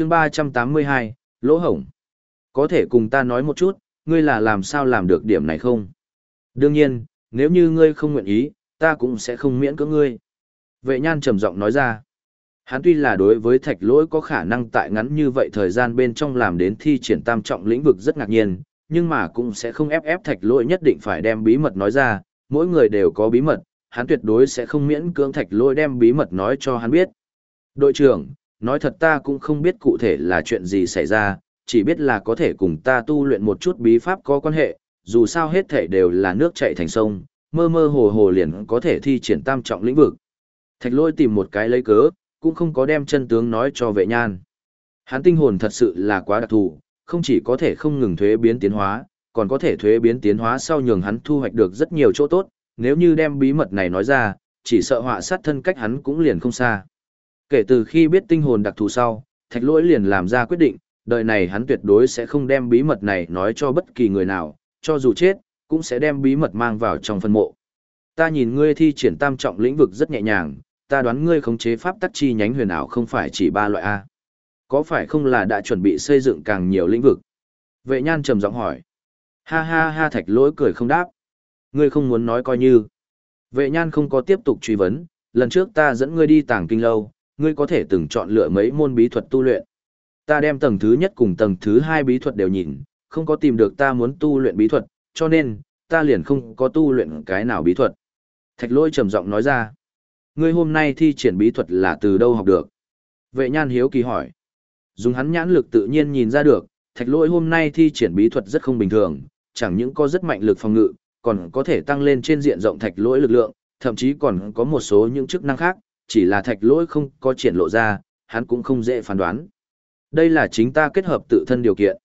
chương 382, lỗ hổng. Có thể cùng ta nói một chút, ngươi là làm sao làm được điểm này không? Đương nhiên, nếu như ngươi không nguyện ý, ta cũng sẽ không miễn cưỡng ngươi. Vệ nhan trầm giọng nói ra. Hắn tuy là đối với thạch lỗi có khả năng tại ngắn như vậy thời gian bên trong làm đến thi triển tam trọng lĩnh vực rất ngạc nhiên, nhưng mà cũng sẽ không ép ép thạch lỗi nhất định phải đem bí mật nói ra, mỗi người đều có bí mật, hắn tuyệt đối sẽ không miễn cưỡng thạch lỗi đem bí mật nói cho hắn biết. Đội trưởng, nói thật ta cũng không biết cụ thể là chuyện gì xảy ra, chỉ biết là có thể cùng ta tu luyện một chút bí pháp có quan hệ, dù sao hết thể đều là nước chảy thành sông, mơ mơ hồ hồ liền có thể thi triển tam trọng lĩnh vực. Thạch lôi tìm một cái lấy cớ, cũng không có đem chân tướng nói cho vệ nhan. Hắn tinh hồn thật sự là quá đặc thù, không chỉ có thể không ngừng thuế biến tiến hóa, còn có thể thuế biến tiến hóa sau nhường hắn thu hoạch được rất nhiều chỗ tốt, nếu như đem bí mật này nói ra, chỉ sợ họa sát thân cách hắn cũng liền không xa. Kể từ khi biết tinh hồn đặc thù sau, thạch lỗi liền làm ra quyết định, đời này hắn tuyệt đối sẽ không đem bí mật này nói cho bất kỳ người nào, cho dù chết, cũng sẽ đem bí mật mang vào trong phân mộ. Ta nhìn ngươi thi triển tam trọng lĩnh vực rất nhẹ nhàng, ta đoán ngươi khống chế pháp tắc chi nhánh huyền ảo không phải chỉ ba loại A. Có phải không là đã chuẩn bị xây dựng càng nhiều lĩnh vực? Vệ nhan trầm giọng hỏi. Ha ha ha thạch lỗi cười không đáp. Ngươi không muốn nói coi như. Vệ nhan không có tiếp tục truy vấn, lần trước ta dẫn ngươi đi tàng kinh lâu, ngươi có thể từng chọn lựa mấy môn bí thuật tu luyện. Ta đem tầng thứ nhất cùng tầng thứ hai bí thuật đều nhìn, không có tìm được ta muốn tu luyện bí thuật, cho nên, ta liền không có tu luyện cái nào bí thuật. Thạch lôi trầm giọng nói ra. Ngươi hôm nay thi triển bí thuật là từ đâu học được? Vệ nhan hiếu kỳ hỏi. Dùng hắn nhãn lực tự nhiên nhìn ra được, thạch lôi hôm nay thi triển bí thuật rất không bình thường, chẳng những có rất mạnh lực phòng ngự, còn có thể tăng lên trên diện rộng thạch lỗi lực lượng, thậm chí còn có một số những chức năng khác, chỉ là thạch lỗi không có triển lộ ra, hắn cũng không dễ phán đoán. Đây là chính ta kết hợp tự thân điều kiện.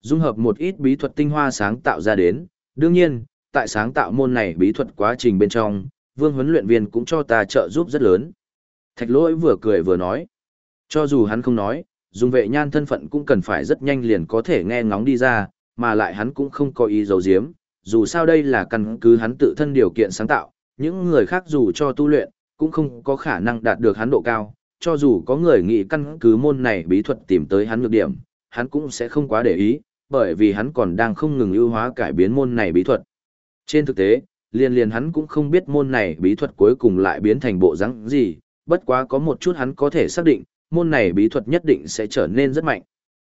Dung hợp một ít bí thuật tinh hoa sáng tạo ra đến, đương nhiên, tại sáng tạo môn này bí thuật quá trình bên trong, vương huấn luyện viên cũng cho ta trợ giúp rất lớn. Thạch lỗi vừa cười vừa nói. Cho dù hắn không nói, dùng vệ nhan thân phận cũng cần phải rất nhanh liền có thể nghe ngóng đi ra, mà lại hắn cũng không có ý giấu giếm, dù sao đây là căn cứ hắn tự thân điều kiện sáng tạo, những người khác dù cho tu luyện, cũng không có khả năng đạt được hắn độ cao, cho dù có người nghĩ căn cứ môn này bí thuật tìm tới hắn nhược điểm, hắn cũng sẽ không quá để ý, bởi vì hắn còn đang không ngừng ưu hóa cải biến môn này bí thuật. Trên thực tế, liền liền hắn cũng không biết môn này bí thuật cuối cùng lại biến thành bộ rắn gì, bất quá có một chút hắn có thể xác định, môn này bí thuật nhất định sẽ trở nên rất mạnh.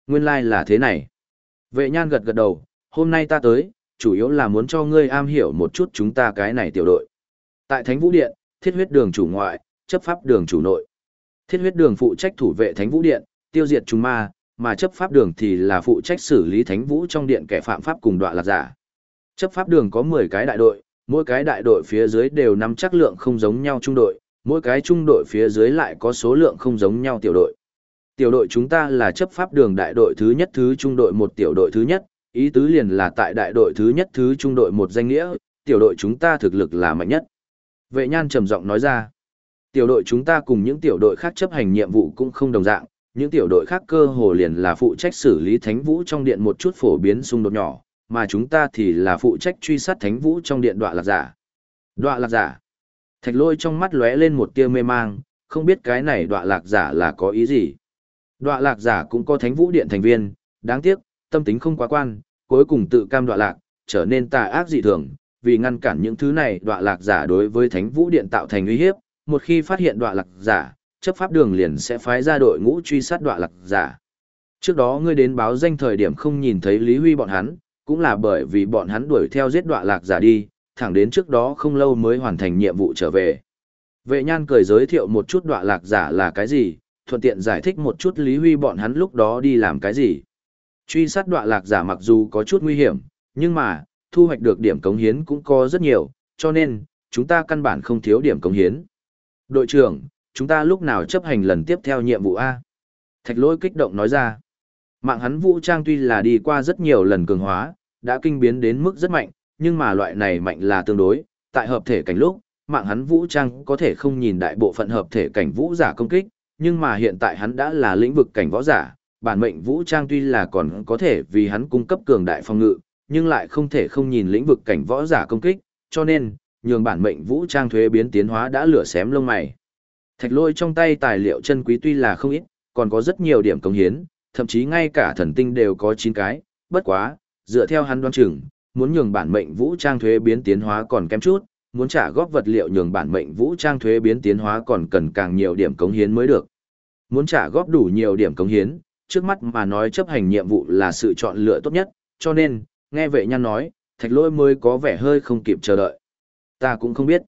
Nguyên lai like là thế này. Vệ nhan gật gật đầu, hôm nay ta tới, chủ yếu là muốn cho ngươi am hiểu một chút chúng ta cái này tiểu đội. Tại Thánh Vũ Điện, thiết huyết đường chủ ngoại, chấp pháp đường chủ nội. Thiết huyết đường phụ trách thủ vệ Thánh Vũ Điện, tiêu diệt chúng ma, mà chấp pháp đường thì là phụ trách xử lý Thánh Vũ trong điện kẻ phạm pháp cùng đoạn lạc giả. Chấp pháp đường có 10 cái đại đội, mỗi cái đại đội phía dưới đều nắm chắc lượng không giống nhau trung đội, mỗi cái trung đội phía dưới lại có số lượng không giống nhau tiểu đội. Tiểu đội chúng ta là chấp pháp đường đại đội thứ nhất thứ trung đội một tiểu đội thứ nhất, ý tứ liền là tại đại đội thứ nhất thứ trung đội một danh nghĩa, tiểu đội chúng ta thực lực là mạnh nhất. Vệ nhan trầm giọng nói ra, tiểu đội chúng ta cùng những tiểu đội khác chấp hành nhiệm vụ cũng không đồng dạng, những tiểu đội khác cơ hồ liền là phụ trách xử lý thánh vũ trong điện một chút phổ biến xung đột nhỏ, mà chúng ta thì là phụ trách truy sát thánh vũ trong điện đọa lạc giả. Đọa lạc giả. Thạch lôi trong mắt lóe lên một tia mê mang, không biết cái này đọa lạc giả là có ý gì. Đọa lạc giả cũng có thánh vũ điện thành viên, đáng tiếc, tâm tính không quá quan, cuối cùng tự cam đọa lạc, trở nên tà ác dị thường, vì ngăn cản những thứ này đọa lạc giả đối với thánh vũ điện tạo thành uy hiếp, một khi phát hiện đọa lạc giả, chấp pháp đường liền sẽ phái ra đội ngũ truy sát đọa lạc giả. Trước đó ngươi đến báo danh thời điểm không nhìn thấy Lý Huy bọn hắn, cũng là bởi vì bọn hắn đuổi theo giết đọa lạc giả đi, thẳng đến trước đó không lâu mới hoàn thành nhiệm vụ trở về. Vệ nhan cười giới thiệu một chút đọa lạc giả là cái gì, thuận tiện giải thích một chút Lý Huy bọn hắn lúc đó đi làm cái gì. Truy sát đọa lạc giả mặc dù có chút nguy hiểm, nhưng mà, thu hoạch được điểm cống hiến cũng có rất nhiều, cho nên, chúng ta căn bản không thiếu điểm cống hiến. Đội trưởng, chúng ta lúc nào chấp hành lần tiếp theo nhiệm vụ A? Thạch lỗi kích động nói ra. Mạng hắn vũ trang tuy là đi qua rất nhiều lần cường hóa, đã kinh biến đến mức rất mạnh, nhưng mà loại này mạnh là tương đối, tại hợp thể cảnh lúc, mạng hắn vũ trang có thể không nhìn đại bộ phận hợp thể cảnh vũ giả công kích, nhưng mà hiện tại hắn đã là lĩnh vực cảnh võ giả, bản mệnh vũ trang tuy là còn có thể vì hắn cung cấp cường đại phòng ngự, nhưng lại không thể không nhìn lĩnh vực cảnh võ giả công kích, cho nên, nhường bản mệnh vũ trang thuế biến tiến hóa đã lửa xém lông mày. Thạch lôi trong tay tài liệu chân quý tuy là không ít, còn có rất nhiều điểm công hiến, thậm chí ngay cả thần tinh đều có 9 cái, bất quá, dựa theo hắn đoán chừng, muốn nhường bản mệnh vũ trang thuế biến tiến hóa còn kém chút, muốn trả góp vật liệu nhường bản mệnh vũ trang thuế biến tiến hóa còn cần càng nhiều điểm cống hiến mới được. Muốn trả góp đủ nhiều điểm cống hiến, trước mắt mà nói chấp hành nhiệm vụ là sự chọn lựa tốt nhất, cho nên, nghe vệ nhan nói, thạch lôi mới có vẻ hơi không kịp chờ đợi. Ta cũng không biết.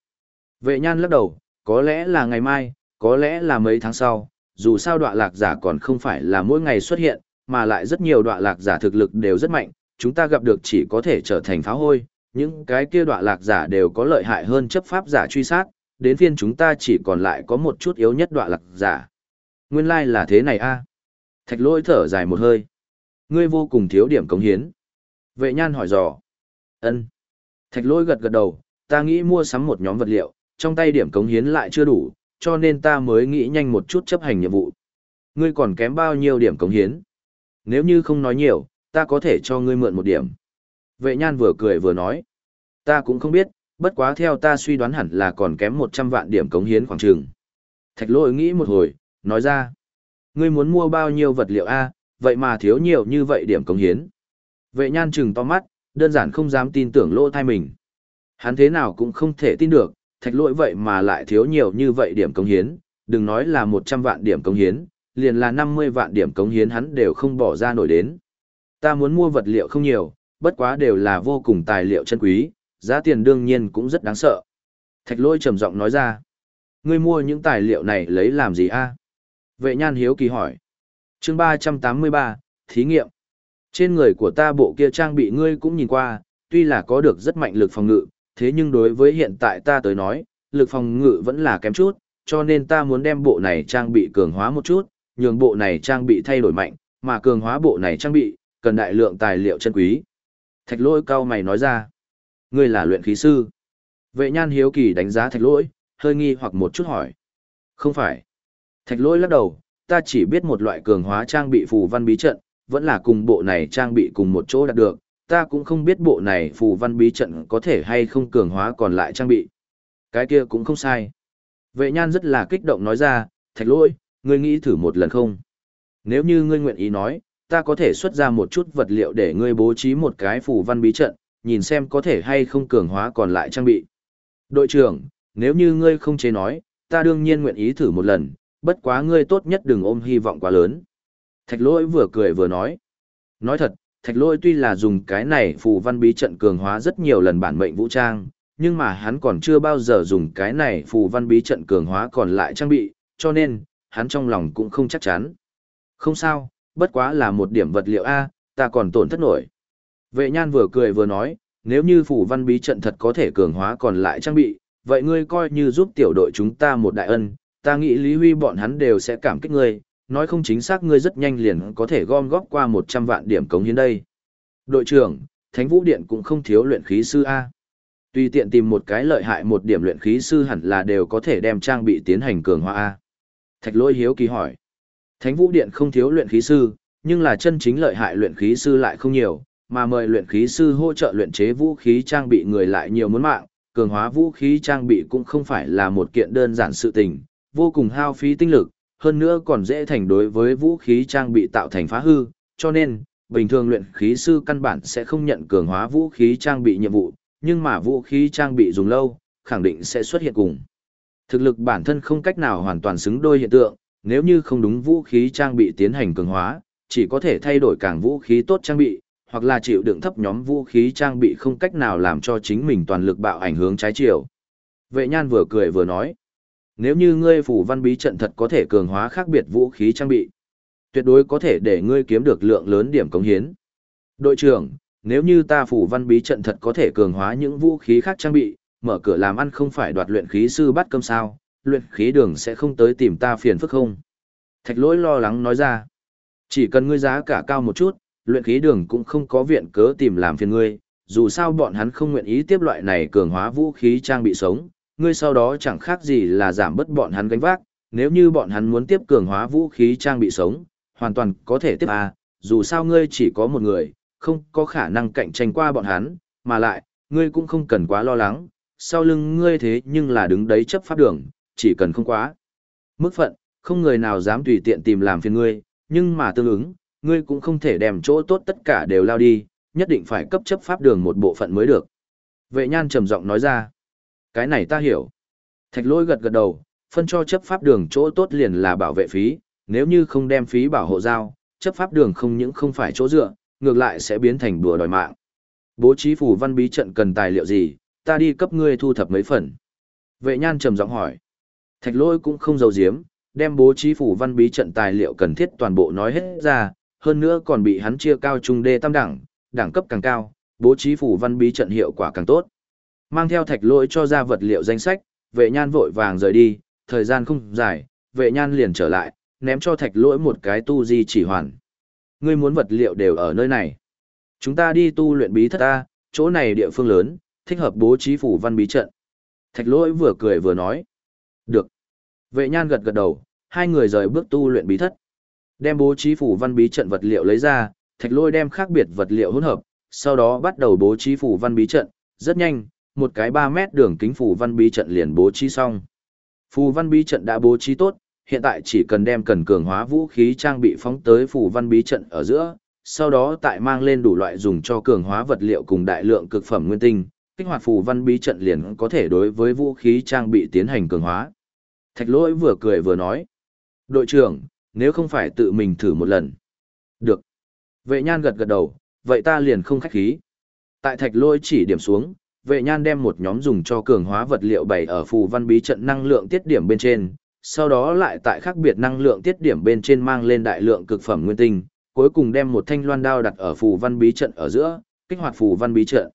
Vệ nhan lắc đầu, có lẽ là ngày mai, có lẽ là mấy tháng sau, dù sao đoạn lạc giả còn không phải là mỗi ngày xuất hiện, mà lại rất nhiều đoạn lạc giả thực lực đều rất mạnh, chúng ta gặp được chỉ có thể trở thành pháo hôi, những cái kia đoạn lạc giả đều có lợi hại hơn chấp pháp giả truy sát, đến phiên chúng ta chỉ còn lại có một chút yếu nhất đoạn lạc giả. Nguyên lai like là thế này a Thạch lôi thở dài một hơi. Ngươi vô cùng thiếu điểm cống hiến. Vệ nhan hỏi dò. ân Thạch lôi gật gật đầu, ta nghĩ mua sắm một nhóm vật liệu, trong tay điểm cống hiến lại chưa đủ, cho nên ta mới nghĩ nhanh một chút chấp hành nhiệm vụ. Ngươi còn kém bao nhiêu điểm cống hiến? Nếu như không nói nhiều, ta có thể cho ngươi mượn một điểm. Vệ nhan vừa cười vừa nói. Ta cũng không biết, bất quá theo ta suy đoán hẳn là còn kém 100 vạn điểm cống hiến khoảng trường. Thạch lôi nghĩ một hồi, nói ra. Ngươi muốn mua bao nhiêu vật liệu A, vậy mà thiếu nhiều như vậy điểm cống hiến. Vệ nhan trừng to mắt, đơn giản không dám tin tưởng lỗ thai mình. Hắn thế nào cũng không thể tin được, thạch lỗi vậy mà lại thiếu nhiều như vậy điểm công hiến, đừng nói là 100 vạn điểm công hiến, liền là 50 vạn điểm cống hiến hắn đều không bỏ ra nổi đến. Ta muốn mua vật liệu không nhiều, bất quá đều là vô cùng tài liệu chân quý, giá tiền đương nhiên cũng rất đáng sợ. Thạch lôi trầm giọng nói ra. Ngươi mua những tài liệu này lấy làm gì a? Vệ nhan hiếu kỳ hỏi. chương 383, thí nghiệm. Trên người của ta bộ kia trang bị ngươi cũng nhìn qua, tuy là có được rất mạnh lực phòng ngự, thế nhưng đối với hiện tại ta tới nói, lực phòng ngự vẫn là kém chút, cho nên ta muốn đem bộ này trang bị cường hóa một chút, nhường bộ này trang bị thay đổi mạnh, mà cường hóa bộ này trang bị, cần đại lượng tài liệu chân quý. Thạch lỗi cao mày nói ra, ngươi là luyện khí sư. Vệ nhan hiếu kỳ đánh giá thạch lỗi, hơi nghi hoặc một chút hỏi. Không phải. Thạch lỗi lắc đầu, ta chỉ biết một loại cường hóa trang bị phù văn bí trận, vẫn là cùng bộ này trang bị cùng một chỗ đạt được, ta cũng không biết bộ này phù văn bí trận có thể hay không cường hóa còn lại trang bị. Cái kia cũng không sai. Vệ nhan rất là kích động nói ra, thạch lỗi, ngươi nghĩ thử một lần không? Nếu như ngươi nguyện ý nói, ta có thể xuất ra một chút vật liệu để ngươi bố trí một cái phù văn bí trận, nhìn xem có thể hay không cường hóa còn lại trang bị. Đội trưởng, nếu như ngươi không chế nói, ta đương nhiên nguyện ý thử một lần, bất quá ngươi tốt nhất đừng ôm hy vọng quá lớn. Thạch lỗi vừa cười vừa nói. Nói thật, thạch lỗi tuy là dùng cái này phù văn bí trận cường hóa rất nhiều lần bản mệnh vũ trang, nhưng mà hắn còn chưa bao giờ dùng cái này phù văn bí trận cường hóa còn lại trang bị, cho nên, hắn trong lòng cũng không chắc chắn. Không sao, bất quá là một điểm vật liệu A, ta còn tổn thất nổi. Vệ nhan vừa cười vừa nói, nếu như phù văn bí trận thật có thể cường hóa còn lại trang bị, vậy ngươi coi như giúp tiểu đội chúng ta một đại ân, ta nghĩ Lý Huy bọn hắn đều sẽ cảm kích ngươi, nói không chính xác ngươi rất nhanh liền có thể gom góp qua 100 vạn điểm cống hiến đây. Đội trưởng, Thánh Vũ Điện cũng không thiếu luyện khí sư A. Tùy tiện tìm một cái lợi hại một điểm luyện khí sư hẳn là đều có thể đem trang bị tiến hành cường hóa A. Thạch lôi hiếu kỳ hỏi. Thánh Vũ Điện không thiếu luyện khí sư, nhưng là chân chính lợi hại luyện khí sư lại không nhiều, mà mời luyện khí sư hỗ trợ luyện chế vũ khí trang bị người lại nhiều muốn mạng, cường hóa vũ khí trang bị cũng không phải là một kiện đơn giản sự tình, vô cùng hao phí tinh lực, hơn nữa còn dễ thành đối với vũ khí trang bị tạo thành phá hư, cho nên, bình thường luyện khí sư căn bản sẽ không nhận cường hóa vũ khí trang bị nhiệm vụ, nhưng mà vũ khí trang bị dùng lâu, khẳng định sẽ xuất hiện cùng. Thực lực bản thân không cách nào hoàn toàn xứng đôi hiện tượng, nếu như không đúng vũ khí trang bị tiến hành cường hóa, chỉ có thể thay đổi càng vũ khí tốt trang bị, hoặc là chịu đựng thấp nhóm vũ khí trang bị không cách nào làm cho chính mình toàn lực bạo ảnh hướng trái chiều. Vệ nhan vừa cười vừa nói, nếu như ngươi phủ văn bí trận thật có thể cường hóa khác biệt vũ khí trang bị, tuyệt đối có thể để ngươi kiếm được lượng lớn điểm cống hiến. Đội trưởng, nếu như ta phủ văn bí trận thật có thể cường hóa những vũ khí khác trang bị, mở cửa làm ăn không phải đoạt luyện khí sư bắt cơm sao, luyện khí đường sẽ không tới tìm ta phiền phức không? Thạch lỗi lo lắng nói ra, chỉ cần ngươi giá cả cao một chút, luyện khí đường cũng không có viện cớ tìm làm phiền ngươi, dù sao bọn hắn không nguyện ý tiếp loại này cường hóa vũ khí trang bị sống, ngươi sau đó chẳng khác gì là giảm bớt bọn hắn gánh vác, nếu như bọn hắn muốn tiếp cường hóa vũ khí trang bị sống, hoàn toàn có thể tiếp à, dù sao ngươi chỉ có một người, không có khả năng cạnh tranh qua bọn hắn, mà lại, ngươi cũng không cần quá lo lắng, sau lưng ngươi thế nhưng là đứng đấy chấp pháp đường, chỉ cần không quá. Mức phận, không người nào dám tùy tiện tìm làm phiền ngươi, nhưng mà tương ứng, ngươi cũng không thể đem chỗ tốt tất cả đều lao đi, nhất định phải cấp chấp pháp đường một bộ phận mới được. Vệ nhan trầm giọng nói ra. Cái này ta hiểu. Thạch lôi gật gật đầu, phân cho chấp pháp đường chỗ tốt liền là bảo vệ phí, nếu như không đem phí bảo hộ giao, chấp pháp đường không những không phải chỗ dựa, ngược lại sẽ biến thành đùa đòi mạng. Bố trí phủ văn bí trận cần tài liệu gì, ta đi cấp ngươi thu thập mấy phần. Vệ nhan trầm giọng hỏi. Thạch lôi cũng không giấu giếm, đem bố trí phủ văn bí trận tài liệu cần thiết toàn bộ nói hết ra, hơn nữa còn bị hắn chia cao trung đê tam đẳng, đẳng cấp càng cao, bố trí phủ văn bí trận hiệu quả càng tốt. Mang theo thạch lỗi cho ra vật liệu danh sách, vệ nhan vội vàng rời đi, thời gian không dài, vệ nhan liền trở lại, ném cho thạch lỗi một cái tu di chỉ hoàn. Ngươi muốn vật liệu đều ở nơi này. Chúng ta đi tu luyện bí thất ta, chỗ này địa phương lớn, thích hợp bố trí phủ văn bí trận. Thạch lỗi vừa cười vừa nói. Được. Vệ nhan gật gật đầu, hai người rời bước tu luyện bí thất. Đem bố trí phủ văn bí trận vật liệu lấy ra, thạch lỗi đem khác biệt vật liệu hỗn hợp, sau đó bắt đầu bố trí phủ văn bí trận, rất nhanh, một cái 3 mét đường kính phù văn bí trận liền bố trí xong. Phù văn bí trận đã bố trí tốt, hiện tại chỉ cần đem cần cường hóa vũ khí trang bị phóng tới phù văn bí trận ở giữa, sau đó tại mang lên đủ loại dùng cho cường hóa vật liệu cùng đại lượng cực phẩm nguyên tinh, kích hoạt phù văn bí trận liền có thể đối với vũ khí trang bị tiến hành cường hóa. Thạch lỗi vừa cười vừa nói. Đội trưởng, nếu không phải tự mình thử một lần. Được. Vệ nhan gật gật đầu, vậy ta liền không khách khí. Tại thạch lỗi chỉ điểm xuống, vệ nhan đem một nhóm dùng cho cường hóa vật liệu bày ở phù văn bí trận năng lượng tiết điểm bên trên, sau đó lại tại khác biệt năng lượng tiết điểm bên trên mang lên đại lượng cực phẩm nguyên tinh, cuối cùng đem một thanh loan đao đặt ở phù văn bí trận ở giữa, kích hoạt phù văn bí trận.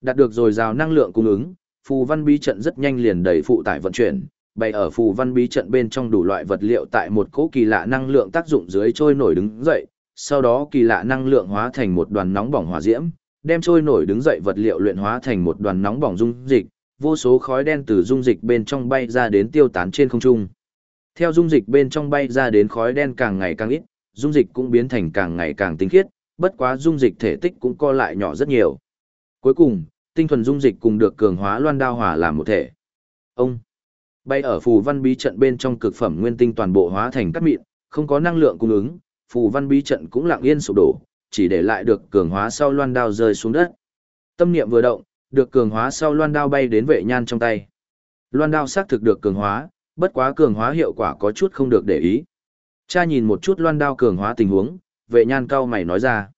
Đạt được rồi rào năng lượng cung ứng, phù văn bí trận rất nhanh liền đầy phụ tải vận chuyển, bày ở phù văn bí trận bên trong đủ loại vật liệu tại một cỗ kỳ lạ năng lượng tác dụng dưới trôi nổi đứng dậy, sau đó kỳ lạ năng lượng hóa thành một đoàn nóng bỏng hỏa diễm, đem trôi nổi đứng dậy vật liệu luyện hóa thành một đoàn nóng bỏng dung dịch, vô số khói đen từ dung dịch bên trong bay ra đến tiêu tán trên không trung. Theo dung dịch bên trong bay ra đến khói đen càng ngày càng ít, dung dịch cũng biến thành càng ngày càng tinh khiết, bất quá dung dịch thể tích cũng co lại nhỏ rất nhiều. Cuối cùng, tinh thuần dung dịch cùng được cường hóa loan đao hòa làm một thể. Ông bay ở phù văn bí trận bên trong cực phẩm nguyên tinh toàn bộ hóa thành cát mịn, không có năng lượng cung ứng, phù văn bí trận cũng lặng yên sụp đổ, chỉ để lại được cường hóa sau loan đao rơi xuống đất. Tâm niệm vừa động, được cường hóa sau loan đao bay đến vệ nhan trong tay. Loan đao xác thực được cường hóa, bất quá cường hóa hiệu quả có chút không được để ý. Cha nhìn một chút loan đao cường hóa tình huống, vệ nhan cao mày nói ra.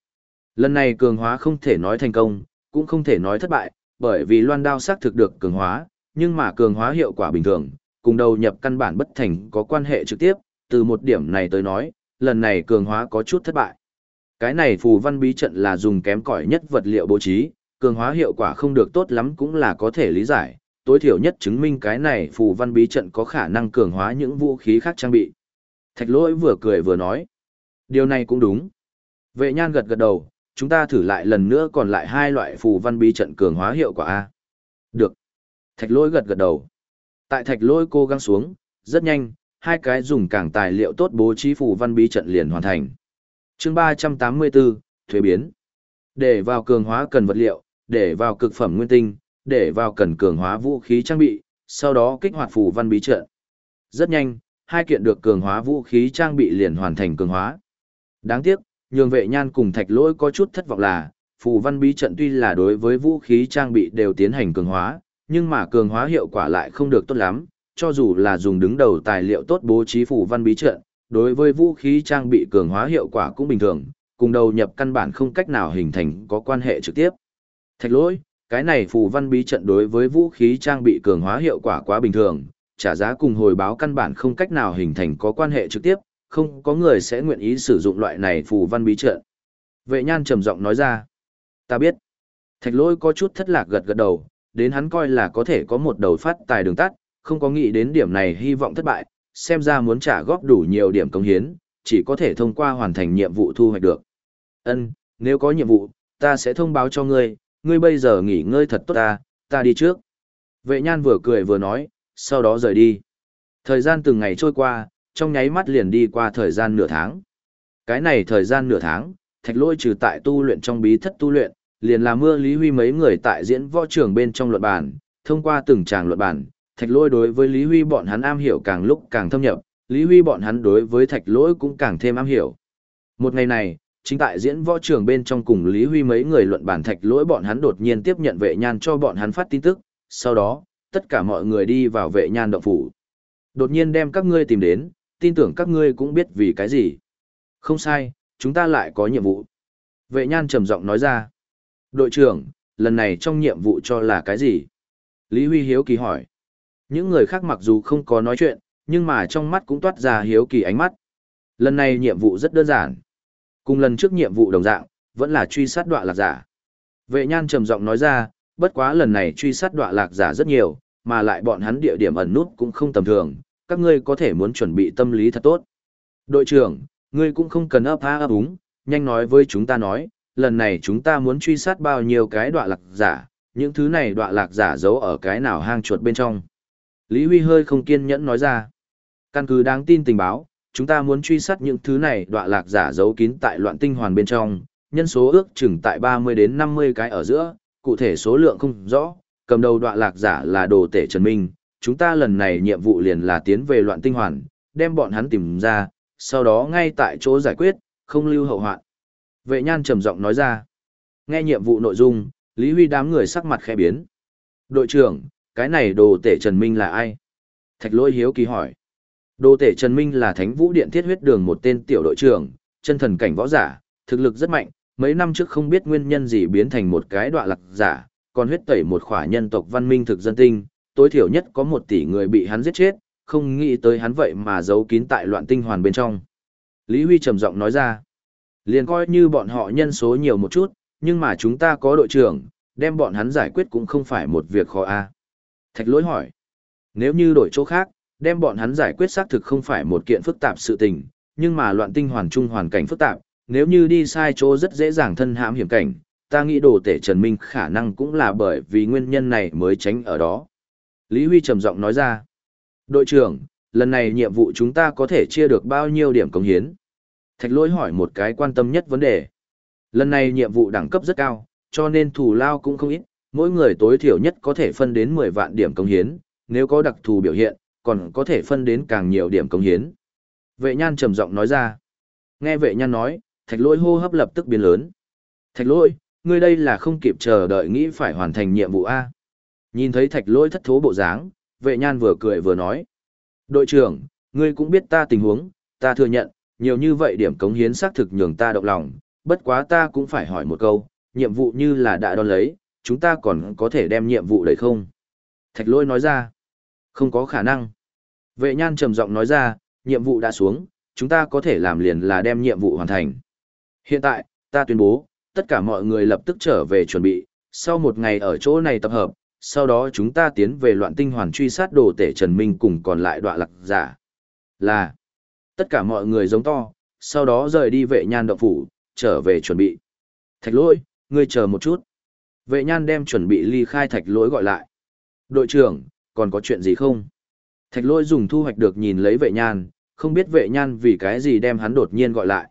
Lần này cường hóa không thể nói thành công, cũng không thể nói thất bại, bởi vì loan đao xác thực được cường hóa, nhưng mà cường hóa hiệu quả bình thường, cùng đầu nhập căn bản bất thành có quan hệ trực tiếp, từ một điểm này tới nói, lần này cường hóa có chút thất bại. Cái này phù văn bí trận là dùng kém cỏi nhất vật liệu bố trí, cường hóa hiệu quả không được tốt lắm cũng là có thể lý giải, tối thiểu nhất chứng minh cái này phù văn bí trận có khả năng cường hóa những vũ khí khác trang bị. Thạch lỗi vừa cười vừa nói. Điều này cũng đúng. Vệ nhan gật gật đầu, chúng ta thử lại lần nữa còn lại hai loại phù văn bí trận cường hóa hiệu quả A. Được. Thạch lỗi gật gật đầu. Tại thạch lỗi cố gắng xuống, rất nhanh, hai cái dùng càng tài liệu tốt bố trí phù văn bí trận liền hoàn thành chương 384, thuế biến. Để vào cường hóa cần vật liệu, để vào cực phẩm nguyên tinh, để vào cần cường hóa vũ khí trang bị, sau đó kích hoạt phù văn bí trận. Rất nhanh, hai kiện được cường hóa vũ khí trang bị liền hoàn thành cường hóa. Đáng tiếc, nhường vệ nhan cùng thạch lỗi có chút thất vọng là, phù văn bí trận tuy là đối với vũ khí trang bị đều tiến hành cường hóa, nhưng mà cường hóa hiệu quả lại không được tốt lắm, cho dù là dùng đứng đầu tài liệu tốt bố trí phù văn bí trận, đối với vũ khí trang bị cường hóa hiệu quả cũng bình thường, cùng đầu nhập căn bản không cách nào hình thành có quan hệ trực tiếp. Thạch lỗi, cái này phù văn bí trận đối với vũ khí trang bị cường hóa hiệu quả quá bình thường, trả giá cùng hồi báo căn bản không cách nào hình thành có quan hệ trực tiếp, không có người sẽ nguyện ý sử dụng loại này phù văn bí trận. Vệ nhan trầm giọng nói ra. Ta biết. Thạch lỗi có chút thất lạc gật gật đầu, đến hắn coi là có thể có một đầu phát tài đường tắt, không có nghĩ đến điểm này hy vọng thất bại, xem ra muốn trả góp đủ nhiều điểm công hiến, chỉ có thể thông qua hoàn thành nhiệm vụ thu hoạch được. Ân, nếu có nhiệm vụ, ta sẽ thông báo cho ngươi, ngươi bây giờ nghỉ ngơi thật tốt ta, ta đi trước. Vệ nhan vừa cười vừa nói, sau đó rời đi. Thời gian từng ngày trôi qua, trong nháy mắt liền đi qua thời gian nửa tháng. Cái này thời gian nửa tháng, thạch lôi trừ tại tu luyện trong bí thất tu luyện, liền là mưa Lý Huy mấy người tại diễn võ trường bên trong luận bản, thông qua từng tràng luận bản, thạch Lỗi đối với Lý Huy bọn hắn am hiểu càng lúc càng thâm nhập, Lý Huy bọn hắn đối với thạch lỗi cũng càng thêm am hiểu. Một ngày này, chính tại diễn võ trường bên trong cùng Lý Huy mấy người luận bản thạch lỗi bọn hắn đột nhiên tiếp nhận vệ nhan cho bọn hắn phát tin tức, sau đó, tất cả mọi người đi vào vệ nhan động phủ. Đột nhiên đem các ngươi tìm đến, tin tưởng các ngươi cũng biết vì cái gì. Không sai, chúng ta lại có nhiệm vụ. Vệ nhan trầm giọng nói ra. Đội trưởng, lần này trong nhiệm vụ cho là cái gì? Lý Huy hiếu kỳ hỏi. Những người khác mặc dù không có nói chuyện, nhưng mà trong mắt cũng toát ra hiếu kỳ ánh mắt. Lần này nhiệm vụ rất đơn giản. Cùng lần trước nhiệm vụ đồng dạng, vẫn là truy sát đoạ lạc giả. Vệ nhan trầm giọng nói ra, bất quá lần này truy sát đoạ lạc giả rất nhiều, mà lại bọn hắn địa điểm ẩn nút cũng không tầm thường, các ngươi có thể muốn chuẩn bị tâm lý thật tốt. Đội trưởng, ngươi cũng không cần ấp há ấp úng, nhanh nói với chúng ta nói, lần này chúng ta muốn truy sát bao nhiêu cái đoạ lạc giả, những thứ này đoạ lạc giả giấu ở cái nào hang chuột bên trong. Lý Huy hơi không kiên nhẫn nói ra. Căn cứ đáng tin tình báo, chúng ta muốn truy sát những thứ này đọa lạc giả giấu kín tại loạn tinh hoàn bên trong, nhân số ước chừng tại 30 đến 50 cái ở giữa, cụ thể số lượng không rõ, cầm đầu đọa lạc giả là đồ tể Trần Minh, chúng ta lần này nhiệm vụ liền là tiến về loạn tinh hoàn, đem bọn hắn tìm ra, sau đó ngay tại chỗ giải quyết, không lưu hậu hoạn. Vệ nhan trầm giọng nói ra. Nghe nhiệm vụ nội dung, Lý Huy đám người sắc mặt khẽ biến. Đội trưởng, cái này đồ tể Trần Minh là ai? Thạch lôi hiếu kỳ hỏi. Đồ tể Trần Minh là thánh vũ điện thiết huyết đường một tên tiểu đội trưởng, chân thần cảnh võ giả, thực lực rất mạnh, mấy năm trước không biết nguyên nhân gì biến thành một cái đoạn lạc giả, còn huyết tẩy một khỏa nhân tộc văn minh thực dân tinh, tối thiểu nhất có một tỷ người bị hắn giết chết, không nghĩ tới hắn vậy mà giấu kín tại loạn tinh hoàn bên trong. Lý Huy trầm giọng nói ra, liền coi như bọn họ nhân số nhiều một chút, nhưng mà chúng ta có đội trưởng, đem bọn hắn giải quyết cũng không phải một việc khó a. Thạch lỗi hỏi, nếu như đổi chỗ khác, đem bọn hắn giải quyết xác thực không phải một kiện phức tạp sự tình, nhưng mà loạn tinh hoàn trung hoàn cảnh phức tạp, nếu như đi sai chỗ rất dễ dàng thân hãm hiểm cảnh, ta nghĩ đồ tể Trần Minh khả năng cũng là bởi vì nguyên nhân này mới tránh ở đó. Lý Huy trầm giọng nói ra, đội trưởng, lần này nhiệm vụ chúng ta có thể chia được bao nhiêu điểm công hiến? Thạch lỗi hỏi một cái quan tâm nhất vấn đề. Lần này nhiệm vụ đẳng cấp rất cao, cho nên thủ lao cũng không ít, mỗi người tối thiểu nhất có thể phân đến 10 vạn điểm công hiến, nếu có đặc thù biểu hiện, còn có thể phân đến càng nhiều điểm công hiến. Vệ nhan trầm giọng nói ra. Nghe vệ nhan nói, thạch lỗi hô hấp lập tức biến lớn. Thạch lỗi, ngươi đây là không kịp chờ đợi nghĩ phải hoàn thành nhiệm vụ A. Nhìn thấy thạch lỗi thất thố bộ dáng, vệ nhan vừa cười vừa nói. Đội trưởng, ngươi cũng biết ta tình huống, ta thừa nhận, nhiều như vậy điểm cống hiến xác thực nhường ta động lòng, bất quá ta cũng phải hỏi một câu, nhiệm vụ như là đã đón lấy, chúng ta còn có thể đem nhiệm vụ đấy không? Thạch lỗi nói ra, không có khả năng. Vệ nhan trầm giọng nói ra, nhiệm vụ đã xuống, chúng ta có thể làm liền là đem nhiệm vụ hoàn thành. Hiện tại, ta tuyên bố, tất cả mọi người lập tức trở về chuẩn bị, sau một ngày ở chỗ này tập hợp, sau đó chúng ta tiến về loạn tinh hoàn truy sát đồ tể Trần Minh cùng còn lại đoạn lạc giả. Là, tất cả mọi người giống to, sau đó rời đi vệ nhan động phủ, trở về chuẩn bị. Thạch lỗi, ngươi chờ một chút. Vệ nhan đem chuẩn bị ly khai thạch lỗi gọi lại. Đội trưởng, còn có chuyện gì không? Thạch lỗi dùng thu hoạch được nhìn lấy vệ nhan, không biết vệ nhan vì cái gì đem hắn đột nhiên gọi lại.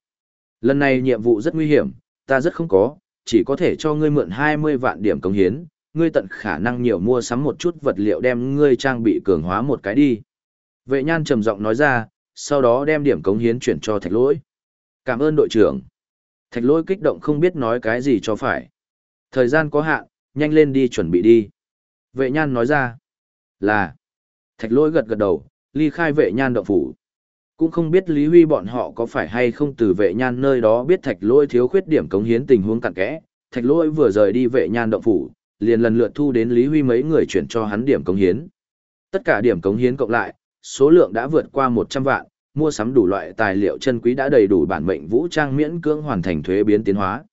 Lần này nhiệm vụ rất nguy hiểm, ta rất không có, chỉ có thể cho ngươi mượn 20 vạn điểm công hiến, ngươi tận khả năng nhiều mua sắm một chút vật liệu đem ngươi trang bị cường hóa một cái đi. Vệ nhan trầm giọng nói ra, sau đó đem điểm cống hiến chuyển cho thạch lỗi. Cảm ơn đội trưởng. Thạch lỗi kích động không biết nói cái gì cho phải. Thời gian có hạn, nhanh lên đi chuẩn bị đi. Vệ nhan nói ra. Là. Thạch lỗi gật gật đầu, ly khai vệ nhan động phủ. Cũng không biết Lý Huy bọn họ có phải hay không từ vệ nhan nơi đó biết thạch lỗi thiếu khuyết điểm cống hiến tình huống cặn kẽ. Thạch lỗi vừa rời đi vệ nhan động phủ, liền lần lượt thu đến Lý Huy mấy người chuyển cho hắn điểm cống hiến. Tất cả điểm cống hiến cộng lại, số lượng đã vượt qua 100 vạn, mua sắm đủ loại tài liệu chân quý đã đầy đủ bản mệnh vũ trang miễn cưỡng hoàn thành thuế biến tiến hóa.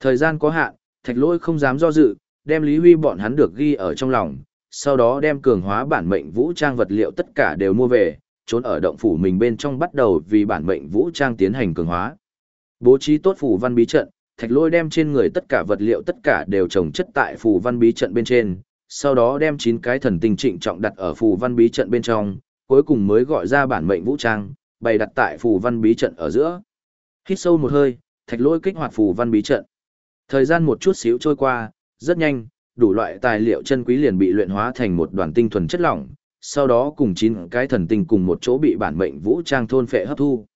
Thời gian có hạn, Thạch Lỗi không dám do dự, đem Lý Huy bọn hắn được ghi ở trong lòng, sau đó đem cường hóa bản mệnh vũ trang vật liệu tất cả đều mua về, trốn ở động phủ mình bên trong bắt đầu vì bản mệnh vũ trang tiến hành cường hóa. Bố trí tốt phủ văn bí trận, Thạch Lỗi đem trên người tất cả vật liệu tất cả đều trồng chất tại phủ văn bí trận bên trên, sau đó đem chín cái thần tinh trịnh trọng đặt ở phủ văn bí trận bên trong, cuối cùng mới gọi ra bản mệnh vũ trang, bày đặt tại phủ văn bí trận ở giữa. Hít sâu một hơi, Thạch Lỗi kích hoạt phủ văn bí trận. Thời gian một chút xíu trôi qua, rất nhanh, đủ loại tài liệu chân quý liền bị luyện hóa thành một đoàn tinh thuần chất lỏng, sau đó cùng chín cái thần tinh cùng một chỗ bị bản mệnh vũ trang thôn phệ hấp thu.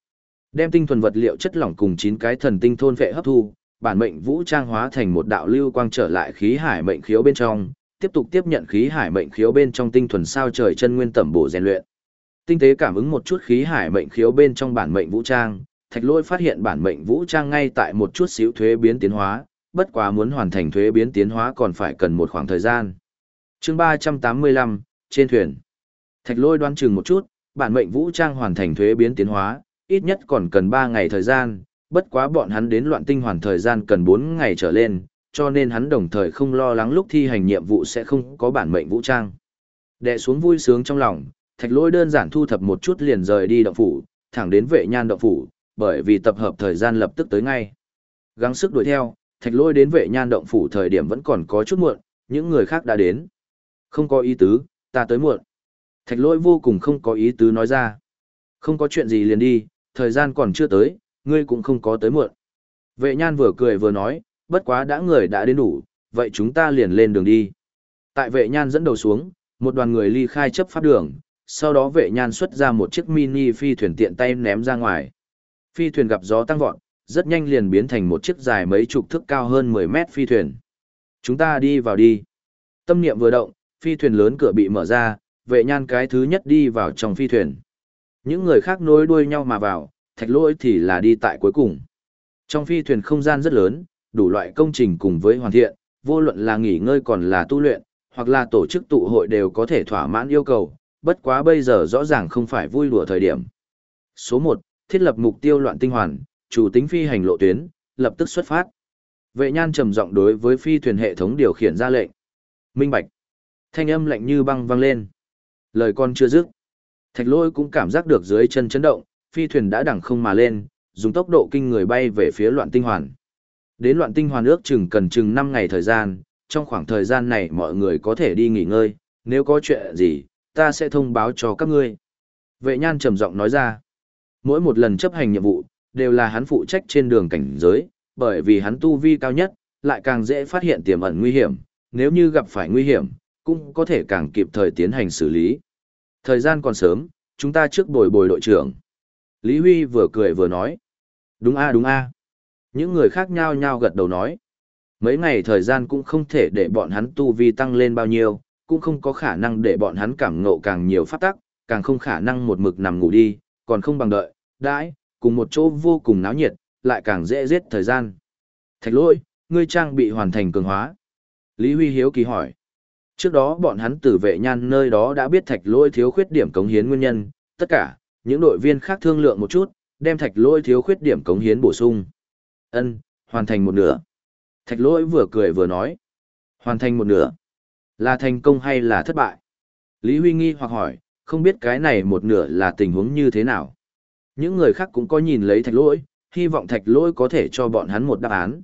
Đem tinh thuần vật liệu chất lỏng cùng chín cái thần tinh thôn phệ hấp thu, bản mệnh vũ trang hóa thành một đạo lưu quang trở lại khí hải mệnh khiếu bên trong, tiếp tục tiếp nhận khí hải mệnh khiếu bên trong tinh thuần sao trời chân nguyên tẩm bổ rèn luyện. Tinh tế cảm ứng một chút khí hải mệnh khiếu bên trong bản mệnh vũ trang, Thạch lôi phát hiện bản mệnh vũ trang ngay tại một chút xíu thuế biến tiến hóa, bất quá muốn hoàn thành thuế biến tiến hóa còn phải cần một khoảng thời gian. Chương 385, trên thuyền. Thạch Lôi đoán chừng một chút, bản mệnh vũ trang hoàn thành thuế biến tiến hóa, ít nhất còn cần 3 ngày thời gian, bất quá bọn hắn đến loạn tinh hoàn thời gian cần 4 ngày trở lên, cho nên hắn đồng thời không lo lắng lúc thi hành nhiệm vụ sẽ không có bản mệnh vũ trang. Đệ xuống vui sướng trong lòng, thạch Lôi đơn giản thu thập một chút liền rời đi động phủ, thẳng đến vệ nhan động phủ, bởi vì tập hợp thời gian lập tức tới ngay. Gắng sức đuổi theo, thạch lỗi đến vệ nhan động phủ thời điểm vẫn còn có chút muộn, những người khác đã đến. Không có ý tứ, ta tới muộn. Thạch lỗi vô cùng không có ý tứ nói ra. Không có chuyện gì liền đi, thời gian còn chưa tới, ngươi cũng không có tới muộn. Vệ nhan vừa cười vừa nói, bất quá đã người đã đến đủ, vậy chúng ta liền lên đường đi. Tại vệ nhan dẫn đầu xuống, một đoàn người ly khai chấp pháp đường, sau đó vệ nhan xuất ra một chiếc mini phi thuyền tiện tay ném ra ngoài. Phi thuyền gặp gió tăng vọt, rất nhanh liền biến thành một chiếc dài mấy chục thước cao hơn 10 mét phi thuyền. Chúng ta đi vào đi. Tâm niệm vừa động, phi thuyền lớn cửa bị mở ra, vệ nhan cái thứ nhất đi vào trong phi thuyền. Những người khác nối đuôi nhau mà vào, thạch lỗi thì là đi tại cuối cùng. Trong phi thuyền không gian rất lớn, đủ loại công trình cùng với hoàn thiện, vô luận là nghỉ ngơi còn là tu luyện, hoặc là tổ chức tụ hội đều có thể thỏa mãn yêu cầu, bất quá bây giờ rõ ràng không phải vui đùa thời điểm. Số 1, thiết lập mục tiêu loạn tinh hoàn, chủ tính phi hành lộ tuyến, lập tức xuất phát. Vệ nhan trầm giọng đối với phi thuyền hệ thống điều khiển ra lệnh. Minh bạch. Thanh âm lạnh như băng vang lên. Lời con chưa dứt. Thạch lôi cũng cảm giác được dưới chân chấn động, phi thuyền đã đẳng không mà lên, dùng tốc độ kinh người bay về phía loạn tinh hoàn. Đến loạn tinh hoàn ước chừng cần chừng 5 ngày thời gian, trong khoảng thời gian này mọi người có thể đi nghỉ ngơi, nếu có chuyện gì, ta sẽ thông báo cho các ngươi. Vệ nhan trầm giọng nói ra, mỗi một lần chấp hành nhiệm vụ, đều là hắn phụ trách trên đường cảnh giới, bởi vì hắn tu vi cao nhất, lại càng dễ phát hiện tiềm ẩn nguy hiểm, nếu như gặp phải nguy hiểm, cũng có thể càng kịp thời tiến hành xử lý. Thời gian còn sớm, chúng ta trước bồi bồi đội trưởng. Lý Huy vừa cười vừa nói. Đúng a đúng a. Những người khác nhao nhao gật đầu nói. Mấy ngày thời gian cũng không thể để bọn hắn tu vi tăng lên bao nhiêu, cũng không có khả năng để bọn hắn cảm ngộ càng nhiều phát tắc, càng không khả năng một mực nằm ngủ đi, còn không bằng đợi, đãi, cùng một chỗ vô cùng náo nhiệt, lại càng dễ giết thời gian. Thạch lỗi, ngươi trang bị hoàn thành cường hóa. Lý Huy Hiếu kỳ hỏi. Trước đó bọn hắn từ vệ nhan nơi đó đã biết thạch lỗi thiếu khuyết điểm cống hiến nguyên nhân, tất cả, những đội viên khác thương lượng một chút, đem thạch lỗi thiếu khuyết điểm cống hiến bổ sung. Ân, hoàn thành một nửa. Thạch lỗi vừa cười vừa nói. Hoàn thành một nửa. Là thành công hay là thất bại? Lý Huy nghi hoặc hỏi, không biết cái này một nửa là tình huống như thế nào. Những người khác cũng có nhìn lấy thạch lỗi, hy vọng thạch lỗi có thể cho bọn hắn một đáp án.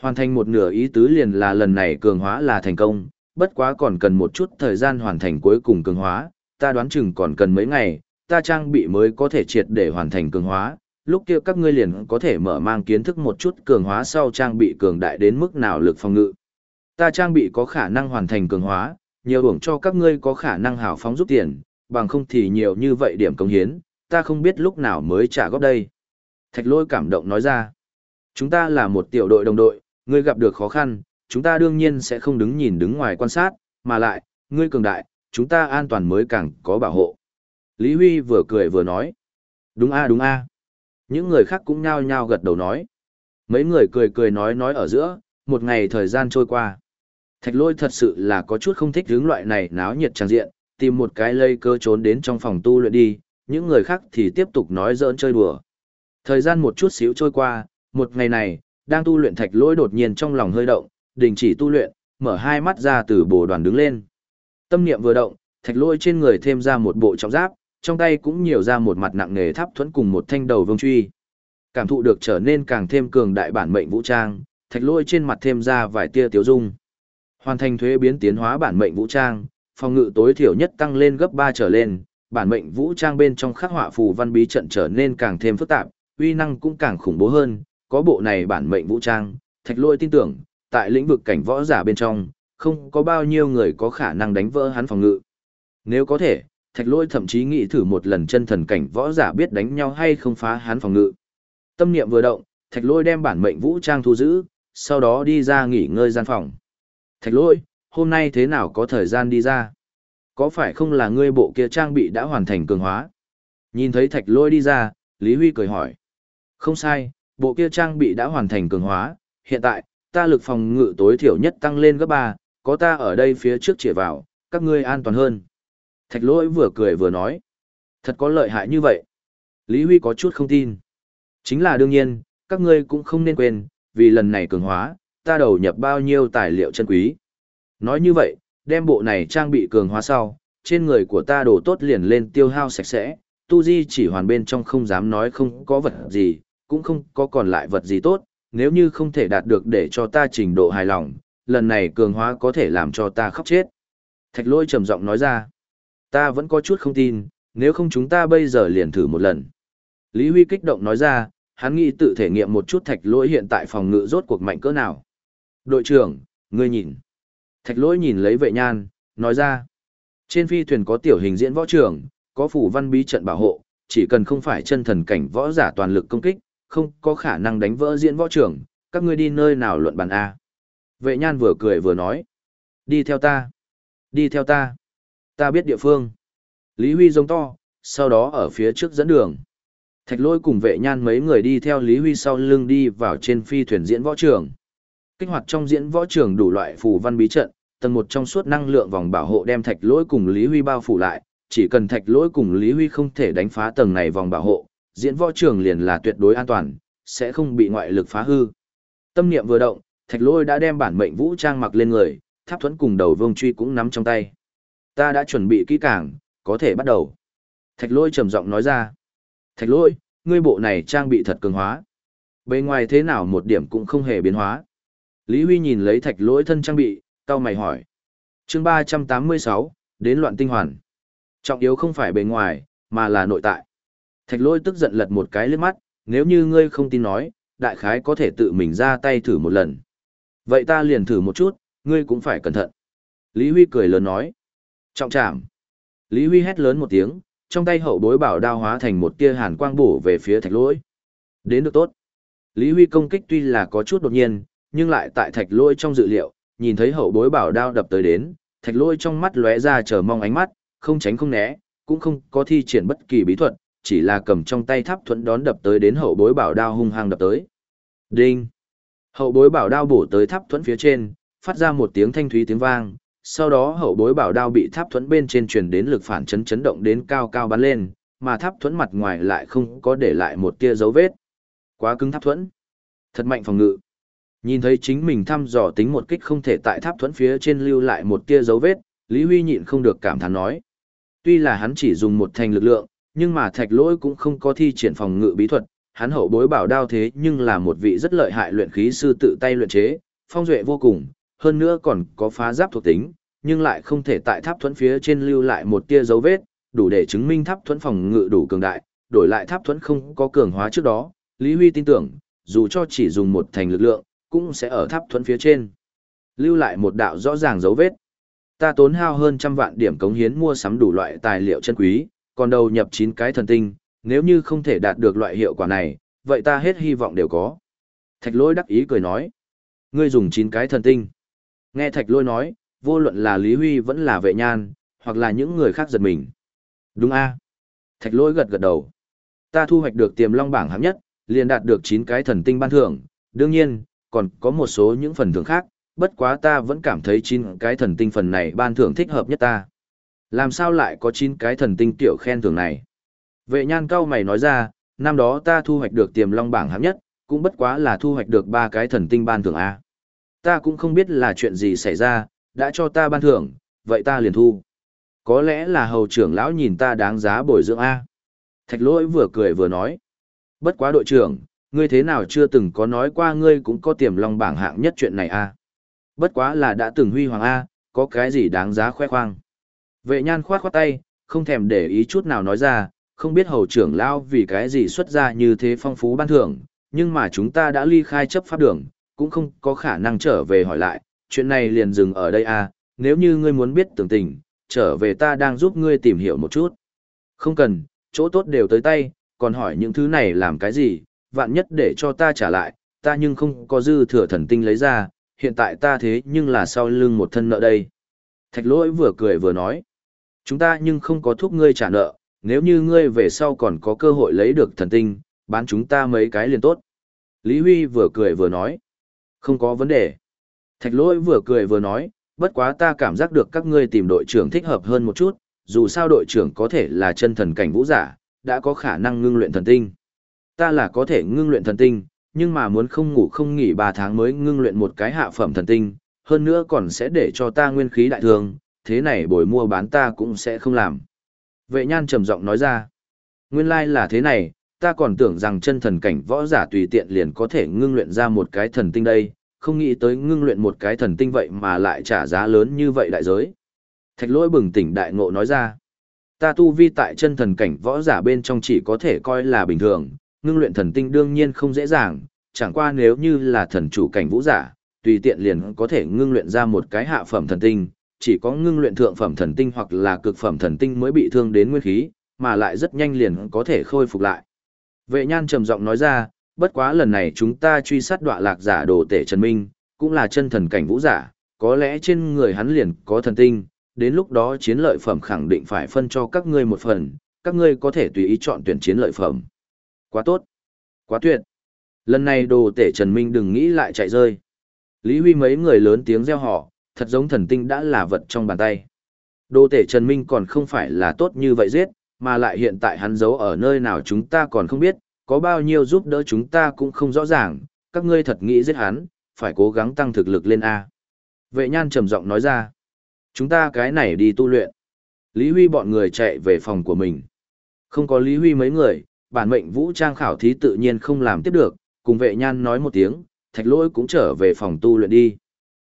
Hoàn thành một nửa ý tứ liền là lần này cường hóa là thành công, bất quá còn cần một chút thời gian hoàn thành cuối cùng cường hóa, ta đoán chừng còn cần mấy ngày, ta trang bị mới có thể triệt để hoàn thành cường hóa, lúc kia các ngươi liền có thể mở mang kiến thức một chút cường hóa sau trang bị cường đại đến mức nào lực phòng ngự. Ta trang bị có khả năng hoàn thành cường hóa, nhiều hưởng cho các ngươi có khả năng hào phóng giúp tiền, bằng không thì nhiều như vậy điểm công hiến, ta không biết lúc nào mới trả góp đây. Thạch lôi cảm động nói ra, chúng ta là một tiểu đội đồng đội, ngươi gặp được khó khăn, chúng ta đương nhiên sẽ không đứng nhìn đứng ngoài quan sát, mà lại, ngươi cường đại, chúng ta an toàn mới càng có bảo hộ. Lý Huy vừa cười vừa nói, đúng a đúng a. Những người khác cũng nhao nhao gật đầu nói. Mấy người cười cười nói nói ở giữa, một ngày thời gian trôi qua. Thạch lôi thật sự là có chút không thích hướng loại này náo nhiệt tràng diện, tìm một cái lây cơ trốn đến trong phòng tu luyện đi, những người khác thì tiếp tục nói giỡn chơi đùa. Thời gian một chút xíu trôi qua, một ngày này, đang tu luyện thạch Lỗi đột nhiên trong lòng hơi động, đình chỉ tu luyện, mở hai mắt ra từ bồ đoàn đứng lên. Tâm niệm vừa động, thạch Lỗi trên người thêm ra một bộ trọng giáp, trong tay cũng nhiều ra một mặt nặng nề tháp thuẫn cùng một thanh đầu vương truy. Cảm thụ được trở nên càng thêm cường đại bản mệnh vũ trang, thạch Lỗi trên mặt thêm ra vài tia tiếu dung. Hoàn thành thuế biến tiến hóa bản mệnh vũ trang, phòng ngự tối thiểu nhất tăng lên gấp 3 trở lên, bản mệnh vũ trang bên trong khắc họa phù văn bí trận trở nên càng thêm phức tạp, uy năng cũng càng khủng bố hơn, có bộ này bản mệnh vũ trang, thạch lôi tin tưởng, tại lĩnh vực cảnh võ giả bên trong, không có bao nhiêu người có khả năng đánh vỡ hắn phòng ngự. Nếu có thể, thạch lôi thậm chí nghĩ thử một lần chân thần cảnh võ giả biết đánh nhau hay không phá hắn phòng ngự. Tâm niệm vừa động, thạch lôi đem bản mệnh vũ trang thu giữ, sau đó đi ra nghỉ ngơi gian phòng. Thạch lôi, hôm nay thế nào có thời gian đi ra? Có phải không là ngươi bộ kia trang bị đã hoàn thành cường hóa? Nhìn thấy thạch lôi đi ra, Lý Huy cười hỏi. Không sai, bộ kia trang bị đã hoàn thành cường hóa, hiện tại, ta lực phòng ngự tối thiểu nhất tăng lên gấp 3, có ta ở đây phía trước chĩa vào, các ngươi an toàn hơn. Thạch lôi vừa cười vừa nói. Thật có lợi hại như vậy. Lý Huy có chút không tin. Chính là đương nhiên, các ngươi cũng không nên quên, vì lần này cường hóa, ta đầu nhập bao nhiêu tài liệu chân quý. Nói như vậy, đem bộ này trang bị cường hóa sau, trên người của ta đổ tốt liền lên tiêu hao sạch sẽ, tu di chỉ hoàn bên trong không dám nói không có vật gì, cũng không có còn lại vật gì tốt, nếu như không thể đạt được để cho ta trình độ hài lòng, lần này cường hóa có thể làm cho ta khóc chết. Thạch lôi trầm giọng nói ra, ta vẫn có chút không tin, nếu không chúng ta bây giờ liền thử một lần. Lý Huy kích động nói ra, hắn nghĩ tự thể nghiệm một chút thạch lỗi hiện tại phòng ngự rốt cuộc mạnh cỡ nào. Đội trưởng, ngươi nhìn. Thạch lỗi nhìn lấy vệ nhan, nói ra. Trên phi thuyền có tiểu hình diễn võ trường, có phủ văn bí trận bảo hộ, chỉ cần không phải chân thần cảnh võ giả toàn lực công kích, không có khả năng đánh vỡ diễn võ trường, các ngươi đi nơi nào luận bàn A. Vệ nhan vừa cười vừa nói. Đi theo ta. Đi theo ta. Ta biết địa phương. Lý Huy giống to, sau đó ở phía trước dẫn đường. Thạch lôi cùng vệ nhan mấy người đi theo Lý Huy sau lưng đi vào trên phi thuyền diễn võ trường. Kích hoạt trong diễn võ trường đủ loại phù văn bí trận, tầng một trong suốt năng lượng vòng bảo hộ đem thạch lỗi cùng Lý Huy bao phủ lại, chỉ cần thạch lỗi cùng Lý Huy không thể đánh phá tầng này vòng bảo hộ, diễn võ trường liền là tuyệt đối an toàn, sẽ không bị ngoại lực phá hư. Tâm niệm vừa động, thạch lỗi đã đem bản mệnh vũ trang mặc lên người, tháp thuẫn cùng đầu vương truy cũng nắm trong tay. Ta đã chuẩn bị kỹ càng, có thể bắt đầu. Thạch lỗi trầm giọng nói ra. Thạch lỗi, ngươi bộ này trang bị thật cường hóa. Bên ngoài thế nào một điểm cũng không hề biến hóa. Lý Huy nhìn lấy thạch lỗi thân trang bị, cao mày hỏi. chương 386, đến loạn tinh hoàn. Trọng yếu không phải bề ngoài, mà là nội tại. Thạch lỗi tức giận lật một cái lướt mắt, nếu như ngươi không tin nói, đại khái có thể tự mình ra tay thử một lần. Vậy ta liền thử một chút, ngươi cũng phải cẩn thận. Lý Huy cười lớn nói. Trọng trảm. Lý Huy hét lớn một tiếng, trong tay hậu bối bảo đao hóa thành một tia hàn quang bổ về phía thạch lỗi. Đến được tốt. Lý Huy công kích tuy là có chút đột nhiên, nhưng lại tại thạch lỗi trong dự liệu, nhìn thấy hậu bối bảo đao đập tới đến, thạch lôi trong mắt lóe ra chờ mong ánh mắt, không tránh không né, cũng không có thi triển bất kỳ bí thuật, chỉ là cầm trong tay tháp thuẫn đón đập tới đến hậu bối bảo đao hung hăng đập tới. Đinh! Hậu bối bảo đao bổ tới tháp thuẫn phía trên, phát ra một tiếng thanh thúy tiếng vang, sau đó hậu bối bảo đao bị tháp thuẫn bên trên truyền đến lực phản chấn chấn động đến cao cao bắn lên, mà tháp thuẫn mặt ngoài lại không có để lại một tia dấu vết. Quá cứng tháp thuẫn. Thật mạnh phòng ngự. Nhìn thấy chính mình thăm dò tính một kích không thể tại tháp thuẫn phía trên lưu lại một tia dấu vết, Lý Huy nhịn không được cảm thán nói. Tuy là hắn chỉ dùng một thành lực lượng, nhưng mà thạch lỗi cũng không có thi triển phòng ngự bí thuật, hắn hậu bối bảo đao thế nhưng là một vị rất lợi hại luyện khí sư tự tay luyện chế, phong duệ vô cùng, hơn nữa còn có phá giáp thuộc tính, nhưng lại không thể tại tháp thuẫn phía trên lưu lại một tia dấu vết, đủ để chứng minh tháp thuẫn phòng ngự đủ cường đại, đổi lại tháp thuẫn không có cường hóa trước đó, Lý Huy tin tưởng, dù cho chỉ dùng một thành lực lượng, cũng sẽ ở tháp thuẫn phía trên lưu lại một đạo rõ ràng dấu vết. Ta tốn hao hơn trăm vạn điểm cống hiến mua sắm đủ loại tài liệu chân quý, còn đầu nhập 9 cái thần tinh, nếu như không thể đạt được loại hiệu quả này, vậy ta hết hy vọng đều có. Thạch lôi đắc ý cười nói, ngươi dùng 9 cái thần tinh. Nghe thạch lôi nói, vô luận là Lý Huy vẫn là vệ nhan, hoặc là những người khác giật mình. Đúng a Thạch lôi gật gật đầu. Ta thu hoạch được tiềm long bảng hạng nhất, liền đạt được 9 cái thần tinh ban thưởng, đương nhiên, còn có một số những phần thưởng khác, bất quá ta vẫn cảm thấy 9 cái thần tinh phần này ban thưởng thích hợp nhất ta. Làm sao lại có 9 cái thần tinh tiểu khen thưởng này? Vệ nhan cao mày nói ra, năm đó ta thu hoạch được tiềm long bảng hạng nhất, cũng bất quá là thu hoạch được ba cái thần tinh ban thưởng A. Ta cũng không biết là chuyện gì xảy ra, đã cho ta ban thưởng, vậy ta liền thu. Có lẽ là hầu trưởng lão nhìn ta đáng giá bồi dưỡng A. Thạch lỗi vừa cười vừa nói. Bất quá đội trưởng, ngươi thế nào chưa từng có nói qua ngươi cũng có tiềm long bảng hạng nhất chuyện này A. Bất quá là đã từng huy hoàng A, có cái gì đáng giá khoe khoang. Vệ nhan khoát khoát tay, không thèm để ý chút nào nói ra, không biết hầu trưởng lão vì cái gì xuất ra như thế phong phú ban thưởng, nhưng mà chúng ta đã ly khai chấp pháp đường, cũng không có khả năng trở về hỏi lại, chuyện này liền dừng ở đây à, nếu như ngươi muốn biết tường tình, trở về ta đang giúp ngươi tìm hiểu một chút. Không cần, chỗ tốt đều tới tay, còn hỏi những thứ này làm cái gì, vạn nhất để cho ta trả lại, ta nhưng không có dư thừa thần tinh lấy ra, hiện tại ta thế nhưng là sau lưng một thân nợ đây. Thạch lỗi vừa cười vừa nói, chúng ta nhưng không có thuốc ngươi trả nợ, nếu như ngươi về sau còn có cơ hội lấy được thần tinh, bán chúng ta mấy cái liền tốt. Lý Huy vừa cười vừa nói, không có vấn đề. Thạch lỗi vừa cười vừa nói, bất quá ta cảm giác được các ngươi tìm đội trưởng thích hợp hơn một chút, dù sao đội trưởng có thể là chân thần cảnh vũ giả, đã có khả năng ngưng luyện thần tinh. Ta là có thể ngưng luyện thần tinh, nhưng mà muốn không ngủ không nghỉ 3 tháng mới ngưng luyện một cái hạ phẩm thần tinh, hơn nữa còn sẽ để cho ta nguyên khí đại thương, thế này bồi mua bán ta cũng sẽ không làm. Vệ nhan trầm giọng nói ra, nguyên lai là thế này, ta còn tưởng rằng chân thần cảnh võ giả tùy tiện liền có thể ngưng luyện ra một cái thần tinh đây, không nghĩ tới ngưng luyện một cái thần tinh vậy mà lại trả giá lớn như vậy đại giới. Thạch lỗi bừng tỉnh đại ngộ nói ra, ta tu vi tại chân thần cảnh võ giả bên trong chỉ có thể coi là bình thường, ngưng luyện thần tinh đương nhiên không dễ dàng, chẳng qua nếu như là thần chủ cảnh vũ giả, tùy tiện liền có thể ngưng luyện ra một cái hạ phẩm thần tinh, chỉ có ngưng luyện thượng phẩm thần tinh hoặc là cực phẩm thần tinh mới bị thương đến nguyên khí, mà lại rất nhanh liền có thể khôi phục lại. Vệ nhan trầm giọng nói ra, bất quá lần này chúng ta truy sát đọa lạc giả đồ tể Trần Minh, cũng là chân thần cảnh vũ giả, có lẽ trên người hắn liền có thần tinh, đến lúc đó chiến lợi phẩm khẳng định phải phân cho các ngươi một phần, các ngươi có thể tùy ý chọn tuyển chiến lợi phẩm. Quá tốt, quá tuyệt. Lần này đồ tể Trần Minh đừng nghĩ lại chạy rơi. Lý Huy mấy người lớn tiếng reo họ, thật giống thần tinh đã là vật trong bàn tay. Đồ tể Trần Minh còn không phải là tốt như vậy giết, mà lại hiện tại hắn giấu ở nơi nào chúng ta còn không biết, có bao nhiêu giúp đỡ chúng ta cũng không rõ ràng, các ngươi thật nghĩ giết hắn, phải cố gắng tăng thực lực lên A. Vệ nhan trầm giọng nói ra, chúng ta cái này đi tu luyện. Lý Huy bọn người chạy về phòng của mình. Không có Lý Huy mấy người, bản mệnh vũ trang khảo thí tự nhiên không làm tiếp được, cùng vệ nhan nói một tiếng, thạch lỗi cũng trở về phòng tu luyện đi.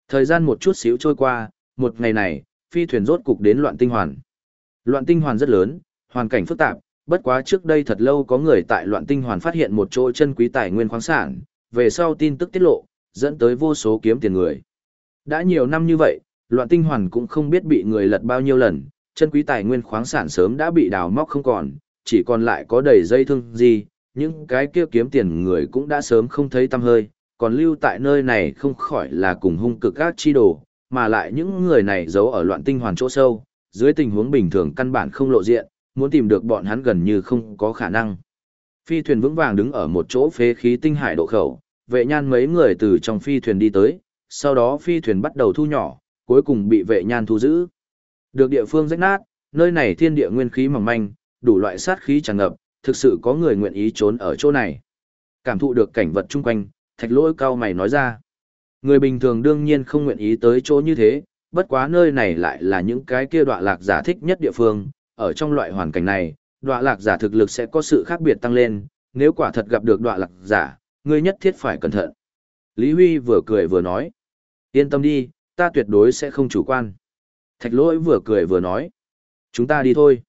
Thời gian một chút xíu trôi qua, một ngày này, phi thuyền rốt cục đến loạn tinh hoàn. Loạn tinh hoàn rất lớn, hoàn cảnh phức tạp, bất quá trước đây thật lâu có người tại loạn tinh hoàn phát hiện một chỗ chân quý tài nguyên khoáng sản, về sau tin tức tiết lộ, dẫn tới vô số kiếm tiền người. Đã nhiều năm như vậy, loạn tinh hoàn cũng không biết bị người lật bao nhiêu lần, chân quý tài nguyên khoáng sản sớm đã bị đào móc không còn, chỉ còn lại có đầy dây thương gì, những cái kia kiếm tiền người cũng đã sớm không thấy tăm hơi, còn lưu tại nơi này không khỏi là cùng hung cực các chi đồ, mà lại những người này giấu ở loạn tinh hoàn chỗ sâu, dưới tình huống bình thường căn bản không lộ diện, muốn tìm được bọn hắn gần như không có khả năng. Phi thuyền vững vàng đứng ở một chỗ phế khí tinh hải độ khẩu, vệ nhan mấy người từ trong phi thuyền đi tới, sau đó phi thuyền bắt đầu thu nhỏ, cuối cùng bị vệ nhan thu giữ. Được địa phương rách nát, nơi này thiên địa nguyên khí mỏng manh, đủ loại sát khí tràn ngập, thực sự có người nguyện ý trốn ở chỗ này. Cảm thụ được cảnh vật chung quanh, thạch lỗi cao mày nói ra. Người bình thường đương nhiên không nguyện ý tới chỗ như thế, bất quá nơi này lại là những cái kia đọa lạc giả thích nhất địa phương, ở trong loại hoàn cảnh này, đọa lạc giả thực lực sẽ có sự khác biệt tăng lên, nếu quả thật gặp được đọa lạc giả, ngươi nhất thiết phải cẩn thận. Lý Huy vừa cười vừa nói, yên tâm đi, ta tuyệt đối sẽ không chủ quan. Thạch lỗi vừa cười vừa nói, chúng ta đi thôi.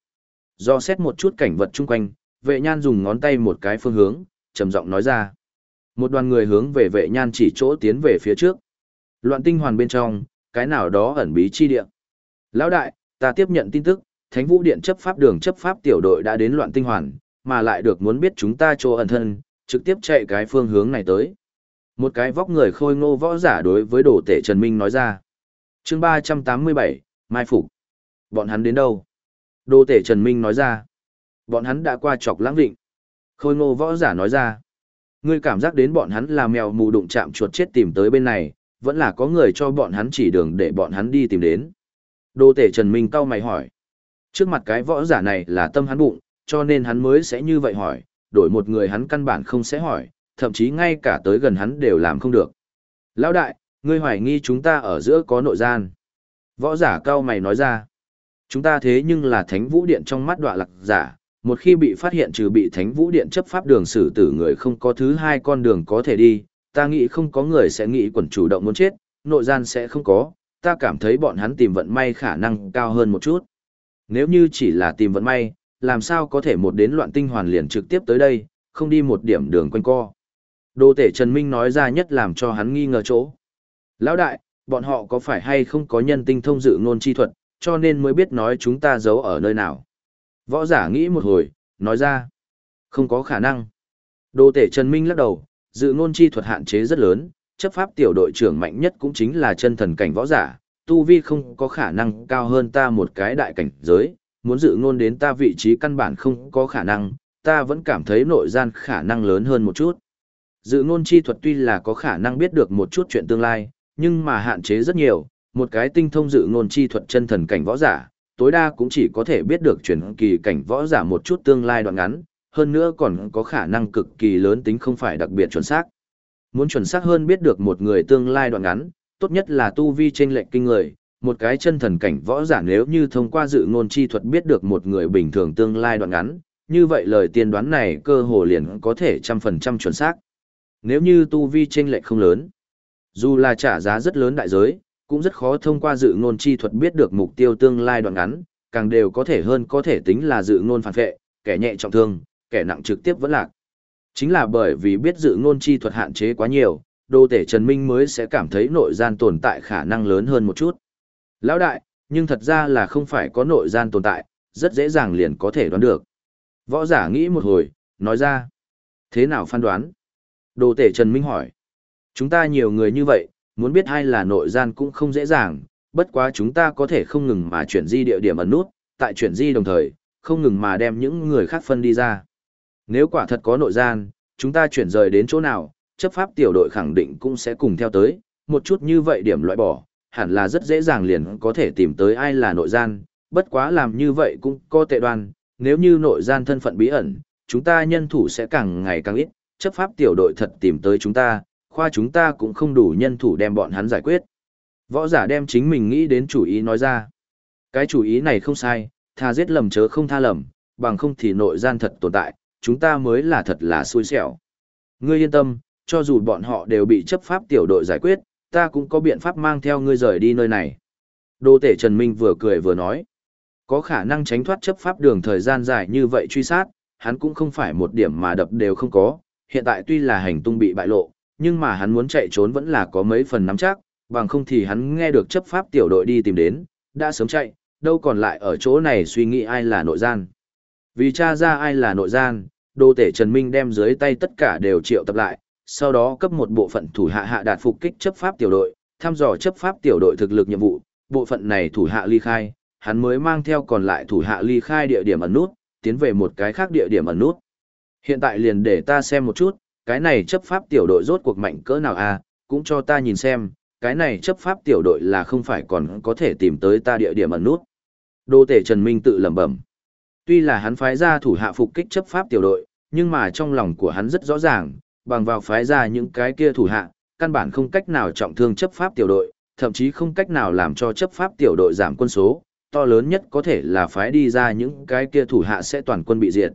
Do xét một chút cảnh vật chung quanh, vệ nhan dùng ngón tay một cái phương hướng, trầm giọng nói ra. Một đoàn người hướng về vệ nhan chỉ chỗ tiến về phía trước. Loạn tinh hoàn bên trong, cái nào đó ẩn bí chi địa. Lão đại, ta tiếp nhận tin tức, Thánh Vũ Điện chấp pháp đường chấp pháp tiểu đội đã đến loạn tinh hoàn, mà lại được muốn biết chúng ta chỗ ẩn thân, trực tiếp chạy cái phương hướng này tới. Một cái vóc người khôi ngô võ giả đối với đồ tể Trần Minh nói ra. chương 387, Mai Phục. Bọn hắn đến đâu? Đô tể Trần Minh nói ra. Bọn hắn đã qua chọc lãng vịnh. Khôi ngô võ giả nói ra. Ngươi cảm giác đến bọn hắn là mèo mù đụng chạm chuột chết tìm tới bên này, vẫn là có người cho bọn hắn chỉ đường để bọn hắn đi tìm đến. Đô tể Trần Minh cau mày hỏi. Trước mặt cái võ giả này là tâm hắn bụng, cho nên hắn mới sẽ như vậy hỏi, đổi một người hắn căn bản không sẽ hỏi, thậm chí ngay cả tới gần hắn đều làm không được. Lão đại, ngươi hoài nghi chúng ta ở giữa có nội gian. Võ giả cao mày nói ra. Chúng ta thế nhưng là thánh vũ điện trong mắt đọa lạc giả, một khi bị phát hiện trừ bị thánh vũ điện chấp pháp đường xử tử người không có thứ hai con đường có thể đi, ta nghĩ không có người sẽ nghĩ quần chủ động muốn chết, nội gian sẽ không có, ta cảm thấy bọn hắn tìm vận may khả năng cao hơn một chút. Nếu như chỉ là tìm vận may, làm sao có thể một đến loạn tinh hoàn liền trực tiếp tới đây, không đi một điểm đường quanh co. Đô tể Trần Minh nói ra nhất làm cho hắn nghi ngờ chỗ. Lão đại, bọn họ có phải hay không có nhân tinh thông dự ngôn chi thuật, cho nên mới biết nói chúng ta giấu ở nơi nào. Võ giả nghĩ một hồi, nói ra. Không có khả năng. Đô tể Trần Minh lắc đầu, dự ngôn chi thuật hạn chế rất lớn, chấp pháp tiểu đội trưởng mạnh nhất cũng chính là chân thần cảnh võ giả, tu vi không có khả năng cao hơn ta một cái đại cảnh giới, muốn dự ngôn đến ta vị trí căn bản không có khả năng, ta vẫn cảm thấy nội gian khả năng lớn hơn một chút. Dự ngôn chi thuật tuy là có khả năng biết được một chút chuyện tương lai, nhưng mà hạn chế rất nhiều, một cái tinh thông dự ngôn chi thuật chân thần cảnh võ giả, tối đa cũng chỉ có thể biết được chuyển kỳ cảnh võ giả một chút tương lai đoạn ngắn, hơn nữa còn có khả năng cực kỳ lớn tính không phải đặc biệt chuẩn xác. Muốn chuẩn xác hơn biết được một người tương lai đoạn ngắn, tốt nhất là tu vi trên lệnh kinh người, một cái chân thần cảnh võ giả nếu như thông qua dự ngôn chi thuật biết được một người bình thường tương lai đoạn ngắn, như vậy lời tiên đoán này cơ hồ liền có thể trăm phần trăm chuẩn xác. Nếu như tu vi trên lệnh không lớn, dù là trả giá rất lớn đại giới, cũng rất khó thông qua dự ngôn chi thuật biết được mục tiêu tương lai đoạn ngắn, càng đều có thể hơn có thể tính là dự ngôn phản vệ, kẻ nhẹ trọng thương, kẻ nặng trực tiếp vẫn lạc. Chính là bởi vì biết dự ngôn chi thuật hạn chế quá nhiều, đô tể Trần Minh mới sẽ cảm thấy nội gian tồn tại khả năng lớn hơn một chút. Lão đại, nhưng thật ra là không phải có nội gian tồn tại, rất dễ dàng liền có thể đoán được. Võ giả nghĩ một hồi, nói ra. Thế nào phán đoán? Đồ tể Trần Minh hỏi. Chúng ta nhiều người như vậy, muốn biết ai là nội gian cũng không dễ dàng, bất quá chúng ta có thể không ngừng mà chuyển di địa điểm ẩn nút, tại chuyển di đồng thời, không ngừng mà đem những người khác phân đi ra. Nếu quả thật có nội gian, chúng ta chuyển rời đến chỗ nào, chấp pháp tiểu đội khẳng định cũng sẽ cùng theo tới, một chút như vậy điểm loại bỏ, hẳn là rất dễ dàng liền có thể tìm tới ai là nội gian, bất quá làm như vậy cũng có tệ đoan, nếu như nội gian thân phận bí ẩn, chúng ta nhân thủ sẽ càng ngày càng ít, chấp pháp tiểu đội thật tìm tới chúng ta, khoa chúng ta cũng không đủ nhân thủ đem bọn hắn giải quyết. Võ giả đem chính mình nghĩ đến chủ ý nói ra. Cái chủ ý này không sai, tha giết lầm chớ không tha lầm, bằng không thì nội gian thật tồn tại, chúng ta mới là thật là xui xẻo. Ngươi yên tâm, cho dù bọn họ đều bị chấp pháp tiểu đội giải quyết, ta cũng có biện pháp mang theo ngươi rời đi nơi này. Đô tể Trần Minh vừa cười vừa nói. Có khả năng tránh thoát chấp pháp đường thời gian dài như vậy truy sát, hắn cũng không phải một điểm mà đập đều không có. Hiện tại tuy là hành tung bị bại lộ, nhưng mà hắn muốn chạy trốn vẫn là có mấy phần nắm chắc, bằng không thì hắn nghe được chấp pháp tiểu đội đi tìm đến, đã sớm chạy, đâu còn lại ở chỗ này suy nghĩ ai là nội gian. Vì tra ra ai là nội gian, đô tể Trần Minh đem dưới tay tất cả đều triệu tập lại, sau đó cấp một bộ phận thủ hạ hạ đạt phục kích chấp pháp tiểu đội, thăm dò chấp pháp tiểu đội thực lực nhiệm vụ, bộ phận này thủ hạ ly khai, hắn mới mang theo còn lại thủ hạ ly khai địa điểm ẩn nút, tiến về một cái khác địa điểm ẩn nút. Hiện tại liền để ta xem một chút, cái này chấp pháp tiểu đội rốt cuộc mạnh cỡ nào à, cũng cho ta nhìn xem, cái này chấp pháp tiểu đội là không phải còn có thể tìm tới ta địa điểm ẩn nút. Đô tể Trần Minh tự lẩm bẩm. Tuy là hắn phái ra thủ hạ phục kích chấp pháp tiểu đội, nhưng mà trong lòng của hắn rất rõ ràng, bằng vào phái ra những cái kia thủ hạ, căn bản không cách nào trọng thương chấp pháp tiểu đội, thậm chí không cách nào làm cho chấp pháp tiểu đội giảm quân số, to lớn nhất có thể là phái đi ra những cái kia thủ hạ sẽ toàn quân bị diệt.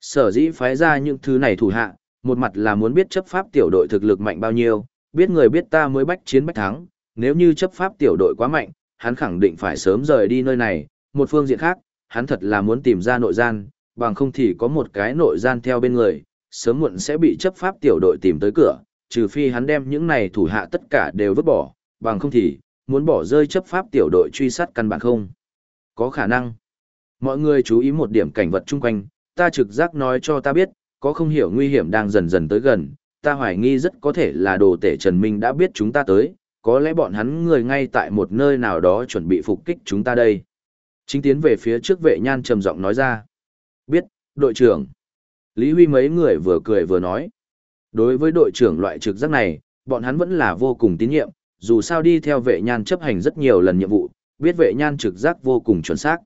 Sở dĩ phái ra những thứ này thủ hạ, một mặt là muốn biết chấp pháp tiểu đội thực lực mạnh bao nhiêu, biết người biết ta mới bách chiến bách thắng, nếu như chấp pháp tiểu đội quá mạnh, hắn khẳng định phải sớm rời đi nơi này, một phương diện khác, hắn thật là muốn tìm ra nội gian, bằng không thì có một cái nội gian theo bên người, sớm muộn sẽ bị chấp pháp tiểu đội tìm tới cửa, trừ phi hắn đem những này thủ hạ tất cả đều vứt bỏ, bằng không thì, muốn bỏ rơi chấp pháp tiểu đội truy sát căn bản không. Có khả năng. Mọi người chú ý một điểm cảnh vật chung quanh, ta trực giác nói cho ta biết, có không hiểu nguy hiểm đang dần dần tới gần, ta hoài nghi rất có thể là đồ tể Trần Minh đã biết chúng ta tới, có lẽ bọn hắn người ngay tại một nơi nào đó chuẩn bị phục kích chúng ta đây. Chính tiến về phía trước vệ nhan trầm giọng nói ra. Biết, đội trưởng. Lý Huy mấy người vừa cười vừa nói. Đối với đội trưởng loại trực giác này, bọn hắn vẫn là vô cùng tín nhiệm, dù sao đi theo vệ nhan chấp hành rất nhiều lần nhiệm vụ, biết vệ nhan trực giác vô cùng chuẩn xác.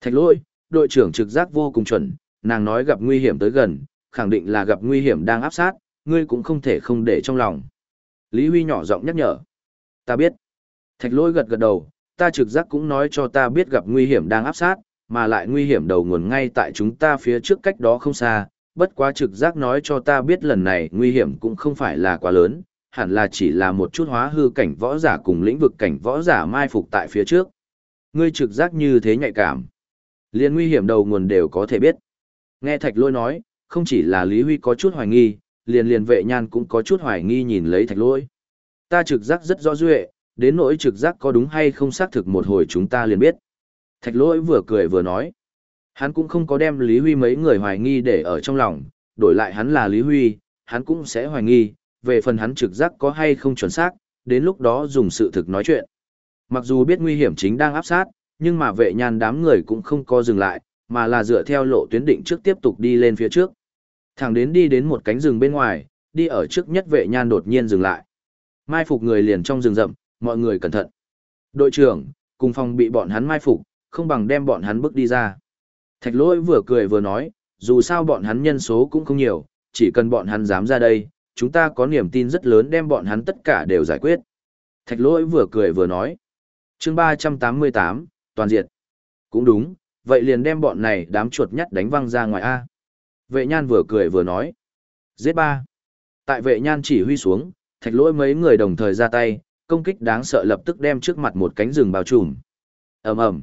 Thạch lỗi, đội trưởng trực giác vô cùng chuẩn, nàng nói gặp nguy hiểm tới gần, khẳng định là gặp nguy hiểm đang áp sát, ngươi cũng không thể không để trong lòng. Lý Huy nhỏ giọng nhắc nhở. Ta biết. Thạch lỗi gật gật đầu, ta trực giác cũng nói cho ta biết gặp nguy hiểm đang áp sát, mà lại nguy hiểm đầu nguồn ngay tại chúng ta phía trước cách đó không xa, bất quá trực giác nói cho ta biết lần này nguy hiểm cũng không phải là quá lớn, hẳn là chỉ là một chút hóa hư cảnh võ giả cùng lĩnh vực cảnh võ giả mai phục tại phía trước. Ngươi trực giác như thế nhạy cảm. Liên nguy hiểm đầu nguồn đều có thể biết. Nghe thạch lôi nói, không chỉ là Lý Huy có chút hoài nghi, liền liền vệ nhan cũng có chút hoài nghi nhìn lấy thạch Lỗi. Ta trực giác rất rõ duệ, đến nỗi trực giác có đúng hay không xác thực một hồi chúng ta liền biết. Thạch lỗi vừa cười vừa nói. Hắn cũng không có đem Lý Huy mấy người hoài nghi để ở trong lòng, đổi lại hắn là Lý Huy, hắn cũng sẽ hoài nghi, về phần hắn trực giác có hay không chuẩn xác, đến lúc đó dùng sự thực nói chuyện. Mặc dù biết nguy hiểm chính đang áp sát, nhưng mà vệ nhan đám người cũng không có dừng lại, mà là dựa theo lộ tuyến định trước tiếp tục đi lên phía trước. Thẳng đến đi đến một cánh rừng bên ngoài, đi ở trước nhất vệ nhan đột nhiên dừng lại. Mai phục người liền trong rừng rậm, mọi người cẩn thận. Đội trưởng, cùng phòng bị bọn hắn mai phục, không bằng đem bọn hắn bước đi ra. Thạch lỗi vừa cười vừa nói, dù sao bọn hắn nhân số cũng không nhiều, chỉ cần bọn hắn dám ra đây, chúng ta có niềm tin rất lớn đem bọn hắn tất cả đều giải quyết. Thạch lỗi vừa cười vừa nói. chương 388, toàn diệt. Cũng đúng, vậy liền đem bọn này đám chuột nhắt đánh văng ra ngoài A. Vệ nhan vừa cười vừa nói. Giết ba. Tại vệ nhan chỉ huy xuống, thạch lỗi mấy người đồng thời ra tay, công kích đáng sợ lập tức đem trước mặt một cánh rừng bao trùm. ầm ầm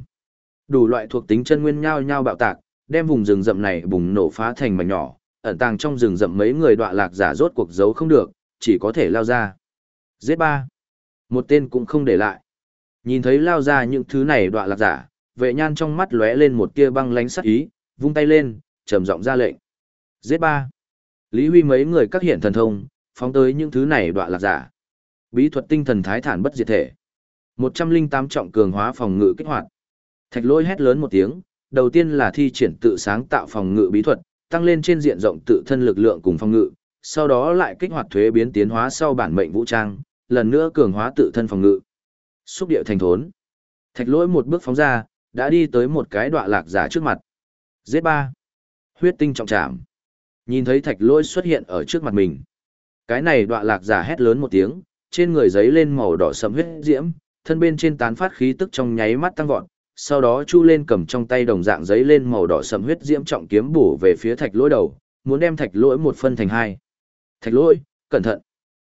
Đủ loại thuộc tính chân nguyên nhao nhao bạo tạc, đem vùng rừng rậm này bùng nổ phá thành mảnh nhỏ, ẩn tàng trong rừng rậm mấy người đọa lạc giả rốt cuộc giấu không được, chỉ có thể lao ra. Giết ba. Một tên cũng không để lại. Nhìn thấy lao ra những thứ này đọa lạc giả, vệ nhan trong mắt lóe lên một tia băng lánh sắc ý, vung tay lên, trầm giọng ra lệnh. Giết ba. Lý Huy mấy người các hiện thần thông, phóng tới những thứ này đoạn lạc giả. Bí thuật tinh thần thái thản bất diệt thể. 108 trọng cường hóa phòng ngự kích hoạt. Thạch lôi hét lớn một tiếng, đầu tiên là thi triển tự sáng tạo phòng ngự bí thuật, tăng lên trên diện rộng tự thân lực lượng cùng phòng ngự, sau đó lại kích hoạt thuế biến tiến hóa sau bản mệnh vũ trang, lần nữa cường hóa tự thân phòng ngự. Xúc điệu thành thốn. Thạch Lôi một bước phóng ra, đã đi tới một cái đoạn lạc giả trước mặt. Giết ba. Huyết tinh trọng trảm. Nhìn thấy thạch lỗi xuất hiện ở trước mặt mình. Cái này đọa lạc giả hét lớn một tiếng, trên người giấy lên màu đỏ sẫm huyết diễm, thân bên trên tán phát khí tức trong nháy mắt tăng vọt, sau đó chu lên cầm trong tay đồng dạng giấy lên màu đỏ sẫm huyết diễm trọng kiếm bổ về phía thạch lỗi đầu, muốn đem thạch lỗi một phân thành hai. Thạch lỗi, cẩn thận.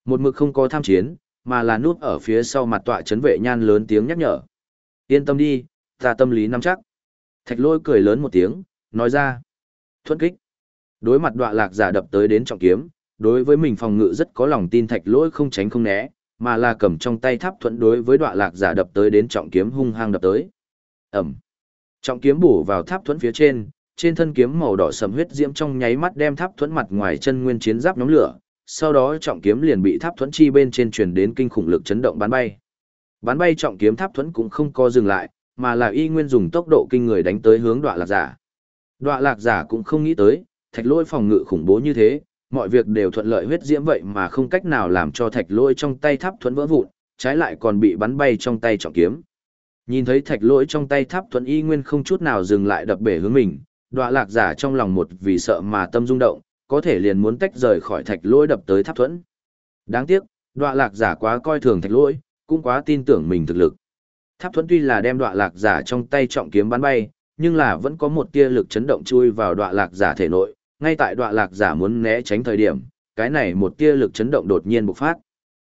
Một mực không có tham chiến, mà là núp ở phía sau mặt tọa chấn vệ nhan lớn tiếng nhắc nhở. Yên tâm đi, ta tâm lý nắm chắc. Thạch lỗi cười lớn một tiếng, nói ra. Thuận kích. Đối mặt đoạ lạc giả đập tới đến trọng kiếm, đối với mình phòng ngự rất có lòng tin thạch lỗi không tránh không né, mà là cầm trong tay tháp thuận đối với đoạ lạc giả đập tới đến trọng kiếm hung hăng đập tới. Ẩm. Trọng kiếm bổ vào tháp thuẫn phía trên, trên thân kiếm màu đỏ sầm huyết diễm trong nháy mắt đem tháp thuẫn mặt ngoài chân nguyên chiến giáp nhóm lửa, sau đó trọng kiếm liền bị tháp thuẫn chi bên trên truyền đến kinh khủng lực chấn động bắn bay. Bắn bay trọng kiếm tháp thuẫn cũng không co dừng lại, mà là y nguyên dùng tốc độ kinh người đánh tới hướng Đoạ Lạc giả. Đoạ Lạc giả cũng không nghĩ tới, thạch lôi phòng ngự khủng bố như thế, mọi việc đều thuận lợi huyết diễm vậy mà không cách nào làm cho thạch lôi trong tay tháp thuẫn vỡ vụn, trái lại còn bị bắn bay trong tay trọng kiếm. Nhìn thấy thạch lỗi trong tay tháp thuẫn y nguyên không chút nào dừng lại đập bể hướng mình, đọa lạc giả trong lòng một vì sợ mà tâm rung động, có thể liền muốn tách rời khỏi thạch lỗi đập tới tháp thuẫn. Đáng tiếc, đọa lạc giả quá coi thường thạch lỗi, cũng quá tin tưởng mình thực lực. Tháp thuẫn tuy là đem đọa lạc giả trong tay trọng kiếm bắn bay, nhưng là vẫn có một tia lực chấn động chui vào đọa lạc giả thể nội, ngay tại đoạn lạc giả muốn né tránh thời điểm, cái này một tia lực chấn động đột nhiên bộc phát.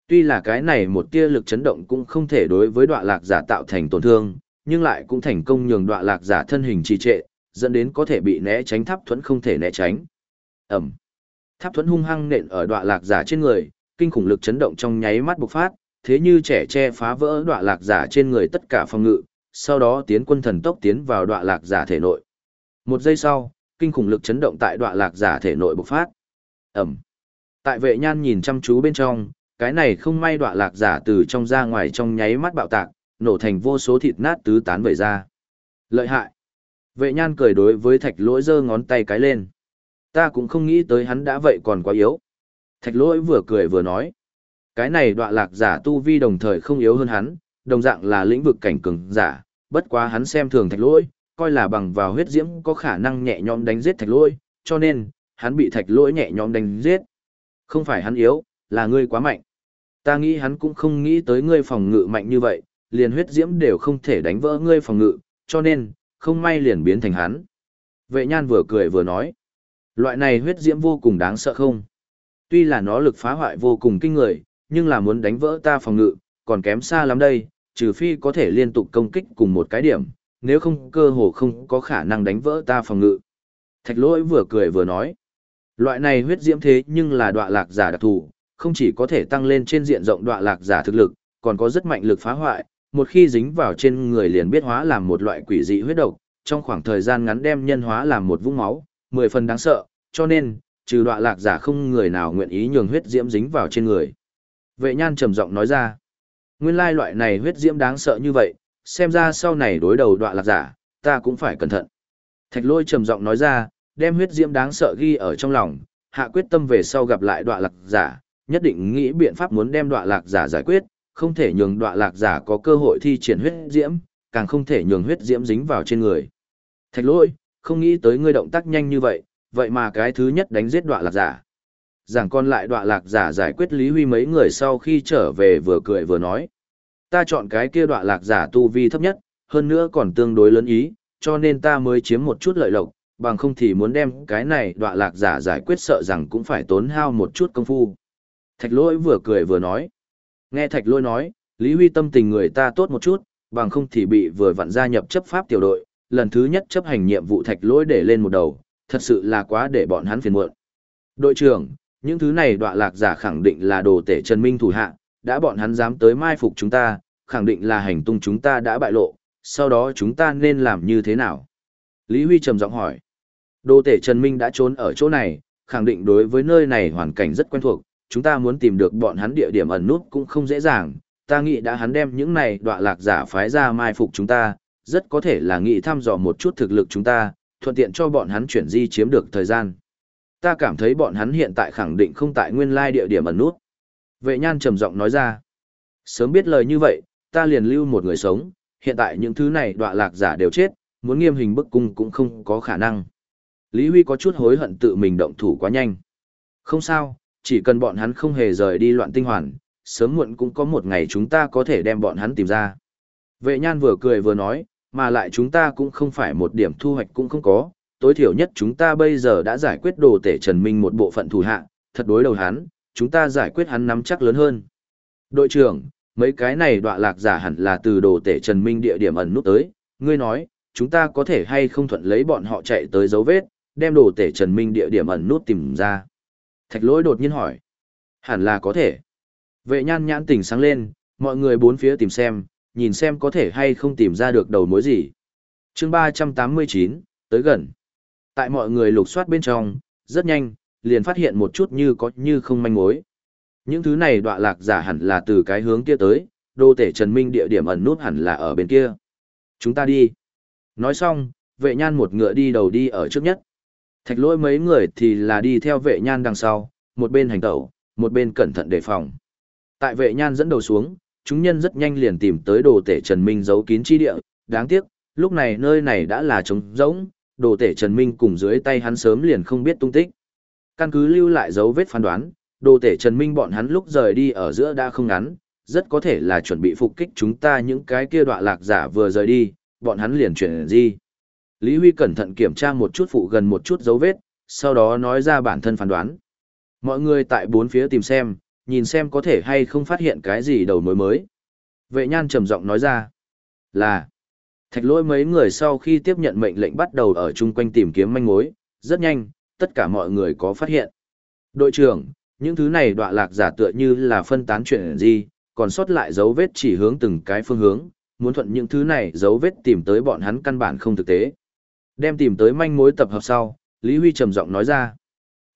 Tuy là cái này một tia lực chấn động cũng không thể đối với đoạn lạc giả tạo thành tổn thương, nhưng lại cũng thành công nhường đoạn lạc giả thân hình trì trệ, dẫn đến có thể bị né tránh tháp thuẫn không thể né tránh. Ẩm. Tháp thuẫn hung hăng nện ở đoạn lạc giả trên người, kinh khủng lực chấn động trong nháy mắt bộc phát, thế như trẻ che phá vỡ đoạn lạc giả trên người tất cả phòng ngự, sau đó tiến quân thần tốc tiến vào đoạn lạc giả thể nội. Một giây sau, kinh khủng lực chấn động tại đọa lạc giả thể nội bộc phát. Ẩm. Tại vệ nhan nhìn chăm chú bên trong, cái này không may đọa lạc giả từ trong ra ngoài trong nháy mắt bạo tạc, nổ thành vô số thịt nát tứ tán vẩy ra. Lợi hại. Vệ nhan cười đối với thạch lỗi giơ ngón tay cái lên. Ta cũng không nghĩ tới hắn đã vậy còn quá yếu. Thạch lỗi vừa cười vừa nói. Cái này đọa lạc giả tu vi đồng thời không yếu hơn hắn, đồng dạng là lĩnh vực cảnh cường giả, bất quá hắn xem thường thạch lỗi, coi là bằng vào huyết diễm có khả năng nhẹ nhõm đánh giết thạch lỗi, cho nên, hắn bị thạch lỗi nhẹ nhõm đánh giết. Không phải hắn yếu, là ngươi quá mạnh. Ta nghĩ hắn cũng không nghĩ tới ngươi phòng ngự mạnh như vậy, liền huyết diễm đều không thể đánh vỡ ngươi phòng ngự, cho nên, không may liền biến thành hắn. Vệ nhan vừa cười vừa nói, loại này huyết diễm vô cùng đáng sợ không? Tuy là nó lực phá hoại vô cùng kinh người, nhưng là muốn đánh vỡ ta phòng ngự, còn kém xa lắm đây, trừ phi có thể liên tục công kích cùng một cái điểm, nếu không cơ hồ không có khả năng đánh vỡ ta phòng ngự. Thạch lỗi vừa cười vừa nói, loại này huyết diễm thế nhưng là đoạ lạc giả đặc thù, không chỉ có thể tăng lên trên diện rộng đoạ lạc giả thực lực, còn có rất mạnh lực phá hoại, một khi dính vào trên người liền biết hóa làm một loại quỷ dị huyết độc, trong khoảng thời gian ngắn đem nhân hóa làm một vũng máu, mười phần đáng sợ, cho nên, trừ đoạ lạc giả không người nào nguyện ý nhường huyết diễm dính vào trên người. Vệ nhan trầm giọng nói ra, nguyên lai loại này huyết diễm đáng sợ như vậy, xem ra sau này đối đầu đoạn lạc giả, ta cũng phải cẩn thận. Thạch lôi trầm giọng nói ra, đem huyết diễm đáng sợ ghi ở trong lòng, hạ quyết tâm về sau gặp lại đoạn lạc giả, nhất định nghĩ biện pháp muốn đem đoạn lạc giả giải quyết, không thể nhường đoạn lạc giả có cơ hội thi triển huyết diễm, càng không thể nhường huyết diễm dính vào trên người. Thạch lôi, không nghĩ tới ngươi động tác nhanh như vậy, vậy mà cái thứ nhất đánh giết đoạn lạc giả. Giảng còn lại đoạn lạc giả giải quyết Lý Huy mấy người sau khi trở về vừa cười vừa nói. Ta chọn cái kia đọa lạc giả tu vi thấp nhất, hơn nữa còn tương đối lớn ý, cho nên ta mới chiếm một chút lợi lộc, bằng không thì muốn đem cái này đọa lạc giả giải quyết sợ rằng cũng phải tốn hao một chút công phu. Thạch lỗi vừa cười vừa nói. Nghe thạch lỗi nói, Lý Huy tâm tình người ta tốt một chút, bằng không thì bị vừa vặn gia nhập chấp pháp tiểu đội, lần thứ nhất chấp hành nhiệm vụ thạch lỗi để lên một đầu, thật sự là quá để bọn hắn phiền muộn. Đội trưởng, những thứ này đọa lạc giả khẳng định là đồ tể Trần Minh thủ hạ, đã bọn hắn dám tới mai phục chúng ta, khẳng định là hành tung chúng ta đã bại lộ, sau đó chúng ta nên làm như thế nào? Lý Huy trầm giọng hỏi. Đô tể Trần Minh đã trốn ở chỗ này, khẳng định đối với nơi này hoàn cảnh rất quen thuộc, chúng ta muốn tìm được bọn hắn địa điểm ẩn nút cũng không dễ dàng, ta nghĩ đã hắn đem những này đọa lạc giả phái ra mai phục chúng ta, rất có thể là nghĩ thăm dò một chút thực lực chúng ta, thuận tiện cho bọn hắn chuyển di chiếm được thời gian. Ta cảm thấy bọn hắn hiện tại khẳng định không tại nguyên lai địa điểm ẩn nút. Vệ nhan trầm giọng nói ra. Sớm biết lời như vậy, ta liền lưu một người sống, hiện tại những thứ này đọa lạc giả đều chết, muốn nghiêm hình bức cung cũng không có khả năng. Lý Huy có chút hối hận tự mình động thủ quá nhanh. Không sao, chỉ cần bọn hắn không hề rời đi loạn tinh hoàn, sớm muộn cũng có một ngày chúng ta có thể đem bọn hắn tìm ra. Vệ nhan vừa cười vừa nói, mà lại chúng ta cũng không phải một điểm thu hoạch cũng không có, tối thiểu nhất chúng ta bây giờ đã giải quyết đồ tể Trần Minh một bộ phận thủ hạ, thật đối đầu hắn, chúng ta giải quyết hắn nắm chắc lớn hơn. Đội trưởng, mấy cái này đọa lạc giả hẳn là từ đồ tể Trần Minh địa điểm ẩn nút tới, ngươi nói, chúng ta có thể hay không thuận lấy bọn họ chạy tới dấu vết, đem đồ tể Trần Minh địa điểm ẩn nút tìm ra. Thạch lỗi đột nhiên hỏi. Hẳn là có thể. Vệ nhan nhãn tỉnh sáng lên, mọi người bốn phía tìm xem, nhìn xem có thể hay không tìm ra được đầu mối gì. chương 389, tới gần. Tại mọi người lục soát bên trong, rất nhanh, liền phát hiện một chút như có như không manh mối. Những thứ này đọa lạc giả hẳn là từ cái hướng kia tới, đô tể Trần Minh địa điểm ẩn nút hẳn là ở bên kia. Chúng ta đi. Nói xong, vệ nhan một ngựa đi đầu đi ở trước nhất. Thạch lỗi mấy người thì là đi theo vệ nhan đằng sau, một bên hành tẩu, một bên cẩn thận đề phòng. Tại vệ nhan dẫn đầu xuống, chúng nhân rất nhanh liền tìm tới đồ tể Trần Minh giấu kín chi địa, đáng tiếc, lúc này nơi này đã là trống rỗng, đồ tể Trần Minh cùng dưới tay hắn sớm liền không biết tung tích. Căn cứ lưu lại dấu vết phán đoán, đồ tể Trần Minh bọn hắn lúc rời đi ở giữa đã không ngắn, rất có thể là chuẩn bị phục kích chúng ta những cái kia đọa lạc giả vừa rời đi, bọn hắn liền chuyển gì. Lý Huy cẩn thận kiểm tra một chút phụ gần một chút dấu vết, sau đó nói ra bản thân phán đoán. Mọi người tại bốn phía tìm xem, nhìn xem có thể hay không phát hiện cái gì đầu mối mới. Vệ nhan trầm giọng nói ra là thạch lỗi mấy người sau khi tiếp nhận mệnh lệnh bắt đầu ở chung quanh tìm kiếm manh mối, rất nhanh, tất cả mọi người có phát hiện. Đội trưởng, những thứ này đọa lạc giả tựa như là phân tán chuyện gì, còn sót lại dấu vết chỉ hướng từng cái phương hướng, muốn thuận những thứ này dấu vết tìm tới bọn hắn căn bản không thực tế. Đem tìm tới manh mối tập hợp sau, Lý Huy trầm giọng nói ra.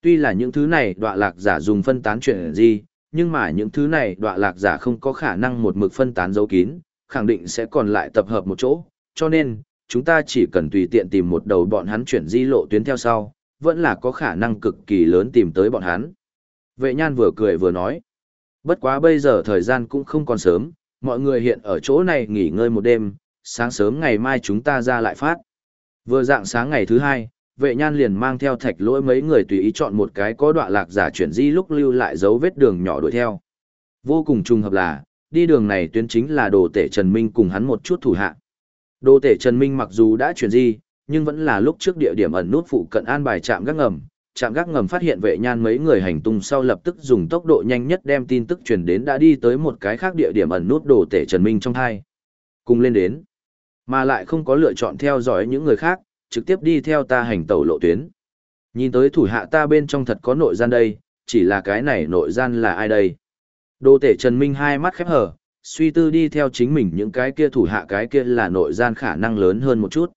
Tuy là những thứ này đọa lạc giả dùng phân tán chuyện gì, nhưng mà những thứ này đọa lạc giả không có khả năng một mực phân tán dấu kín, khẳng định sẽ còn lại tập hợp một chỗ, cho nên, chúng ta chỉ cần tùy tiện tìm một đầu bọn hắn chuyển di lộ tuyến theo sau, vẫn là có khả năng cực kỳ lớn tìm tới bọn hắn. Vệ nhan vừa cười vừa nói, bất quá bây giờ thời gian cũng không còn sớm, mọi người hiện ở chỗ này nghỉ ngơi một đêm, sáng sớm ngày mai chúng ta ra lại phát. Vừa dạng sáng ngày thứ hai, vệ nhan liền mang theo thạch lỗi mấy người tùy ý chọn một cái có đoạn lạc giả chuyển di lúc lưu lại dấu vết đường nhỏ đuổi theo. Vô cùng trùng hợp là, đi đường này tuyến chính là đồ tể Trần Minh cùng hắn một chút thủ hạ. Đồ tể Trần Minh mặc dù đã chuyển di, nhưng vẫn là lúc trước địa điểm ẩn nút phụ cận an bài trạm gác ngầm. Trạm gác ngầm phát hiện vệ nhan mấy người hành tung sau lập tức dùng tốc độ nhanh nhất đem tin tức truyền đến đã đi tới một cái khác địa điểm ẩn nút đồ tể Trần Minh trong hai. Cùng lên đến, mà lại không có lựa chọn theo dõi những người khác, trực tiếp đi theo ta hành tẩu lộ tuyến. Nhìn tới thủ hạ ta bên trong thật có nội gian đây, chỉ là cái này nội gian là ai đây? đồ tể Trần Minh hai mắt khép hờ, suy tư đi theo chính mình những cái kia thủ hạ cái kia là nội gian khả năng lớn hơn một chút.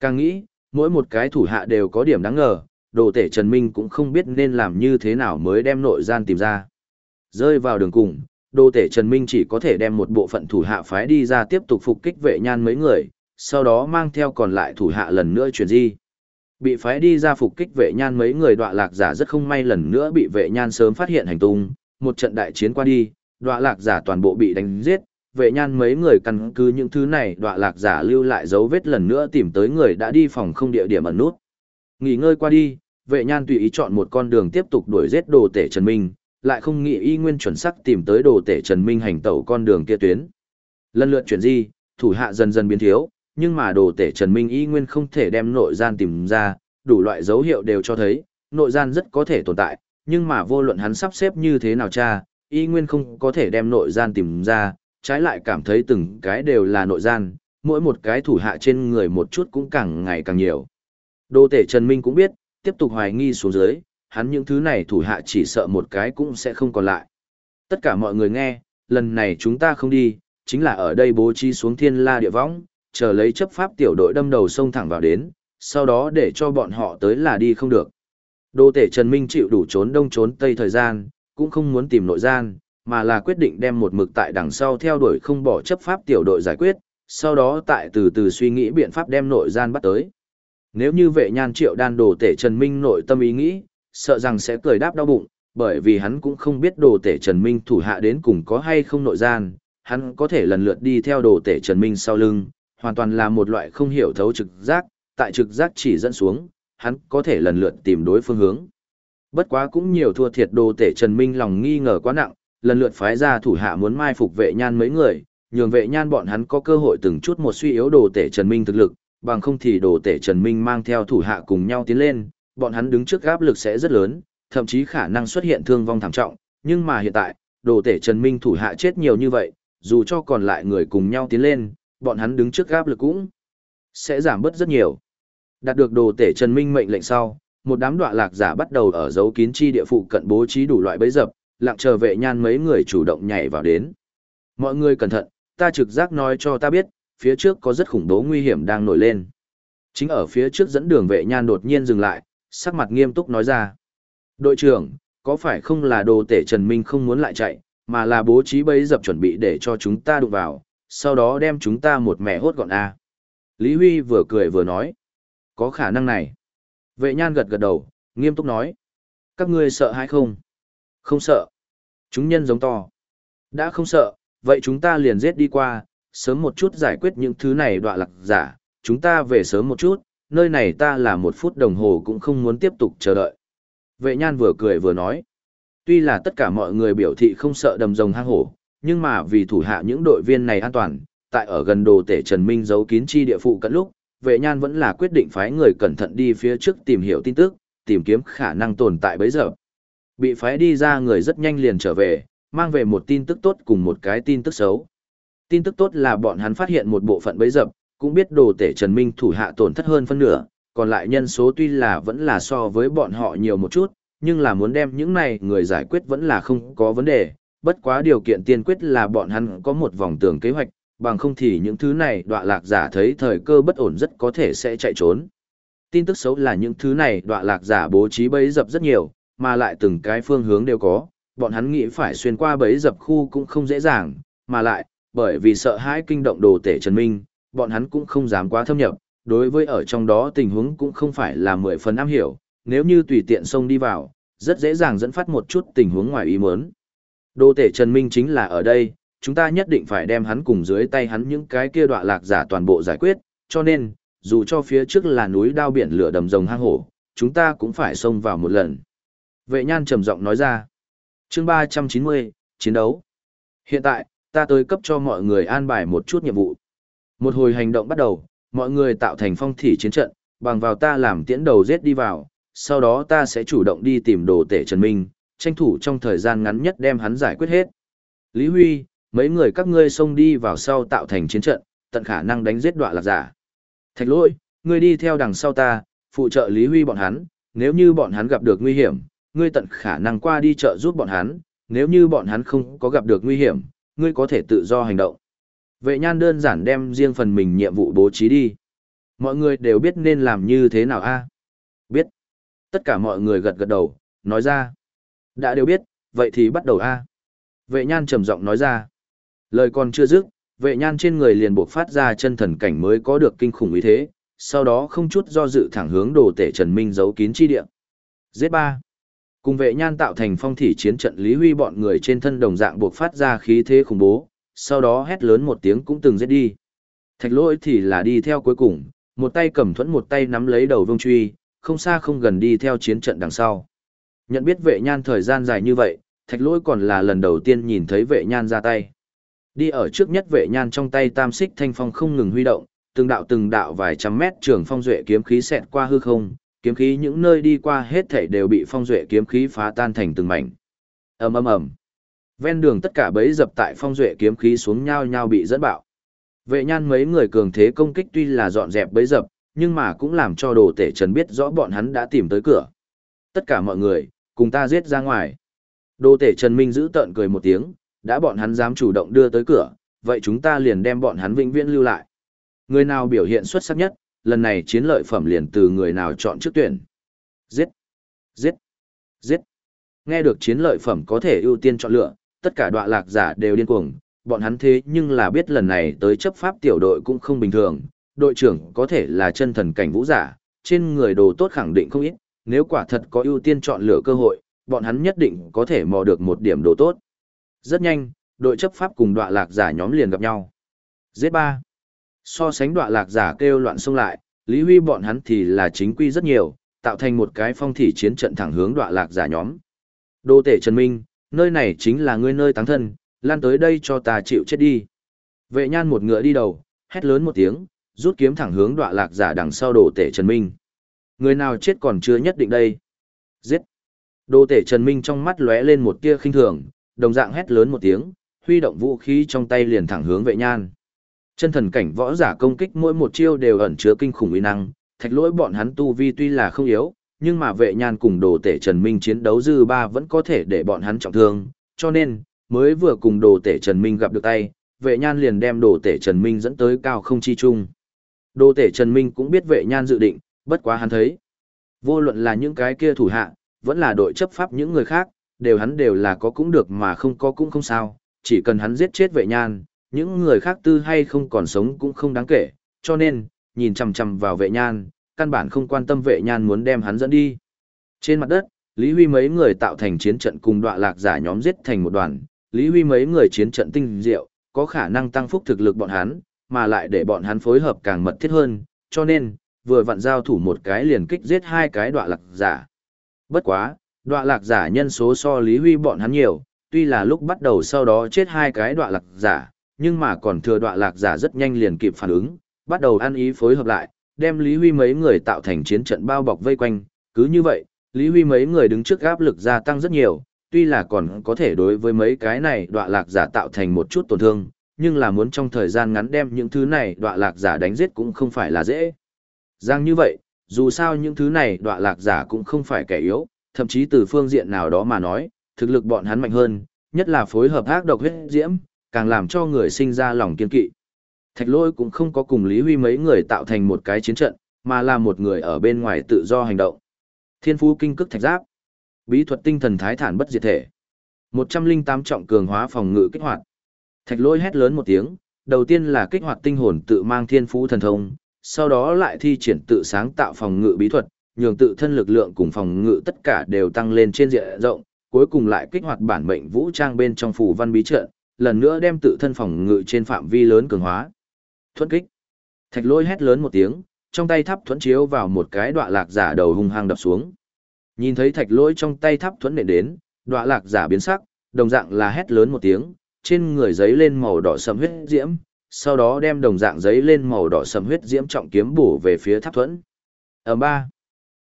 Càng nghĩ, mỗi một cái thủ hạ đều có điểm đáng ngờ, đồ tể Trần Minh cũng không biết nên làm như thế nào mới đem nội gian tìm ra. Rơi vào đường cùng, đồ tể Trần Minh chỉ có thể đem một bộ phận thủ hạ phái đi ra tiếp tục phục kích vệ nhan mấy người, sau đó mang theo còn lại thủ hạ lần nữa chuyển di. Bị phái đi ra phục kích vệ nhan mấy người đọa lạc giả rất không may lần nữa bị vệ nhan sớm phát hiện hành tung, một trận đại chiến qua đi, đọa lạc giả toàn bộ bị đánh giết, vệ nhan mấy người căn cứ những thứ này đọa lạc giả lưu lại dấu vết lần nữa tìm tới người đã đi phòng không địa điểm ẩn nút. Nghỉ ngơi qua đi, vệ nhan tùy ý chọn một con đường tiếp tục đuổi giết đồ tể Trần Minh, lại không nghĩ y nguyên chuẩn xác tìm tới đồ tể Trần Minh hành tẩu con đường kia tuyến. Lần lượt chuyển di, thủ hạ dần dần biến thiếu, nhưng mà đồ tể Trần Minh y nguyên không thể đem nội gian tìm ra, đủ loại dấu hiệu đều cho thấy, nội gian rất có thể tồn tại, nhưng mà vô luận hắn sắp xếp như thế nào cha, y nguyên không có thể đem nội gian tìm ra, trái lại cảm thấy từng cái đều là nội gian, mỗi một cái thủ hạ trên người một chút cũng càng ngày càng nhiều. Đồ tể Trần Minh cũng biết, tiếp tục hoài nghi xuống dưới, hắn những thứ này thủ hạ chỉ sợ một cái cũng sẽ không còn lại. Tất cả mọi người nghe, lần này chúng ta không đi, chính là ở đây bố trí xuống thiên la địa võng, chờ lấy chấp pháp tiểu đội đâm đầu sông thẳng vào đến, sau đó để cho bọn họ tới là đi không được. Đô tể Trần Minh chịu đủ trốn đông trốn tây thời gian, cũng không muốn tìm nội gian, mà là quyết định đem một mực tại đằng sau theo đuổi không bỏ chấp pháp tiểu đội giải quyết, sau đó tại từ từ suy nghĩ biện pháp đem nội gian bắt tới. Nếu như vệ nhan triệu đan đồ tể Trần Minh nội tâm ý nghĩ, sợ rằng sẽ cười đáp đau bụng, bởi vì hắn cũng không biết đồ tể Trần Minh thủ hạ đến cùng có hay không nội gian, hắn có thể lần lượt đi theo đồ tể Trần Minh sau lưng, hoàn toàn là một loại không hiểu thấu trực giác, tại trực giác chỉ dẫn xuống, hắn có thể lần lượt tìm đối phương hướng. Bất quá cũng nhiều thua thiệt đồ tể Trần Minh lòng nghi ngờ quá nặng, lần lượt phái ra thủ hạ muốn mai phục vệ nhan mấy người, nhường vệ nhan bọn hắn có cơ hội từng chút một suy yếu đồ tể Trần Minh thực lực, bằng không thì đồ tể Trần Minh mang theo thủ hạ cùng nhau tiến lên, bọn hắn đứng trước áp lực sẽ rất lớn, thậm chí khả năng xuất hiện thương vong thảm trọng, nhưng mà hiện tại, đồ tể Trần Minh thủ hạ chết nhiều như vậy, dù cho còn lại người cùng nhau tiến lên, bọn hắn đứng trước áp lực cũng sẽ giảm bớt rất nhiều. Đạt được đồ tể Trần Minh mệnh lệnh sau, một đám đọa lạc giả bắt đầu ở dấu kín chi địa phụ cận bố trí đủ loại bẫy dập, lặng chờ vệ nhan mấy người chủ động nhảy vào đến. Mọi người cẩn thận, ta trực giác nói cho ta biết, phía trước có rất khủng bố nguy hiểm đang nổi lên. Chính ở phía trước dẫn đường vệ nhan đột nhiên dừng lại, sắc mặt nghiêm túc nói ra. Đội trưởng, có phải không là đồ tể Trần Minh không muốn lại chạy, mà là bố trí bấy dập chuẩn bị để cho chúng ta đụng vào, sau đó đem chúng ta một mẹ hốt gọn a. Lý Huy vừa cười vừa nói. Có khả năng này. Vệ nhan gật gật đầu, nghiêm túc nói. Các ngươi sợ hay không? Không sợ. Chúng nhân giống to. Đã không sợ, vậy chúng ta liền giết đi qua, sớm một chút giải quyết những thứ này đọa lạc giả, chúng ta về sớm một chút, nơi này ta là một phút đồng hồ cũng không muốn tiếp tục chờ đợi. Vệ nhan vừa cười vừa nói. Tuy là tất cả mọi người biểu thị không sợ đầm rồng hang hổ, nhưng mà vì thủ hạ những đội viên này an toàn, tại ở gần đồ tể Trần Minh giấu kín chi địa phụ cận lúc, vệ nhan vẫn là quyết định phái người cẩn thận đi phía trước tìm hiểu tin tức, tìm kiếm khả năng tồn tại bấy giờ. Bị phái đi ra người rất nhanh liền trở về, mang về một tin tức tốt cùng một cái tin tức xấu. Tin tức tốt là bọn hắn phát hiện một bộ phận bấy dập, cũng biết đồ tể Trần Minh thủ hạ tổn thất hơn phân nửa, còn lại nhân số tuy là vẫn là so với bọn họ nhiều một chút, nhưng là muốn đem những này người giải quyết vẫn là không có vấn đề, bất quá điều kiện tiên quyết là bọn hắn có một vòng tường kế hoạch, bằng không thì những thứ này đọa lạc giả thấy thời cơ bất ổn rất có thể sẽ chạy trốn. Tin tức xấu là những thứ này đọa lạc giả bố trí bẫy dập rất nhiều, mà lại từng cái phương hướng đều có, bọn hắn nghĩ phải xuyên qua bẫy dập khu cũng không dễ dàng, mà lại, bởi vì sợ hãi kinh động đồ tể Trần Minh, bọn hắn cũng không dám quá thâm nhập, đối với ở trong đó tình huống cũng không phải là mười phần am hiểu, nếu như tùy tiện xông đi vào, rất dễ dàng dẫn phát một chút tình huống ngoài ý muốn. Đồ tể Trần Minh chính là ở đây, chúng ta nhất định phải đem hắn cùng dưới tay hắn những cái kia đoạn lạc giả toàn bộ giải quyết, cho nên, dù cho phía trước là núi đao biển lửa đầm rồng hang hổ, chúng ta cũng phải xông vào một lần. Vệ nhan trầm giọng nói ra. chương 390, chiến đấu. Hiện tại, ta tới cấp cho mọi người an bài một chút nhiệm vụ. Một hồi hành động bắt đầu, mọi người tạo thành phong thỉ chiến trận, bằng vào ta làm tiễn đầu giết đi vào, sau đó ta sẽ chủ động đi tìm đồ tể Trần Minh, tranh thủ trong thời gian ngắn nhất đem hắn giải quyết hết. Lý Huy, mấy người các ngươi xông đi vào sau tạo thành chiến trận, tận khả năng đánh giết đọa lạc giả. Thạch lỗi, ngươi đi theo đằng sau ta, phụ trợ Lý Huy bọn hắn, nếu như bọn hắn gặp được nguy hiểm, ngươi tận khả năng qua đi trợ giúp bọn hắn, nếu như bọn hắn không có gặp được nguy hiểm, ngươi có thể tự do hành động. Vệ nhan đơn giản đem riêng phần mình nhiệm vụ bố trí đi. Mọi người đều biết nên làm như thế nào a Biết. Tất cả mọi người gật gật đầu, nói ra. Đã đều biết, vậy thì bắt đầu a Vệ nhan trầm giọng nói ra. Lời còn chưa dứt, vệ nhan trên người liền buộc phát ra chân thần cảnh mới có được kinh khủng ý thế, sau đó không chút do dự thẳng hướng đồ tể Trần Minh giấu kín chi địa. Giết ba. Cùng vệ nhan tạo thành phong thỉ chiến trận Lý Huy bọn người trên thân đồng dạng buộc phát ra khí thế khủng bố, sau đó hét lớn một tiếng cũng từng giết đi. Thạch lỗi thì là đi theo cuối cùng, một tay cầm thuẫn một tay nắm lấy đầu vương truy, không xa không gần đi theo chiến trận đằng sau. Nhận biết vệ nhan thời gian dài như vậy, thạch lỗi còn là lần đầu tiên nhìn thấy vệ nhan ra tay. Đi ở trước nhất vệ nhan trong tay tam xích thanh phong không ngừng huy động, từng đạo từng đạo vài trăm mét trường phong duệ kiếm khí xẹt qua hư không, kiếm khí những nơi đi qua hết thảy đều bị phong duệ kiếm khí phá tan thành từng mảnh. Ầm ầm ầm. Ven đường tất cả bẫy dập tại phong duệ kiếm khí xuống nhau nhau bị dẫn bạo. Vệ nhan mấy người cường thế công kích tuy là dọn dẹp bẫy dập, nhưng mà cũng làm cho đồ tể trần biết rõ bọn hắn đã tìm tới cửa. Tất cả mọi người, cùng ta giết ra ngoài. Đồ tể trần minh giữ tợn cười một tiếng, đã bọn hắn dám chủ động đưa tới cửa, vậy chúng ta liền đem bọn hắn vĩnh viễn lưu lại. Người nào biểu hiện xuất sắc nhất, lần này chiến lợi phẩm liền từ người nào chọn trước tuyển. Giết! Giết! Giết! Nghe được chiến lợi phẩm có thể ưu tiên chọn lựa, tất cả đoạ lạc giả đều điên cuồng, bọn hắn thế nhưng là biết lần này tới chấp pháp tiểu đội cũng không bình thường, đội trưởng có thể là chân thần cảnh vũ giả, trên người đồ tốt khẳng định không ít, nếu quả thật có ưu tiên chọn lựa cơ hội, bọn hắn nhất định có thể mò được một điểm đồ tốt. Rất nhanh, đội chấp pháp cùng đoạ lạc giả nhóm liền gặp nhau. Giết ba. So sánh đoạn lạc giả kêu loạn xông lại, Lý Huy bọn hắn thì là chính quy rất nhiều, tạo thành một cái phong thị chiến trận thẳng hướng đoạn lạc giả nhóm. Đô tể Trần Minh, nơi này chính là ngươi nơi táng thân, lan tới đây cho ta chịu chết đi. Vệ nhan một ngựa đi đầu, hét lớn một tiếng, rút kiếm thẳng hướng đoạn lạc giả đằng sau đồ tể Trần Minh. Người nào chết còn chưa nhất định đây. Giết. Đồ tể Trần Minh trong mắt lóe lên một tia khinh thường, đồng dạng hét lớn một tiếng, huy động vũ khí trong tay liền thẳng hướng vệ nhan. Chân thần cảnh võ giả công kích mỗi một chiêu đều ẩn chứa kinh khủng uy năng, thạch lỗi bọn hắn tu vi tuy là không yếu, nhưng mà vệ nhan cùng đồ tể Trần Minh chiến đấu dư ba vẫn có thể để bọn hắn trọng thương, cho nên, mới vừa cùng đồ tể Trần Minh gặp được tay, vệ nhan liền đem đồ tể Trần Minh dẫn tới cao không chi chung. Đồ tể Trần Minh cũng biết vệ nhan dự định, bất quá hắn thấy. Vô luận là những cái kia thủ hạ, vẫn là đội chấp pháp những người khác, đều hắn đều là có cũng được mà không có cũng không sao, chỉ cần hắn giết chết vệ nhan, những người khác tư hay không còn sống cũng không đáng kể, cho nên, nhìn chằm chằm vào vệ nhan, căn bản không quan tâm vệ nhan muốn đem hắn dẫn đi. Trên mặt đất, Lý Huy mấy người tạo thành chiến trận cùng đọa lạc giả nhóm giết thành một đoàn, Lý Huy mấy người chiến trận tinh diệu, có khả năng tăng phúc thực lực bọn hắn, mà lại để bọn hắn phối hợp càng mật thiết hơn, cho nên, vừa vặn giao thủ một cái liền kích giết hai cái đọa lạc giả. Bất quá, đọa lạc giả nhân số so Lý Huy bọn hắn nhiều, tuy là lúc bắt đầu sau đó chết hai cái đọa lạc giả, nhưng mà còn thừa đọa lạc giả rất nhanh liền kịp phản ứng, bắt đầu ăn ý phối hợp lại, đem Lý Huy mấy người tạo thành chiến trận bao bọc vây quanh, cứ như vậy, Lý Huy mấy người đứng trước áp lực gia tăng rất nhiều, tuy là còn có thể đối với mấy cái này đọa lạc giả tạo thành một chút tổn thương, nhưng là muốn trong thời gian ngắn đem những thứ này đọa lạc giả đánh giết cũng không phải là dễ. Giang như vậy, dù sao những thứ này đọa lạc giả cũng không phải kẻ yếu, thậm chí từ phương diện nào đó mà nói, thực lực bọn hắn mạnh hơn, nhất là phối hợp ác độc huyết diễm, càng làm cho người sinh ra lòng kiên kỵ. Thạch lôi cũng không có cùng Lý Huy mấy người tạo thành một cái chiến trận, mà là một người ở bên ngoài tự do hành động. Thiên phú kinh cức thạch giáp. Bí thuật tinh thần thái thản bất diệt thể. 108 trọng cường hóa phòng ngự kích hoạt. Thạch lôi hét lớn một tiếng, đầu tiên là kích hoạt tinh hồn tự mang thiên phú thần thông, sau đó lại thi triển tự sáng tạo phòng ngự bí thuật, nhường tự thân lực lượng cùng phòng ngự tất cả đều tăng lên trên diện rộng, cuối cùng lại kích hoạt bản mệnh vũ trang bên trong phủ văn bí trận, lần nữa đem tự thân phòng ngự trên phạm vi lớn cường hóa. Thuẫn kích. Thạch lôi hét lớn một tiếng, trong tay tháp thuẫn chiếu vào một cái đọa lạc giả đầu hung hăng đập xuống. Nhìn thấy thạch lôi trong tay tháp thuẫn nện đến, đọa lạc giả biến sắc, đồng dạng là hét lớn một tiếng, trên người giấy lên màu đỏ sầm huyết diễm, sau đó đem đồng dạng giấy lên màu đỏ sầm huyết diễm trọng kiếm bổ về phía tháp thuẫn. Ở ba,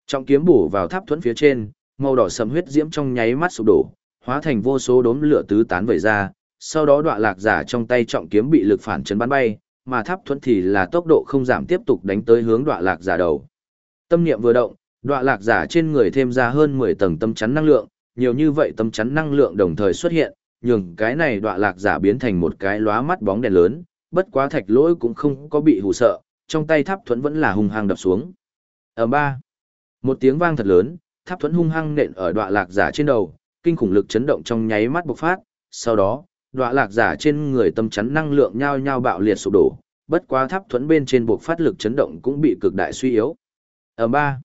trọng kiếm bổ vào tháp thuẫn phía trên, màu đỏ sầm huyết diễm trong nháy mắt sụp đổ, hóa thành vô số đốm lửa tứ tán vẩy ra, sau đó đọa lạc giả trong tay trọng kiếm bị lực phản chấn bắn bay, mà tháp thuẫn thì là tốc độ không giảm tiếp tục đánh tới hướng đọa lạc giả đầu. Tâm niệm vừa động, đọa lạc giả trên người thêm ra hơn 10 tầng tâm chắn năng lượng, nhiều như vậy tâm chắn năng lượng đồng thời xuất hiện, nhường cái này đọa lạc giả biến thành một cái lóa mắt bóng đèn lớn, bất quá thạch lỗi cũng không có bị hù sợ, trong tay tháp thuẫn vẫn là hung hăng đập xuống. Ở ba, một tiếng vang thật lớn, tháp thuẫn hung hăng nện ở đọa lạc giả trên đầu, kinh khủng lực chấn động trong nháy mắt bộc phát, sau đó, đọa lạc giả trên người tâm chắn năng lượng nhao nhao bạo liệt sụp đổ, bất quá tháp thuẫn bên trên buộc phát lực chấn động cũng bị cực đại suy yếu. Ở ba,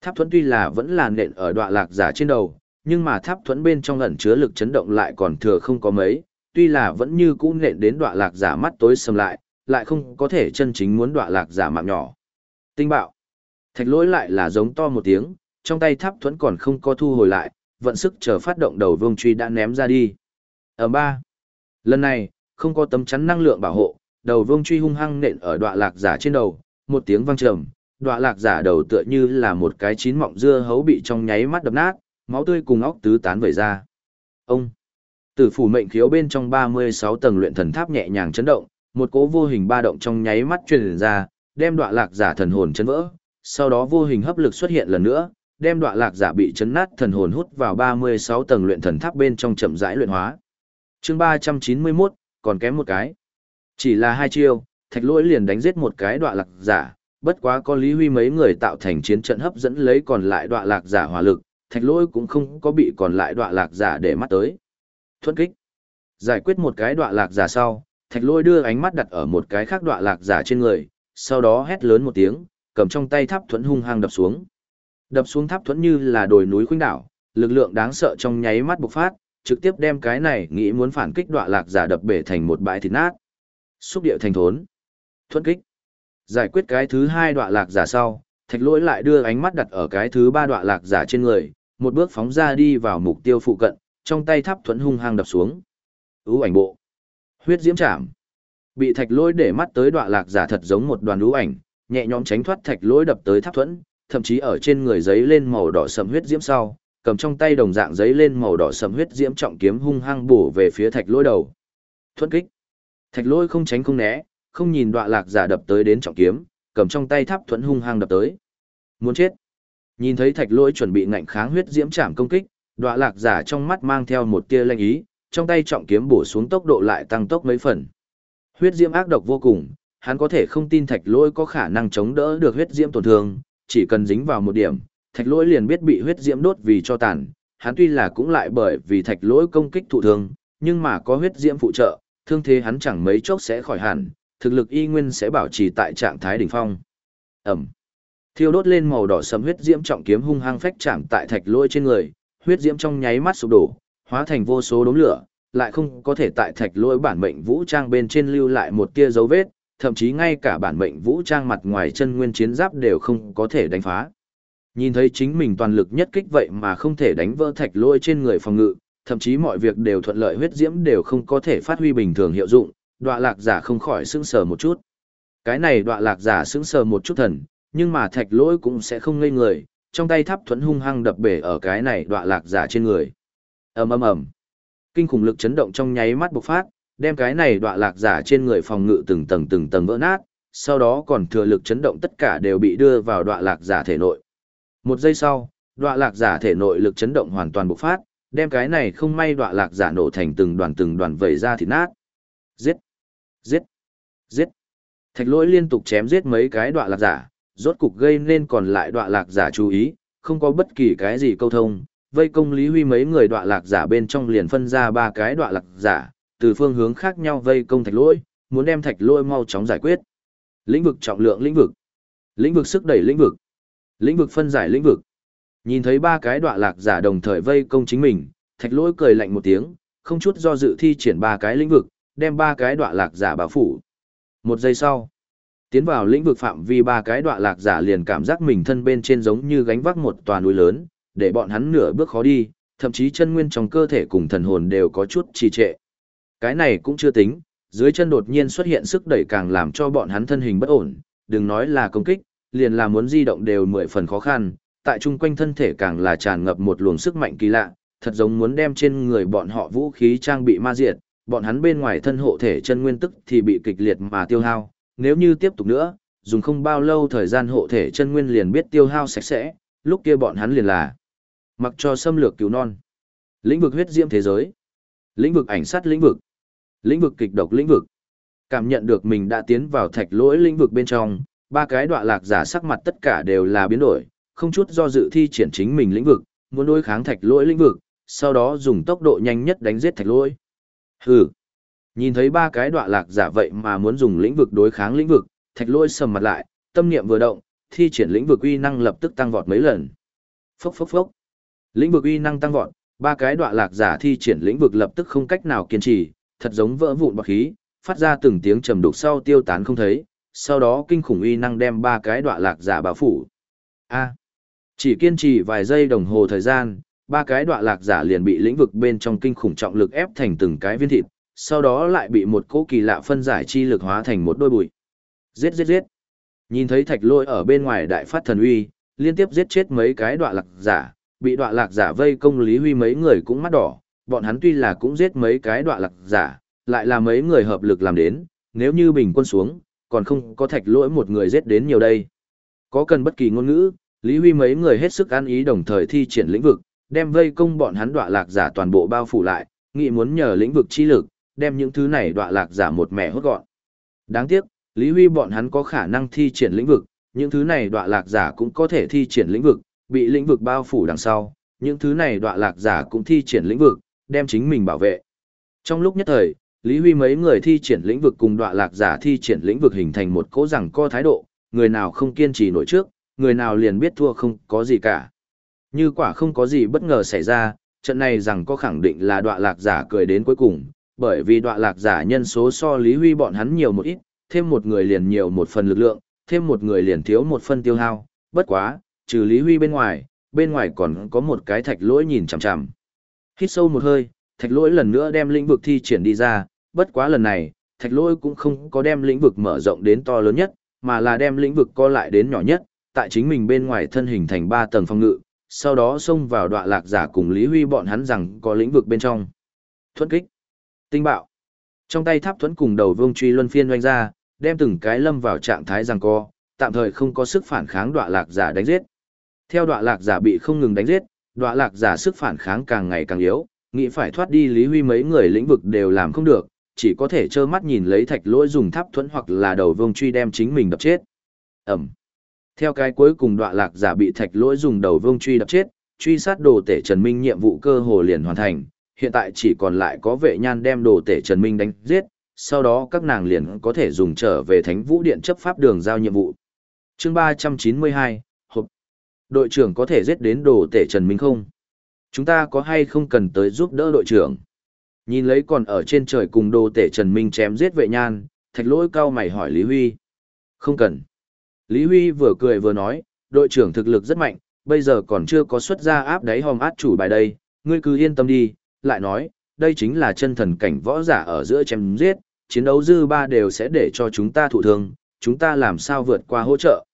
tháp thuẫn tuy là vẫn là nện ở đọa lạc giả trên đầu, nhưng mà tháp thuẫn bên trong ẩn chứa lực chấn động lại còn thừa không có mấy, tuy là vẫn như cũ nện đến đọa lạc giả mắt tối sầm lại, lại không có thể chân chính muốn đọa lạc giả mạng nhỏ. Tinh bạo. Thạch lỗi lại là giống to một tiếng, trong tay tháp thuẫn còn không có thu hồi lại, vận sức chờ phát động đầu vương truy đã ném ra đi. Ở ba. Lần này, không có tấm chắn năng lượng bảo hộ, đầu vương truy hung hăng nện ở đoạn lạc giả trên đầu, một tiếng vang trầm, đoạn lạc giả đầu tựa như là một cái chín mọng dưa hấu bị trong nháy mắt đập nát, máu tươi cùng óc tứ tán vẩy ra. Ông. Tử phủ mệnh khiếu bên trong 36 tầng luyện thần tháp nhẹ nhàng chấn động, một cỗ vô hình ba động trong nháy mắt truyền ra, đem đoạn lạc giả thần hồn chấn vỡ, sau đó vô hình hấp lực xuất hiện lần nữa, đem đoạn lạc giả bị chấn nát thần hồn hút vào 36 tầng luyện thần tháp bên trong chậm rãi luyện hóa. Chương 391, còn kém một cái. Chỉ là hai chiêu, Thạch Lỗi liền đánh giết một cái đọa lạc giả, bất quá có Lý Huy mấy người tạo thành chiến trận hấp dẫn lấy còn lại đọa lạc giả hỏa lực, Thạch Lỗi cũng không có bị còn lại đọa lạc giả để mắt tới. Thuận kích. Giải quyết một cái đọa lạc giả sau, thạch lôi đưa ánh mắt đặt ở một cái khác đọa lạc giả trên người, sau đó hét lớn một tiếng, cầm trong tay tháp thuẫn hung hăng đập xuống. Đập xuống tháp thuẫn như là đồi núi khuynh đảo, lực lượng đáng sợ trong nháy mắt bộc phát, trực tiếp đem cái này nghĩ muốn phản kích đọa lạc giả đập bể thành một bãi thịt nát. Xúc điệu thành thốn. Thuẫn kích. Giải quyết cái thứ hai đọa lạc giả sau, thạch lỗi lại đưa ánh mắt đặt ở cái thứ ba đọa lạc giả trên người, một bước phóng ra đi vào mục tiêu phụ cận, trong tay tháp thuẫn hung hăng đập xuống. Ú ảnh bộ. Huyết diễm chạm. Bị thạch lỗi để mắt tới đọa lạc giả thật giống một đoàn ú ảnh, nhẹ nhõm tránh thoát thạch lỗi đập tới tháp thuẫn, thậm chí ở trên người giấy lên màu đỏ sầm huyết diễm sau, cầm trong tay đồng dạng giấy lên màu đỏ sầm huyết diễm trọng kiếm hung hăng bổ về phía thạch lỗi đầu. thuất kích. Thạch lỗi không tránh không né, không nhìn đọa lạc giả đập tới đến trọng kiếm, cầm trong tay tháp thuẫn hung hăng đập tới. Muốn chết. Nhìn thấy thạch lỗi chuẩn bị ngạnh kháng huyết diễm chạm công kích, đọa lạc giả trong mắt mang theo một tia lanh ý, trong tay trọng kiếm bổ xuống tốc độ lại tăng tốc mấy phần. Huyết diễm ác độc vô cùng, hắn có thể không tin thạch lỗi có khả năng chống đỡ được huyết diễm tổn thương, chỉ cần dính vào một điểm, thạch lỗi liền biết bị huyết diễm đốt vì cho tàn. Hắn tuy là cũng lại bởi vì thạch lỗi công kích thụ thương, nhưng mà có huyết diễm phụ trợ, thương thế hắn chẳng mấy chốc sẽ khỏi hẳn, thực lực y nguyên sẽ bảo trì tại trạng thái đỉnh phong. Ẩm. Thiêu đốt lên màu đỏ sẫm huyết diễm trọng kiếm hung hăng phách chạm tại thạch lỗi trên người, huyết diễm trong nháy mắt sụp đổ, hóa thành vô số đốm lửa, lại không có thể tại thạch lỗi bản mệnh vũ trang bên trên lưu lại một tia dấu vết, thậm chí ngay cả bản mệnh vũ trang mặt ngoài chân nguyên chiến giáp đều không có thể đánh phá. Nhìn thấy chính mình toàn lực nhất kích vậy mà không thể đánh vỡ thạch lôi trên người phòng ngự, thậm chí mọi việc đều thuận lợi huyết diễm đều không có thể phát huy bình thường hiệu dụng, đọa lạc giả không khỏi sững sờ một chút. Cái này đọa lạc giả sững sờ một chút thần, nhưng mà thạch lỗi cũng sẽ không ngây người, trong tay tháp thuẫn hung hăng đập bể ở cái này đọa lạc giả trên người. Ầm ầm ầm. Kinh khủng lực chấn động trong nháy mắt bộc phát đem cái này đọa lạc giả trên người phòng ngự từng tầng từng tầng vỡ nát sau đó còn thừa lực chấn động tất cả đều bị đưa vào đọa lạc giả thể nội một giây sau đoạ lạc giả thể nội lực chấn động hoàn toàn bộc phát đem cái này không may đoạ lạc giả nổ thành từng đoàn từng đoàn vẩy ra thịt nát. Giết! Giết! Giết! Thạch lỗi liên tục chém giết mấy cái đoạ lạc giả rốt cục gây nên còn lại đoạ lạc giả chú ý không có bất kỳ cái gì câu thông. Vây công Lý Huy mấy người đoạ lạc giả bên trong liền phân ra ba cái đoạ lạc giả, từ phương hướng khác nhau vây công thạch lỗi, muốn đem thạch lỗi mau chóng giải quyết. Lĩnh vực trọng lượng lĩnh vực, lĩnh vực sức đẩy lĩnh vực, lĩnh vực phân giải lĩnh vực. Nhìn thấy ba cái đọa lạc giả đồng thời vây công chính mình, thạch lỗi cười lạnh một tiếng, không chút do dự thi triển ba cái lĩnh vực, đem ba cái đọa lạc giả bao phủ. Một giây sau, tiến vào lĩnh vực phạm vi ba cái đọa lạc giả liền cảm giác mình thân bên trên giống như gánh vác một tòa núi lớn, để bọn hắn nửa bước khó đi, thậm chí chân nguyên trong cơ thể cùng thần hồn đều có chút trì trệ. Cái này cũng chưa tính, dưới chân đột nhiên xuất hiện sức đẩy càng làm cho bọn hắn thân hình bất ổn, đừng nói là công kích, liền là muốn di động đều mười phần khó khăn, tại chung quanh thân thể càng là tràn ngập một luồng sức mạnh kỳ lạ, thật giống muốn đem trên người bọn họ vũ khí trang bị ma diệt, bọn hắn bên ngoài thân hộ thể chân nguyên tức thì bị kịch liệt mà tiêu hao, nếu như tiếp tục nữa, dùng không bao lâu thời gian hộ thể chân nguyên liền biết tiêu hao sạch sẽ, lúc kia bọn hắn liền là Mặc cho xâm lược cứu non. Lĩnh vực huyết diễm thế giới. Lĩnh vực ảnh sát lĩnh vực. Lĩnh vực kịch độc lĩnh vực. Cảm nhận được mình đã tiến vào thạch lỗi lĩnh vực bên trong, ba cái đọa lạc giả sắc mặt tất cả đều là biến đổi, không chút do dự thi triển chính mình lĩnh vực, muốn đối kháng thạch lỗi lĩnh vực, sau đó dùng tốc độ nhanh nhất đánh giết thạch lỗi. Hừ. Nhìn thấy ba cái đọa lạc giả vậy mà muốn dùng lĩnh vực đối kháng lĩnh vực, thạch lỗi sầm mặt lại, tâm niệm vừa động, thi triển lĩnh vực uy năng lập tức tăng vọt mấy lần. Phốc phốc phốc. Lĩnh vực uy năng tăng vọt, ba cái đọa lạc giả thi triển lĩnh vực lập tức không cách nào kiên trì, thật giống vỡ vụn bọt khí, phát ra từng tiếng trầm đục sau tiêu tán không thấy, sau đó kinh khủng uy năng đem ba cái đọa lạc giả bao phủ. A. Chỉ kiên trì vài giây đồng hồ thời gian, ba cái đọa lạc giả liền bị lĩnh vực bên trong kinh khủng trọng lực ép thành từng cái viên thịt, sau đó lại bị một cỗ kỳ lạ phân giải chi lực hóa thành một đôi bụi. Giết giết giết. Nhìn thấy thạch lôi ở bên ngoài đại phát thần uy, liên tiếp giết chết mấy cái đọa lạc giả, bị đọa lạc giả vây công Lý Huy mấy người cũng mắt đỏ, bọn hắn tuy là cũng giết mấy cái đọa lạc giả, lại là mấy người hợp lực làm đến, nếu như bình quân xuống, còn không có thạch lỗi một người giết đến nhiều đây. Có cần bất kỳ ngôn ngữ, Lý Huy mấy người hết sức ăn ý đồng thời thi triển lĩnh vực, đem vây công bọn hắn đọa lạc giả toàn bộ bao phủ lại, nghĩ muốn nhờ lĩnh vực chi lực, đem những thứ này đọa lạc giả một mẹ hốt gọn. Đáng tiếc, Lý Huy bọn hắn có khả năng thi triển lĩnh vực, những thứ này đọa lạc giả cũng có thể thi triển lĩnh vực, bị lĩnh vực bao phủ đằng sau, những thứ này đọa lạc giả cũng thi triển lĩnh vực, đem chính mình bảo vệ. Trong lúc nhất thời, Lý Huy mấy người thi triển lĩnh vực cùng đọa lạc giả thi triển lĩnh vực hình thành một cố rằng co thái độ, người nào không kiên trì nổi trước, người nào liền biết thua không có gì cả. Như quả không có gì bất ngờ xảy ra, trận này rằng có khẳng định là đọa lạc giả cười đến cuối cùng, bởi vì đọa lạc giả nhân số so Lý Huy bọn hắn nhiều một ít, thêm một người liền nhiều một phần lực lượng, thêm một người liền thiếu một phân tiêu hao, bất quá, trừ Lý Huy bên ngoài, bên ngoài còn có một cái thạch lỗi nhìn chằm chằm. Hít sâu một hơi, thạch lỗi lần nữa đem lĩnh vực thi triển đi ra, bất quá lần này, thạch lỗi cũng không có đem lĩnh vực mở rộng đến to lớn nhất, mà là đem lĩnh vực co lại đến nhỏ nhất, tại chính mình bên ngoài thân hình thành ba tầng phong ngự, sau đó xông vào đoạn lạc giả cùng Lý Huy bọn hắn rằng có lĩnh vực bên trong. Thuẫn kích, tinh bạo. Trong tay tháp thuẫn cùng đầu vương truy luân phiên doanh ra, đem từng cái lâm vào trạng thái rằng co, tạm thời không có sức phản kháng đoạn lạc giả đánh giết. Theo đoạn lạc giả bị không ngừng đánh giết, đoạn lạc giả sức phản kháng càng ngày càng yếu, nghĩ phải thoát đi Lý Huy mấy người lĩnh vực đều làm không được, chỉ có thể trơ mắt nhìn lấy thạch lỗi dùng tháp thuẫn hoặc là đầu vương truy đem chính mình đập chết. Ẩm. Theo cái cuối cùng đoạn lạc giả bị thạch lỗi dùng đầu vương truy đập chết, truy sát đồ tể Trần Minh nhiệm vụ cơ hồ liền hoàn thành, hiện tại chỉ còn lại có vệ nhan đem đồ tể Trần Minh đánh giết, sau đó các nàng liền có thể dùng trở về Thánh Vũ Điện chấp pháp đường giao nhiệm vụ. Chương 392, hộp. Đội trưởng có thể giết đến đồ tể Trần Minh không? Chúng ta có hay không cần tới giúp đỡ đội trưởng? Nhìn lấy còn ở trên trời cùng đồ tể Trần Minh chém giết vệ nhan, thạch lỗi cao mày hỏi Lý Huy. Không cần. Lý Huy vừa cười vừa nói, đội trưởng thực lực rất mạnh, bây giờ còn chưa có xuất ra áp đáy hòm át chủ bài đây, ngươi cứ yên tâm đi, lại nói, đây chính là chân thần cảnh võ giả ở giữa chém giết, chiến đấu dư ba đều sẽ để cho chúng ta thụ thương, chúng ta làm sao vượt qua hỗ trợ.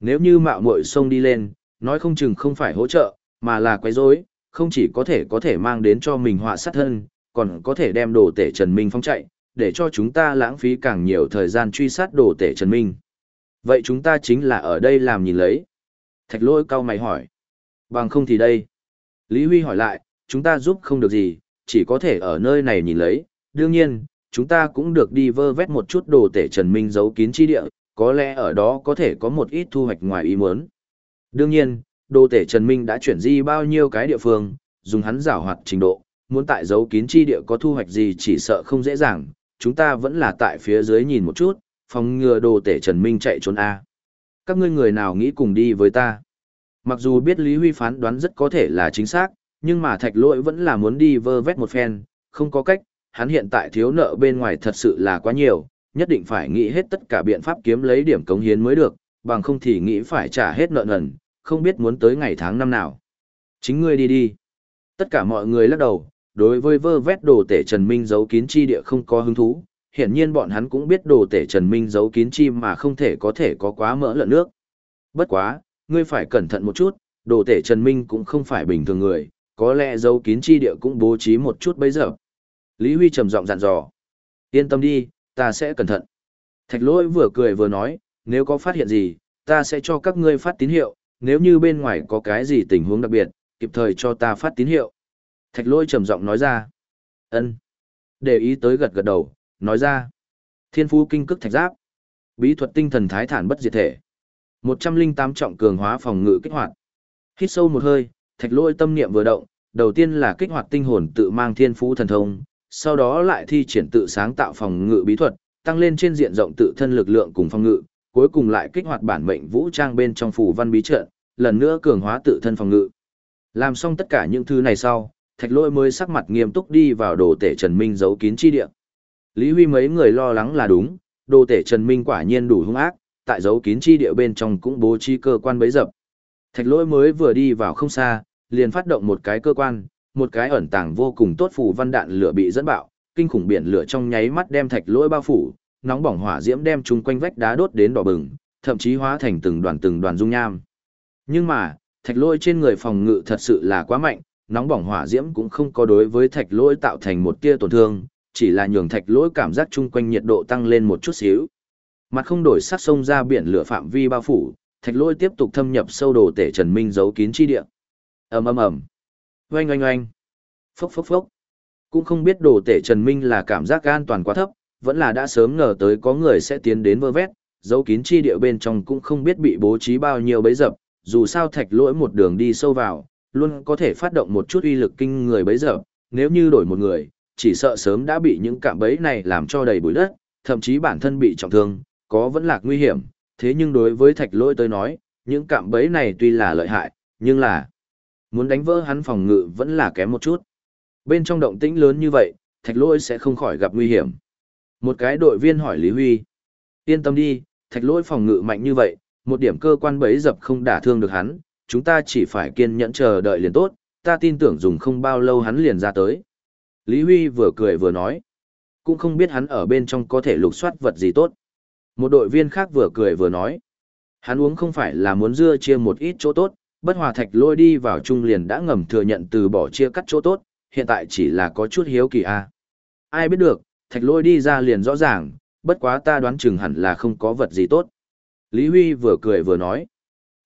Nếu như mạo muội xông đi lên, nói không chừng không phải hỗ trợ, mà là quấy rối, không chỉ có thể có thể mang đến cho mình họa sát thân, còn có thể đem đồ tể Trần Minh phóng chạy, để cho chúng ta lãng phí càng nhiều thời gian truy sát đồ tể Trần Minh. Vậy chúng ta chính là ở đây làm nhìn lấy. Thạch lôi cao mày hỏi. Bằng không thì đây. Lý Huy hỏi lại, chúng ta giúp không được gì, chỉ có thể ở nơi này nhìn lấy. Đương nhiên, chúng ta cũng được đi vơ vét một chút đồ tể Trần Minh giấu kín chi địa, có lẽ ở đó có thể có một ít thu hoạch ngoài ý muốn. Đương nhiên, đồ tể Trần Minh đã chuyển di bao nhiêu cái địa phương, dùng hắn giảo hoạt trình độ, muốn tại dấu kín chi địa có thu hoạch gì chỉ sợ không dễ dàng, chúng ta vẫn là tại phía dưới nhìn một chút, phòng ngừa đồ tể Trần Minh chạy trốn A. Các ngươi người nào nghĩ cùng đi với ta? Mặc dù biết Lý Huy phán đoán rất có thể là chính xác, nhưng mà thạch lỗi vẫn là muốn đi vơ vét một phen, không có cách, hắn hiện tại thiếu nợ bên ngoài thật sự là quá nhiều, nhất định phải nghĩ hết tất cả biện pháp kiếm lấy điểm cống hiến mới được, bằng không thì nghĩ phải trả hết nợ nần, không biết muốn tới ngày tháng năm nào. Chính ngươi đi đi. Tất cả mọi người lắc đầu, đối với vơ vét đồ tể Trần Minh giấu kín chi địa không có hứng thú, hiển nhiên bọn hắn cũng biết đồ tể Trần Minh giấu kín chi mà không thể có thể có quá mỡ lợn nước. Bất quá, ngươi phải cẩn thận một chút, đồ tể Trần Minh cũng không phải bình thường người, có lẽ giấu kín chi địa cũng bố trí một chút bây giờ. Lý Huy trầm giọng dặn dò. Yên tâm đi, ta sẽ cẩn thận. Thạch lỗi vừa cười vừa nói, nếu có phát hiện gì, ta sẽ cho các ngươi phát tín hiệu, nếu như bên ngoài có cái gì tình huống đặc biệt, kịp thời cho ta phát tín hiệu. Thạch lỗi trầm giọng nói ra. Ân. Để ý tới gật gật đầu, nói ra. Thiên phú kinh cức thạch giáp. Bí thuật tinh thần thái thản bất diệt thể. 108 trọng cường hóa phòng ngự kích hoạt. Hít sâu một hơi, thạch lôi tâm niệm vừa động, đầu tiên là kích hoạt tinh hồn tự mang thiên phú thần thông, sau đó lại thi triển tự sáng tạo phòng ngự bí thuật, tăng lên trên diện rộng tự thân lực lượng cùng phòng ngự, cuối cùng lại kích hoạt bản mệnh vũ trang bên trong phủ văn bí trận, lần nữa cường hóa tự thân phòng ngự. Làm xong tất cả những thứ này sau, Thạch Lỗi mới sắc mặt nghiêm túc đi vào đồ tể Trần Minh giấu kín chi địa. Lý Huy mấy người lo lắng là đúng, đồ tể Trần Minh quả nhiên đủ hung ác, tại giấu kín chi địa bên trong cũng bố trí cơ quan bấy dập. Thạch Lỗi mới vừa đi vào không xa, liền phát động một cái cơ quan, một cái ẩn tàng vô cùng tốt phù văn đạn lửa bị dẫn bạo, kinh khủng biển lửa trong nháy mắt đem Thạch Lỗi bao phủ, nóng bỏng hỏa diễm đem chúng quanh vách đá đốt đến đỏ bừng, thậm chí hóa thành từng đoàn từng đoàn dung nham. Nhưng mà, thạch lôi trên người phòng ngự thật sự là quá mạnh, nóng bỏng hỏa diễm cũng không có đối với thạch lôi tạo thành một tia tổn thương, chỉ là nhường thạch lôi cảm giác chung quanh nhiệt độ tăng lên một chút xíu. Mặt không đổi sắc sông ra biển lửa phạm vi bao phủ, thạch lôi tiếp tục thâm nhập sâu đồ tể Trần Minh giấu kín chi địa. Ầm ầm ầm. Oanh oanh oanh. Phốc phốc phốc. Cũng không biết đồ tể Trần Minh là cảm giác an toàn quá thấp, vẫn là đã sớm ngờ tới có người sẽ tiến đến vơ vét, dấu kín chi địa bên trong cũng không biết bị bố trí bao nhiêu bấy dập, dù sao thạch lỗi một đường đi sâu vào, luôn có thể phát động một chút uy lực kinh người bấy giờ. nếu như đổi một người, chỉ sợ sớm đã bị những cạm bẫy này làm cho đầy bụi đất, thậm chí bản thân bị trọng thương, có vẫn lạc nguy hiểm, thế nhưng đối với thạch lỗi tới nói, những cạm bẫy này tuy là lợi hại, nhưng là muốn đánh vỡ hắn phòng ngự vẫn là kém một chút. Bên trong động tĩnh lớn như vậy, thạch lỗi sẽ không khỏi gặp nguy hiểm. Một cái đội viên hỏi Lý Huy. Yên tâm đi, thạch lỗi phòng ngự mạnh như vậy, một điểm cơ quan bẫy dập không đả thương được hắn, chúng ta chỉ phải kiên nhẫn chờ đợi liền tốt, ta tin tưởng dùng không bao lâu hắn liền ra tới. Lý Huy vừa cười vừa nói. Cũng không biết hắn ở bên trong có thể lục soát vật gì tốt. Một đội viên khác vừa cười vừa nói. Hắn uống không phải là muốn dưa chia một ít chỗ tốt, bất hòa thạch lôi đi vào trung liền đã ngầm thừa nhận từ bỏ chia cắt chỗ tốt, hiện tại chỉ là có chút hiếu kỳ a. À. Ai biết được, thạch lôi đi ra liền rõ ràng, bất quá ta đoán chừng hẳn là không có vật gì tốt. Lý Huy vừa cười vừa nói.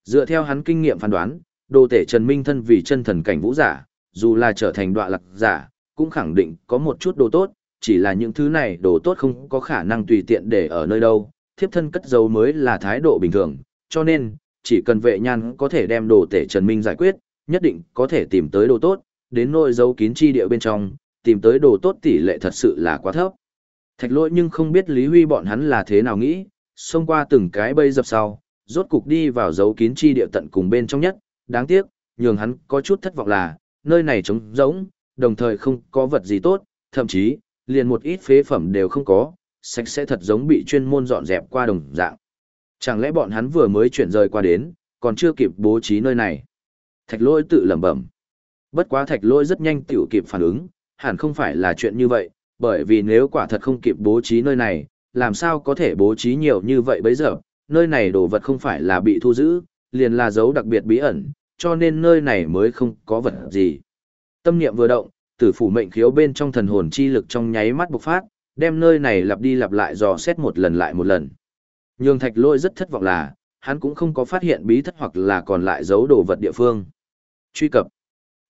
Dựa theo hắn kinh nghiệm phán đoán, đồ tể Trần Minh thân vì chân thần cảnh vũ giả, dù là trở thành đoạn lạc giả, cũng khẳng định có một chút đồ tốt, chỉ là những thứ này đồ tốt không có khả năng tùy tiện để ở nơi đâu, thiếp thân cất giấu mới là thái độ bình thường, cho nên, chỉ cần vệ nhan có thể đem đồ tể Trần Minh giải quyết, nhất định có thể tìm tới đồ tốt, đến nội giấu kín chi địa bên trong, tìm tới đồ tốt tỷ lệ thật sự là quá thấp. Thạch lỗi nhưng không biết Lý Huy bọn hắn là thế nào nghĩ, xông qua từng cái bây dập sau, rốt cục đi vào dấu kín chi địa tận cùng bên trong nhất, đáng tiếc, nhường hắn có chút thất vọng là, nơi này trống rỗng, đồng thời không có vật gì tốt, thậm chí, liền một ít phế phẩm đều không có, sạch sẽ thật giống bị chuyên môn dọn dẹp qua đồng dạng. Chẳng lẽ bọn hắn vừa mới chuyển rời qua đến, còn chưa kịp bố trí nơi này. Thạch lôi tự lẩm bẩm. Bất quá thạch lôi rất nhanh tiểu kịp phản ứng, hẳn không phải là chuyện như vậy, bởi vì nếu quả thật không kịp bố trí nơi này, làm sao có thể bố trí nhiều như vậy bây giờ, nơi này đồ vật không phải là bị thu giữ, liền là dấu đặc biệt bí ẩn, cho nên nơi này mới không có vật gì. Tâm niệm vừa động, tử phủ mệnh khiếu bên trong thần hồn chi lực trong nháy mắt bộc phát, đem nơi này lặp đi lặp lại dò xét một lần lại một lần. Nhường thạch lôi rất thất vọng là, hắn cũng không có phát hiện bí thất hoặc là còn lại dấu đồ vật địa phương. Truy cập.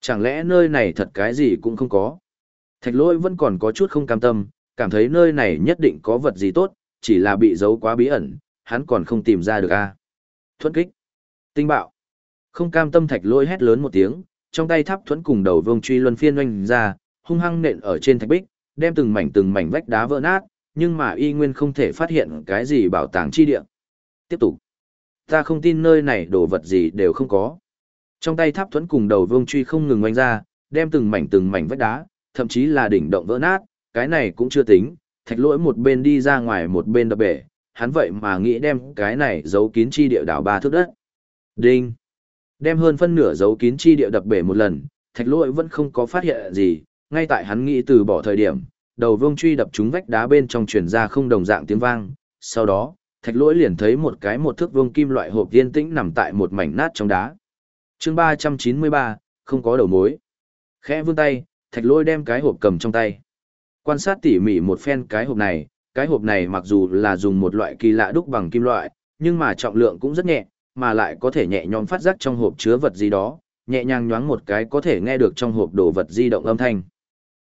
Chẳng lẽ nơi này thật cái gì cũng không có. Thạch lôi vẫn còn có chút không cam tâm, cảm thấy nơi này nhất định có vật gì tốt, chỉ là bị giấu quá bí ẩn, hắn còn không tìm ra được a. À. Thuẫn kích. Tinh bạo. Không cam tâm thạch lôi hét lớn một tiếng, trong tay tháp thuẫn cùng đầu vương truy luân phiên oanh ra, hung hăng nện ở trên thạch bích, đem từng mảnh từng mảnh vách đá vỡ nát, nhưng mà y nguyên không thể phát hiện cái gì bảo tàng chi địa. Tiếp tục. Ta không tin nơi này đồ vật gì đều không có. Trong tay tháp thuẫn cùng đầu vương truy không ngừng oanh ra, đem từng mảnh từng mảnh vách đá, thậm chí là đỉnh động vỡ nát, cái này cũng chưa tính, thạch lỗi một bên đi ra ngoài một bên đập bể, hắn vậy mà nghĩ đem cái này giấu kín chi địa đảo ba thước đất. Đinh! Đem hơn phân nửa giấu kín chi địa đập bể một lần, thạch lỗi vẫn không có phát hiện gì, ngay tại hắn nghĩ từ bỏ thời điểm, đầu vương truy đập trúng vách đá bên trong truyền ra không đồng dạng tiếng vang, sau đó, thạch lỗi liền thấy một cái một thước vương kim loại hộp yên tĩnh nằm tại một mảnh nát trong đá. chương 393, không có đầu mối. Khẽ vươn tay, thạch lỗi đem cái hộp cầm trong tay. Quan sát tỉ mỉ một phen cái hộp này, cái hộp này mặc dù là dùng một loại kỳ lạ đúc bằng kim loại, nhưng mà trọng lượng cũng rất nhẹ, mà lại có thể nhẹ nhõm phát giác trong hộp chứa vật gì đó, nhẹ nhàng nhoáng một cái có thể nghe được trong hộp đồ vật di động âm thanh.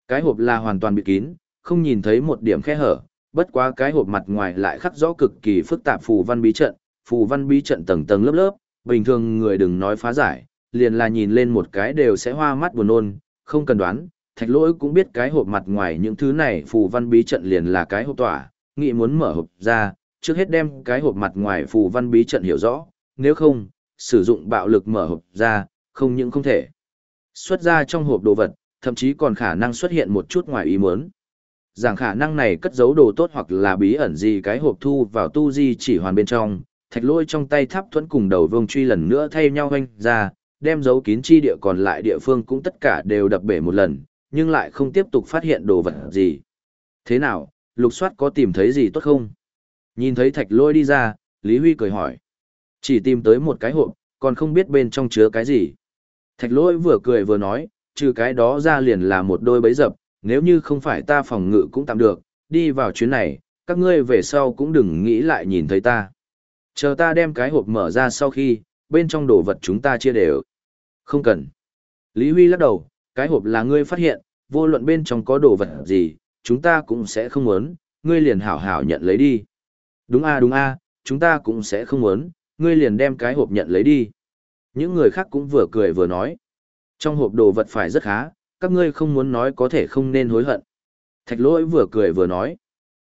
Cái hộp là hoàn toàn bị kín, không nhìn thấy một điểm khe hở, bất quá cái hộp mặt ngoài lại khắc rõ cực kỳ phức tạp phù văn bí trận, phù văn bí trận tầng tầng lớp lớp, bình thường người đừng nói phá giải, liền là nhìn lên một cái đều sẽ hoa mắt buồn nôn, không cần đoán, thạch lỗi cũng biết cái hộp mặt ngoài những thứ này phù văn bí trận liền là cái hộp tỏa, nghĩ muốn mở hộp ra, trước hết đem cái hộp mặt ngoài phù văn bí trận hiểu rõ, nếu không, sử dụng bạo lực mở hộp ra, không những không thể. Xuất ra trong hộp đồ vật, thậm chí còn khả năng xuất hiện một chút ngoài ý muốn. Rằng khả năng này cất giấu đồ tốt hoặc là bí ẩn gì cái hộp thu vào tu di chỉ hoàn bên trong, thạch lôi trong tay tháp thuẫn cùng đầu vương truy lần nữa thay nhau hoanh ra, đem dấu kín chi địa còn lại địa phương cũng tất cả đều đập bể một lần, nhưng lại không tiếp tục phát hiện đồ vật gì. Thế nào, lục soát có tìm thấy gì tốt không? Nhìn thấy thạch lôi đi ra, Lý Huy cười hỏi. Chỉ tìm tới một cái hộp, còn không biết bên trong chứa cái gì. Thạch lôi vừa cười vừa nói, trừ cái đó ra liền là một đôi bấy dập, nếu như không phải ta phòng ngự cũng tạm được, đi vào chuyến này, các ngươi về sau cũng đừng nghĩ lại nhìn thấy ta. Chờ ta đem cái hộp mở ra sau khi, bên trong đồ vật chúng ta chia đều. Không cần. Lý Huy lắc đầu, cái hộp là ngươi phát hiện, vô luận bên trong có đồ vật gì, chúng ta cũng sẽ không muốn, ngươi liền hảo hảo nhận lấy đi. Đúng a đúng a, chúng ta cũng sẽ không muốn, ngươi liền đem cái hộp nhận lấy đi. Những người khác cũng vừa cười vừa nói. Trong hộp đồ vật phải rất khá, các ngươi không muốn nói có thể không nên hối hận. Thạch lỗi vừa cười vừa nói.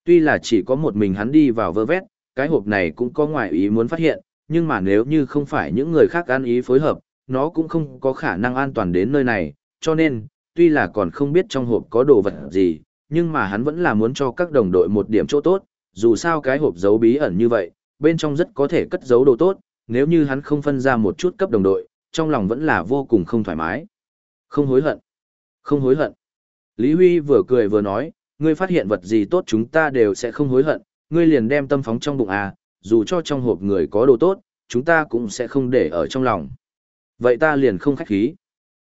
Tuy là chỉ có một mình hắn đi vào vơ vét, cái hộp này cũng có ngoại ý muốn phát hiện, nhưng mà nếu như không phải những người khác ăn ý phối hợp, nó cũng không có khả năng an toàn đến nơi này, cho nên, tuy là còn không biết trong hộp có đồ vật gì, nhưng mà hắn vẫn là muốn cho các đồng đội một điểm chỗ tốt, dù sao cái hộp giấu bí ẩn như vậy, bên trong rất có thể cất giấu đồ tốt, nếu như hắn không phân ra một chút cấp đồng đội, trong lòng vẫn là vô cùng không thoải mái. Không hối hận. Không hối hận. Lý Huy vừa cười vừa nói, ngươi phát hiện vật gì tốt chúng ta đều sẽ không hối hận, ngươi liền đem tâm phóng trong bụng à, dù cho trong hộp người có đồ tốt, chúng ta cũng sẽ không để ở trong lòng. Vậy ta liền không khách khí.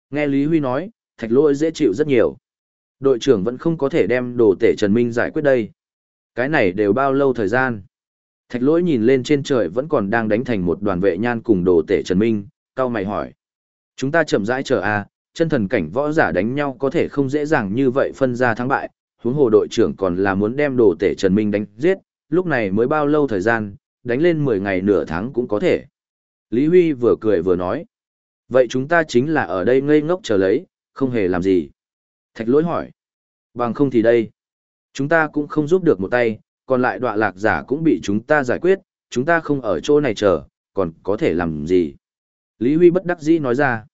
Nghe Lý Huy nói, thạch lỗi dễ chịu rất nhiều. Đội trưởng vẫn không có thể đem đồ tể Trần Minh giải quyết đây. Cái này đều bao lâu thời gian. Thạch lỗi nhìn lên trên trời vẫn còn đang đánh thành một đoàn vệ nhan cùng đồ tể Trần Minh, cao mày hỏi. Chúng ta chậm rãi chờ à, chân thần cảnh võ giả đánh nhau có thể không dễ dàng như vậy phân ra thắng bại, huống hồ đội trưởng còn là muốn đem đồ tể Trần Minh đánh giết, lúc này mới bao lâu thời gian, đánh lên 10 ngày nửa tháng cũng có thể. Lý Huy vừa cười vừa nói. Vậy chúng ta chính là ở đây ngây ngốc chờ lấy, không hề làm gì. Thạch lỗi hỏi. Bằng không thì đây. Chúng ta cũng không giúp được một tay, còn lại đọa lạc giả cũng bị chúng ta giải quyết, chúng ta không ở chỗ này chờ, còn có thể làm gì. Lý Huy bất đắc dĩ nói ra.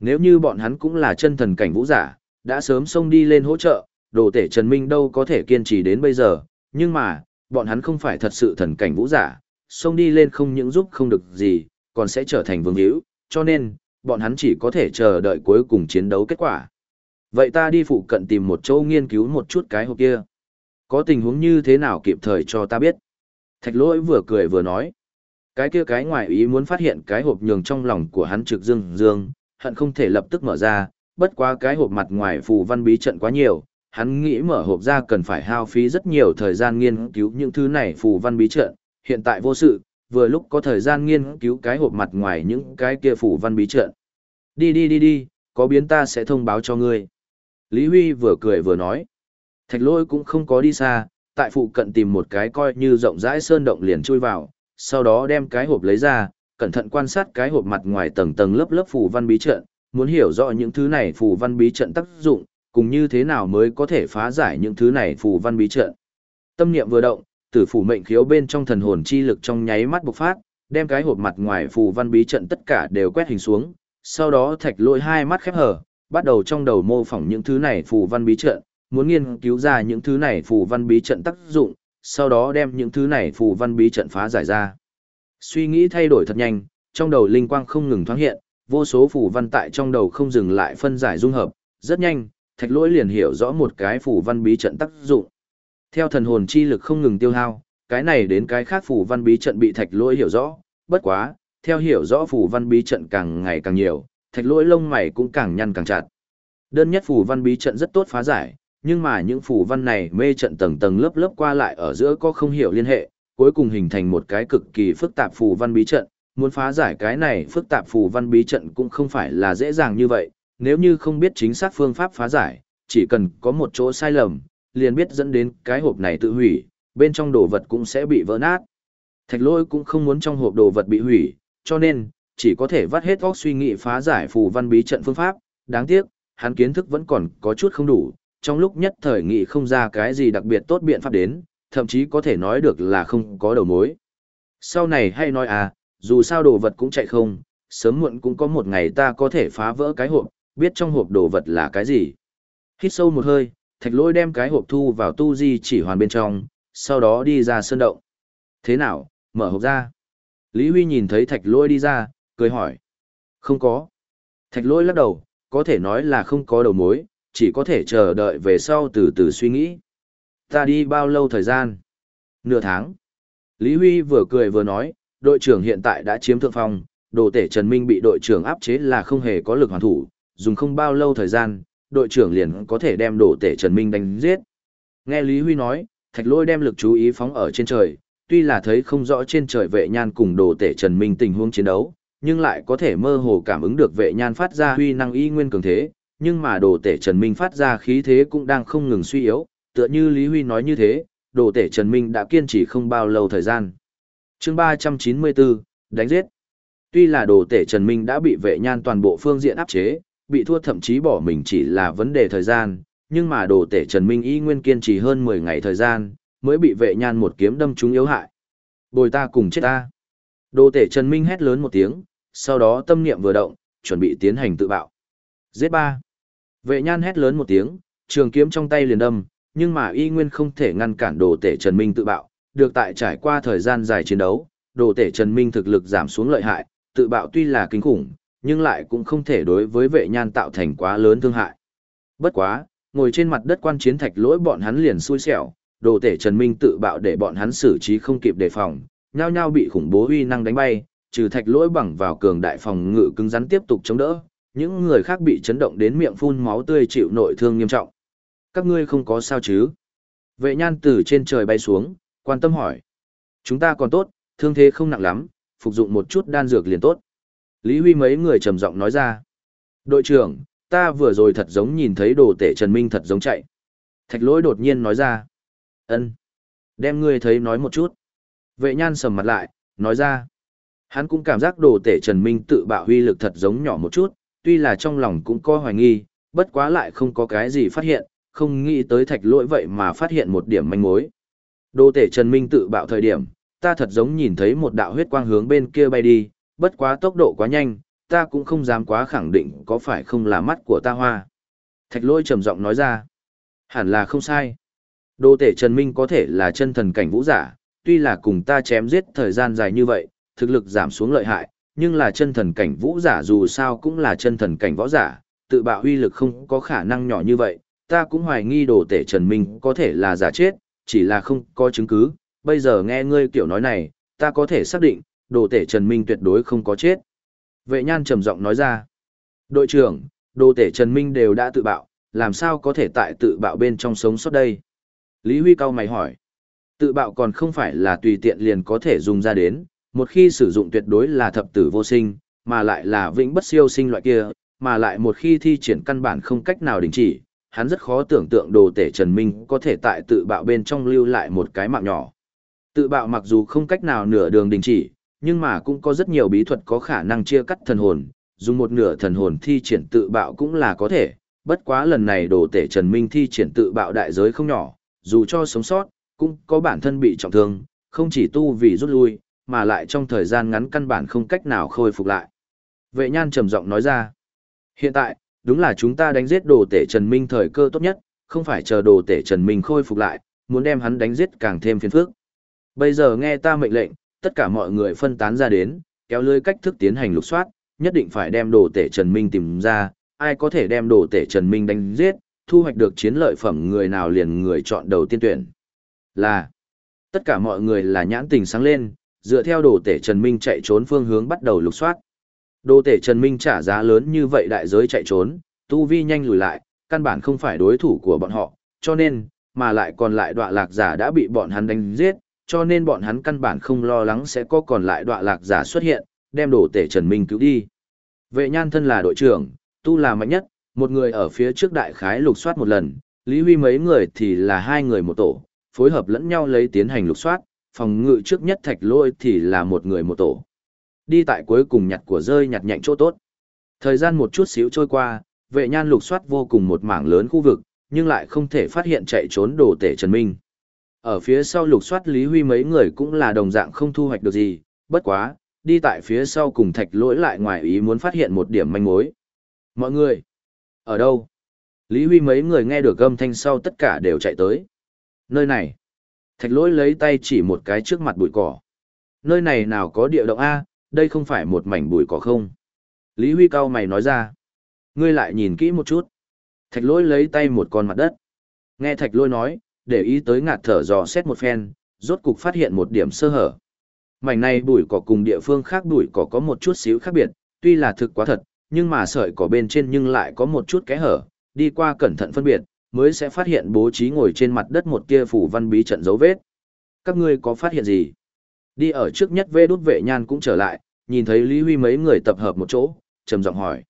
Nếu như bọn hắn cũng là chân thần cảnh vũ giả, đã sớm xông đi lên hỗ trợ, đồ tể Trần Minh đâu có thể kiên trì đến bây giờ, nhưng mà, bọn hắn không phải thật sự thần cảnh vũ giả, xông đi lên không những giúp không được gì, còn sẽ trở thành vương hữu, cho nên, bọn hắn chỉ có thể chờ đợi cuối cùng chiến đấu kết quả. Vậy ta đi phụ cận tìm một chỗ nghiên cứu một chút cái hộp kia. Có tình huống như thế nào kịp thời cho ta biết. Thạch lỗi vừa cười vừa nói. Cái kia cái ngoài ý muốn phát hiện cái hộp nhường trong lòng của hắn trực dương dương, hận không thể lập tức mở ra, bất quá cái hộp mặt ngoài phù văn bí trận quá nhiều, hắn nghĩ mở hộp ra cần phải hao phí rất nhiều thời gian nghiên cứu những thứ này phù văn bí trận, hiện tại vô sự, vừa lúc có thời gian nghiên cứu cái hộp mặt ngoài những cái kia phủ văn bí trận. Đi đi đi đi, có biến ta sẽ thông báo cho ngươi. Lý Huy vừa cười vừa nói. Thạch lôi cũng không có đi xa, tại phụ cận tìm một cái coi như rộng rãi sơn động liền chui vào, sau đó đem cái hộp lấy ra, cẩn thận quan sát cái hộp mặt ngoài tầng tầng lớp lớp phủ văn bí trận, muốn hiểu rõ những thứ này phủ văn bí trận tác dụng, cùng như thế nào mới có thể phá giải những thứ này phủ văn bí trận. Tâm niệm vừa động, tử phủ mệnh khiếu bên trong thần hồn chi lực trong nháy mắt bộc phát, đem cái hộp mặt ngoài phù văn bí trận tất cả đều quét hình xuống, sau đó thạch lôi hai mắt khép hờ, bắt đầu trong đầu mô phỏng những thứ này phù văn bí trận, muốn nghiên cứu ra những thứ này phù văn bí trận tác dụng, sau đó đem những thứ này phù văn bí trận phá giải ra. Suy nghĩ thay đổi thật nhanh, trong đầu linh quang không ngừng thoáng hiện, vô số phù văn tại trong đầu không dừng lại phân giải dung hợp, rất nhanh, thạch lỗi liền hiểu rõ một cái phù văn bí trận tác dụng. Theo thần hồn chi lực không ngừng tiêu hao, cái này đến cái khác phủ văn bí trận bị thạch lỗi hiểu rõ, bất quá, theo hiểu rõ phủ văn bí trận càng ngày càng nhiều, thạch lỗi lông mày cũng càng nhăn càng chặt. Đơn nhất phủ văn bí trận rất tốt phá giải, nhưng mà những phủ văn này mê trận tầng tầng lớp lớp qua lại ở giữa có không hiểu liên hệ, cuối cùng hình thành một cái cực kỳ phức tạp phủ văn bí trận, muốn phá giải cái này phức tạp phù văn bí trận cũng không phải là dễ dàng như vậy, nếu như không biết chính xác phương pháp phá giải, chỉ cần có một chỗ sai lầm, liền biết dẫn đến cái hộp này tự hủy, bên trong đồ vật cũng sẽ bị vỡ nát. Thạch lôi cũng không muốn trong hộp đồ vật bị hủy, cho nên, chỉ có thể vắt hết óc suy nghĩ phá giải phù văn bí trận phương pháp, đáng tiếc, hắn kiến thức vẫn còn có chút không đủ, trong lúc nhất thời nghĩ không ra cái gì đặc biệt tốt biện pháp đến, thậm chí có thể nói được là không có đầu mối. Sau này hay nói à, dù sao đồ vật cũng chạy không, sớm muộn cũng có một ngày ta có thể phá vỡ cái hộp, biết trong hộp đồ vật là cái gì. Hít sâu một hơi, thạch lôi đem cái hộp thu vào tu di chỉ hoàn bên trong, sau đó đi ra sơn động. Thế nào, mở hộp ra. Lý Huy nhìn thấy thạch lôi đi ra, cười hỏi. Không có. Thạch lôi lắc đầu, có thể nói là không có đầu mối, chỉ có thể chờ đợi về sau từ từ suy nghĩ. Ta đi bao lâu thời gian? Nửa tháng. Lý Huy vừa cười vừa nói, đội trưởng hiện tại đã chiếm thượng phong, đồ tể Trần Minh bị đội trưởng áp chế là không hề có lực hoàn thủ, dùng không bao lâu thời gian, đội trưởng liền có thể đem đồ tể Trần Minh đánh giết. Nghe Lý Huy nói, thạch lôi đem lực chú ý phóng ở trên trời, tuy là thấy không rõ trên trời vệ nhan cùng đồ tể Trần Minh tình huống chiến đấu, nhưng lại có thể mơ hồ cảm ứng được vệ nhan phát ra huy năng y nguyên cường thế, nhưng mà đồ tể Trần Minh phát ra khí thế cũng đang không ngừng suy yếu, tựa như Lý Huy nói như thế, đồ tể Trần Minh đã kiên trì không bao lâu thời gian. chương 394, đánh giết. Tuy là đồ tể Trần Minh đã bị vệ nhan toàn bộ phương diện áp chế, bị thua thậm chí bỏ mình chỉ là vấn đề thời gian, nhưng mà đồ tể Trần Minh y nguyên kiên trì hơn 10 ngày thời gian, mới bị vệ nhan một kiếm đâm trúng yếu hại. Bồi ta cùng chết ta. Đồ tể Trần Minh hét lớn một tiếng, sau đó tâm niệm vừa động, chuẩn bị tiến hành tự bạo. Giết ba. Vệ nhan hét lớn một tiếng, trường kiếm trong tay liền đâm, nhưng mà y nguyên không thể ngăn cản đồ tể Trần Minh tự bạo, được tại trải qua thời gian dài chiến đấu, đồ tể Trần Minh thực lực giảm xuống lợi hại, tự bạo tuy là kinh khủng, nhưng lại cũng không thể đối với vệ nhan tạo thành quá lớn thương hại. Bất quá, ngồi trên mặt đất quan chiến thạch lỗi bọn hắn liền xui xẻo, đồ tể Trần Minh tự bạo để bọn hắn xử trí không kịp đề phòng, nhao nhao bị khủng bố uy năng đánh bay, trừ thạch lỗi bằng vào cường đại phòng ngự cứng rắn tiếp tục chống đỡ, những người khác bị chấn động đến miệng phun máu tươi chịu nội thương nghiêm trọng. Các ngươi không có sao chứ? Vệ nhan từ trên trời bay xuống, quan tâm hỏi. Chúng ta còn tốt, thương thế không nặng lắm, phục dụng một chút đan dược liền tốt. Lý Huy mấy người trầm giọng nói ra. Đội trưởng, ta vừa rồi thật giống nhìn thấy đồ tể Trần Minh thật giống chạy. Thạch lỗi đột nhiên nói ra. ân Đem ngươi thấy nói một chút. Vệ nhan sầm mặt lại, nói ra. Hắn cũng cảm giác đồ tể Trần Minh tự bạo huy lực thật giống nhỏ một chút, tuy là trong lòng cũng có hoài nghi, bất quá lại không có cái gì phát hiện, không nghĩ tới thạch lỗi vậy mà phát hiện một điểm manh mối. Đồ tể Trần Minh tự bạo thời điểm, ta thật giống nhìn thấy một đạo huyết quang hướng bên kia bay đi, bất quá tốc độ quá nhanh, ta cũng không dám quá khẳng định có phải không là mắt của ta hoa. Thạch lôi trầm giọng nói ra, hẳn là không sai. Đồ tể Trần Minh có thể là chân thần cảnh vũ giả, tuy là cùng ta chém giết thời gian dài như vậy, thực lực giảm xuống lợi hại, nhưng là chân thần cảnh vũ giả dù sao cũng là chân thần cảnh võ giả, tự bạo huy lực không có khả năng nhỏ như vậy, ta cũng hoài nghi đồ tể Trần Minh có thể là giả chết, chỉ là không có chứng cứ, bây giờ nghe ngươi kiểu nói này, ta có thể xác định, đồ tể Trần Minh tuyệt đối không có chết. Vệ nhan trầm giọng nói ra, đội trưởng, đồ tể Trần Minh đều đã tự bạo, làm sao có thể tại tự bạo bên trong sống sót đây? Lý Huy cao mày hỏi, tự bạo còn không phải là tùy tiện liền có thể dùng ra đến, một khi sử dụng tuyệt đối là thập tử vô sinh, mà lại là vĩnh bất siêu sinh loại kia, mà lại một khi thi triển căn bản không cách nào đình chỉ, hắn rất khó tưởng tượng đồ tể Trần Minh có thể tại tự bạo bên trong lưu lại một cái mạng nhỏ. Tự bạo mặc dù không cách nào nửa đường đình chỉ, nhưng mà cũng có rất nhiều bí thuật có khả năng chia cắt thần hồn, dùng một nửa thần hồn thi triển tự bạo cũng là có thể, bất quá lần này đồ tể Trần Minh thi triển tự bạo đại giới không nhỏ, dù cho sống sót, cũng có bản thân bị trọng thương, không chỉ tu vì rút lui, mà lại trong thời gian ngắn căn bản không cách nào khôi phục lại. Vệ nhan trầm giọng nói ra, hiện tại, đúng là chúng ta đánh giết đồ tể Trần Minh thời cơ tốt nhất, không phải chờ đồ tể Trần Minh khôi phục lại, muốn đem hắn đánh giết càng thêm phiền phức. Bây giờ nghe ta mệnh lệnh, tất cả mọi người phân tán ra đến, kéo lưới cách thức tiến hành lục soát, nhất định phải đem đồ tể Trần Minh tìm ra, ai có thể đem đồ tể Trần Minh đánh giết, thu hoạch được chiến lợi phẩm người nào liền người chọn đầu tiên tuyển. Là, tất cả mọi người là nhãn tình sáng lên, dựa theo đồ tể Trần Minh chạy trốn phương hướng bắt đầu lục soát. Đồ tể Trần Minh trả giá lớn như vậy đại giới chạy trốn, tu vi nhanh lùi lại, căn bản không phải đối thủ của bọn họ, cho nên, mà lại còn lại đọa lạc giả đã bị bọn hắn đánh giết, cho nên bọn hắn căn bản không lo lắng sẽ có còn lại đọa lạc giả xuất hiện, đem đồ tể Trần Minh cứu đi. Vệ nhan thân là đội trưởng, tu là mạnh nhất, một người ở phía trước đại khái lục soát một lần, Lý Huy mấy người thì là hai người một tổ, phối hợp lẫn nhau lấy tiến hành lục soát, phòng ngự trước nhất thạch lôi thì là một người một tổ. Đi tại cuối cùng nhặt của rơi nhặt nhạnh chỗ tốt. Thời gian một chút xíu trôi qua, vệ nhan lục soát vô cùng một mảng lớn khu vực, nhưng lại không thể phát hiện chạy trốn đồ tể Trần Minh. Ở phía sau lục soát Lý Huy mấy người cũng là đồng dạng không thu hoạch được gì, bất quá, đi tại phía sau cùng thạch lỗi lại ngoài ý muốn phát hiện một điểm manh mối. Mọi người, ở đâu? Lý Huy mấy người nghe được âm thanh sau tất cả đều chạy tới. Nơi này, thạch lỗi lấy tay chỉ một cái trước mặt bụi cỏ. Nơi này nào có địa động A, đây không phải một mảnh bụi cỏ không? Lý Huy cao mày nói ra. Ngươi lại nhìn kỹ một chút. Thạch lỗi lấy tay một con mặt đất. Nghe thạch lỗi nói, để ý tới ngạt thở dò xét một phen, rốt cục phát hiện một điểm sơ hở. Mảnh này bụi cỏ cùng địa phương khác bụi cỏ có một chút xíu khác biệt, tuy là thực quá thật, nhưng mà sợi cỏ bên trên nhưng lại có một chút kẽ hở, đi qua cẩn thận phân biệt, mới sẽ phát hiện bố trí ngồi trên mặt đất một kia phủ văn bí trận dấu vết. Các ngươi có phát hiện gì? Đi ở trước nhất vê đút vệ nhan cũng trở lại, nhìn thấy Lý Huy mấy người tập hợp một chỗ, trầm giọng hỏi.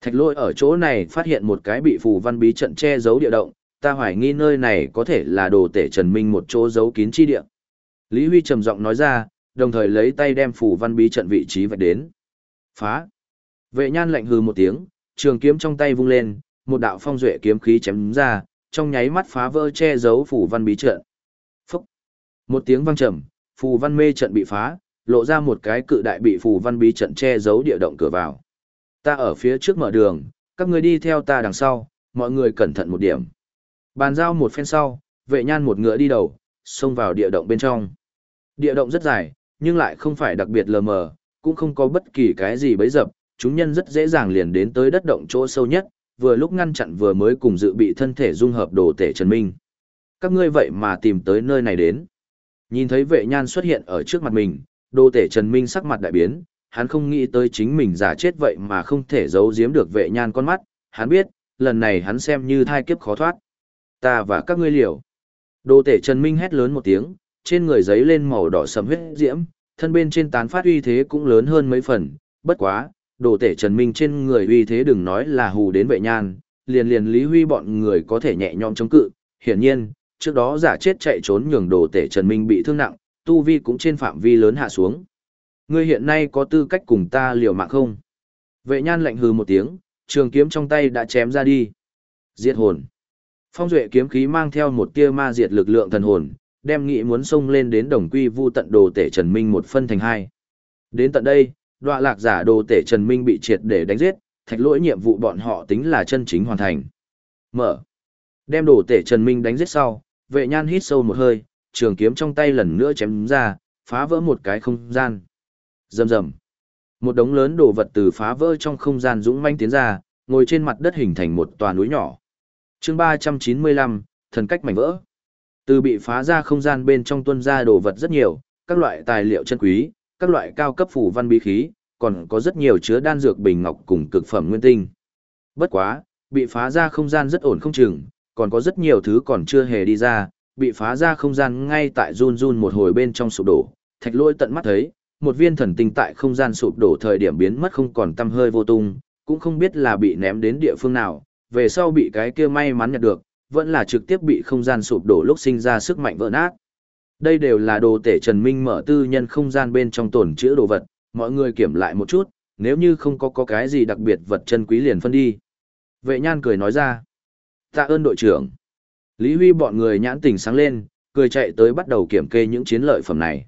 Thạch lôi ở chỗ này phát hiện một cái bị phù văn bí trận che giấu địa động, ta hoài nghi nơi này có thể là đồ tể Trần Minh một chỗ giấu kín chi địa. Lý Huy trầm giọng nói ra, đồng thời lấy tay đem phủ văn bí trận vị trí vạch đến. Phá! Vệ nhan lạnh hừ một tiếng, trường kiếm trong tay vung lên, một đạo phong duệ kiếm khí chém ra, trong nháy mắt phá vỡ che giấu phủ văn bí trận. Phúc! Một tiếng vang trầm, phù văn mê trận bị phá, lộ ra một cái cự đại bị phù văn bí trận che giấu địa động cửa vào. Ta ở phía trước mở đường, các người đi theo ta đằng sau, mọi người cẩn thận một điểm. Bàn giao một phen sau, vệ nhan một ngựa đi đầu, xông vào địa động bên trong. Địa động rất dài, nhưng lại không phải đặc biệt lờ mờ, cũng không có bất kỳ cái gì bấy dập, chúng nhân rất dễ dàng liền đến tới đất động chỗ sâu nhất, vừa lúc ngăn chặn vừa mới cùng dự bị thân thể dung hợp đồ tể Trần Minh. Các ngươi vậy mà tìm tới nơi này đến. Nhìn thấy vệ nhan xuất hiện ở trước mặt mình, đồ tể Trần Minh sắc mặt đại biến, hắn không nghĩ tới chính mình giả chết vậy mà không thể giấu giếm được vệ nhan con mắt, hắn biết, lần này hắn xem như thai kiếp khó thoát. Ta và các ngươi liều. Đồ tể Trần Minh hét lớn một tiếng, trên người giấy lên màu đỏ sầm huyết diễm, thân bên trên tán phát uy thế cũng lớn hơn mấy phần, bất quá, đồ tể Trần Minh trên người uy thế đừng nói là hù đến vệ nhan, liền liền Lý Huy bọn người có thể nhẹ nhõm chống cự, hiển nhiên, trước đó giả chết chạy trốn nhường đồ tể Trần Minh bị thương nặng, tu vi cũng trên phạm vi lớn hạ xuống. Ngươi hiện nay có tư cách cùng ta liều mạng không? Vệ nhan lạnh hừ một tiếng, trường kiếm trong tay đã chém ra đi. Diệt hồn. Phong duệ kiếm khí mang theo một tia ma diệt lực lượng thần hồn, đem nghị muốn xông lên đến đồng quy vu tận đồ tể Trần Minh một phân thành hai. Đến tận đây, đoạ lạc giả đồ tể Trần Minh bị triệt để đánh giết, thạch lỗi nhiệm vụ bọn họ tính là chân chính hoàn thành. Mở. Đem đồ tể Trần Minh đánh giết sau, vệ nhan hít sâu một hơi, trường kiếm trong tay lần nữa chém ra, phá vỡ một cái không gian. Rầm rầm. Một đống lớn đồ vật từ phá vỡ trong không gian dũng manh tiến ra, ngồi trên mặt đất hình thành một tòa núi nhỏ. Chương 395, thần cách mảnh vỡ. Từ bị phá ra không gian bên trong tuân ra đồ vật rất nhiều, các loại tài liệu chân quý, các loại cao cấp phủ văn bí khí, còn có rất nhiều chứa đan dược bình ngọc cùng cực phẩm nguyên tinh. Bất quá, bị phá ra không gian rất ổn không chừng, còn có rất nhiều thứ còn chưa hề đi ra, bị phá ra không gian ngay tại run run một hồi bên trong sụp đổ, thạch lôi tận mắt thấy, một viên thần tinh tại không gian sụp đổ thời điểm biến mất không còn tăm hơi vô tung, cũng không biết là bị ném đến địa phương nào, về sau bị cái kia may mắn nhặt được, vẫn là trực tiếp bị không gian sụp đổ lúc sinh ra sức mạnh vỡ nát. Đây đều là đồ tể Trần Minh mở tư nhân không gian bên trong tổn chữa đồ vật, mọi người kiểm lại một chút, nếu như không có có cái gì đặc biệt vật chân quý liền phân đi. Vệ nhan cười nói ra. Tạ ơn đội trưởng. Lý Huy bọn người nhãn tỉnh sáng lên, cười chạy tới bắt đầu kiểm kê những chiến lợi phẩm này.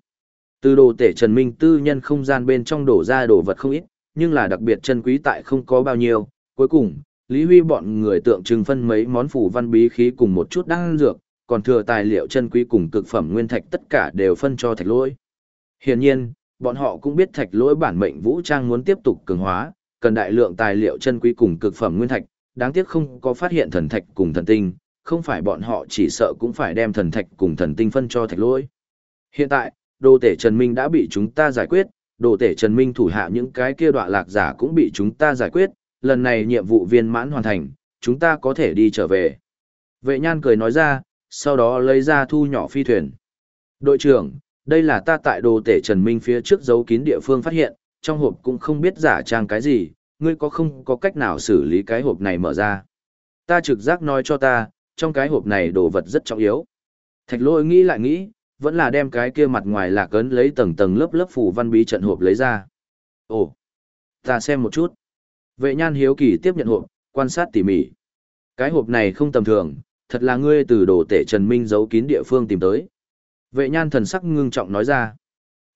Từ đồ tể Trần Minh tư nhân không gian bên trong đổ ra đồ vật không ít, nhưng là đặc biệt chân quý tại không có bao nhiêu. Cuối cùng, Lý Huy bọn người tượng trưng phân mấy món phủ văn bí khí cùng một chút đan dược, còn thừa tài liệu chân quý cùng cực phẩm nguyên thạch tất cả đều phân cho thạch lỗi. Hiển nhiên, bọn họ cũng biết thạch lỗi bản mệnh vũ trang muốn tiếp tục cường hóa, cần đại lượng tài liệu chân quý cùng cực phẩm nguyên thạch, đáng tiếc không có phát hiện thần thạch cùng thần tinh, không phải bọn họ chỉ sợ cũng phải đem thần thạch cùng thần tinh phân cho thạch lỗi. Hiện tại, đồ tể Trần Minh đã bị chúng ta giải quyết, đồ tể Trần Minh thủ hạ những cái kia đọa lạc giả cũng bị chúng ta giải quyết, lần này nhiệm vụ viên mãn hoàn thành, chúng ta có thể đi trở về. Vệ nhan cười nói ra, sau đó lấy ra thu nhỏ phi thuyền. Đội trưởng, đây là ta tại đồ tể Trần Minh phía trước giấu kín địa phương phát hiện, trong hộp cũng không biết giả trang cái gì, ngươi có không có cách nào xử lý cái hộp này mở ra? Ta trực giác nói cho ta, trong cái hộp này đồ vật rất trọng yếu. Thạch lôi nghĩ lại nghĩ, vẫn là đem cái kia mặt ngoài lạc ấn lấy tầng tầng lớp lớp phủ văn bí trận hộp lấy ra. Ồ, ta xem một chút. Vệ nhan hiếu kỳ tiếp nhận hộp, quan sát tỉ mỉ. Cái hộp này không tầm thường, thật là ngươi từ đồ tể Trần Minh giấu kín địa phương tìm tới. Vệ nhan thần sắc ngưng trọng nói ra.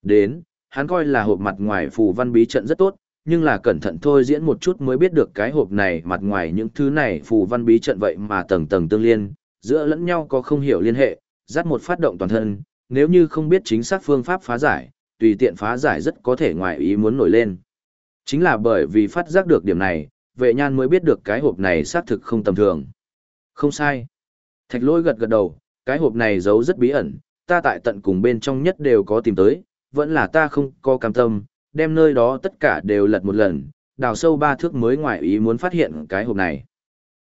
Đến, hắn coi là hộp mặt ngoài phù văn bí trận rất tốt, nhưng là cẩn thận thôi diễn một chút mới biết được cái hộp này mặt ngoài những thứ này phù văn bí trận vậy mà tầng tầng tương liên, giữa lẫn nhau có không hiểu liên hệ, dắt một phát động toàn thân, nếu như không biết chính xác phương pháp phá giải, tùy tiện phá giải rất có thể ngoài ý muốn nổi lên. Chính là bởi vì phát giác được điểm này, vệ nhan mới biết được cái hộp này xác thực không tầm thường. Không sai. Thạch lôi gật gật đầu, cái hộp này giấu rất bí ẩn, ta tại tận cùng bên trong nhất đều có tìm tới, vẫn là ta không có cam tâm, đem nơi đó tất cả đều lật một lần, đào sâu ba thước mới ngoài ý muốn phát hiện cái hộp này.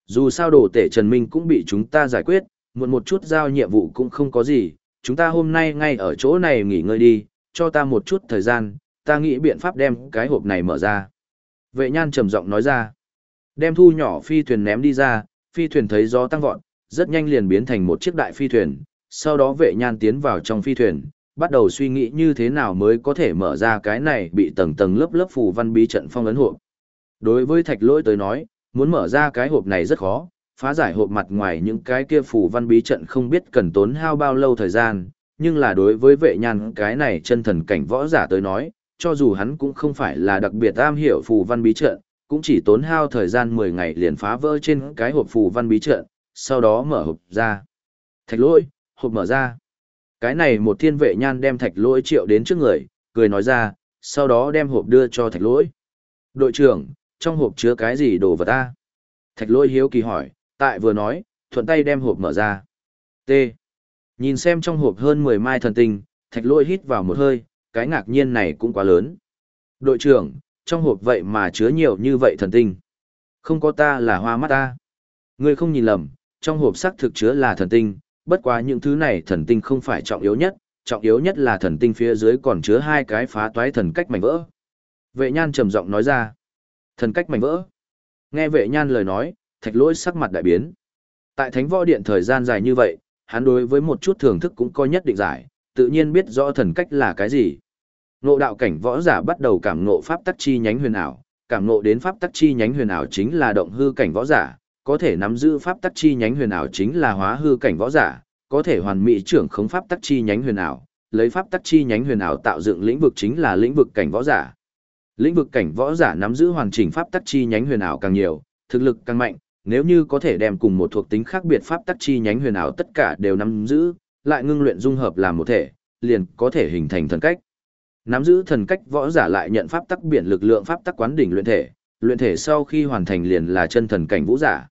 Dù sao đồ tể Trần Minh cũng bị chúng ta giải quyết, muộn một chút giao nhiệm vụ cũng không có gì, chúng ta hôm nay ngay ở chỗ này nghỉ ngơi đi, cho ta một chút thời gian, ta nghĩ biện pháp đem cái hộp này mở ra. Vệ nhan trầm giọng nói ra, đem thu nhỏ phi thuyền ném đi ra, phi thuyền thấy gió tăng vọt, rất nhanh liền biến thành một chiếc đại phi thuyền, sau đó vệ nhan tiến vào trong phi thuyền, bắt đầu suy nghĩ như thế nào mới có thể mở ra cái này bị tầng tầng lớp lớp phù văn bí trận phong ấn hộp. Đối với thạch lỗi tới nói, muốn mở ra cái hộp này rất khó, phá giải hộp mặt ngoài những cái kia phù văn bí trận không biết cần tốn hao bao lâu thời gian, nhưng là đối với vệ nhan cái này chân thần cảnh võ giả tới nói, cho dù hắn cũng không phải là đặc biệt am hiểu phù văn bí trận, cũng chỉ tốn hao thời gian 10 ngày liền phá vỡ trên cái hộp phù văn bí trận, sau đó mở hộp ra. Thạch lỗi, hộp mở ra. Cái này một thiên vệ nhan đem thạch lỗi triệu đến trước người, cười nói ra, sau đó đem hộp đưa cho thạch lỗi. Đội trưởng, trong hộp chứa cái gì đồ vật ta? Thạch lỗi hiếu kỳ hỏi, tại vừa nói, thuận tay đem hộp mở ra. T. Nhìn xem trong hộp hơn 10 mai thần tinh, thạch lỗi hít vào một hơi, cái ngạc nhiên này cũng quá lớn. Đội trưởng, trong hộp vậy mà chứa nhiều như vậy thần tinh. Không có ta là hoa mắt ta. Ngươi không nhìn lầm, trong hộp xác thực chứa là thần tinh, bất quá những thứ này thần tinh không phải trọng yếu nhất, trọng yếu nhất là thần tinh phía dưới còn chứa hai cái phá toái thần cách mảnh vỡ. Vệ nhan trầm giọng nói ra. Thần cách mảnh vỡ. Nghe vệ nhan lời nói, thạch lỗi sắc mặt đại biến. Tại thánh võ điện thời gian dài như vậy, hắn đối với một chút thưởng thức cũng có nhất định giải, tự nhiên biết rõ thần cách là cái gì. Ngộ đạo cảnh võ giả bắt đầu cảm ngộ pháp tắc chi nhánh huyền ảo, cảm ngộ đến pháp tắc chi nhánh huyền ảo chính là động hư cảnh võ giả, có thể nắm giữ pháp tắc chi nhánh huyền ảo chính là hóa hư cảnh võ giả, có thể hoàn mỹ trưởng khống pháp tắc chi nhánh huyền ảo, lấy pháp tắc chi nhánh huyền ảo tạo dựng lĩnh vực chính là lĩnh vực cảnh võ giả. Lĩnh vực cảnh võ giả nắm giữ hoàn chỉnh pháp tắc chi nhánh huyền ảo càng nhiều, thực lực càng mạnh, nếu như có thể đem cùng một thuộc tính khác biệt pháp tắc chi nhánh huyền ảo tất cả đều nắm giữ, lại ngưng luyện dung hợp làm một thể, liền có thể hình thành thần cách. Nắm giữ thần cách võ giả lại nhận pháp tắc biển lực lượng pháp tắc quán đỉnh luyện thể, luyện thể sau khi hoàn thành liền là chân thần cảnh vũ giả.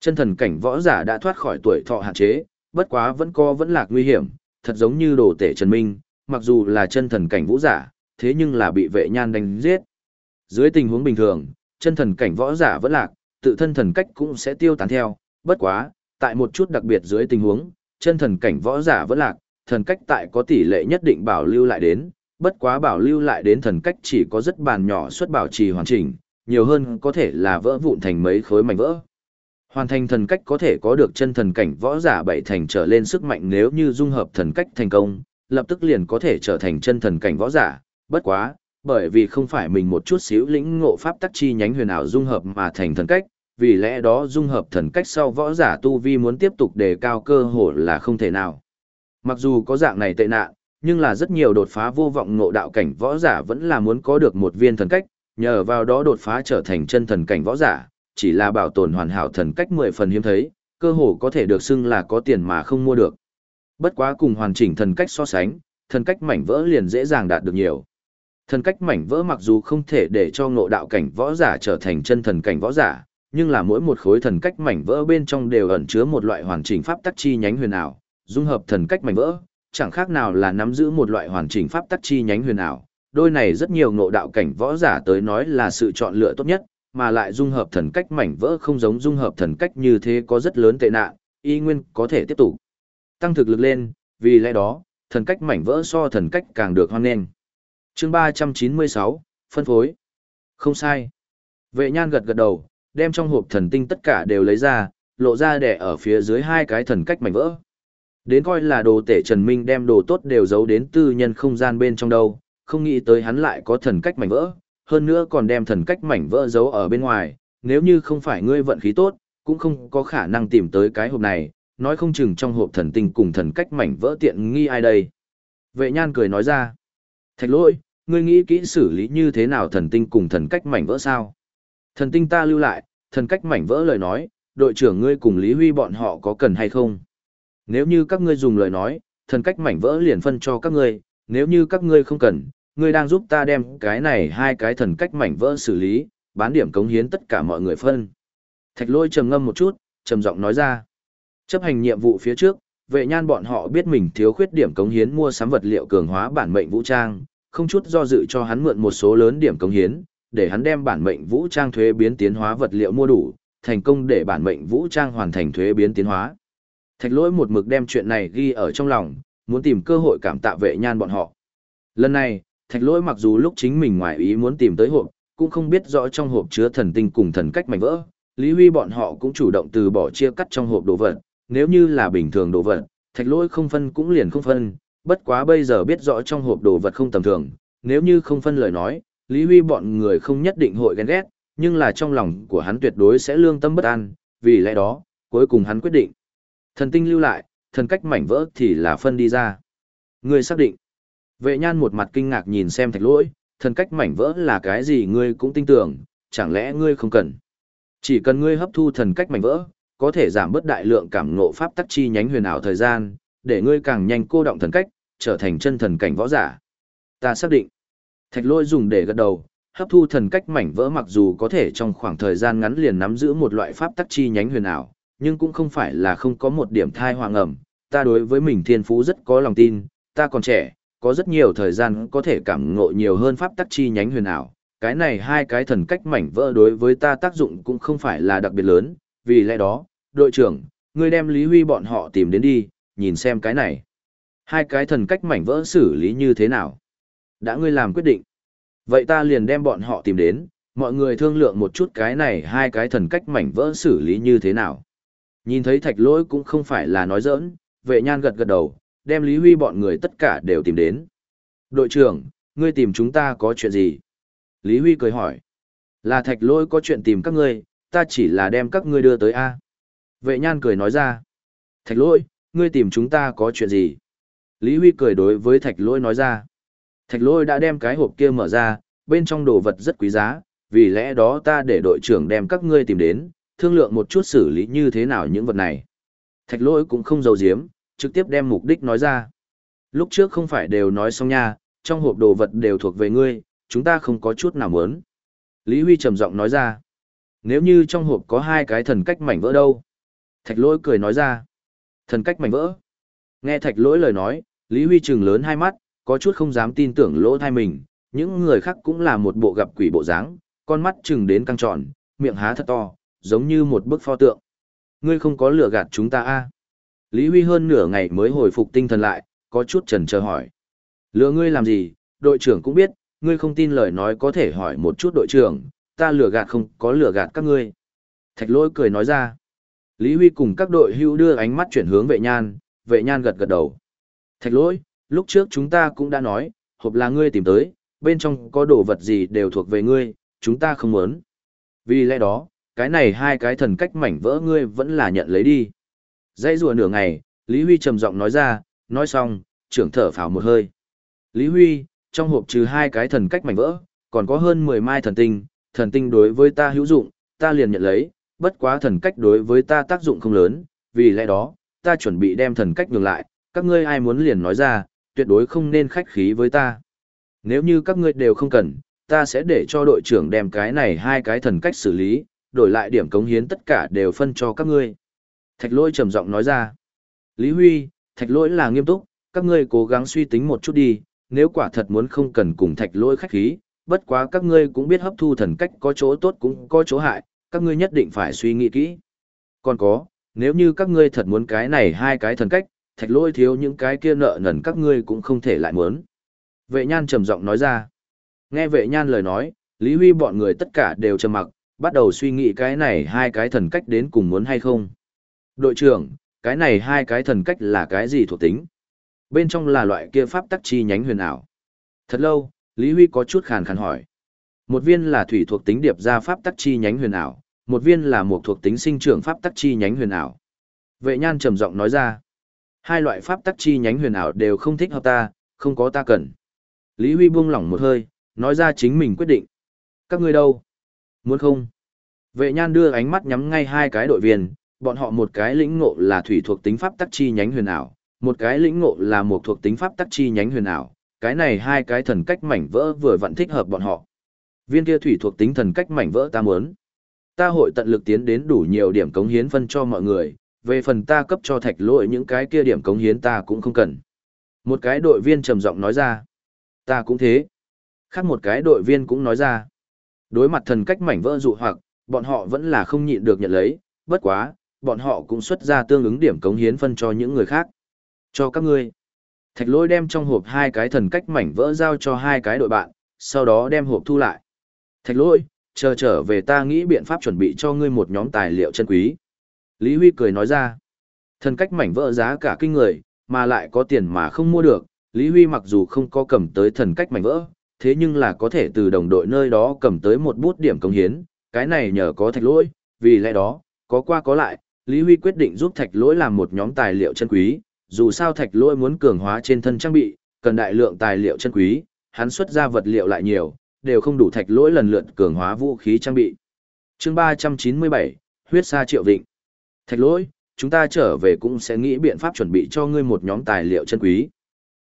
Chân thần cảnh võ giả đã thoát khỏi tuổi thọ hạn chế, bất quá vẫn có vẫn lạc nguy hiểm, thật giống như đồ tể Trần Minh, mặc dù là chân thần cảnh vũ giả, thế nhưng là bị vệ nhan đánh giết. Dưới tình huống bình thường, chân thần cảnh võ giả vẫn lạc, tự thân thần cách cũng sẽ tiêu tán theo, bất quá, tại một chút đặc biệt dưới tình huống, chân thần cảnh võ giả vẫn lạc, thần cách tại có tỷ lệ nhất định bảo lưu lại đến, bất quá bảo lưu lại đến thần cách chỉ có rất bàn nhỏ xuất bảo trì hoàn chỉnh, nhiều hơn có thể là vỡ vụn thành mấy khối mảnh vỡ. Hoàn thành thần cách có thể có được chân thần cảnh võ giả bảy thành trở lên sức mạnh nếu như dung hợp thần cách thành công, lập tức liền có thể trở thành chân thần cảnh võ giả, bất quá, bởi vì không phải mình một chút xíu lĩnh ngộ pháp tắc chi nhánh huyền ảo dung hợp mà thành thần cách, vì lẽ đó dung hợp thần cách sau võ giả tu vi muốn tiếp tục đề cao cơ hội là không thể nào. Mặc dù có dạng này tệ nạn, nhưng là rất nhiều đột phá vô vọng ngộ đạo cảnh võ giả vẫn là muốn có được một viên thần cách, nhờ vào đó đột phá trở thành chân thần cảnh võ giả, chỉ là bảo tồn hoàn hảo thần cách mười phần hiếm thấy, cơ hồ có thể được xưng là có tiền mà không mua được. Bất quá cùng hoàn chỉnh thần cách so sánh, thần cách mảnh vỡ liền dễ dàng đạt được nhiều. Thần cách mảnh vỡ mặc dù không thể để cho ngộ đạo cảnh võ giả trở thành chân thần cảnh võ giả, nhưng là mỗi một khối thần cách mảnh vỡ bên trong đều ẩn chứa một loại hoàn chỉnh pháp tắc chi nhánh huyền ảo, dung hợp thần cách mảnh vỡ, chẳng khác nào là nắm giữ một loại hoàn chỉnh pháp tắc chi nhánh huyền ảo. Đôi này rất nhiều ngộ đạo cảnh võ giả tới nói là sự chọn lựa tốt nhất, mà lại dung hợp thần cách mảnh vỡ không giống dung hợp thần cách như thế có rất lớn tệ nạn, y nguyên có thể tiếp tục tăng thực lực lên, vì lẽ đó, thần cách mảnh vỡ so thần cách càng được hoan nghênh. Chương 396, phân phối. Không sai. Vệ nhan gật gật đầu, đem trong hộp thần tinh tất cả đều lấy ra, lộ ra để ở phía dưới hai cái thần cách mảnh vỡ. Đến coi là đồ tể Trần Minh đem đồ tốt đều giấu đến tư nhân không gian bên trong đâu, không nghĩ tới hắn lại có thần cách mảnh vỡ, hơn nữa còn đem thần cách mảnh vỡ giấu ở bên ngoài, nếu như không phải ngươi vận khí tốt, cũng không có khả năng tìm tới cái hộp này, nói không chừng trong hộp thần tinh cùng thần cách mảnh vỡ tiện nghi ai đây. Vệ nhan cười nói ra, thạch lỗi, ngươi nghĩ kỹ xử lý như thế nào thần tinh cùng thần cách mảnh vỡ sao? Thần tinh ta lưu lại, thần cách mảnh vỡ lời nói, đội trưởng ngươi cùng Lý Huy bọn họ có cần hay không? Nếu như các ngươi dùng lời nói, thần cách mảnh vỡ liền phân cho các ngươi, nếu như các ngươi không cần, ngươi đang giúp ta đem cái này hai cái thần cách mảnh vỡ xử lý, bán điểm cống hiến tất cả mọi người phân. Thạch lôi trầm ngâm một chút, trầm giọng nói ra. Chấp hành nhiệm vụ phía trước, vệ nhan bọn họ biết mình thiếu khuyết điểm cống hiến mua sắm vật liệu cường hóa bản mệnh vũ trang, không chút do dự cho hắn mượn một số lớn điểm cống hiến, để hắn đem bản mệnh vũ trang thuế biến tiến hóa vật liệu mua đủ, thành công để bản mệnh vũ trang hoàn thành thuế biến tiến hóa. Thạch lỗi một mực đem chuyện này ghi ở trong lòng, muốn tìm cơ hội cảm tạ vệ nhan bọn họ. Lần này, thạch lỗi mặc dù lúc chính mình ngoài ý muốn tìm tới hộp, cũng không biết rõ trong hộp chứa thần tinh cùng thần cách mảnh vỡ. Lý Huy bọn họ cũng chủ động từ bỏ chia cắt trong hộp đồ vật, nếu như là bình thường đồ vật, thạch lỗi không phân cũng liền không phân, bất quá bây giờ biết rõ trong hộp đồ vật không tầm thường, nếu như không phân lời nói, Lý Huy bọn người không nhất định hội ghen ghét, nhưng là trong lòng của hắn tuyệt đối sẽ lương tâm bất an, vì lẽ đó, cuối cùng hắn quyết định. Thần tinh lưu lại, thần cách mảnh vỡ thì là phân đi ra. Ngươi xác định. Vệ nhan một mặt kinh ngạc nhìn xem thạch lỗi, thần cách mảnh vỡ là cái gì ngươi cũng tin tưởng, chẳng lẽ ngươi không cần. Chỉ cần ngươi hấp thu thần cách mảnh vỡ, có thể giảm bớt đại lượng cảm ngộ pháp tắc chi nhánh huyền ảo thời gian, để ngươi càng nhanh cô động thần cách, trở thành chân thần cảnh võ giả. Ta xác định. Thạch lôi dùng để gật đầu, hấp thu thần cách mảnh vỡ mặc dù có thể trong khoảng thời gian ngắn liền nắm giữ một loại pháp tắc chi nhánh huyền ảo, nhưng cũng không phải là không có một điểm thai hoàng ẩm. Ta đối với mình thiên phú rất có lòng tin, ta còn trẻ, có rất nhiều thời gian có thể cảm ngộ nhiều hơn pháp tắc chi nhánh huyền ảo. Cái này hai cái thần cách mảnh vỡ đối với ta tác dụng cũng không phải là đặc biệt lớn, vì lẽ đó, đội trưởng, ngươi đem Lý Huy bọn họ tìm đến đi, nhìn xem cái này. Hai cái thần cách mảnh vỡ xử lý như thế nào? Đã ngươi làm quyết định. Vậy ta liền đem bọn họ tìm đến, mọi người thương lượng một chút cái này hai cái thần cách mảnh vỡ xử lý như thế nào. Nhìn thấy thạch lỗi cũng không phải là nói giỡn, vệ nhan gật gật đầu, đem Lý Huy bọn người tất cả đều tìm đến. Đội trưởng, ngươi tìm chúng ta có chuyện gì? Lý Huy cười hỏi. Là thạch lỗi có chuyện tìm các ngươi, ta chỉ là đem các ngươi đưa tới A. Vệ nhan cười nói ra. Thạch lỗi, ngươi tìm chúng ta có chuyện gì? Lý Huy cười đối với thạch lỗi nói ra. Thạch lỗi đã đem cái hộp kia mở ra, bên trong đồ vật rất quý giá, vì lẽ đó ta để đội trưởng đem các ngươi tìm đến, thương lượng một chút xử lý như thế nào những vật này. Thạch lỗi cũng không giấu giếm, trực tiếp đem mục đích nói ra. Lúc trước không phải đều nói xong nha, trong hộp đồ vật đều thuộc về ngươi, chúng ta không có chút nào muốn. Lý Huy trầm giọng nói ra. Nếu như trong hộp có hai cái thần cách mảnh vỡ đâu? Thạch lỗi cười nói ra. Thần cách mảnh vỡ. Nghe thạch lỗi lời nói, Lý Huy trừng lớn hai mắt, có chút không dám tin tưởng lỗ thai mình, những người khác cũng là một bộ gặp quỷ bộ dáng, con mắt chừng đến căng tròn, miệng há thật to, giống như một bức pho tượng. Ngươi không có lừa gạt chúng ta a? À? Lý Huy hơn nửa ngày mới hồi phục tinh thần lại, có chút chần chờ hỏi. Lừa ngươi làm gì, đội trưởng cũng biết, ngươi không tin lời nói có thể hỏi một chút đội trưởng, ta lừa gạt không có lừa gạt các ngươi. Thạch lỗi cười nói ra. Lý Huy cùng các đội hưu đưa ánh mắt chuyển hướng vệ nhan, vệ nhan gật gật đầu. Thạch lỗi, lúc trước chúng ta cũng đã nói, hộp là ngươi tìm tới, bên trong có đồ vật gì đều thuộc về ngươi, chúng ta không muốn. Vì lẽ đó, cái này hai cái thần cách mảnh vỡ ngươi vẫn là nhận lấy đi. Dãy rùa nửa ngày, Lý Huy trầm giọng nói ra, nói xong, trưởng thở phào một hơi. Lý Huy, trong hộp trừ hai cái thần cách mảnh vỡ, còn có hơn 10 mai thần tinh, thần tinh đối với ta hữu dụng, ta liền nhận lấy, bất quá thần cách đối với ta tác dụng không lớn, vì lẽ đó, ta chuẩn bị đem thần cách nhường lại, các ngươi ai muốn liền nói ra, tuyệt đối không nên khách khí với ta. Nếu như các ngươi đều không cần, ta sẽ để cho đội trưởng đem cái này hai cái thần cách xử lý, đổi lại điểm cống hiến tất cả đều phân cho các ngươi. Thạch lỗi trầm giọng nói ra. Lý Huy, thạch lỗi là nghiêm túc, các ngươi cố gắng suy tính một chút đi, nếu quả thật muốn không cần cùng thạch lỗi khách khí, bất quá các ngươi cũng biết hấp thu thần cách có chỗ tốt cũng có chỗ hại, các ngươi nhất định phải suy nghĩ kỹ. Còn có, nếu như các ngươi thật muốn cái này hai cái thần cách, thạch lôi thiếu những cái kia nợ nần các ngươi cũng không thể lại muốn. Vệ nhan trầm giọng nói ra. Nghe vệ nhan lời nói, Lý Huy bọn người tất cả đều trầm mặc, bắt đầu suy nghĩ cái này hai cái thần cách đến cùng muốn hay không. Đội trưởng, cái này hai cái thần cách là cái gì thuộc tính? Bên trong là loại kia pháp tắc chi nhánh huyền ảo. Thật lâu, Lý Huy có chút khàn khàn hỏi. Một viên là thủy thuộc tính điệp ra pháp tắc chi nhánh huyền ảo, một viên là một thuộc tính sinh trưởng pháp tắc chi nhánh huyền ảo. Vệ nhan trầm giọng nói ra. Hai loại pháp tắc chi nhánh huyền ảo đều không thích hợp ta, không có ta cần. Lý Huy buông lỏng một hơi, nói ra chính mình quyết định. Các ngươi đâu? Muốn không? Vệ nhan đưa ánh mắt nhắm ngay hai cái đội viên, bọn họ một cái lĩnh ngộ là thủy thuộc tính pháp tắc chi nhánh huyền ảo, một cái lĩnh ngộ là một thuộc tính pháp tắc chi nhánh huyền ảo. Cái này hai cái thần cách mảnh vỡ vừa vặn thích hợp bọn họ. Viên kia thủy thuộc tính thần cách mảnh vỡ ta muốn. Ta hội tận lực tiến đến đủ nhiều điểm cống hiến phân cho mọi người, về phần ta cấp cho thạch lỗi những cái kia điểm cống hiến ta cũng không cần. Một cái đội viên trầm giọng nói ra. Ta cũng thế. Khác một cái đội viên cũng nói ra. Đối mặt thần cách mảnh vỡ dụ hoặc, bọn họ vẫn là không nhịn được nhận lấy, bất quá, bọn họ cũng xuất ra tương ứng điểm cống hiến phân cho những người khác. Cho các ngươi. Thạch lỗi đem trong hộp hai cái thần cách mảnh vỡ giao cho hai cái đội bạn, sau đó đem hộp thu lại. Thạch lỗi, chờ trở về ta nghĩ biện pháp chuẩn bị cho ngươi một nhóm tài liệu chân quý. Lý Huy cười nói ra, thần cách mảnh vỡ giá cả kinh người, mà lại có tiền mà không mua được. Lý Huy mặc dù không có cầm tới thần cách mảnh vỡ, thế nhưng là có thể từ đồng đội nơi đó cầm tới một bút điểm công hiến, cái này nhờ có thạch lỗi, vì lẽ đó, có qua có lại, Lý Huy quyết định giúp thạch lỗi làm một nhóm tài liệu chân quý, dù sao thạch lỗi muốn cường hóa trên thân trang bị, cần đại lượng tài liệu chân quý, hắn xuất ra vật liệu lại nhiều, đều không đủ thạch lỗi lần lượt cường hóa vũ khí trang bị. chương 397, huyết sa triệu vịnh. Thạch lỗi, chúng ta trở về cũng sẽ nghĩ biện pháp chuẩn bị cho ngươi một nhóm tài liệu chân quý.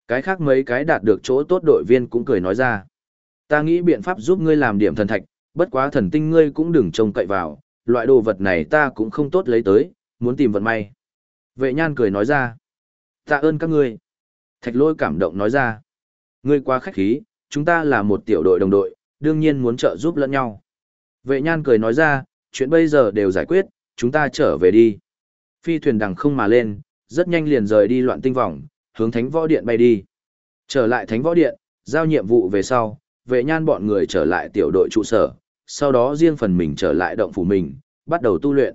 Cái khác mấy cái đạt được chỗ tốt đội viên cũng cười nói ra. Ta nghĩ biện pháp giúp ngươi làm điểm thần thạch, bất quá thần tinh ngươi cũng đừng trông cậy vào, loại đồ vật này ta cũng không tốt lấy tới, muốn tìm vận may. Vệ nhan cười nói ra. Tạ ơn các ngươi. Thạch lôi cảm động nói ra. Ngươi quá khách khí, chúng ta là một tiểu đội đồng đội, đương nhiên muốn trợ giúp lẫn nhau. Vệ nhan cười nói ra, chuyện bây giờ đều giải quyết, chúng ta trở về đi. Phi thuyền đằng không mà lên, rất nhanh liền rời đi loạn tinh vòng, hướng thánh võ điện bay đi. Trở lại thánh võ điện, giao nhiệm vụ về sau, vệ nhan bọn người trở lại tiểu đội trụ sở, sau đó riêng phần mình trở lại động phủ mình, bắt đầu tu luyện.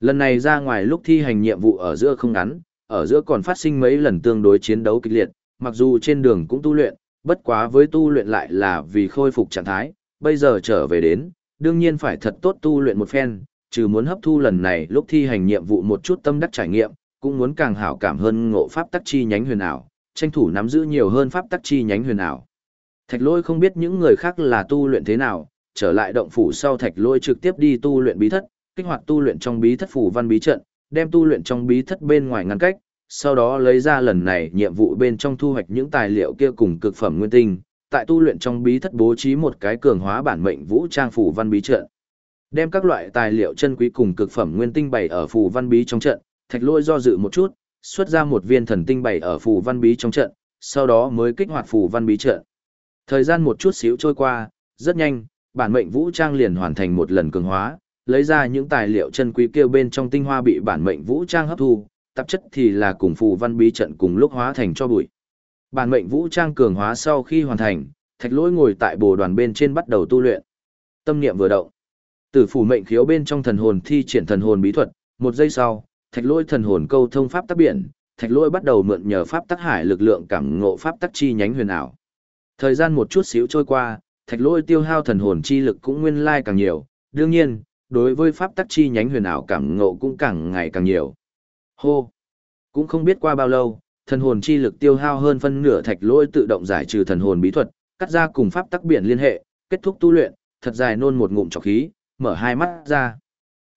Lần này ra ngoài lúc thi hành nhiệm vụ ở giữa không ngắn, ở giữa còn phát sinh mấy lần tương đối chiến đấu kịch liệt, mặc dù trên đường cũng tu luyện, bất quá với tu luyện lại là vì khôi phục trạng thái, bây giờ trở về đến, đương nhiên phải thật tốt tu luyện một phen, trừ muốn hấp thu lần này lúc thi hành nhiệm vụ một chút tâm đắc trải nghiệm, cũng muốn càng hảo cảm hơn ngộ pháp tắc chi nhánh huyền ảo, tranh thủ nắm giữ nhiều hơn pháp tắc chi nhánh huyền ảo. Thạch lôi không biết những người khác là tu luyện thế nào, trở lại động phủ sau thạch lôi trực tiếp đi tu luyện bí thất, kích hoạt tu luyện trong bí thất phủ văn bí trận, đem tu luyện trong bí thất bên ngoài ngăn cách, sau đó lấy ra lần này nhiệm vụ bên trong thu hoạch những tài liệu kia cùng cực phẩm nguyên tinh, tại tu luyện trong bí thất bố trí một cái cường hóa bản mệnh vũ trang phủ văn bí trận. Đem các loại tài liệu chân quý cùng cực phẩm nguyên tinh bày ở phù văn bí trong trận, Thạch Lôi do dự một chút, xuất ra một viên thần tinh bày ở phù văn bí trong trận, sau đó mới kích hoạt phù văn bí trận. Thời gian một chút xíu trôi qua, rất nhanh, bản mệnh vũ trang liền hoàn thành một lần cường hóa, lấy ra những tài liệu chân quý kia bên trong tinh hoa bị bản mệnh vũ trang hấp thu, tạp chất thì là cùng phù văn bí trận cùng lúc hóa thành cho bụi. Bản mệnh vũ trang cường hóa sau khi hoàn thành, Thạch Lỗi ngồi tại bồ đoàn bên trên bắt đầu tu luyện. Tâm niệm vừa động, Tử phủ mệnh khiếu bên trong thần hồn thi triển thần hồn bí thuật, một giây sau, Thạch Lỗi thần hồn câu thông pháp tắc biển, Thạch Lỗi bắt đầu mượn nhờ pháp tắc hải lực lượng cảm ngộ pháp tắc chi nhánh huyền ảo. Thời gian một chút xíu trôi qua, Thạch Lỗi tiêu hao thần hồn chi lực cũng nguyên lai càng nhiều, đương nhiên, đối với pháp tắc chi nhánh huyền ảo cảm ngộ cũng càng ngày càng nhiều. Hô! Cũng không biết qua bao lâu, thần hồn chi lực tiêu hao hơn phân nửa thạch lỗi tự động giải trừ thần hồn bí thuật, cắt ra cùng pháp tắc biển liên hệ, kết thúc tu luyện, thật dài nôn một ngụm trọc khí, mở hai mắt ra.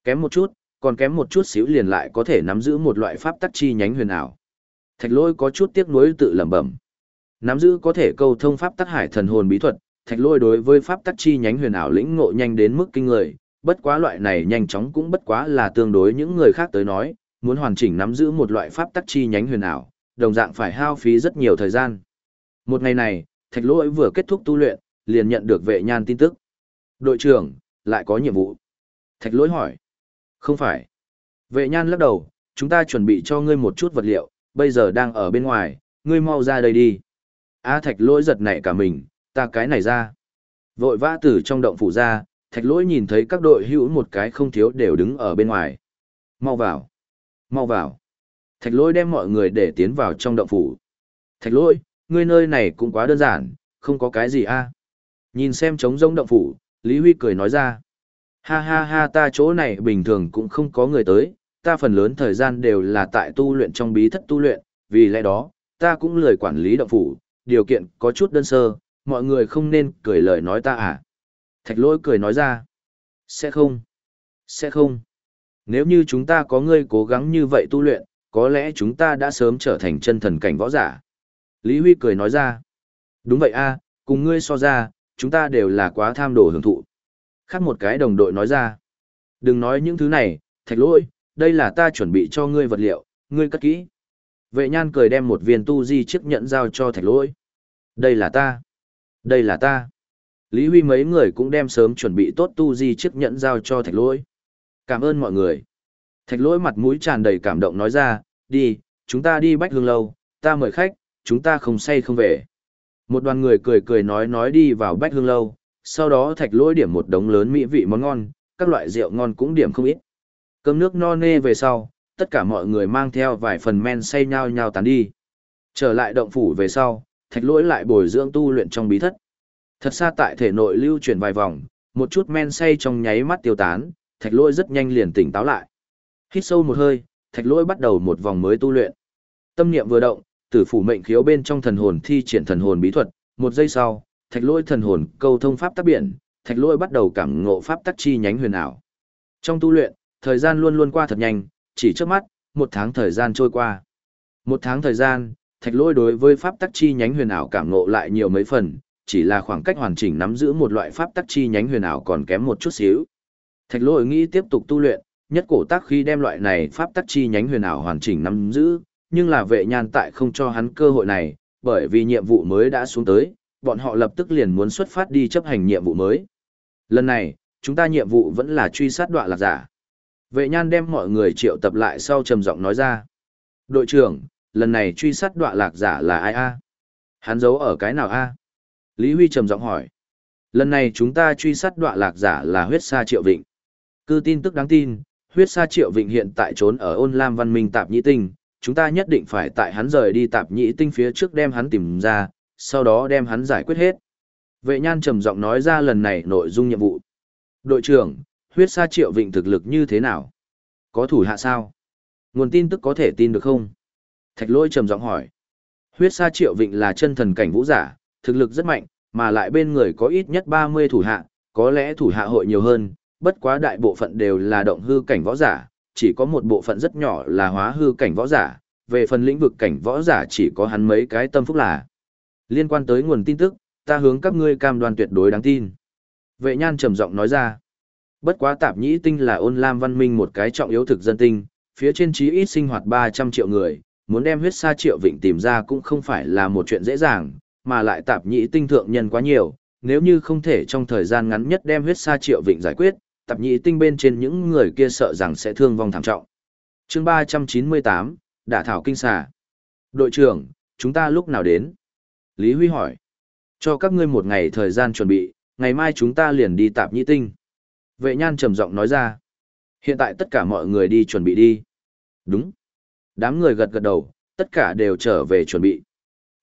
Kém một chút, còn kém một chút xíu liền lại có thể nắm giữ một loại pháp tắc chi nhánh huyền ảo. Thạch lôi có chút tiếc nuối tự lẩm bẩm. Nắm giữ có thể câu thông pháp tắc hải thần hồn bí thuật, thạch lôi đối với pháp tắc chi nhánh huyền ảo lĩnh ngộ nhanh đến mức kinh người, bất quá loại này nhanh chóng cũng bất quá là tương đối những người khác tới nói, muốn hoàn chỉnh nắm giữ một loại pháp tắc chi nhánh huyền ảo, đồng dạng phải hao phí rất nhiều thời gian. Một ngày này, thạch lỗi vừa kết thúc tu luyện, liền nhận được vệ nhan tin tức. Đội trưởng, lại có nhiệm vụ. Thạch lỗi hỏi. Không phải. Vệ nhan lắc đầu, chúng ta chuẩn bị cho ngươi một chút vật liệu, bây giờ đang ở bên ngoài, ngươi mau ra đây đi. A thạch lỗi giật nảy cả mình, ta cái này ra. Vội vã từ trong động phủ ra, thạch lỗi nhìn thấy các đội hữu một cái không thiếu đều đứng ở bên ngoài. Mau vào! Mau vào! Thạch lỗi đem mọi người để tiến vào trong động phủ. Thạch lỗi, ngươi nơi này cũng quá đơn giản, không có cái gì a Nhìn xem trống rông động phủ, Lý Huy cười nói ra. Ha ha ha ta chỗ này bình thường cũng không có người tới, ta phần lớn thời gian đều là tại tu luyện trong bí thất tu luyện, vì lẽ đó, ta cũng lười quản lý động phủ, điều kiện có chút đơn sơ, mọi người không nên cười lời nói ta à. Thạch lỗi cười nói ra. Sẽ không. Sẽ không. Nếu như chúng ta có ngươi cố gắng như vậy tu luyện, có lẽ chúng ta đã sớm trở thành chân thần cảnh võ giả. Lý Huy cười nói ra. Đúng vậy a cùng ngươi so ra, chúng ta đều là quá tham đồ hưởng thụ. Khác một cái đồng đội nói ra. Đừng nói những thứ này, thạch lỗi, đây là ta chuẩn bị cho ngươi vật liệu, ngươi cất kỹ. Vệ nhan cười đem một viên tu di chiếc nhận giao cho thạch lỗi. Đây là ta. Đây là ta. Lý Huy mấy người cũng đem sớm chuẩn bị tốt tu di chiếc nhẫn giao cho thạch lỗi. Cảm ơn mọi người. Thạch lỗi mặt mũi tràn đầy cảm động nói ra, đi, chúng ta đi bách hương lâu, ta mời khách, chúng ta không say không về. Một đoàn người cười cười nói nói đi vào bách hương lâu, sau đó thạch lỗi điểm một đống lớn mỹ vị món ngon, các loại rượu ngon cũng điểm không ít. Cơm nước no nê về sau, tất cả mọi người mang theo vài phần men say nhau nhau tán đi. Trở lại động phủ về sau, thạch lỗi lại bồi dưỡng tu luyện trong bí thất. Thật xa tại thể nội lưu chuyển vài vòng, một chút men say trong nháy mắt tiêu tán, thạch lỗi rất nhanh liền tỉnh táo lại. Hít sâu một hơi, thạch lỗi bắt đầu một vòng mới tu luyện. Tâm niệm vừa động, tử phủ mệnh khiếu bên trong thần hồn thi triển thần hồn bí thuật, một giây sau, thạch lôi thần hồn câu thông pháp tắc biển, thạch lôi bắt đầu cảm ngộ pháp tắc chi nhánh huyền ảo. Trong tu luyện, thời gian luôn luôn qua thật nhanh, chỉ trước mắt, một tháng thời gian trôi qua. Một tháng thời gian, thạch lôi đối với pháp tắc chi nhánh huyền ảo cảm ngộ lại nhiều mấy phần, chỉ là khoảng cách hoàn chỉnh nắm giữ một loại pháp tắc chi nhánh huyền ảo còn kém một chút xíu. Thạch lôi nghĩ tiếp tục tu luyện, nhất cổ tác khi đem loại này pháp tắc chi nhánh huyền ảo hoàn chỉnh nắm giữ, nhưng là vệ nhan tại không cho hắn cơ hội này, bởi vì nhiệm vụ mới đã xuống tới, bọn họ lập tức liền muốn xuất phát đi chấp hành nhiệm vụ mới. Lần này, chúng ta nhiệm vụ vẫn là truy sát đoạn lạc giả. Vệ nhan đem mọi người triệu tập lại sau trầm giọng nói ra. Đội trưởng, lần này truy sát đoạn lạc giả là ai a? Hắn giấu ở cái nào a? Lý Huy trầm giọng hỏi. Lần này chúng ta truy sát đoạn lạc giả là huyết sa triệu vịnh. Cư tin tức đáng tin, huyết sa triệu vịnh hiện tại trốn ở ôn lam văn minh tạp nhĩ tinh, chúng ta nhất định phải tại hắn rời đi tạp nhĩ tinh phía trước đem hắn tìm ra, sau đó đem hắn giải quyết hết. Vệ nhan trầm giọng nói ra lần này nội dung nhiệm vụ. Đội trưởng, huyết sa triệu vịnh thực lực như thế nào? Có thủ hạ sao? Nguồn tin tức có thể tin được không? Thạch lôi trầm giọng hỏi. Huyết sa triệu vịnh là chân thần cảnh vũ giả, thực lực rất mạnh, mà lại bên người có ít nhất 30 thủ hạ, có lẽ thủ hạ hội nhiều hơn, bất quá đại bộ phận đều là động hư cảnh võ giả, chỉ có một bộ phận rất nhỏ là hóa hư cảnh võ giả, về phần lĩnh vực cảnh võ giả chỉ có hắn mấy cái tâm phúc là. Liên quan tới nguồn tin tức, ta hướng các ngươi cam đoan tuyệt đối đáng tin. Vệ nhan trầm giọng nói ra. Bất quá tạp nhĩ tinh là ôn lam văn minh một cái trọng yếu thực dân tinh, phía trên trí ít sinh hoạt 300 triệu người, muốn đem huyết sa triệu vịnh tìm ra cũng không phải là một chuyện dễ dàng, mà lại tạp nhĩ tinh thượng nhân quá nhiều, nếu như không thể trong thời gian ngắn nhất đem huyết sa triệu vịnh giải quyết, tạp nhĩ tinh bên trên những người kia sợ rằng sẽ thương vong thảm trọng. chương 398, Đả Thảo Kinh Xà. Đội trưởng, chúng ta lúc nào đến? Lý Huy hỏi. Cho các ngươi một ngày thời gian chuẩn bị, ngày mai chúng ta liền đi tạp nhĩ tinh. Vệ nhan trầm giọng nói ra. Hiện tại tất cả mọi người đi chuẩn bị đi. Đúng. Đám người gật gật đầu, tất cả đều trở về chuẩn bị.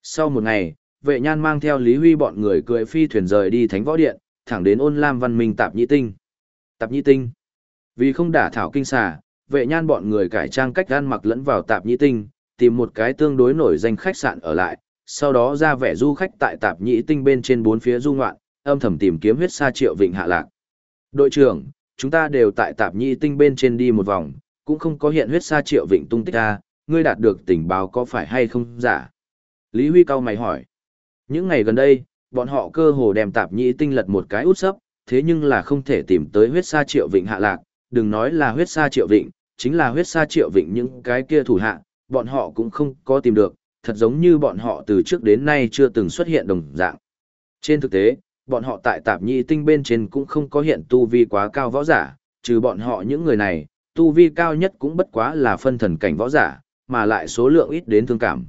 Sau một ngày, vệ nhan mang theo Lý Huy bọn người cưỡi phi thuyền rời đi Thánh Võ Điện, thẳng đến ôn lam văn minh Tạp Nhĩ Tinh. Tạp Nhĩ Tinh. Vì không đả thảo kinh xà, vệ nhan bọn người cải trang cách gan mặc lẫn vào Tạp Nhĩ Tinh, tìm một cái tương đối nổi danh khách sạn ở lại, sau đó ra vẻ du khách tại Tạp Nhĩ Tinh bên trên bốn phía du ngoạn, âm thầm tìm kiếm huyết sa triệu vịnh hạ lạc. Đội trưởng, chúng ta đều tại Tạp Nhĩ Tinh bên trên đi một vòng, cũng không có hiện huyết sa triệu vịnh tung tích ra, ngươi đạt được tình báo có phải hay không giả? Lý Huy cao mày hỏi. Những ngày gần đây, bọn họ cơ hồ đem tạp nhĩ tinh lật một cái út sấp, thế nhưng là không thể tìm tới huyết sa triệu vịnh hạ lạc, đừng nói là huyết sa triệu vịnh, chính là huyết sa triệu vịnh những cái kia thủ hạ, bọn họ cũng không có tìm được, thật giống như bọn họ từ trước đến nay chưa từng xuất hiện đồng dạng. Trên thực tế, bọn họ tại tạp nhị tinh bên trên cũng không có hiện tu vi quá cao võ giả, trừ bọn họ những người này, tu vi cao nhất cũng bất quá là phân thần cảnh võ giả, mà lại số lượng ít đến thương cảm.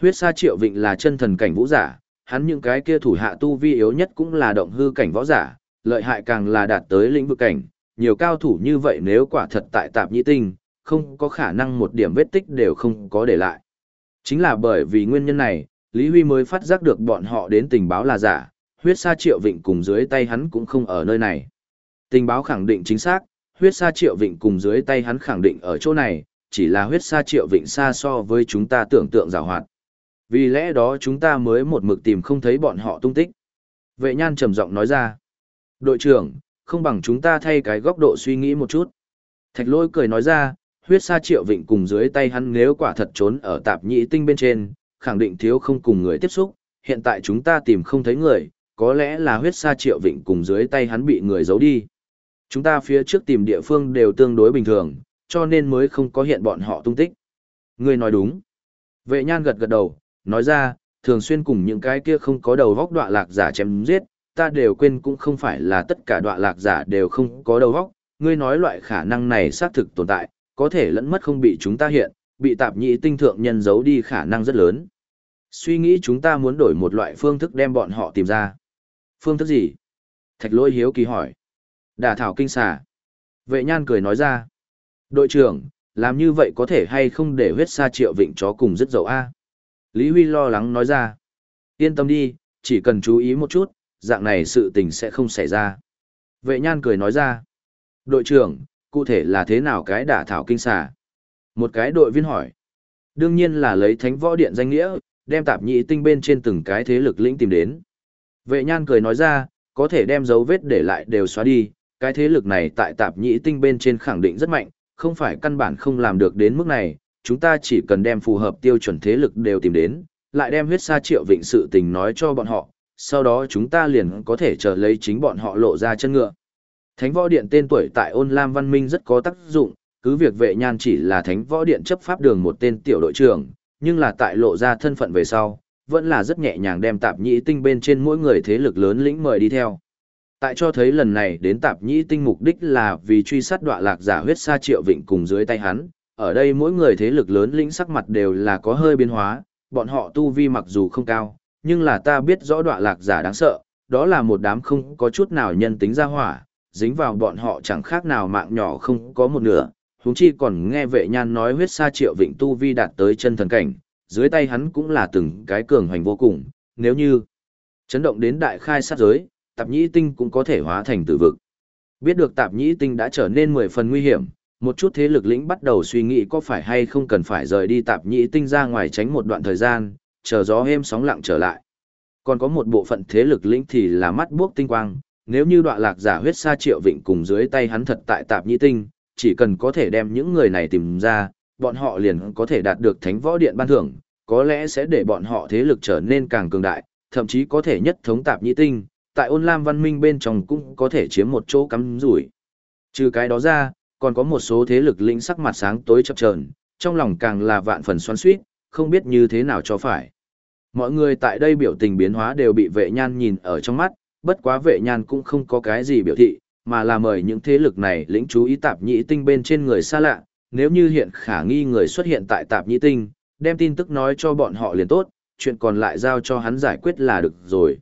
Huyết sa triệu vịnh là chân thần cảnh vũ giả, hắn những cái kia thủ hạ tu vi yếu nhất cũng là động hư cảnh võ giả, lợi hại càng là đạt tới lĩnh vực cảnh, nhiều cao thủ như vậy nếu quả thật tại tạp nhĩ tinh, không có khả năng một điểm vết tích đều không có để lại. Chính là bởi vì nguyên nhân này, Lý Huy mới phát giác được bọn họ đến tình báo là giả, huyết sa triệu vịnh cùng dưới tay hắn cũng không ở nơi này. Tình báo khẳng định chính xác, huyết sa triệu vịnh cùng dưới tay hắn khẳng định ở chỗ này, chỉ là huyết sa triệu vịnh xa so với chúng ta tưởng tượng rào hoạt. Vì lẽ đó chúng ta mới một mực tìm không thấy bọn họ tung tích. Vệ nhan trầm giọng nói ra. Đội trưởng, không bằng chúng ta thay cái góc độ suy nghĩ một chút. Thạch lôi cười nói ra, huyết sa triệu vịnh cùng dưới tay hắn nếu quả thật trốn ở tạp nhị tinh bên trên, khẳng định thiếu không cùng người tiếp xúc, hiện tại chúng ta tìm không thấy người, có lẽ là huyết sa triệu vịnh cùng dưới tay hắn bị người giấu đi. Chúng ta phía trước tìm địa phương đều tương đối bình thường, cho nên mới không có hiện bọn họ tung tích. Ngươi nói đúng. Vệ nhan gật gật đầu, nói ra, thường xuyên cùng những cái kia không có đầu góc đọa lạc giả chém giết, ta đều quên cũng không phải là tất cả đoạn lạc giả đều không có đầu góc. Ngươi nói loại khả năng này xác thực tồn tại, có thể lẫn mất không bị chúng ta hiện, bị tạp nhị tinh thượng nhân giấu đi khả năng rất lớn. Suy nghĩ chúng ta muốn đổi một loại phương thức đem bọn họ tìm ra. Phương thức gì? Thạch lôi hiếu kỳ hỏi. Đả thảo kinh xà. Vệ nhan cười nói ra. Đội trưởng, làm như vậy có thể hay không để huyết sa triệu vịnh chó cùng rất dầu A? Lý Huy lo lắng nói ra. Yên tâm đi, chỉ cần chú ý một chút, dạng này sự tình sẽ không xảy ra. Vệ nhan cười nói ra. Đội trưởng, cụ thể là thế nào cái đả thảo kinh xà? Một cái đội viên hỏi. Đương nhiên là lấy thánh võ điện danh nghĩa, đem tạp nhị tinh bên trên từng cái thế lực lĩnh tìm đến. Vệ nhan cười nói ra, có thể đem dấu vết để lại đều xóa đi, cái thế lực này tại tạp nhị tinh bên trên khẳng định rất mạnh, không phải căn bản không làm được đến mức này, chúng ta chỉ cần đem phù hợp tiêu chuẩn thế lực đều tìm đến, lại đem huyết sa triệu vịnh sự tình nói cho bọn họ, sau đó chúng ta liền có thể chờ lấy chính bọn họ lộ ra chân ngựa. Thánh võ điện tên tuổi tại ôn lam văn minh rất có tác dụng, cứ việc vệ nhan chỉ là thánh võ điện chấp pháp đường một tên tiểu đội trưởng, nhưng là tại lộ ra thân phận về sau, vẫn là rất nhẹ nhàng đem tạp nhĩ tinh bên trên mỗi người thế lực lớn lĩnh mời đi theo. Tại cho thấy lần này đến tạp nhĩ tinh mục đích là vì truy sát đoạ lạc giả huyết sa triệu vịnh cùng dưới tay hắn, ở đây mỗi người thế lực lớn lĩnh sắc mặt đều là có hơi biến hóa, bọn họ tu vi mặc dù không cao, nhưng là ta biết rõ đọa lạc giả đáng sợ, đó là một đám không có chút nào nhân tính ra hỏa, dính vào bọn họ chẳng khác nào mạng nhỏ không có một nửa, huống chi còn nghe vệ nhan nói huyết sa triệu vịnh tu vi đạt tới chân thần cảnh, dưới tay hắn cũng là từng cái cường hành vô cùng, nếu như chấn động đến đại khai sát giới, tạp nhĩ tinh cũng có thể hóa thành tử vực. Biết được tạp nhĩ tinh đã trở nên mười phần nguy hiểm, một chút thế lực lĩnh bắt đầu suy nghĩ có phải hay không cần phải rời đi tạp nhĩ tinh ra ngoài tránh một đoạn thời gian, chờ gió êm sóng lặng trở lại. Còn có một bộ phận thế lực lĩnh thì là mắt buốc tinh quang, nếu như đoạn lạc giả huyết sa triệu vịnh cùng dưới tay hắn thật tại tạp nhĩ tinh, chỉ cần có thể đem những người này tìm ra, bọn họ liền có thể đạt được thánh võ điện ban thưởng, có lẽ sẽ để bọn họ thế lực trở nên càng cường đại, thậm chí có thể nhất thống tạp nhĩ tinh, tại ôn lam văn minh bên trong cũng có thể chiếm một chỗ cắm rủi. Trừ cái đó ra, còn có một số thế lực lĩnh sắc mặt sáng tối chập chờn, trong lòng càng là vạn phần xoắn xuýt, không biết như thế nào cho phải. Mọi người tại đây biểu tình biến hóa đều bị vệ nhan nhìn ở trong mắt, bất quá vệ nhan cũng không có cái gì biểu thị, mà là mời những thế lực này lĩnh chú ý tạp nhĩ tinh bên trên người xa lạ, nếu như hiện khả nghi người xuất hiện tại tạp nhĩ tinh, đem tin tức nói cho bọn họ liền tốt, chuyện còn lại giao cho hắn giải quyết là được rồi.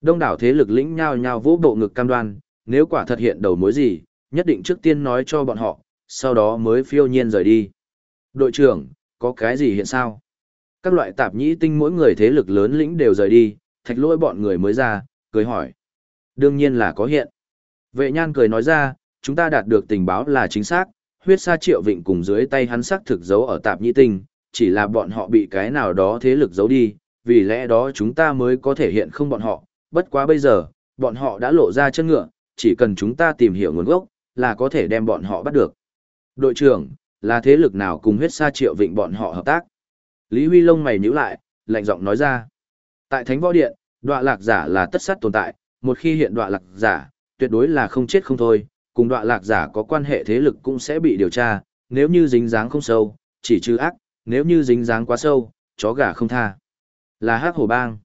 Đông đảo thế lực lĩnh nhao nhao vỗ bộ ngực cam đoan, nếu quả thật hiện đầu mối gì, nhất định trước tiên nói cho bọn họ, sau đó mới phiêu nhiên rời đi. Đội trưởng, có cái gì hiện sao? Các loại tạp nhĩ tinh mỗi người thế lực lớn lĩnh đều rời đi, thạch lỗi bọn người mới ra, cười hỏi. Đương nhiên là có hiện. Vệ nhan cười nói ra, chúng ta đạt được tình báo là chính xác, huyết sa triệu vịnh cùng dưới tay hắn sắc thực giấu ở tạp nhĩ tinh, chỉ là bọn họ bị cái nào đó thế lực giấu đi, vì lẽ đó chúng ta mới có thể hiện không bọn họ, bất quá bây giờ, bọn họ đã lộ ra chân ngựa, chỉ cần chúng ta tìm hiểu nguồn gốc, là có thể đem bọn họ bắt được. Đội trưởng, là thế lực nào cùng huyết sa triệu vịnh bọn họ hợp tác? Lý Huy Lông mày nhíu lại, lạnh giọng nói ra. Tại Thánh Võ Điện, đọa lạc giả là tất sát tồn tại, một khi hiện đọa lạc giả, tuyệt đối là không chết không thôi, cùng đọa lạc giả có quan hệ thế lực cũng sẽ bị điều tra, nếu như dính dáng không sâu, chỉ trừ ác, nếu như dính dáng quá sâu, chó gà không tha. Là hắc hổ bang.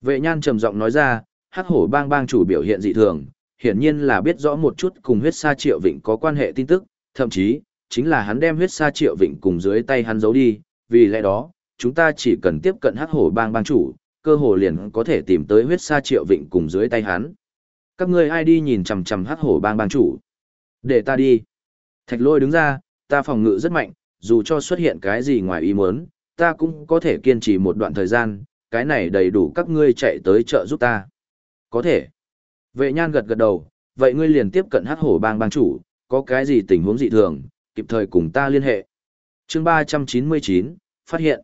Vệ nhan trầm giọng nói ra, hắc hổ bang bang chủ biểu hiện dị thường, hiển nhiên là biết rõ một chút cùng huyết sa triệu vịnh có quan hệ tin tức, thậm chí, chính là hắn đem huyết sa triệu vịnh cùng dưới tay hắn giấu đi, vì lẽ đó, chúng ta chỉ cần tiếp cận hắc hổ bang bang chủ, cơ hồ liền có thể tìm tới huyết sa triệu vịnh cùng dưới tay hắn. Các ngươi ai đi nhìn chằm chằm hắc hổ bang bang chủ? Để ta đi. Thạch lôi đứng ra, ta phòng ngự rất mạnh, dù cho xuất hiện cái gì ngoài ý muốn, ta cũng có thể kiên trì một đoạn thời gian, cái này đầy đủ các ngươi chạy tới trợ giúp ta. Có thể. Vệ nhan gật gật đầu, vậy ngươi liền tiếp cận hắc hổ bang bang chủ, có cái gì tình huống dị thường, kịp thời cùng ta liên hệ. chương 399, phát hiện.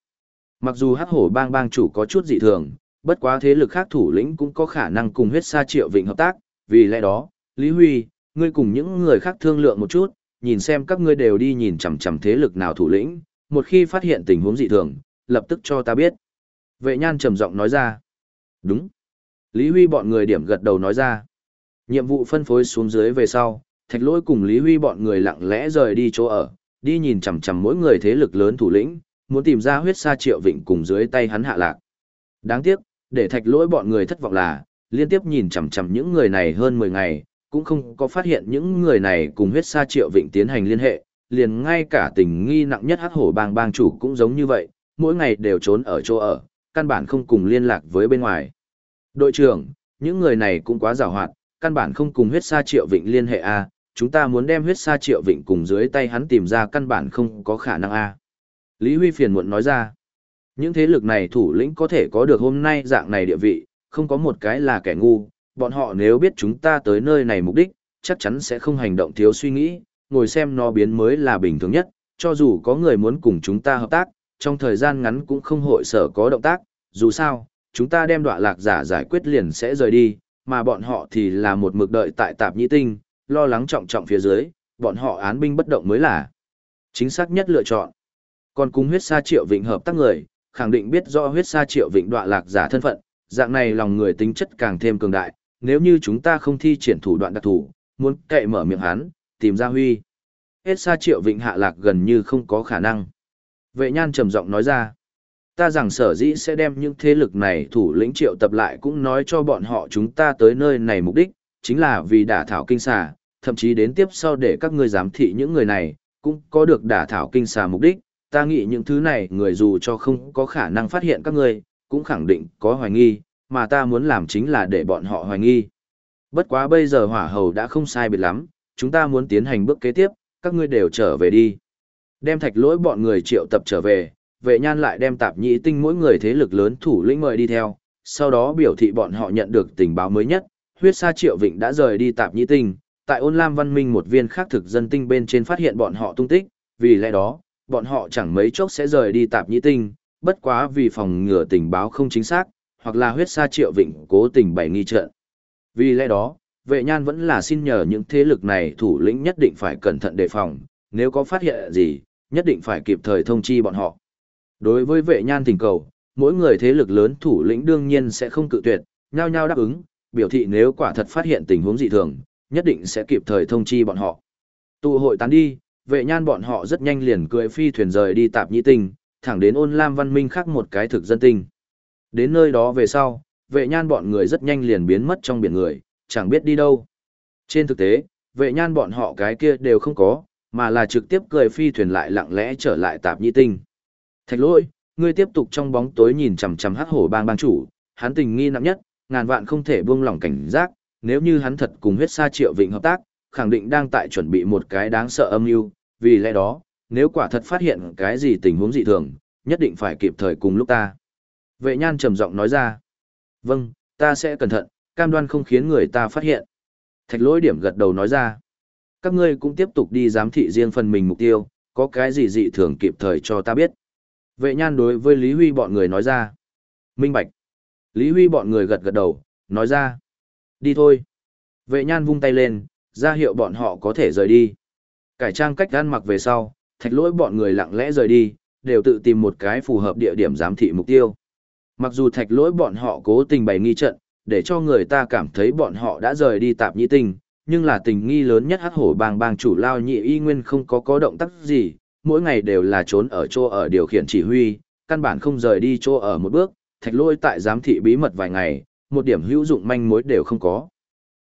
Mặc dù hắc hổ bang bang chủ có chút dị thường, bất quá thế lực khác thủ lĩnh cũng có khả năng cùng huyết sa triệu vịnh hợp tác, vì lẽ đó, Lý Huy, ngươi cùng những người khác thương lượng một chút, nhìn xem các ngươi đều đi nhìn chằm chằm thế lực nào thủ lĩnh, một khi phát hiện tình huống dị thường, lập tức cho ta biết. Vệ nhan trầm giọng nói ra. Đúng. Lý Huy bọn người điểm gật đầu nói ra. Nhiệm vụ phân phối xuống dưới về sau, thạch lỗi cùng Lý Huy bọn người lặng lẽ rời đi chỗ ở, đi nhìn chằm chằm mỗi người thế lực lớn thủ lĩnh, muốn tìm ra huyết sa triệu vịnh cùng dưới tay hắn hạ lạc. Đáng tiếc, để thạch lỗi bọn người thất vọng là, liên tiếp nhìn chằm chằm những người này hơn 10 ngày, cũng không có phát hiện những người này cùng huyết sa triệu vịnh tiến hành liên hệ, liền ngay cả tình nghi nặng nhất hắc hổ bang bang chủ cũng giống như vậy, mỗi ngày đều trốn ở chỗ ở, căn bản không cùng liên lạc với bên ngoài. Đội trưởng, những người này cũng quá giàu hoạt, căn bản không cùng huyết sa triệu vịnh liên hệ A, chúng ta muốn đem huyết sa triệu vịnh cùng dưới tay hắn tìm ra căn bản không có khả năng A. Lý Huy phiền muộn nói ra, những thế lực này thủ lĩnh có thể có được hôm nay dạng này địa vị, không có một cái là kẻ ngu, bọn họ nếu biết chúng ta tới nơi này mục đích, chắc chắn sẽ không hành động thiếu suy nghĩ, ngồi xem nó biến mới là bình thường nhất, cho dù có người muốn cùng chúng ta hợp tác, trong thời gian ngắn cũng không hội sở có động tác, dù sao, chúng ta đem đọa lạc giả giải quyết liền sẽ rời đi, mà bọn họ thì là một mực đợi tại tạp nhĩ tinh, lo lắng trọng trọng phía dưới, bọn họ án binh bất động mới là. Chính xác nhất lựa chọn. Còn cùng huyết sa triệu vịnh hợp tác người, khẳng định biết rõ huyết sa triệu vịnh đọa lạc giả thân phận, dạng này lòng người tính chất càng thêm cường đại, nếu như chúng ta không thi triển thủ đoạn đặc thủ, muốn cậy mở miệng hắn, tìm ra huy. Hết sa triệu vịnh hạ lạc gần như không có khả năng. Vệ nhan trầm giọng nói ra, ta rằng sở dĩ sẽ đem những thế lực này thủ lĩnh triệu tập lại cũng nói cho bọn họ chúng ta tới nơi này mục đích, chính là vì đả thảo kinh xà, thậm chí đến tiếp sau để các ngươi giám thị những người này, cũng có được đả thảo kinh xà mục đích, ta nghĩ những thứ này người dù cho không có khả năng phát hiện các ngươi, cũng khẳng định có hoài nghi, mà ta muốn làm chính là để bọn họ hoài nghi. Bất quá bây giờ hỏa hầu đã không sai biệt lắm, chúng ta muốn tiến hành bước kế tiếp, các ngươi đều trở về đi. Đem thạch lỗi bọn người triệu tập trở về, vệ nhan lại đem tạp nhĩ tinh mỗi người thế lực lớn thủ lĩnh mời đi theo, sau đó biểu thị bọn họ nhận được tình báo mới nhất, huyết sa triệu vịnh đã rời đi tạp nhĩ tinh, tại ôn lam văn minh một viên khác thực dân tinh bên trên phát hiện bọn họ tung tích, vì lẽ đó, bọn họ chẳng mấy chốc sẽ rời đi tạp nhĩ tinh, bất quá vì phòng ngừa tình báo không chính xác, hoặc là huyết sa triệu vịnh cố tình bày nghi trận. Vì lẽ đó, vệ nhan vẫn là xin nhờ những thế lực này thủ lĩnh nhất định phải cẩn thận đề phòng, nếu có phát hiện gì, nhất định phải kịp thời thông chi bọn họ. Đối với vệ nhan tình cầu, mỗi người thế lực lớn thủ lĩnh đương nhiên sẽ không cự tuyệt, nhao nhao đáp ứng, biểu thị nếu quả thật phát hiện tình huống dị thường, nhất định sẽ kịp thời thông chi bọn họ. Tụ hội tán đi, vệ nhan bọn họ rất nhanh liền cưỡi phi thuyền rời đi tạp nhĩ tinh, thẳng đến ôn lam văn minh khác một cái thực dân tinh. Đến nơi đó về sau, vệ nhan bọn người rất nhanh liền biến mất trong biển người, chẳng biết đi đâu. Trên thực tế, vệ nhan bọn họ cái kia đều không có, mà là trực tiếp cười phi thuyền lại lặng lẽ trở lại tạp nhĩ tinh. Thạch lỗi, ngươi tiếp tục trong bóng tối nhìn chằm chằm hắc hổ bang bang chủ, hắn tình nghi nặng nhất, ngàn vạn không thể buông lỏng cảnh giác, nếu như hắn thật cùng huyết sa triệu vịnh hợp tác, khẳng định đang tại chuẩn bị một cái đáng sợ âm mưu, vì lẽ đó, nếu quả thật phát hiện cái gì tình huống dị thường, nhất định phải kịp thời cùng lúc ta. Vệ nhan trầm giọng nói ra. Vâng, ta sẽ cẩn thận, cam đoan không khiến người ta phát hiện. Thạch lỗi điểm gật đầu nói ra. Các ngươi cũng tiếp tục đi giám thị riêng phần mình mục tiêu, có cái gì dị thường kịp thời cho ta biết. Vệ nhan đối với Lý Huy bọn người nói ra. Minh Bạch. Lý Huy bọn người gật gật đầu, nói ra. Đi thôi. Vệ nhan vung tay lên, ra hiệu bọn họ có thể rời đi. Cải trang cách ăn mặc về sau, thạch lỗi bọn người lặng lẽ rời đi, đều tự tìm một cái phù hợp địa điểm giám thị mục tiêu. Mặc dù thạch lỗi bọn họ cố tình bày nghi trận, để cho người ta cảm thấy bọn họ đã rời đi tạp nhĩ tình, nhưng là tình nghi lớn nhất hắc hổ bang bang chủ lao nhị y nguyên không có có động tác gì, mỗi ngày đều là trốn ở chỗ ở điều khiển chỉ huy, căn bản không rời đi chỗ ở một bước, thạch lỗi tại giám thị bí mật vài ngày, một điểm hữu dụng manh mối đều không có.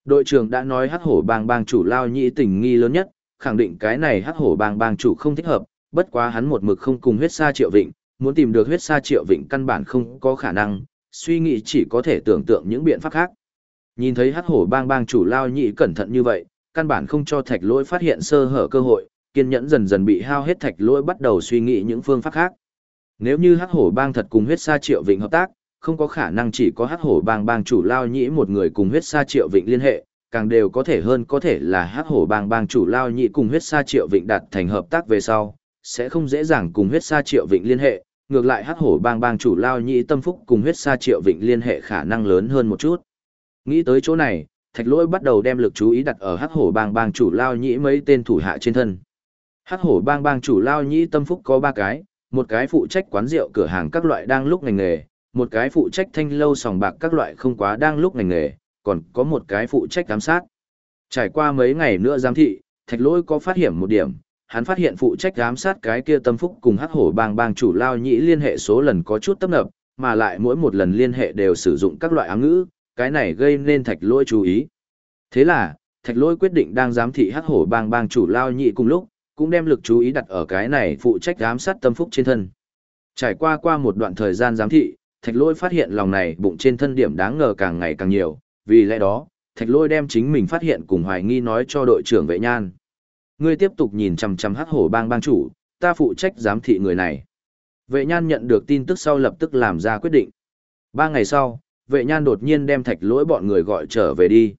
Đội trưởng đã nói hắc hổ bang bang chủ lao nhị tình nghi lớn nhất, khẳng định cái này hắc hổ bang bang chủ không thích hợp, bất quá hắn một mực không cùng huyết sa triệu vịnh, muốn tìm được huyết sa triệu vịnh căn bản không có khả năng, suy nghĩ chỉ có thể tưởng tượng những biện pháp khác. Nhìn thấy hắc hổ bang bang chủ lao nhị cẩn thận như vậy, căn bản không cho thạch lỗi phát hiện sơ hở cơ hội, kiên nhẫn dần dần bị hao hết thạch lỗi bắt đầu suy nghĩ những phương pháp khác. Nếu như hắc hổ bang thật cùng huyết sa triệu vịnh hợp tác, không có khả năng chỉ có hắc hổ bang bang chủ lao nhĩ một người cùng huyết sa triệu vịnh liên hệ, càng đều có thể hơn có thể là hắc hổ bang bang chủ lao nhĩ cùng huyết sa triệu vịnh đạt thành hợp tác về sau, sẽ không dễ dàng cùng huyết sa triệu vịnh liên hệ, ngược lại hắc hổ bang bang chủ lao nhĩ tâm phúc cùng huyết sa triệu vịnh liên hệ khả năng lớn hơn một chút. Nghĩ tới chỗ này, thạch lỗi bắt đầu đem lực chú ý đặt ở hắc hổ bang bang chủ lao nhĩ mấy tên thủ hạ trên thân. Hắc hổ bang bang chủ lao nhĩ tâm phúc có ba cái, một cái phụ trách quán rượu cửa hàng các loại đang lúc ngành nghề, một cái phụ trách thanh lâu sòng bạc các loại không quá đang lúc ngành nghề, còn có một cái phụ trách giám sát. Trải qua mấy ngày nữa giám thị, thạch lỗi có phát hiện một điểm, hắn phát hiện phụ trách giám sát cái kia tâm phúc cùng hắc hổ bang bang chủ lao nhĩ liên hệ số lần có chút tấp nập, mà lại mỗi một lần liên hệ đều sử dụng các loại ám ngữ, cái này gây nên thạch lỗi chú ý. Thế là, thạch lỗi quyết định đang giám thị hắc hổ bang bang chủ lao nhĩ cùng lúc, cũng đem lực chú ý đặt ở cái này phụ trách giám sát tâm phúc trên thân. Trải qua qua một đoạn thời gian giám thị, thạch lôi phát hiện lòng này bụng trên thân điểm đáng ngờ càng ngày càng nhiều, vì lẽ đó, thạch lôi đem chính mình phát hiện cùng hoài nghi nói cho đội trưởng vệ nhan. Ngươi tiếp tục nhìn chằm chằm hắc hổ bang bang chủ, ta phụ trách giám thị người này. Vệ nhan nhận được tin tức sau lập tức làm ra quyết định. Ba ngày sau, vệ nhan đột nhiên đem thạch lỗi bọn người gọi trở về đi.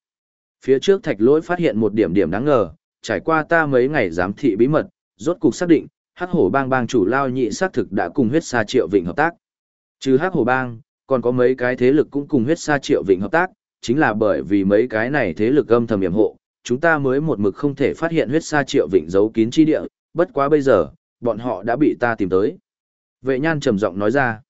Phía trước thạch lỗi phát hiện một điểm điểm đáng ngờ, trải qua ta mấy ngày giám thị bí mật, rốt cục xác định, hắc hổ bang bang chủ lao nhị xác thực đã cùng huyết xa triệu vịnh hợp tác. Trừ hắc hồ bang, còn có mấy cái thế lực cũng cùng huyết sa triệu vịnh hợp tác, chính là bởi vì mấy cái này thế lực âm thầm yểm hộ, chúng ta mới một mực không thể phát hiện huyết sa triệu vịnh giấu kín chi địa, bất quá bây giờ, bọn họ đã bị ta tìm tới. Vệ nhan trầm giọng nói ra,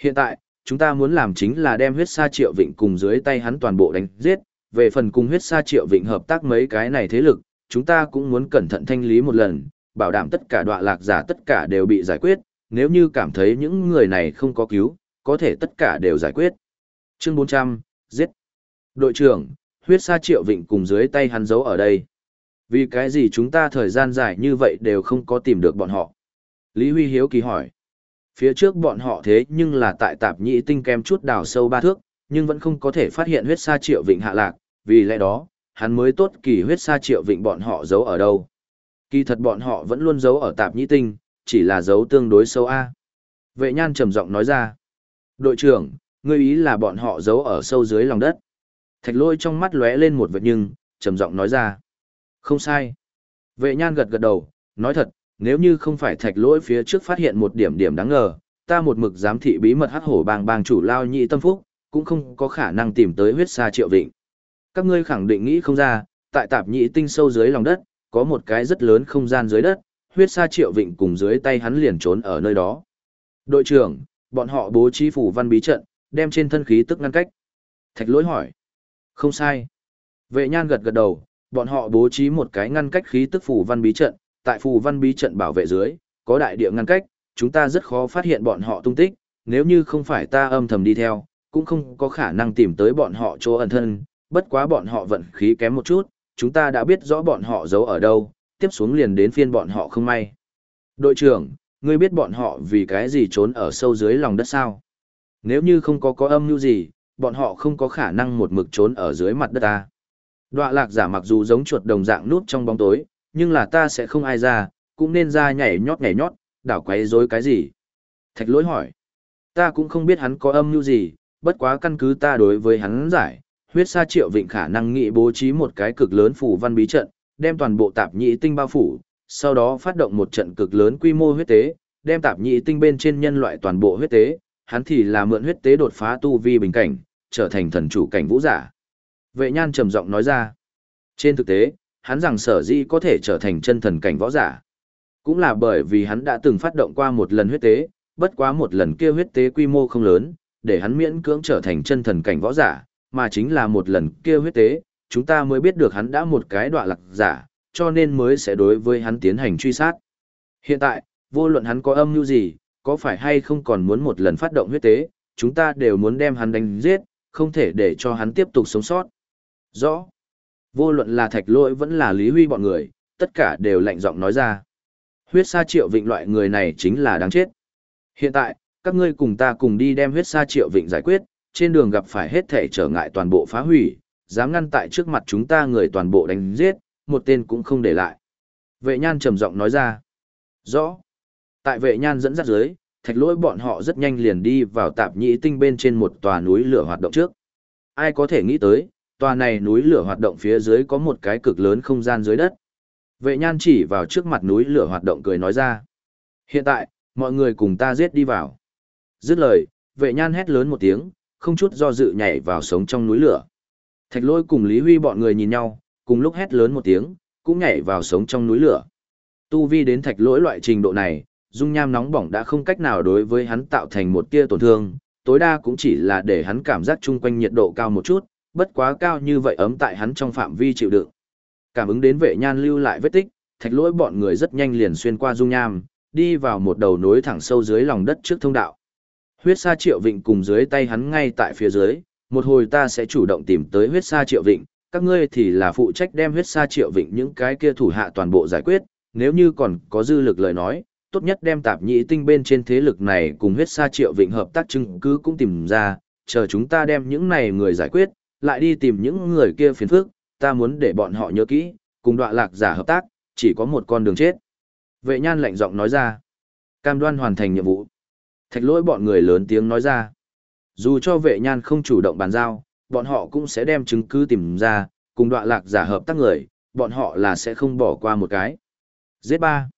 hiện tại, chúng ta muốn làm chính là đem huyết sa triệu vịnh cùng dưới tay hắn toàn bộ đánh giết, về phần cùng huyết sa triệu vịnh hợp tác mấy cái này thế lực, chúng ta cũng muốn cẩn thận thanh lý một lần, bảo đảm tất cả đọa lạc giả tất cả đều bị giải quyết, nếu như cảm thấy những người này không có cứu, có thể tất cả đều giải quyết. Chương 400, giết. Đội trưởng, huyết sa triệu vịnh cùng dưới tay hắn giấu ở đây. Vì cái gì chúng ta thời gian dài như vậy đều không có tìm được bọn họ? Lý Huy Hiếu kỳ hỏi. Phía trước bọn họ thế nhưng là tại tạp nhị tinh kem chút đào sâu ba thước, nhưng vẫn không có thể phát hiện huyết sa triệu vịnh hạ lạc, vì lẽ đó, hắn mới tốt kỳ huyết sa triệu vịnh bọn họ giấu ở đâu. Kỳ thật bọn họ vẫn luôn giấu ở tạp nhĩ tinh, chỉ là giấu tương đối sâu A. Vệ nhan trầm giọng nói ra. Đội trưởng, ngươi ý là bọn họ giấu ở sâu dưới lòng đất. Thạch lôi trong mắt lóe lên một vật nhưng, trầm giọng nói ra. Không sai. Vệ nhan gật gật đầu, nói thật, nếu như không phải thạch lỗi phía trước phát hiện một điểm điểm đáng ngờ, ta một mực giám thị bí mật hắc hổ bang bang chủ lao nhị tâm phúc, cũng không có khả năng tìm tới huyết xa triệu vịnh. Các ngươi khẳng định nghĩ không ra, tại tạp nhị tinh sâu dưới lòng đất, có một cái rất lớn không gian dưới đất, huyết sa triệu vịnh cùng dưới tay hắn liền trốn ở nơi đó. Đội trưởng, bọn họ bố trí phủ văn bí trận, đem trên thân khí tức ngăn cách. Thạch lỗi hỏi. Không sai. Vệ nhan gật gật đầu, bọn họ bố trí một cái ngăn cách khí tức phủ văn bí trận, tại phủ văn bí trận bảo vệ dưới, có đại địa ngăn cách, chúng ta rất khó phát hiện bọn họ tung tích, nếu như không phải ta âm thầm đi theo, cũng không có khả năng tìm tới bọn họ chỗ ẩn thân, bất quá bọn họ vận khí kém một chút, chúng ta đã biết rõ bọn họ giấu ở đâu, tiếp xuống liền đến phiên bọn họ không may. Đội trưởng, ngươi biết bọn họ vì cái gì trốn ở sâu dưới lòng đất sao? Nếu như không có có âm mưu gì, bọn họ không có khả năng một mực trốn ở dưới mặt đất ta. Đoạ lạc giả mặc dù giống chuột đồng dạng nút trong bóng tối, nhưng là ta sẽ không ai ra, cũng nên ra nhảy nhót nhảy nhót, đảo quấy rối cái gì. Thạch lỗi hỏi. Ta cũng không biết hắn có âm mưu gì, bất quá căn cứ ta đối với hắn giải, huyết sa triệu vịnh khả năng nghị bố trí một cái cực lớn phủ văn bí trận, đem toàn bộ tạp nhị tinh bao phủ, sau đó phát động một trận cực lớn quy mô huyết tế, đem tạp nhị tinh bên trên nhân loại toàn bộ huyết tế, hắn thì là mượn huyết tế đột phá tu vi bình cảnh, trở thành thần chủ cảnh vũ giả. Vệ nhan trầm giọng nói ra, trên thực tế, hắn rằng sở dĩ có thể trở thành chân thần cảnh võ giả. Cũng là bởi vì hắn đã từng phát động qua một lần huyết tế, bất quá một lần kia huyết tế quy mô không lớn, để hắn miễn cưỡng trở thành chân thần cảnh võ giả, mà chính là một lần kia huyết tế, chúng ta mới biết được hắn đã một cái đoạn lạc giả, cho nên mới sẽ đối với hắn tiến hành truy sát. Hiện tại, vô luận hắn có âm mưu gì, có phải hay không còn muốn một lần phát động huyết tế, chúng ta đều muốn đem hắn đánh giết, không thể để cho hắn tiếp tục sống sót. Rõ. Vô luận là thạch lỗi vẫn là lý huy bọn người, tất cả đều lạnh giọng nói ra. Huyết sa triệu vịnh loại người này chính là đáng chết. Hiện tại, các ngươi cùng ta cùng đi đem huyết sa triệu vịnh giải quyết, trên đường gặp phải hết thể trở ngại toàn bộ phá hủy, dám ngăn tại trước mặt chúng ta người toàn bộ đánh giết, một tên cũng không để lại. Vệ nhan trầm giọng nói ra. Rõ. Tại vệ nhan dẫn dắt dưới, thạch lỗi bọn họ rất nhanh liền đi vào tạp nhĩ tinh bên trên một tòa núi lửa hoạt động trước. Ai có thể nghĩ tới, tòa này núi lửa hoạt động phía dưới có một cái cực lớn không gian dưới đất. Vệ nhan chỉ vào trước mặt núi lửa hoạt động cười nói ra. Hiện tại, mọi người cùng ta giết đi vào. Dứt lời, vệ nhan hét lớn một tiếng, không chút do dự nhảy vào sống trong núi lửa. Thạch lôi cùng Lý Huy bọn người nhìn nhau, cùng lúc hét lớn một tiếng, cũng nhảy vào sống trong núi lửa. Tu vi đến thạch lỗi loại trình độ này, dung nham nóng bỏng đã không cách nào đối với hắn tạo thành một tia tổn thương, tối đa cũng chỉ là để hắn cảm giác chung quanh nhiệt độ cao một chút, bất quá cao như vậy ấm tại hắn trong phạm vi chịu đựng. Cảm ứng đến vệ nhan lưu lại vết tích, thạch lỗi bọn người rất nhanh liền xuyên qua dung nham, đi vào một đầu nối thẳng sâu dưới lòng đất trước thông đạo. Huyết sa triệu vịnh cùng dưới tay hắn ngay tại phía dưới, một hồi ta sẽ chủ động tìm tới huyết sa triệu vịnh, các ngươi thì là phụ trách đem huyết sa triệu vịnh những cái kia thủ hạ toàn bộ giải quyết, nếu như còn có dư lực lời nói, tốt nhất đem tạp nhị tinh bên trên thế lực này cùng huyết sa triệu vịnh hợp tác chứng cứ cũng tìm ra, chờ chúng ta đem những này người giải quyết, lại đi tìm những người kia phiền phức, ta muốn để bọn họ nhớ kỹ, cùng đoạn lạc giả hợp tác, chỉ có một con đường chết. Vệ nhan lạnh giọng nói ra, cam đoan hoàn thành nhiệm vụ. Thạch lỗi bọn người lớn tiếng nói ra, dù cho vệ nhan không chủ động bàn giao, bọn họ cũng sẽ đem chứng cứ tìm ra, cùng đoạn lạc giả hợp tác người, bọn họ là sẽ không bỏ qua một cái. Giết ba.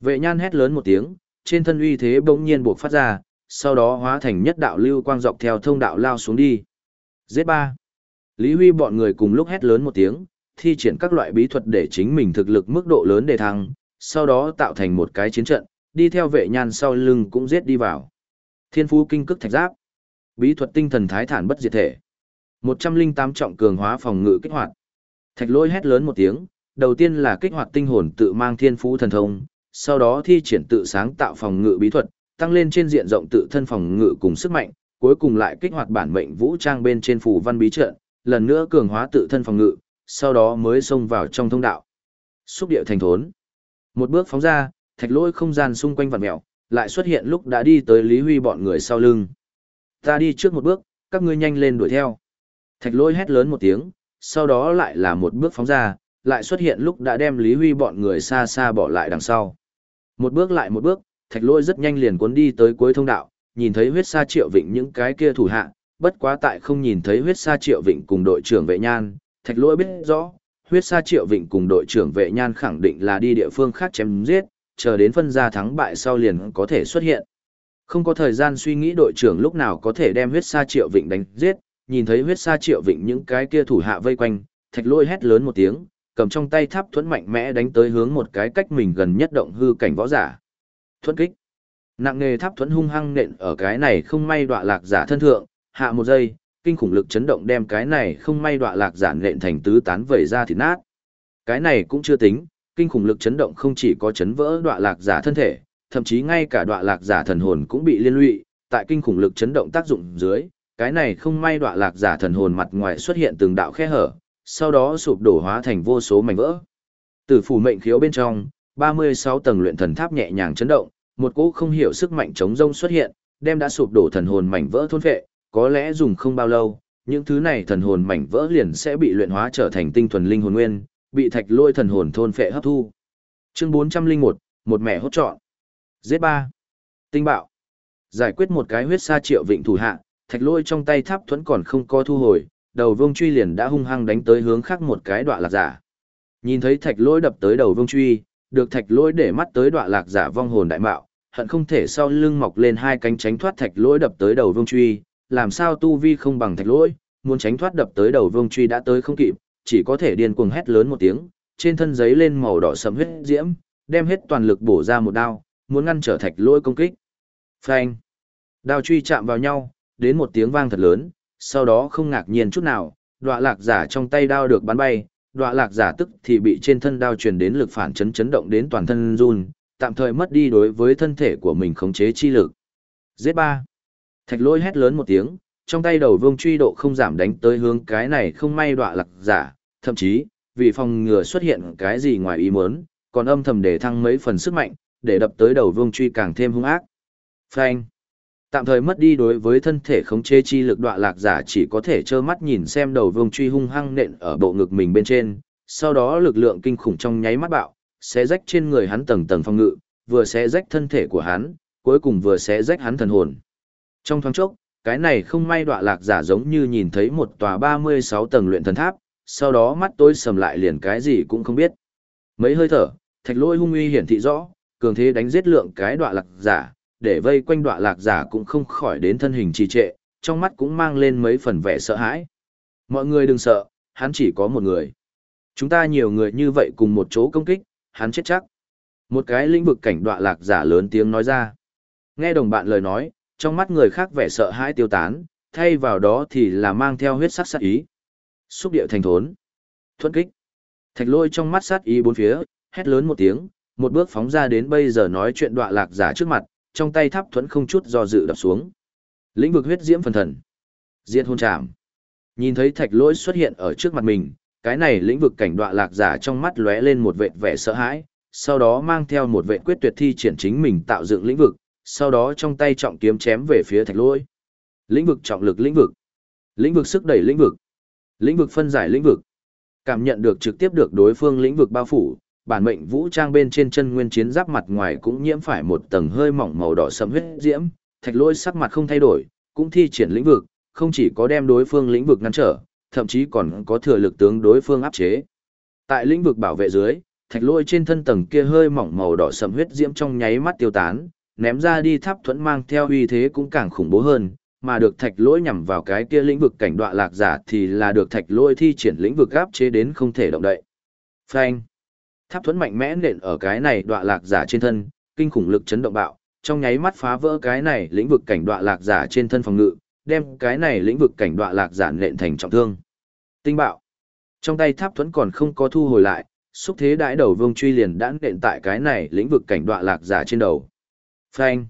Vệ nhan hét lớn một tiếng, trên thân uy thế bỗng nhiên buộc phát ra, sau đó hóa thành nhất đạo lưu quang dọc theo thông đạo lao xuống đi. Giết ba. Lý Huy bọn người cùng lúc hét lớn một tiếng, thi triển các loại bí thuật để chính mình thực lực mức độ lớn đề thăng, sau đó tạo thành một cái chiến trận, đi theo vệ nhan sau lưng cũng giết đi vào. Thiên phú kinh cức thạch giáp. Bí thuật tinh thần thái thản bất diệt thể. 108 trọng cường hóa phòng ngự kích hoạt. Thạch lôi hét lớn một tiếng, đầu tiên là kích hoạt tinh hồn tự mang thiên phú thần thông, sau đó thi triển tự sáng tạo phòng ngự bí thuật, tăng lên trên diện rộng tự thân phòng ngự cùng sức mạnh, cuối cùng lại kích hoạt bản mệnh vũ trang bên trên phù văn bí trận, lần nữa cường hóa tự thân phòng ngự, sau đó mới xông vào trong thông đạo. Xúc điệu thành thốn. Một bước phóng ra, thạch lôi không gian xung quanh vặn mèo, lại xuất hiện lúc đã đi tới Lý Huy bọn người sau lưng. Ta đi trước một bước, các ngươi nhanh lên đuổi theo. Thạch lôi hét lớn một tiếng, sau đó lại là một bước phóng ra, lại xuất hiện lúc đã đem Lý Huy bọn người xa xa bỏ lại đằng sau. Một bước lại một bước, thạch lôi rất nhanh liền cuốn đi tới cuối thông đạo, nhìn thấy huyết sa triệu vịnh những cái kia thủ hạ, bất quá tại không nhìn thấy huyết sa triệu vịnh cùng đội trưởng vệ nhan, thạch lôi biết rõ, huyết sa triệu vịnh cùng đội trưởng vệ nhan khẳng định là đi địa phương khác chém giết, chờ đến phân ra thắng bại sau liền có thể xuất hiện. Không có thời gian suy nghĩ đội trưởng lúc nào có thể đem huyết sa triệu vịnh đánh giết, nhìn thấy huyết sa triệu vịnh những cái kia thủ hạ vây quanh, thạch lôi hét lớn một tiếng, cầm trong tay tháp thuẫn mạnh mẽ đánh tới hướng một cái cách mình gần nhất động hư cảnh võ giả. Thuẫn kích. Nặng nghề tháp thuẫn hung hăng nện ở cái này không may đọa lạc giả thân thượng, hạ một giây, kinh khủng lực chấn động đem cái này không may đọa lạc giả nện thành tứ tán vẩy ra thịt nát. Cái này cũng chưa tính, kinh khủng lực chấn động không chỉ có chấn vỡ đọa lạc giả thân thể, thậm chí ngay cả đọa lạc giả thần hồn cũng bị liên lụy, tại kinh khủng lực chấn động tác dụng dưới, cái này không may đọa lạc giả thần hồn mặt ngoài xuất hiện từng đạo khe hở, sau đó sụp đổ hóa thành vô số mảnh vỡ. Từ phủ mệnh khiếu bên trong, 36 tầng luyện thần tháp nhẹ nhàng chấn động, một cỗ không hiểu sức mạnh chống rông xuất hiện, đem đã sụp đổ thần hồn mảnh vỡ thôn phệ, có lẽ dùng không bao lâu, những thứ này thần hồn mảnh vỡ liền sẽ bị luyện hóa trở thành tinh thuần linh hồn nguyên, bị thạch lôi thần hồn thôn phệ hấp thu. Chương 401, một mẹ hốt trọn. Giết ba. Tinh bạo. Giải quyết một cái huyết sa triệu vịnh thủ hạ, thạch lôi trong tay tháp thuẫn còn không có thu hồi, đầu vương truy liền đã hung hăng đánh tới hướng khác một cái đoạn lạc giả. Nhìn thấy thạch lôi đập tới đầu vương truy, được thạch lôi để mắt tới đoạn lạc giả vong hồn đại mạo, hận không thể sau lưng mọc lên hai cánh tránh thoát thạch lôi đập tới đầu vương truy, làm sao tu vi không bằng thạch lôi, muốn tránh thoát đập tới đầu vương truy đã tới không kịp, chỉ có thể điên cuồng hét lớn một tiếng, trên thân giấy lên màu đỏ sẫm huyết diễm, đem hết toàn lực bổ ra một đao, muốn ngăn trở thạch lôi công kích. Phanh! Đao truy chạm vào nhau, đến một tiếng vang thật lớn, sau đó không ngạc nhiên chút nào, đọa lạc giả trong tay đao được bắn bay, đọa lạc giả tức thì bị trên thân đao truyền đến lực phản chấn chấn động đến toàn thân run, tạm thời mất đi đối với thân thể của mình khống chế chi lực. Giết ba. Thạch lôi hét lớn một tiếng, trong tay đầu vương truy độ không giảm đánh tới hướng cái này không may đọa lạc giả, thậm chí, vì phòng ngừa xuất hiện cái gì ngoài ý muốn, còn âm thầm để thăng mấy phần sức mạnh, để đập tới đầu vương truy càng thêm hung ác. Phanh. Tạm thời mất đi đối với thân thể khống chế chi lực đọa lạc giả chỉ có thể trơ mắt nhìn xem đầu vương truy hung hăng nện ở bộ ngực mình bên trên, sau đó lực lượng kinh khủng trong nháy mắt bạo, sẽ rách trên người hắn tầng tầng phong ngự, vừa sẽ rách thân thể của hắn, cuối cùng vừa sẽ rách hắn thần hồn. Trong thoáng chốc, cái này không may đọa lạc giả giống như nhìn thấy một tòa 36 tầng luyện thần tháp, sau đó mắt tối sầm lại liền cái gì cũng không biết. Mấy hơi thở, thạch lôi hung uy hiển thị rõ, cường thế đánh giết lượng cái đọa lạc giả, để vây quanh đọa lạc giả cũng không khỏi đến thân hình trì trệ, trong mắt cũng mang lên mấy phần vẻ sợ hãi. Mọi người đừng sợ, hắn chỉ có một người. Chúng ta nhiều người như vậy cùng một chỗ công kích, hắn chết chắc. Một cái lĩnh vực cảnh đọa lạc giả lớn tiếng nói ra. Nghe đồng bạn lời nói, trong mắt người khác vẻ sợ hãi tiêu tán, thay vào đó thì là mang theo huyết sắc sát ý. Xúc điệu thành thốn. Thuận kích. Thạch lôi trong mắt sát ý bốn phía, hét lớn một tiếng, một bước phóng ra đến bây giờ nói chuyện đọa lạc giả trước mặt, trong tay tháp thuẫn không chút do dự đập xuống. Lĩnh vực huyết diễm phần thần. Diệt hôn trảm. Nhìn thấy thạch lỗi xuất hiện ở trước mặt mình, cái này lĩnh vực cảnh đọa lạc giả trong mắt lóe lên một vệt vẻ sợ hãi, sau đó mang theo một vệ quyết tuyệt thi triển chính mình tạo dựng lĩnh vực, sau đó trong tay trọng kiếm chém về phía thạch lỗi Lĩnh vực trọng lực lĩnh vực. Lĩnh vực sức đẩy lĩnh vực. Lĩnh vực phân giải lĩnh vực. Cảm nhận được trực tiếp được đối phương lĩnh vực bao phủ, bản mệnh vũ trang bên trên chân nguyên chiến giáp mặt ngoài cũng nhiễm phải một tầng hơi mỏng màu đỏ sẫm huyết diễm, thạch lôi sắc mặt không thay đổi, cũng thi triển lĩnh vực, không chỉ có đem đối phương lĩnh vực ngăn trở, thậm chí còn có thừa lực tướng đối phương áp chế. Tại lĩnh vực bảo vệ dưới, thạch lôi trên thân tầng kia hơi mỏng màu đỏ sẫm huyết diễm trong nháy mắt tiêu tán, ném ra đi tháp thuẫn mang theo uy thế cũng càng khủng bố hơn, mà được thạch lôi nhằm vào cái kia lĩnh vực cảnh đoạn lạc giả thì là được thạch lôi thi triển lĩnh vực áp chế đến không thể động đậy. Phanh. Tháp thuẫn mạnh mẽ nện ở cái này đoạn lạc giả trên thân, kinh khủng lực chấn động bạo, trong nháy mắt phá vỡ cái này lĩnh vực cảnh đoạn lạc giả trên thân phòng ngự, đem cái này lĩnh vực cảnh đoạn lạc giả nện thành trọng thương. Tinh bạo. Trong tay tháp thuẫn còn không có thu hồi lại, xúc thế đãi đầu vương truy liền đã nện tại cái này lĩnh vực cảnh đoạn lạc giả trên đầu. Phanh.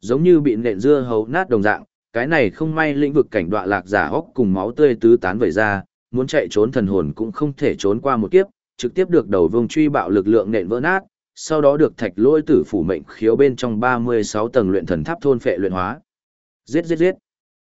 Giống như bị nện dưa hấu nát đồng dạng, cái này không may lĩnh vực cảnh đoạn lạc giả hốc cùng máu tươi tứ tán vẩy ra, muốn chạy trốn thần hồn cũng không thể trốn qua một kiếp, trực tiếp được đầu vương truy bạo lực lượng nện vỡ nát, sau đó được thạch lôi tử phủ mệnh khiếu bên trong 36 tầng luyện thần tháp thôn phệ luyện hóa. Giết giết giết.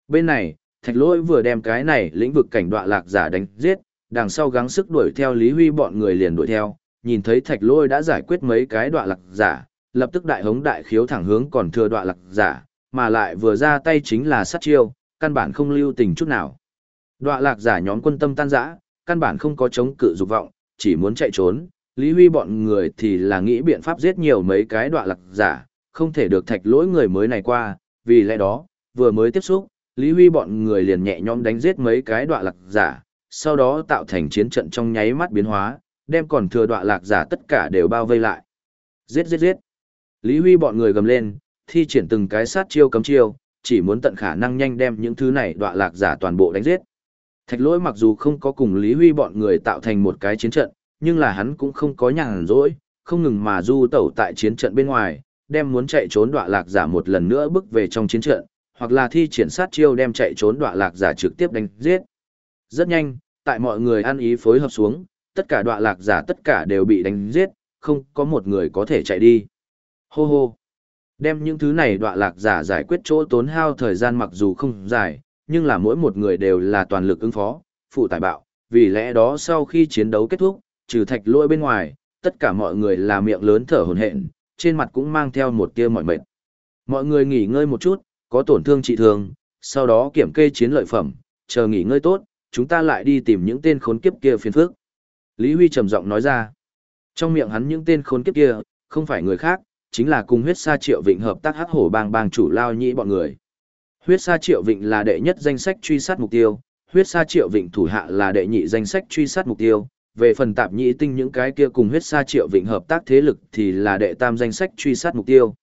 Bên này, thạch lôi vừa đem cái này lĩnh vực cảnh đoạn lạc giả đánh giết, đằng sau gắng sức đuổi theo Lý Huy bọn người liền đuổi theo, nhìn thấy thạch lôi đã giải quyết mấy cái đoạn lạc giả, lập tức đại hống đại khiếu thẳng hướng còn thừa đoạn lạc giả, mà lại vừa ra tay chính là sát chiêu, căn bản không lưu tình chút nào. Đoạn lạc giả nhóm quân tâm tan rã, căn bản không có chống cự dục vọng, chỉ muốn chạy trốn, Lý Huy bọn người thì là nghĩ biện pháp giết nhiều mấy cái đoạn lạc giả, không thể được thạch lỗi người mới này qua, vì lẽ đó, vừa mới tiếp xúc, Lý Huy bọn người liền nhẹ nhõm đánh giết mấy cái đoạn lạc giả, sau đó tạo thành chiến trận trong nháy mắt biến hóa, đem còn thừa đoạn lạc giả tất cả đều bao vây lại. Giết giết giết. Lý Huy bọn người gầm lên, thi triển từng cái sát chiêu cấm chiêu, chỉ muốn tận khả năng nhanh đem những thứ này đoạn lạc giả toàn bộ đánh giết. Thạch lỗi mặc dù không có cùng Lý Huy bọn người tạo thành một cái chiến trận, nhưng là hắn cũng không có nhàn rỗi, không ngừng mà du tẩu tại chiến trận bên ngoài, đem muốn chạy trốn đoạn lạc giả một lần nữa bước về trong chiến trận, hoặc là thi triển sát chiêu đem chạy trốn đoạn lạc giả trực tiếp đánh giết. Rất nhanh, tại mọi người ăn ý phối hợp xuống, tất cả đoạn lạc giả tất cả đều bị đánh giết, không có một người có thể chạy đi. Hô hô. Đem những thứ này đoạn lạc giả giải quyết chỗ tốn hao thời gian mặc dù không dài, nhưng là mỗi một người đều là toàn lực ứng phó, phụ tài bạo, vì lẽ đó sau khi chiến đấu kết thúc, trừ thạch lôi bên ngoài, tất cả mọi người là miệng lớn thở hổn hển, trên mặt cũng mang theo một tia mỏi mệt. Mọi người nghỉ ngơi một chút, có tổn thương trị thương, sau đó kiểm kê chiến lợi phẩm, chờ nghỉ ngơi tốt, chúng ta lại đi tìm những tên khốn kiếp kia phiền phức. Lý Huy trầm giọng nói ra. Trong miệng hắn những tên khốn kiếp kia, không phải người khác, chính là cùng huyết sa triệu vịnh hợp tác hắc hổ bang bang chủ lao nhĩ bọn người. Huyết sa triệu vịnh là đệ nhất danh sách truy sát mục tiêu, huyết sa triệu vịnh thủ hạ là đệ nhị danh sách truy sát mục tiêu. Về phần tạp nhị tinh những cái kia cùng huyết sa triệu vịnh hợp tác thế lực thì là đệ tam danh sách truy sát mục tiêu.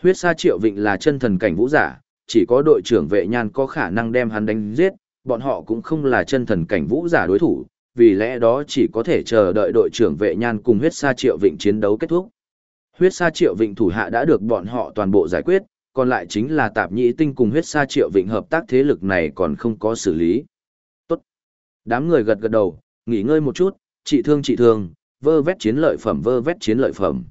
Huyết sa triệu vịnh là chân thần cảnh vũ giả, chỉ có đội trưởng vệ nhan có khả năng đem hắn đánh giết, bọn họ cũng không là chân thần cảnh vũ giả đối thủ, vì lẽ đó chỉ có thể chờ đợi đội trưởng vệ nhan cùng huyết sa triệu vịnh chiến đấu kết thúc. Huyết sa triệu vịnh thủ hạ đã được bọn họ toàn bộ giải quyết, còn lại chính là tạp nhĩ tinh cùng huyết sa triệu vịnh hợp tác thế lực này còn không có xử lý. Tốt. Đám người gật gật đầu, nghỉ ngơi một chút, trị thương trị thương, vơ vét chiến lợi phẩm vơ vét chiến lợi phẩm.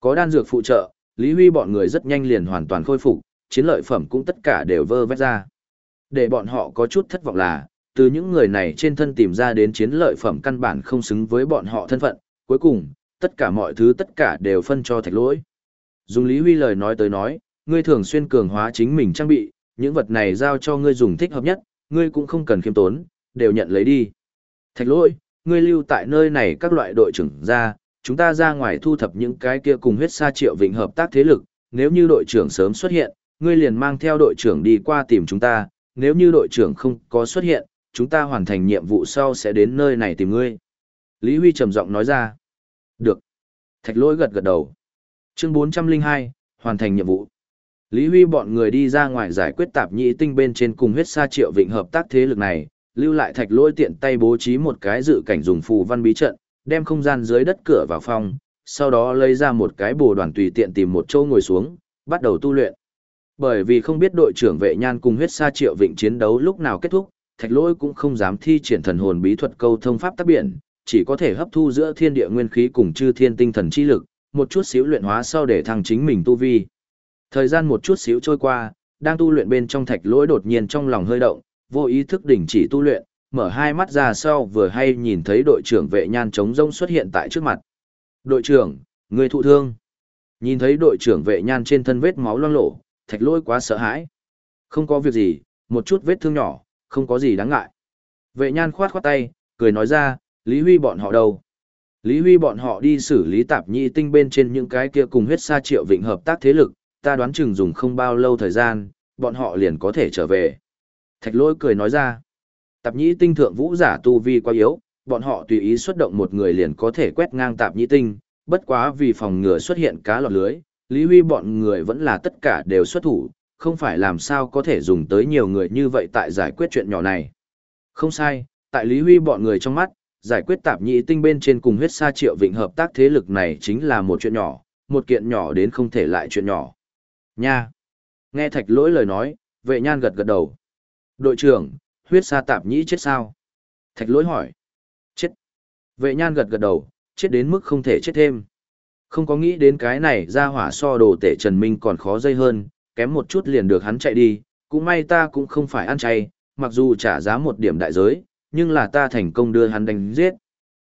Có đan dược phụ trợ, Lý Huy bọn người rất nhanh liền hoàn toàn khôi phục, chiến lợi phẩm cũng tất cả đều vơ vét ra. Để bọn họ có chút thất vọng là, từ những người này trên thân tìm ra đến chiến lợi phẩm căn bản không xứng với bọn họ thân phận, cuối cùng, tất cả mọi thứ tất cả đều phân cho thạch lỗi. Dùng Lý Huy lời nói tới nói, ngươi thường xuyên cường hóa chính mình trang bị, những vật này giao cho ngươi dùng thích hợp nhất, ngươi cũng không cần khiêm tốn, đều nhận lấy đi. Thạch lỗi, ngươi lưu tại nơi này các loại đội trưởng ra, chúng ta ra ngoài thu thập những cái kia cùng huyết sa triệu vịnh hợp tác thế lực, nếu như đội trưởng sớm xuất hiện, ngươi liền mang theo đội trưởng đi qua tìm chúng ta, nếu như đội trưởng không có xuất hiện, chúng ta hoàn thành nhiệm vụ sau sẽ đến nơi này tìm ngươi. Lý Huy trầm giọng nói ra. Được. Thạch lỗi gật gật đầu. Chương 402, hoàn thành nhiệm vụ. Lý Huy bọn người đi ra ngoài giải quyết tạp nhị tinh bên trên cùng huyết sa triệu vịnh hợp tác thế lực này, lưu lại thạch lỗi tiện tay bố trí một cái dự cảnh dùng phù văn bí trận, đem không gian dưới đất cửa vào phòng, sau đó lấy ra một cái bồ đoàn tùy tiện tìm một chỗ ngồi xuống, bắt đầu tu luyện. Bởi vì không biết đội trưởng vệ nhan cùng huyết sa triệu vịnh chiến đấu lúc nào kết thúc, thạch lỗi cũng không dám thi triển thần hồn bí thuật câu thông pháp tác biển, chỉ có thể hấp thu giữa thiên địa nguyên khí cùng chư thiên tinh thần chi lực, một chút xíu luyện hóa sau để thăng chính mình tu vi. Thời gian một chút xíu trôi qua, đang tu luyện bên trong thạch lỗi đột nhiên trong lòng hơi động, vô ý thức đình chỉ tu luyện, mở hai mắt ra sau vừa hay nhìn thấy đội trưởng vệ nhan trống rông xuất hiện tại trước mặt. Đội trưởng, người thụ thương. Nhìn thấy đội trưởng vệ nhan trên thân vết máu loang lổ, thạch lỗi quá sợ hãi. Không có việc gì, một chút vết thương nhỏ, không có gì đáng ngại. Vệ nhan khoát khoát tay, cười nói ra, Lý Huy bọn họ đâu? Lý Huy bọn họ đi xử lý tạp nhi tinh bên trên những cái kia cùng huyết sa triệu vịnh hợp tác thế lực, ta đoán chừng dùng không bao lâu thời gian, bọn họ liền có thể trở về. Thạch lỗi cười nói ra, tạp nhĩ tinh thượng vũ giả tu vi quá yếu, bọn họ tùy ý xuất động một người liền có thể quét ngang tạp nhĩ tinh, bất quá vì phòng ngừa xuất hiện cá lọt lưới, Lý Huy bọn người vẫn là tất cả đều xuất thủ, không phải làm sao có thể dùng tới nhiều người như vậy tại giải quyết chuyện nhỏ này. Không sai, tại Lý Huy bọn người trong mắt, giải quyết tạp nhĩ tinh bên trên cùng huyết sa triệu vịnh hợp tác thế lực này chính là một chuyện nhỏ, một kiện nhỏ đến không thể lại chuyện nhỏ. Nha! Nghe thạch lỗi lời nói, vệ nhan gật gật đầu. Đội trưởng, huyết sa tạp nhĩ chết sao? Thạch lỗi hỏi. Chết. Vệ nhan gật gật đầu, chết đến mức không thể chết thêm. Không có nghĩ đến cái này ra hỏa so đồ tể Trần Minh còn khó dây hơn, kém một chút liền được hắn chạy đi, cũng may ta cũng không phải ăn chay, mặc dù trả giá một điểm đại giới, nhưng là ta thành công đưa hắn đánh giết.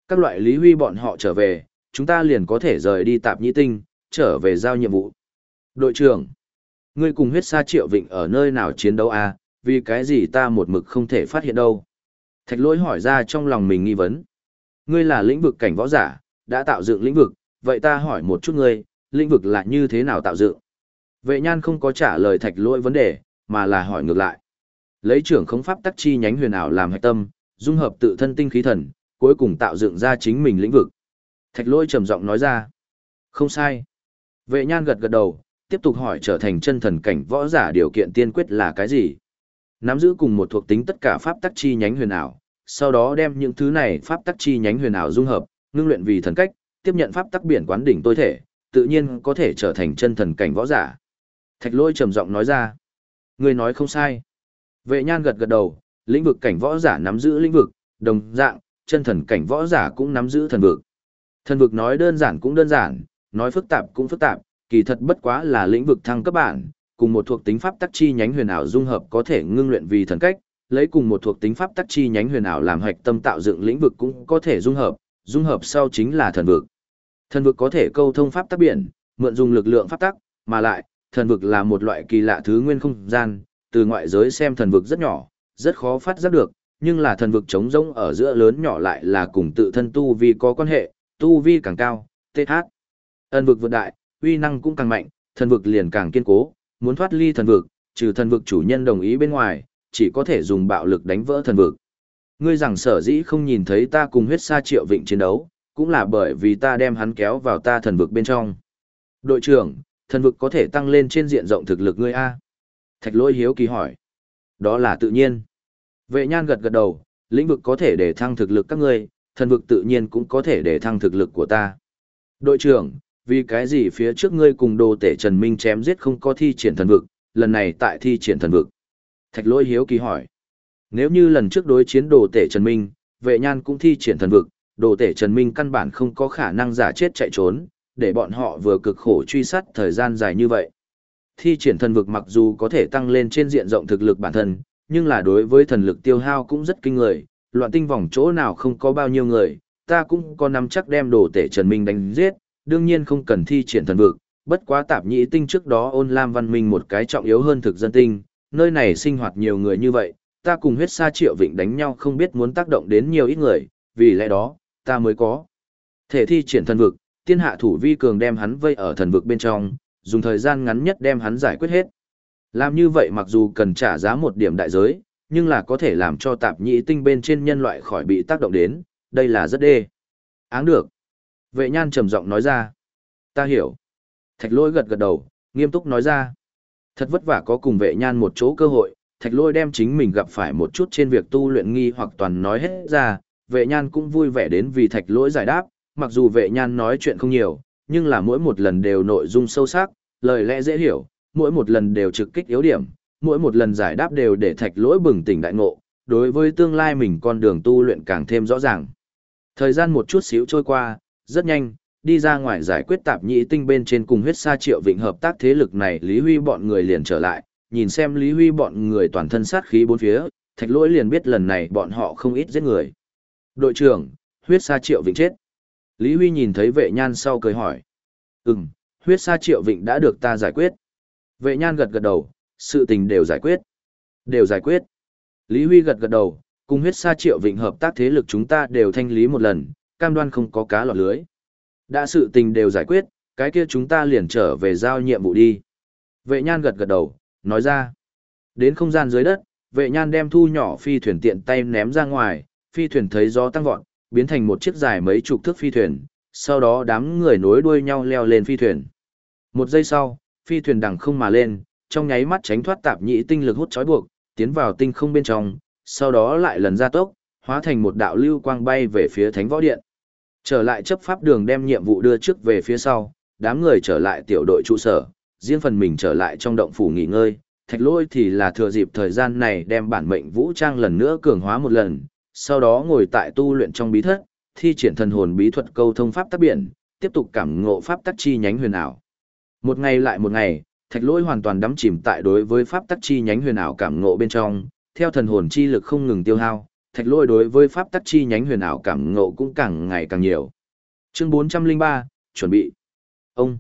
Các loại lý huy bọn họ trở về, chúng ta liền có thể rời đi tạp nhĩ tinh, trở về giao nhiệm vụ. Đội trưởng, ngươi cùng huyết sa triệu vịnh ở nơi nào chiến đấu à, vì cái gì ta một mực không thể phát hiện đâu. Thạch lỗi hỏi ra trong lòng mình nghi vấn. Ngươi là lĩnh vực cảnh võ giả, đã tạo dựng lĩnh vực, vậy ta hỏi một chút ngươi, lĩnh vực là như thế nào tạo dựng? Vệ nhan không có trả lời thạch lỗi vấn đề, mà là hỏi ngược lại. Lấy trưởng không pháp tắc chi nhánh huyền ảo làm hạch tâm, dung hợp tự thân tinh khí thần, cuối cùng tạo dựng ra chính mình lĩnh vực. Thạch lỗi trầm giọng nói ra. Không sai. Vệ nhan gật gật đầu, tiếp tục hỏi trở thành chân thần cảnh võ giả điều kiện tiên quyết là cái gì? Nắm giữ cùng một thuộc tính tất cả pháp tắc chi nhánh huyền ảo, sau đó đem những thứ này pháp tắc chi nhánh huyền ảo dung hợp, ngưng luyện vì thần cách, tiếp nhận pháp tắc biển quán đỉnh tối thể, tự nhiên có thể trở thành chân thần cảnh võ giả. Thạch lôi trầm giọng nói ra. Người nói không sai. Vệ nhan gật gật đầu, lĩnh vực cảnh võ giả nắm giữ lĩnh vực, đồng dạng, chân thần cảnh võ giả cũng nắm giữ thần vực. Thần vực nói đơn giản cũng đơn giản, nói phức tạp cũng phức tạp, kỳ thật bất quá là lĩnh vực thăng cấp bản, cùng một thuộc tính pháp tắc chi nhánh huyền ảo dung hợp có thể ngưng luyện vì thần cách, lấy cùng một thuộc tính pháp tắc chi nhánh huyền ảo làm hạch tâm tạo dựng lĩnh vực cũng có thể dung hợp, dung hợp sau chính là thần vực. Thần vực có thể câu thông pháp tắc biển, mượn dùng lực lượng pháp tắc, mà lại, thần vực là một loại kỳ lạ thứ nguyên không gian, từ ngoại giới xem thần vực rất nhỏ, rất khó phát giác được, nhưng là thần vực trống rỗng ở giữa lớn nhỏ lại là cùng tự thân tu vi có quan hệ, tu vi càng cao, TH. Ân vực vượt đại, uy năng cũng càng mạnh, thần vực liền càng kiên cố, muốn thoát ly thần vực, trừ thần vực chủ nhân đồng ý bên ngoài, chỉ có thể dùng bạo lực đánh vỡ thần vực. Ngươi rằng sở dĩ không nhìn thấy ta cùng huyết sa triệu vịnh chiến đấu, cũng là bởi vì ta đem hắn kéo vào ta thần vực bên trong. Đội trưởng, thần vực có thể tăng lên trên diện rộng thực lực ngươi A. Thạch lôi hiếu kỳ hỏi. Đó là tự nhiên. Vệ nhan gật gật đầu, lĩnh vực có thể để thăng thực lực các ngươi, thần vực tự nhiên cũng có thể để thăng thực lực của ta. Đội trưởng, vì cái gì phía trước ngươi cùng đồ tể Trần Minh chém giết không có thi triển thần vực, lần này tại thi triển thần vực. Thạch lỗi hiếu kỳ hỏi. Nếu như lần trước đối chiến đồ tể Trần Minh, vệ nhan cũng thi triển thần vực, đồ tể Trần Minh căn bản không có khả năng giả chết chạy trốn, để bọn họ vừa cực khổ truy sát thời gian dài như vậy. thi triển thần vực mặc dù có thể tăng lên trên diện rộng thực lực bản thân, nhưng là đối với thần lực tiêu hao cũng rất kinh người, loạn tinh vòng chỗ nào không có bao nhiêu người, ta cũng có nắm chắc đem đồ tể Trần Minh đánh giết, đương nhiên không cần thi triển thần vực, bất quá tạp nhĩ tinh trước đó ôn lam văn minh một cái trọng yếu hơn thực dân tinh, nơi này sinh hoạt nhiều người như vậy, ta cùng huyết sa triệu vịnh đánh nhau không biết muốn tác động đến nhiều ít người, vì lẽ đó, ta mới có. Thể thi triển thần vực, tiên hạ thủ vi cường đem hắn vây ở thần vực bên trong, dùng thời gian ngắn nhất đem hắn giải quyết hết. Làm như vậy mặc dù cần trả giá một điểm đại giới, nhưng là có thể làm cho tạp nhĩ tinh bên trên nhân loại khỏi bị tác động đến, đây là rất đê. Áng được. Vệ nhan trầm giọng nói ra. Ta hiểu. Thạch lôi gật gật đầu, nghiêm túc nói ra. Thật vất vả có cùng vệ nhan một chỗ cơ hội, thạch lôi đem chính mình gặp phải một chút trên việc tu luyện nghi hoặc toàn nói hết ra, vệ nhan cũng vui vẻ đến vì thạch lỗi giải đáp, mặc dù vệ nhan nói chuyện không nhiều, nhưng là mỗi một lần đều nội dung sâu sắc, lời lẽ dễ hiểu, mỗi một lần đều trực kích yếu điểm, mỗi một lần giải đáp đều để thạch lỗi bừng tỉnh đại ngộ, đối với tương lai mình con đường tu luyện càng thêm rõ ràng. Thời gian một chút xíu trôi qua, rất nhanh, đi ra ngoài giải quyết tạp nhĩ tinh bên trên cùng huyết sa triệu vịnh hợp tác thế lực này Lý Huy bọn người liền trở lại, nhìn xem Lý Huy bọn người toàn thân sát khí bốn phía, thạch lỗi liền biết lần này bọn họ không ít giết người. Đội trưởng, huyết sa triệu vịnh chết. Lý Huy nhìn thấy vệ nhan sau cười hỏi. Ừm, huyết sa triệu vịnh đã được ta giải quyết. Vệ nhan gật gật đầu, sự tình đều giải quyết. Đều giải quyết. Lý Huy gật gật đầu, cùng huyết sa triệu vịnh hợp tác thế lực chúng ta đều thanh lý một lần, cam đoan không có cá lọt lưới. Đã sự tình đều giải quyết, cái kia chúng ta liền trở về giao nhiệm vụ đi. Vệ nhan gật gật đầu, nói ra. Đến không gian dưới đất, vệ nhan đem thu nhỏ phi thuyền tiện tay ném ra ngoài, phi thuyền thấy gió tăng vọt, biến thành một chiếc dài mấy chục thước phi thuyền, sau đó đám người nối đuôi nhau leo lên phi thuyền. Một giây sau, phi thuyền đằng không mà lên, trong nháy mắt tránh thoát tạp nhĩ tinh lực hút trói buộc, tiến vào tinh không bên trong, sau đó lại lần ra tốc, hóa thành một đạo lưu quang bay về phía Thánh Võ Điện. Trở lại chấp pháp đường đem nhiệm vụ đưa trước về phía sau, đám người trở lại tiểu đội trụ sở, riêng phần mình trở lại trong động phủ nghỉ ngơi, thạch lôi thì là thừa dịp thời gian này đem bản mệnh vũ trang lần nữa cường hóa một lần, sau đó ngồi tại tu luyện trong bí thất, thi triển thần hồn bí thuật câu thông pháp tắc biển, tiếp tục cảm ngộ pháp tắc chi nhánh huyền ảo. Một ngày lại một ngày, thạch lôi hoàn toàn đắm chìm tại đối với pháp tắc chi nhánh huyền ảo cảm ngộ bên trong, theo thần hồn chi lực không ngừng tiêu hao, thạch lôi đối với pháp tắc chi nhánh huyền ảo cảm ngộ cũng càng ngày càng nhiều. Chương 403, chuẩn bị. Ông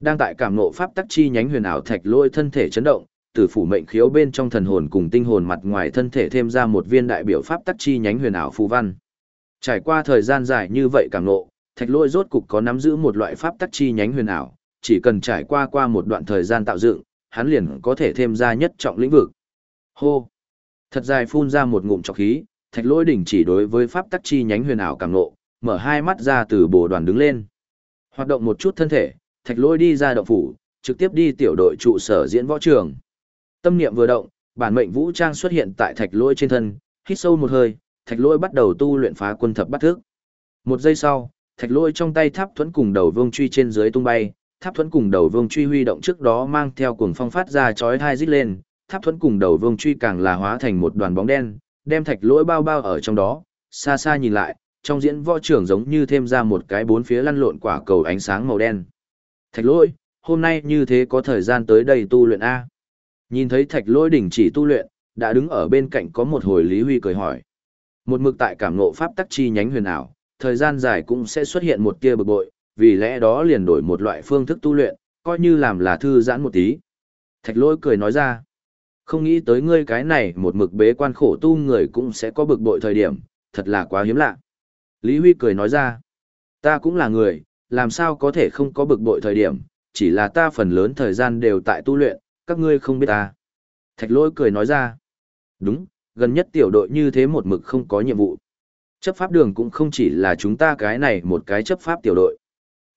đang tại cảm ngộ pháp tắc chi nhánh huyền ảo thạch lôi thân thể chấn động, tử phủ mệnh khiếu bên trong thần hồn cùng tinh hồn mặt ngoài thân thể thêm ra một viên đại biểu pháp tắc chi nhánh huyền ảo phù văn. Trải qua thời gian dài như vậy cảm ngộ, thạch lôi rốt cục có nắm giữ một loại pháp tắc chi nhánh huyền ảo, chỉ cần trải qua qua một đoạn thời gian tạo dựng, hắn liền có thể thêm ra nhất trọng lĩnh vực. Hô! Thật dài phun ra một ngụm trọc khí, thạch lôi đỉnh chỉ đối với pháp tắc chi nhánh huyền ảo càng nộ, mở hai mắt ra từ bồ đoàn đứng lên. Hoạt động một chút thân thể, thạch lôi đi ra động phủ, trực tiếp đi tiểu đội trụ sở diễn võ trường. Tâm niệm vừa động, bản mệnh vũ trang xuất hiện tại thạch lôi trên thân, hít sâu một hơi, thạch lôi bắt đầu tu luyện phá quân thập bắt thức. Một giây sau, thạch lôi trong tay tháp thuẫn cùng đầu vương truy trên dưới tung bay, tháp thuẫn cùng đầu vương truy huy động trước đó mang theo cuồng phong phát ra chói thai rít lên, tháp thuẫn cùng đầu vương truy càng là hóa thành một đoàn bóng đen, đem thạch lỗi bao bao ở trong đó, xa xa nhìn lại, trong diễn võ trưởng giống như thêm ra một cái bốn phía lăn lộn quả cầu ánh sáng màu đen. Thạch lỗi, hôm nay như thế có thời gian tới đây tu luyện A. Nhìn thấy thạch lỗi đỉnh chỉ tu luyện, đã đứng ở bên cạnh có một hồi Lý Huy cười hỏi. Một mực tại cảm ngộ pháp tắc chi nhánh huyền ảo, thời gian dài cũng sẽ xuất hiện một tia bực bội, vì lẽ đó liền đổi một loại phương thức tu luyện, coi như làm là thư giãn một tí. Thạch lỗi cười nói ra, không nghĩ tới ngươi cái này một mực bế quan khổ tu người cũng sẽ có bực bội thời điểm, thật là quá hiếm lạ. Lý Huy cười nói ra, ta cũng là người, làm sao có thể không có bực bội thời điểm, chỉ là ta phần lớn thời gian đều tại tu luyện, các ngươi không biết ta. Thạch lỗi cười nói ra, đúng, gần nhất tiểu đội như thế một mực không có nhiệm vụ. Chấp pháp đường cũng không chỉ là chúng ta cái này một cái chấp pháp tiểu đội.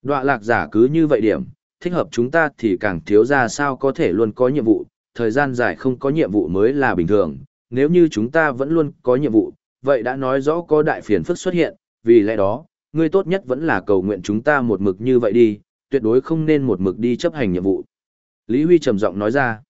Đọa lạc giả cứ như vậy điểm, thích hợp chúng ta thì càng thiếu ra sao có thể luôn có nhiệm vụ, thời gian dài không có nhiệm vụ mới là bình thường, nếu như chúng ta vẫn luôn có nhiệm vụ, vậy đã nói rõ có đại phiền phức xuất hiện, vì lẽ đó, ngươi tốt nhất vẫn là cầu nguyện chúng ta một mực như vậy đi, tuyệt đối không nên một mực đi chấp hành nhiệm vụ. Lý Huy trầm giọng nói ra,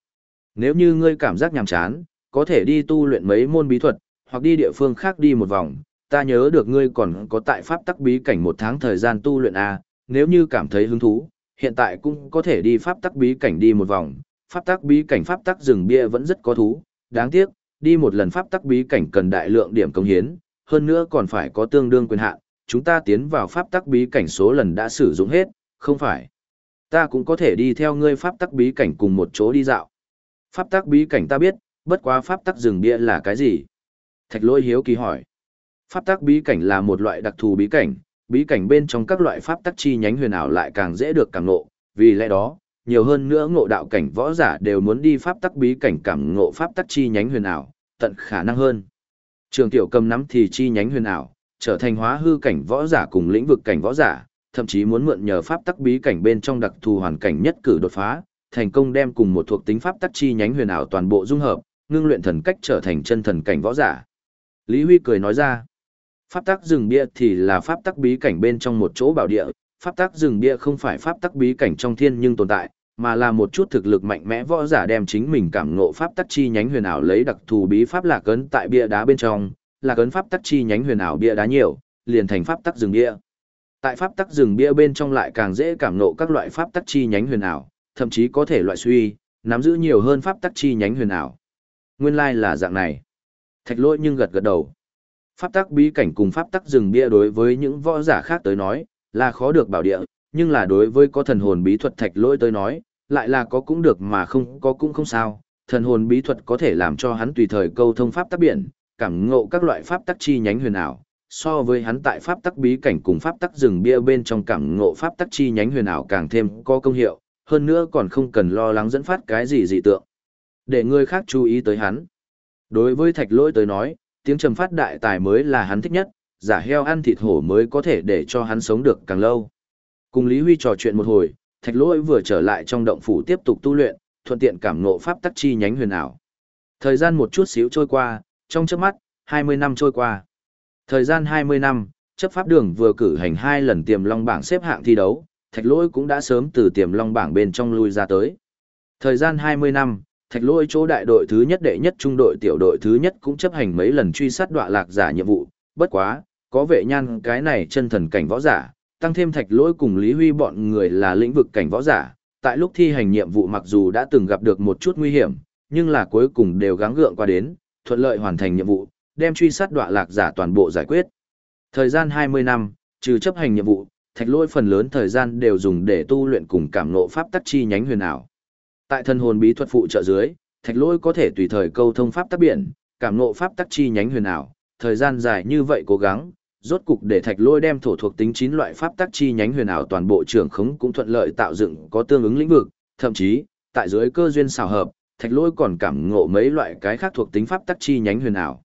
nếu như ngươi cảm giác nhàm chán, có thể đi tu luyện mấy môn bí thuật, hoặc đi địa phương khác đi một vòng, ta nhớ được ngươi còn có tại pháp tắc bí cảnh một tháng thời gian tu luyện A, nếu như cảm thấy hứng thú, hiện tại cũng có thể đi pháp tắc bí cảnh đi một vòng, pháp tắc bí cảnh pháp tắc rừng bia vẫn rất có thú, đáng tiếc, đi một lần pháp tắc bí cảnh cần đại lượng điểm công hiến, hơn nữa còn phải có tương đương quyền hạn, chúng ta tiến vào pháp tắc bí cảnh số lần đã sử dụng hết, không phải. Ta cũng có thể đi theo ngươi pháp tắc bí cảnh cùng một chỗ đi dạo. Pháp tắc bí cảnh ta biết, bất quá pháp tắc rừng bia là cái gì? Thạch lôi hiếu kỳ hỏi. Pháp tắc bí cảnh là một loại đặc thù bí cảnh, bí cảnh bên trong các loại pháp tắc chi nhánh huyền ảo lại càng dễ được càng ngộ, vì lẽ đó, nhiều hơn nữa ngộ đạo cảnh võ giả đều muốn đi pháp tắc bí cảnh cảm ngộ pháp tắc chi nhánh huyền ảo, tận khả năng hơn. Trường tiểu cầm nắm thì chi nhánh huyền ảo, trở thành hóa hư cảnh võ giả cùng lĩnh vực cảnh võ giả, thậm chí muốn mượn nhờ pháp tắc bí cảnh bên trong đặc thù hoàn cảnh nhất cử đột phá, thành công đem cùng một thuộc tính pháp tắc chi nhánh huyền ảo toàn bộ dung hợp, ngưng luyện thần cách trở thành chân thần cảnh võ giả. Lý Huy cười nói ra, pháp tắc rừng bia thì là pháp tắc bí cảnh bên trong một chỗ bảo địa, pháp tắc rừng bia không phải pháp tắc bí cảnh trong thiên nhưng tồn tại, mà là một chút thực lực mạnh mẽ võ giả đem chính mình cảm ngộ pháp tắc chi nhánh huyền ảo lấy đặc thù bí pháp lạc ấn tại bia đá bên trong, lạc ấn pháp tắc chi nhánh huyền ảo bia đá nhiều, liền thành pháp tắc rừng bia. Tại pháp tắc rừng bia bên trong lại càng dễ cảm ngộ các loại pháp tắc chi nhánh huyền ảo, thậm chí có thể loại suy, nắm giữ nhiều hơn pháp tắc chi nhánh huyền ảo. Nguyên lai là dạng này. Thạch lỗi nhưng gật gật đầu. Pháp tắc bí cảnh cùng pháp tắc rừng bia đối với những võ giả khác tới nói, là khó được bảo địa, nhưng là đối với có thần hồn bí thuật thạch lỗi tới nói, lại là có cũng được mà không có cũng không sao. Thần hồn bí thuật có thể làm cho hắn tùy thời câu thông pháp tắc biển, cảm ngộ các loại pháp tắc chi nhánh huyền ảo. So với hắn tại pháp tắc bí cảnh cùng pháp tắc rừng bia bên trong cảm ngộ pháp tắc chi nhánh huyền ảo càng thêm có công hiệu, hơn nữa còn không cần lo lắng dẫn phát cái gì dị tượng. Để người khác chú ý tới hắn. Đối với thạch lỗi tới nói, tiếng trầm phát đại tài mới là hắn thích nhất, giả heo ăn thịt hổ mới có thể để cho hắn sống được càng lâu. Cùng Lý Huy trò chuyện một hồi, thạch lỗi vừa trở lại trong động phủ tiếp tục tu luyện, thuận tiện cảm ngộ pháp tắc chi nhánh huyền ảo. Thời gian một chút xíu trôi qua, trong chớp mắt, 20 năm trôi qua. Thời gian 20 năm, chấp pháp đường vừa cử hành hai lần tiềm long bảng xếp hạng thi đấu, thạch lỗi cũng đã sớm từ tiềm long bảng bên trong lui ra tới. Thời gian 20 năm, thạch lỗi chỗ đại đội thứ nhất đệ nhất trung đội tiểu đội thứ nhất cũng chấp hành mấy lần truy sát đọa lạc giả nhiệm vụ, bất quá, có vệ nhan cái này chân thần cảnh võ giả, tăng thêm thạch lỗi cùng Lý Huy bọn người là lĩnh vực cảnh võ giả, tại lúc thi hành nhiệm vụ mặc dù đã từng gặp được một chút nguy hiểm, nhưng là cuối cùng đều gắng gượng qua đến, thuận lợi hoàn thành nhiệm vụ, đem truy sát đọa lạc giả toàn bộ giải quyết. Thời gian 20 năm, trừ chấp hành nhiệm vụ, thạch lỗi phần lớn thời gian đều dùng để tu luyện cùng cảm ngộ pháp tắc chi nhánh huyền ảo. Tại thân hồn bí thuật phụ trợ dưới, thạch lỗi có thể tùy thời câu thông pháp tắc biển, cảm ngộ pháp tắc chi nhánh huyền ảo, thời gian dài như vậy cố gắng, rốt cục để thạch Lôi đem thổ thuộc tính chín loại pháp tắc chi nhánh huyền ảo toàn bộ trưởng khống cũng thuận lợi tạo dựng có tương ứng lĩnh vực, thậm chí, tại dưới cơ duyên xào hợp, thạch Lôi còn cảm ngộ mấy loại cái khác thuộc tính pháp tắc chi nhánh huyền ảo.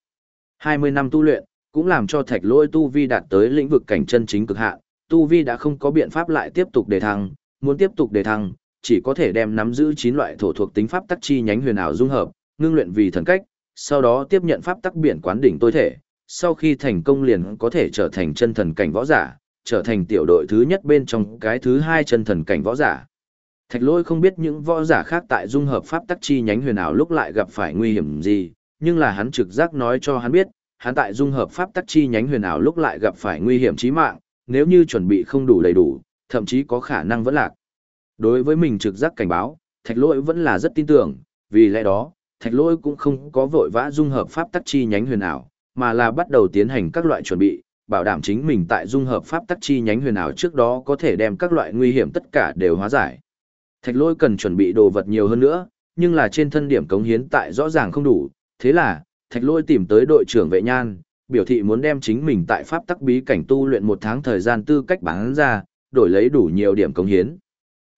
20 năm tu luyện, cũng làm cho thạch Lôi tu vi đạt tới lĩnh vực cảnh chân chính cực hạn, tu vi đã không có biện pháp lại tiếp tục đề thăng, muốn tiếp tục đề thăng, chỉ có thể đem nắm giữ chín loại thổ thuộc tính pháp tắc chi nhánh huyền ảo dung hợp, ngưng luyện vì thần cách, sau đó tiếp nhận pháp tắc biển quán đỉnh tối thể, sau khi thành công liền có thể trở thành chân thần cảnh võ giả, trở thành tiểu đội thứ nhất bên trong cái thứ hai chân thần cảnh võ giả. Thạch lôi không biết những võ giả khác tại dung hợp pháp tắc chi nhánh huyền ảo lúc lại gặp phải nguy hiểm gì, nhưng là hắn trực giác nói cho hắn biết, hắn tại dung hợp pháp tắc chi nhánh huyền ảo lúc lại gặp phải nguy hiểm chí mạng, nếu như chuẩn bị không đủ đầy đủ, thậm chí có khả năng vẫn lạc. Đối với mình trực giác cảnh báo, thạch lôi vẫn là rất tin tưởng, vì lẽ đó, thạch lôi cũng không có vội vã dung hợp pháp tắc chi nhánh huyền ảo, mà là bắt đầu tiến hành các loại chuẩn bị, bảo đảm chính mình tại dung hợp pháp tắc chi nhánh huyền ảo trước đó có thể đem các loại nguy hiểm tất cả đều hóa giải. Thạch lôi cần chuẩn bị đồ vật nhiều hơn nữa, nhưng là trên thân điểm cống hiến tại rõ ràng không đủ, thế là, thạch lôi tìm tới đội trưởng vệ nhan, biểu thị muốn đem chính mình tại pháp tắc bí cảnh tu luyện một tháng thời gian tư cách bán ra, đổi lấy đủ nhiều điểm cống hiến.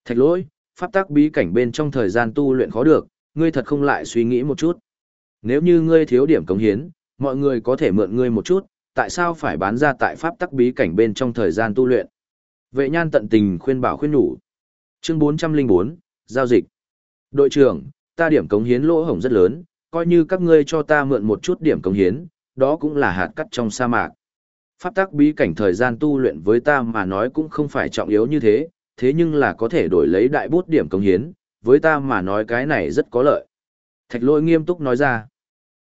Thạch lôi, pháp tắc bí cảnh bên trong thời gian tu luyện khó được, ngươi thật không lại suy nghĩ một chút. Nếu như ngươi thiếu điểm cống hiến, mọi người có thể mượn ngươi một chút, tại sao phải bán ra tại pháp tắc bí cảnh bên trong thời gian tu luyện. Vệ nhan tận tình khuyên bảo khuyên nhủ. Chương 404, Giao dịch. Đội trưởng, ta điểm cống hiến lỗ hổng rất lớn, coi như các ngươi cho ta mượn một chút điểm cống hiến, đó cũng là hạt cắt trong sa mạc. Pháp tắc bí cảnh thời gian tu luyện với ta mà nói cũng không phải trọng yếu như thế, thế nhưng là có thể đổi lấy đại bút điểm cống hiến, với ta mà nói cái này rất có lợi. Thạch lôi nghiêm túc nói ra.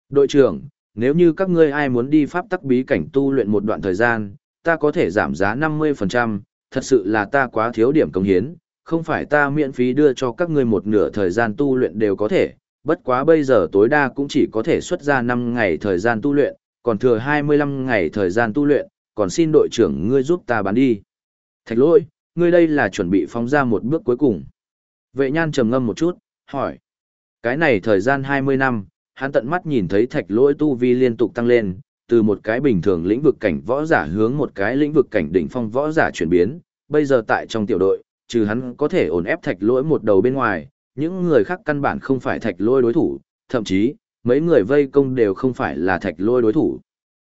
Đội trưởng, nếu như các ngươi ai muốn đi pháp tắc bí cảnh tu luyện một đoạn thời gian, ta có thể giảm giá 50%, thật sự là ta quá thiếu điểm công hiến, không phải ta miễn phí đưa cho các ngươi một nửa thời gian tu luyện đều có thể, bất quá bây giờ tối đa cũng chỉ có thể xuất ra 5 ngày thời gian tu luyện, còn thừa 25 ngày thời gian tu luyện, còn xin đội trưởng ngươi giúp ta bán đi. Thạch lỗi, ngươi đây là chuẩn bị phóng ra một bước cuối cùng. Vệ nhan trầm ngâm một chút, hỏi. Cái này thời gian 20 năm, hắn tận mắt nhìn thấy thạch lỗi tu vi liên tục tăng lên, từ một cái bình thường lĩnh vực cảnh võ giả hướng một cái lĩnh vực cảnh đỉnh phong võ giả chuyển biến, bây giờ tại trong tiểu đội, trừ hắn có thể ổn ép thạch lỗi một đầu bên ngoài, những người khác căn bản không phải thạch lỗi đối thủ, thậm chí, mấy người vây công đều không phải là thạch lỗi đối thủ.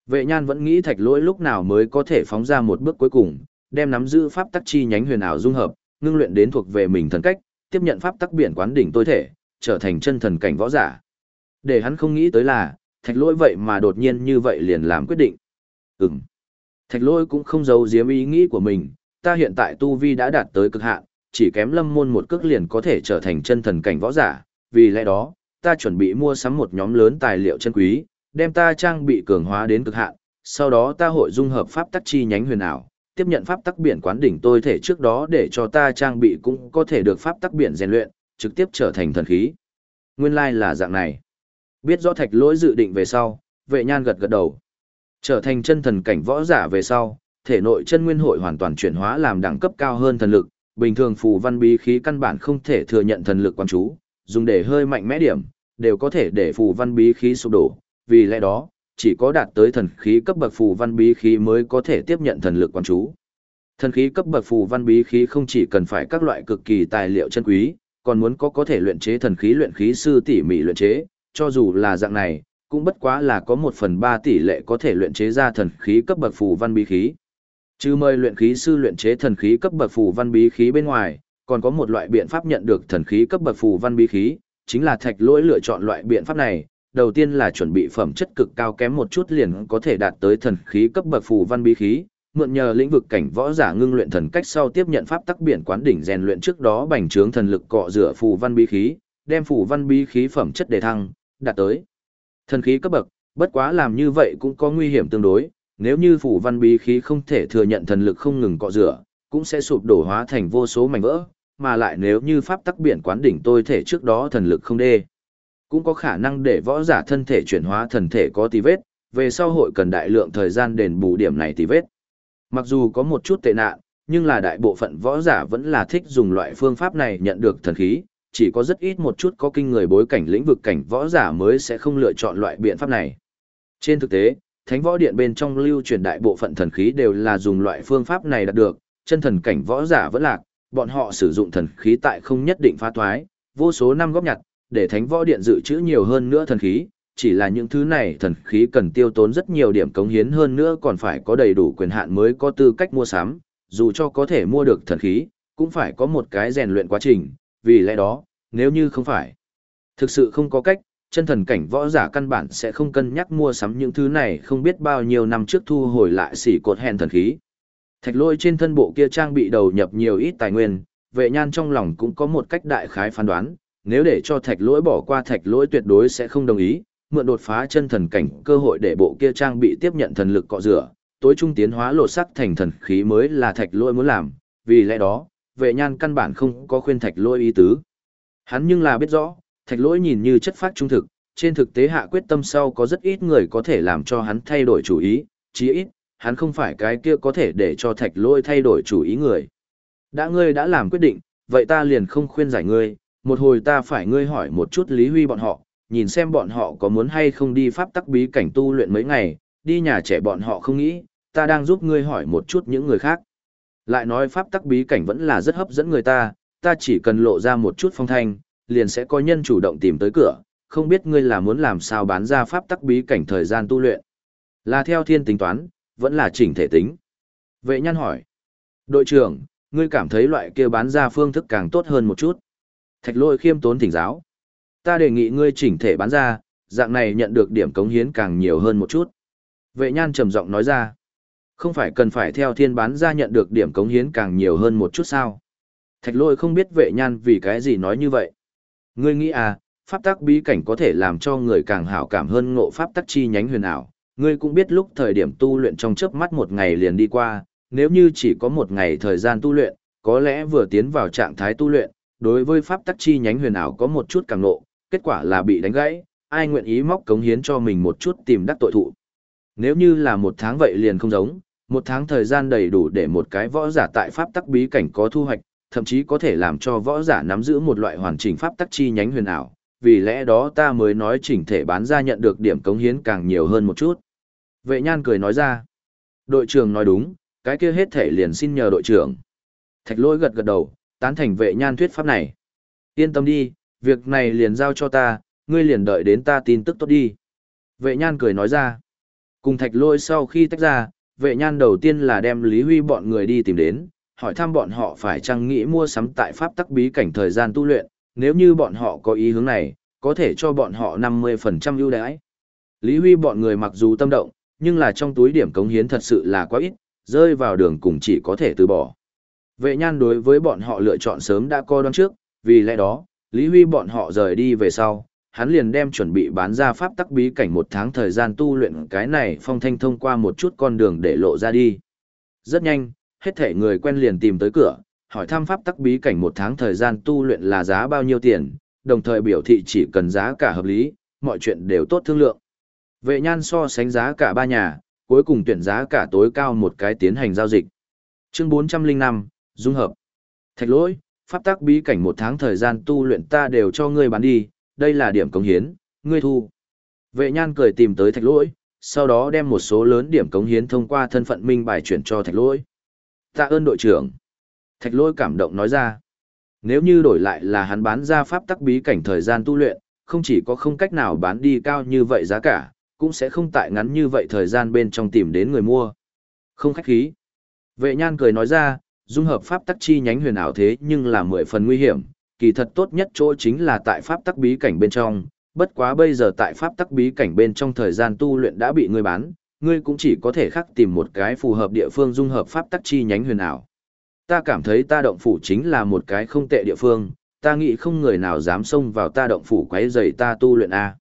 Vệ nhan vẫn nghĩ thạch lỗi lúc nào mới có thể phóng ra một bước cuối cùng, đem nắm giữ pháp tắc chi nhánh huyền ảo dung hợp, ngưng luyện đến thuộc về mình thần cách, tiếp nhận pháp tắc biển quán đỉnh tối thể, trở thành chân thần cảnh võ giả. Để hắn không nghĩ tới là, thạch lỗi vậy mà đột nhiên như vậy liền làm quyết định. Ừm. Thạch lỗi cũng không giấu giếm ý nghĩ của mình, ta hiện tại tu vi đã đạt tới cực hạn, chỉ kém lâm môn một cước liền có thể trở thành chân thần cảnh võ giả, vì lẽ đó, ta chuẩn bị mua sắm một nhóm lớn tài liệu chân quý, đem ta trang bị cường hóa đến cực hạn, sau đó ta hội dung hợp pháp tắc chi nhánh huyền ảo, tiếp nhận pháp tắc biển quán đỉnh tôi thể trước đó để cho ta trang bị cũng có thể được pháp tắc biển rèn luyện, trực tiếp trở thành thần khí. Nguyên lai like là dạng này. Biết rõ thạch lỗi dự định về sau, vệ nhan gật gật đầu. Trở thành chân thần cảnh võ giả về sau, thể nội chân nguyên hội hoàn toàn chuyển hóa làm đẳng cấp cao hơn thần lực, bình thường phù văn bí khí căn bản không thể thừa nhận thần lực quan chú, dùng để hơi mạnh mẽ điểm, đều có thể để phù văn bí khí sụp đổ, vì lẽ đó, chỉ có đạt tới thần khí cấp bậc phù văn bí khí mới có thể tiếp nhận thần lực quan chú. Thần khí cấp bậc phù văn bí khí không chỉ cần phải các loại cực kỳ tài liệu chân quý, còn muốn có có thể luyện chế thần khí luyện khí sư tỉ mỉ luyện chế, cho dù là dạng này, cũng bất quá là có một phần ba tỷ lệ có thể luyện chế ra thần khí cấp bậc phù văn bí khí. Chứ mời luyện khí sư luyện chế thần khí cấp bậc phù văn bí khí bên ngoài, còn có một loại biện pháp nhận được thần khí cấp bậc phù văn bí khí, chính là thạch lỗi lựa chọn loại biện pháp này. Đầu tiên là chuẩn bị phẩm chất cực cao kém một chút liền có thể đạt tới thần khí cấp bậc phù văn bí khí, mượn nhờ lĩnh vực cảnh võ giả ngưng luyện thần cách sau tiếp nhận pháp tắc biển quán đỉnh rèn luyện trước đó bành trướng thần lực cọ rửa phù văn bí khí, đem phù văn bí khí phẩm chất đề thăng, đạt tới thần khí cấp bậc, bất quá làm như vậy cũng có nguy hiểm tương đối, nếu như phủ văn bí khí không thể thừa nhận thần lực không ngừng cọ rửa, cũng sẽ sụp đổ hóa thành vô số mảnh vỡ, mà lại nếu như pháp tắc biển quán đỉnh tôi thể trước đó thần lực không đê, cũng có khả năng để võ giả thân thể chuyển hóa thần thể có tí vết, về sau hội cần đại lượng thời gian đền bù điểm này tí vết. Mặc dù có một chút tệ nạn, nhưng là đại bộ phận võ giả vẫn là thích dùng loại phương pháp này nhận được thần khí, chỉ có rất ít một chút có kinh người bối cảnh lĩnh vực cảnh võ giả mới sẽ không lựa chọn loại biện pháp này. Trên thực tế, Thánh Võ Điện bên trong lưu truyền đại bộ phận thần khí đều là dùng loại phương pháp này đạt được, chân thần cảnh võ giả vẫn lạc, bọn họ sử dụng thần khí tại không nhất định phá thoái, vô số năm góp nhặt, để Thánh Võ Điện dự trữ nhiều hơn nữa thần khí, chỉ là những thứ này thần khí cần tiêu tốn rất nhiều điểm cống hiến hơn nữa còn phải có đầy đủ quyền hạn mới có tư cách mua sắm, dù cho có thể mua được thần khí, cũng phải có một cái rèn luyện quá trình, vì lẽ đó, nếu như không phải, thực sự không có cách, chân thần cảnh võ giả căn bản sẽ không cân nhắc mua sắm những thứ này không biết bao nhiêu năm trước thu hồi lại xỉ cột hèn thần khí. Thạch lôi trên thân bộ kia trang bị đầu nhập nhiều ít tài nguyên, vệ nhan trong lòng cũng có một cách đại khái phán đoán, nếu để cho thạch lỗi bỏ qua thạch lỗi tuyệt đối sẽ không đồng ý, mượn đột phá chân thần cảnh cơ hội để bộ kia trang bị tiếp nhận thần lực cọ rửa, tối trung tiến hóa lột sắc thành thần khí mới là thạch lỗi muốn làm, vì lẽ đó, vệ nhan căn bản không có khuyên thạch lỗi ý tứ. Hắn nhưng là biết rõ, thạch lỗi nhìn như chất phát trung thực, trên thực tế hạ quyết tâm sau có rất ít người có thể làm cho hắn thay đổi chủ ý, chí ít, hắn không phải cái kia có thể để cho thạch lỗi thay đổi chủ ý người. Đã ngươi đã làm quyết định, vậy ta liền không khuyên giải ngươi, một hồi ta phải ngươi hỏi một chút Lý Huy bọn họ, nhìn xem bọn họ có muốn hay không đi pháp tắc bí cảnh tu luyện mấy ngày, đi nhà trẻ bọn họ không nghĩ, ta đang giúp ngươi hỏi một chút những người khác. Lại nói pháp tắc bí cảnh vẫn là rất hấp dẫn người ta, ta chỉ cần lộ ra một chút phong thanh, liền sẽ có nhân chủ động tìm tới cửa, không biết ngươi là muốn làm sao bán ra pháp tắc bí cảnh thời gian tu luyện. Là theo thiên tính toán, vẫn là chỉnh thể tính. Vệ nhân hỏi, đội trưởng, ngươi cảm thấy loại kia bán ra phương thức càng tốt hơn một chút. Thạch lôi khiêm tốn thỉnh giáo ta đề nghị ngươi chỉnh thể bán ra, dạng này nhận được điểm cống hiến càng nhiều hơn một chút. Vệ nhan trầm giọng nói ra, không phải cần phải theo thiên bán ra nhận được điểm cống hiến càng nhiều hơn một chút sao. Thạch lôi không biết vệ nhan vì cái gì nói như vậy. Ngươi nghĩ à, pháp tắc bí cảnh có thể làm cho người càng hảo cảm hơn ngộ pháp tắc chi nhánh huyền ảo. Ngươi cũng biết lúc thời điểm tu luyện trong chớp mắt một ngày liền đi qua, nếu như chỉ có một ngày thời gian tu luyện, có lẽ vừa tiến vào trạng thái tu luyện, đối với pháp tắc chi nhánh huyền ảo có một chút càng nộ, kết quả là bị đánh gãy, ai nguyện ý móc cống hiến cho mình một chút tìm đắc tội thụ. Nếu như là một tháng vậy liền không giống, một tháng thời gian đầy đủ để một cái võ giả tại pháp tắc bí cảnh có thu hoạch, thậm chí có thể làm cho võ giả nắm giữ một loại hoàn chỉnh pháp tắc chi nhánh huyền ảo, vì lẽ đó ta mới nói chỉnh thể bán ra nhận được điểm cống hiến càng nhiều hơn một chút. Vệ nhan cười nói ra, đội trưởng nói đúng, cái kia hết thể liền xin nhờ đội trưởng. Thạch lỗi gật gật đầu, tán thành vệ nhan thuyết pháp này. Yên tâm đi, việc này liền giao cho ta, ngươi liền đợi đến ta tin tức tốt đi. Vệ nhan cười nói ra. Cùng thạch lôi sau khi tách ra, vệ nhan đầu tiên là đem Lý Huy bọn người đi tìm đến, hỏi thăm bọn họ phải chăng nghĩ mua sắm tại pháp tắc bí cảnh thời gian tu luyện, nếu như bọn họ có ý hướng này, có thể cho bọn họ 50% ưu đãi. Lý Huy bọn người mặc dù tâm động, nhưng là trong túi điểm cống hiến thật sự là quá ít, rơi vào đường cùng chỉ có thể từ bỏ. Vệ nhan đối với bọn họ lựa chọn sớm đã coi đoán trước, vì lẽ đó, Lý Huy bọn họ rời đi về sau, hắn liền đem chuẩn bị bán ra pháp tắc bí cảnh một tháng thời gian tu luyện cái này phong thanh thông qua một chút con đường để lộ ra đi. Rất nhanh, hết thể người quen liền tìm tới cửa, hỏi thăm pháp tắc bí cảnh một tháng thời gian tu luyện là giá bao nhiêu tiền, đồng thời biểu thị chỉ cần giá cả hợp lý, mọi chuyện đều tốt thương lượng. Vệ nhan so sánh giá cả ba nhà, cuối cùng tuyển giá cả tối cao một cái tiến hành giao dịch. Chương 405, Dung hợp. Thạch lỗi, pháp tắc bí cảnh một tháng thời gian tu luyện ta đều cho ngươi bán đi, đây là điểm cống hiến, ngươi thu. Vệ nhan cười tìm tới thạch lỗi, sau đó đem một số lớn điểm cống hiến thông qua thân phận minh bài chuyển cho thạch lỗi. Tạ ơn đội trưởng. Thạch lỗi cảm động nói ra. Nếu như đổi lại là hắn bán ra pháp tắc bí cảnh thời gian tu luyện, không chỉ có không cách nào bán đi cao như vậy giá cả, cũng sẽ không tại ngắn như vậy thời gian bên trong tìm đến người mua. Không khách khí. Vệ nhan cười nói ra, dung hợp pháp tắc chi nhánh huyền ảo thế nhưng là mười phần nguy hiểm, kỳ thật tốt nhất chỗ chính là tại pháp tắc bí cảnh bên trong, bất quá bây giờ tại pháp tắc bí cảnh bên trong thời gian tu luyện đã bị ngươi bán, ngươi cũng chỉ có thể khắc tìm một cái phù hợp địa phương dung hợp pháp tắc chi nhánh huyền ảo. Ta cảm thấy ta động phủ chính là một cái không tệ địa phương, ta nghĩ không người nào dám xông vào ta động phủ quấy rầy ta tu luyện a.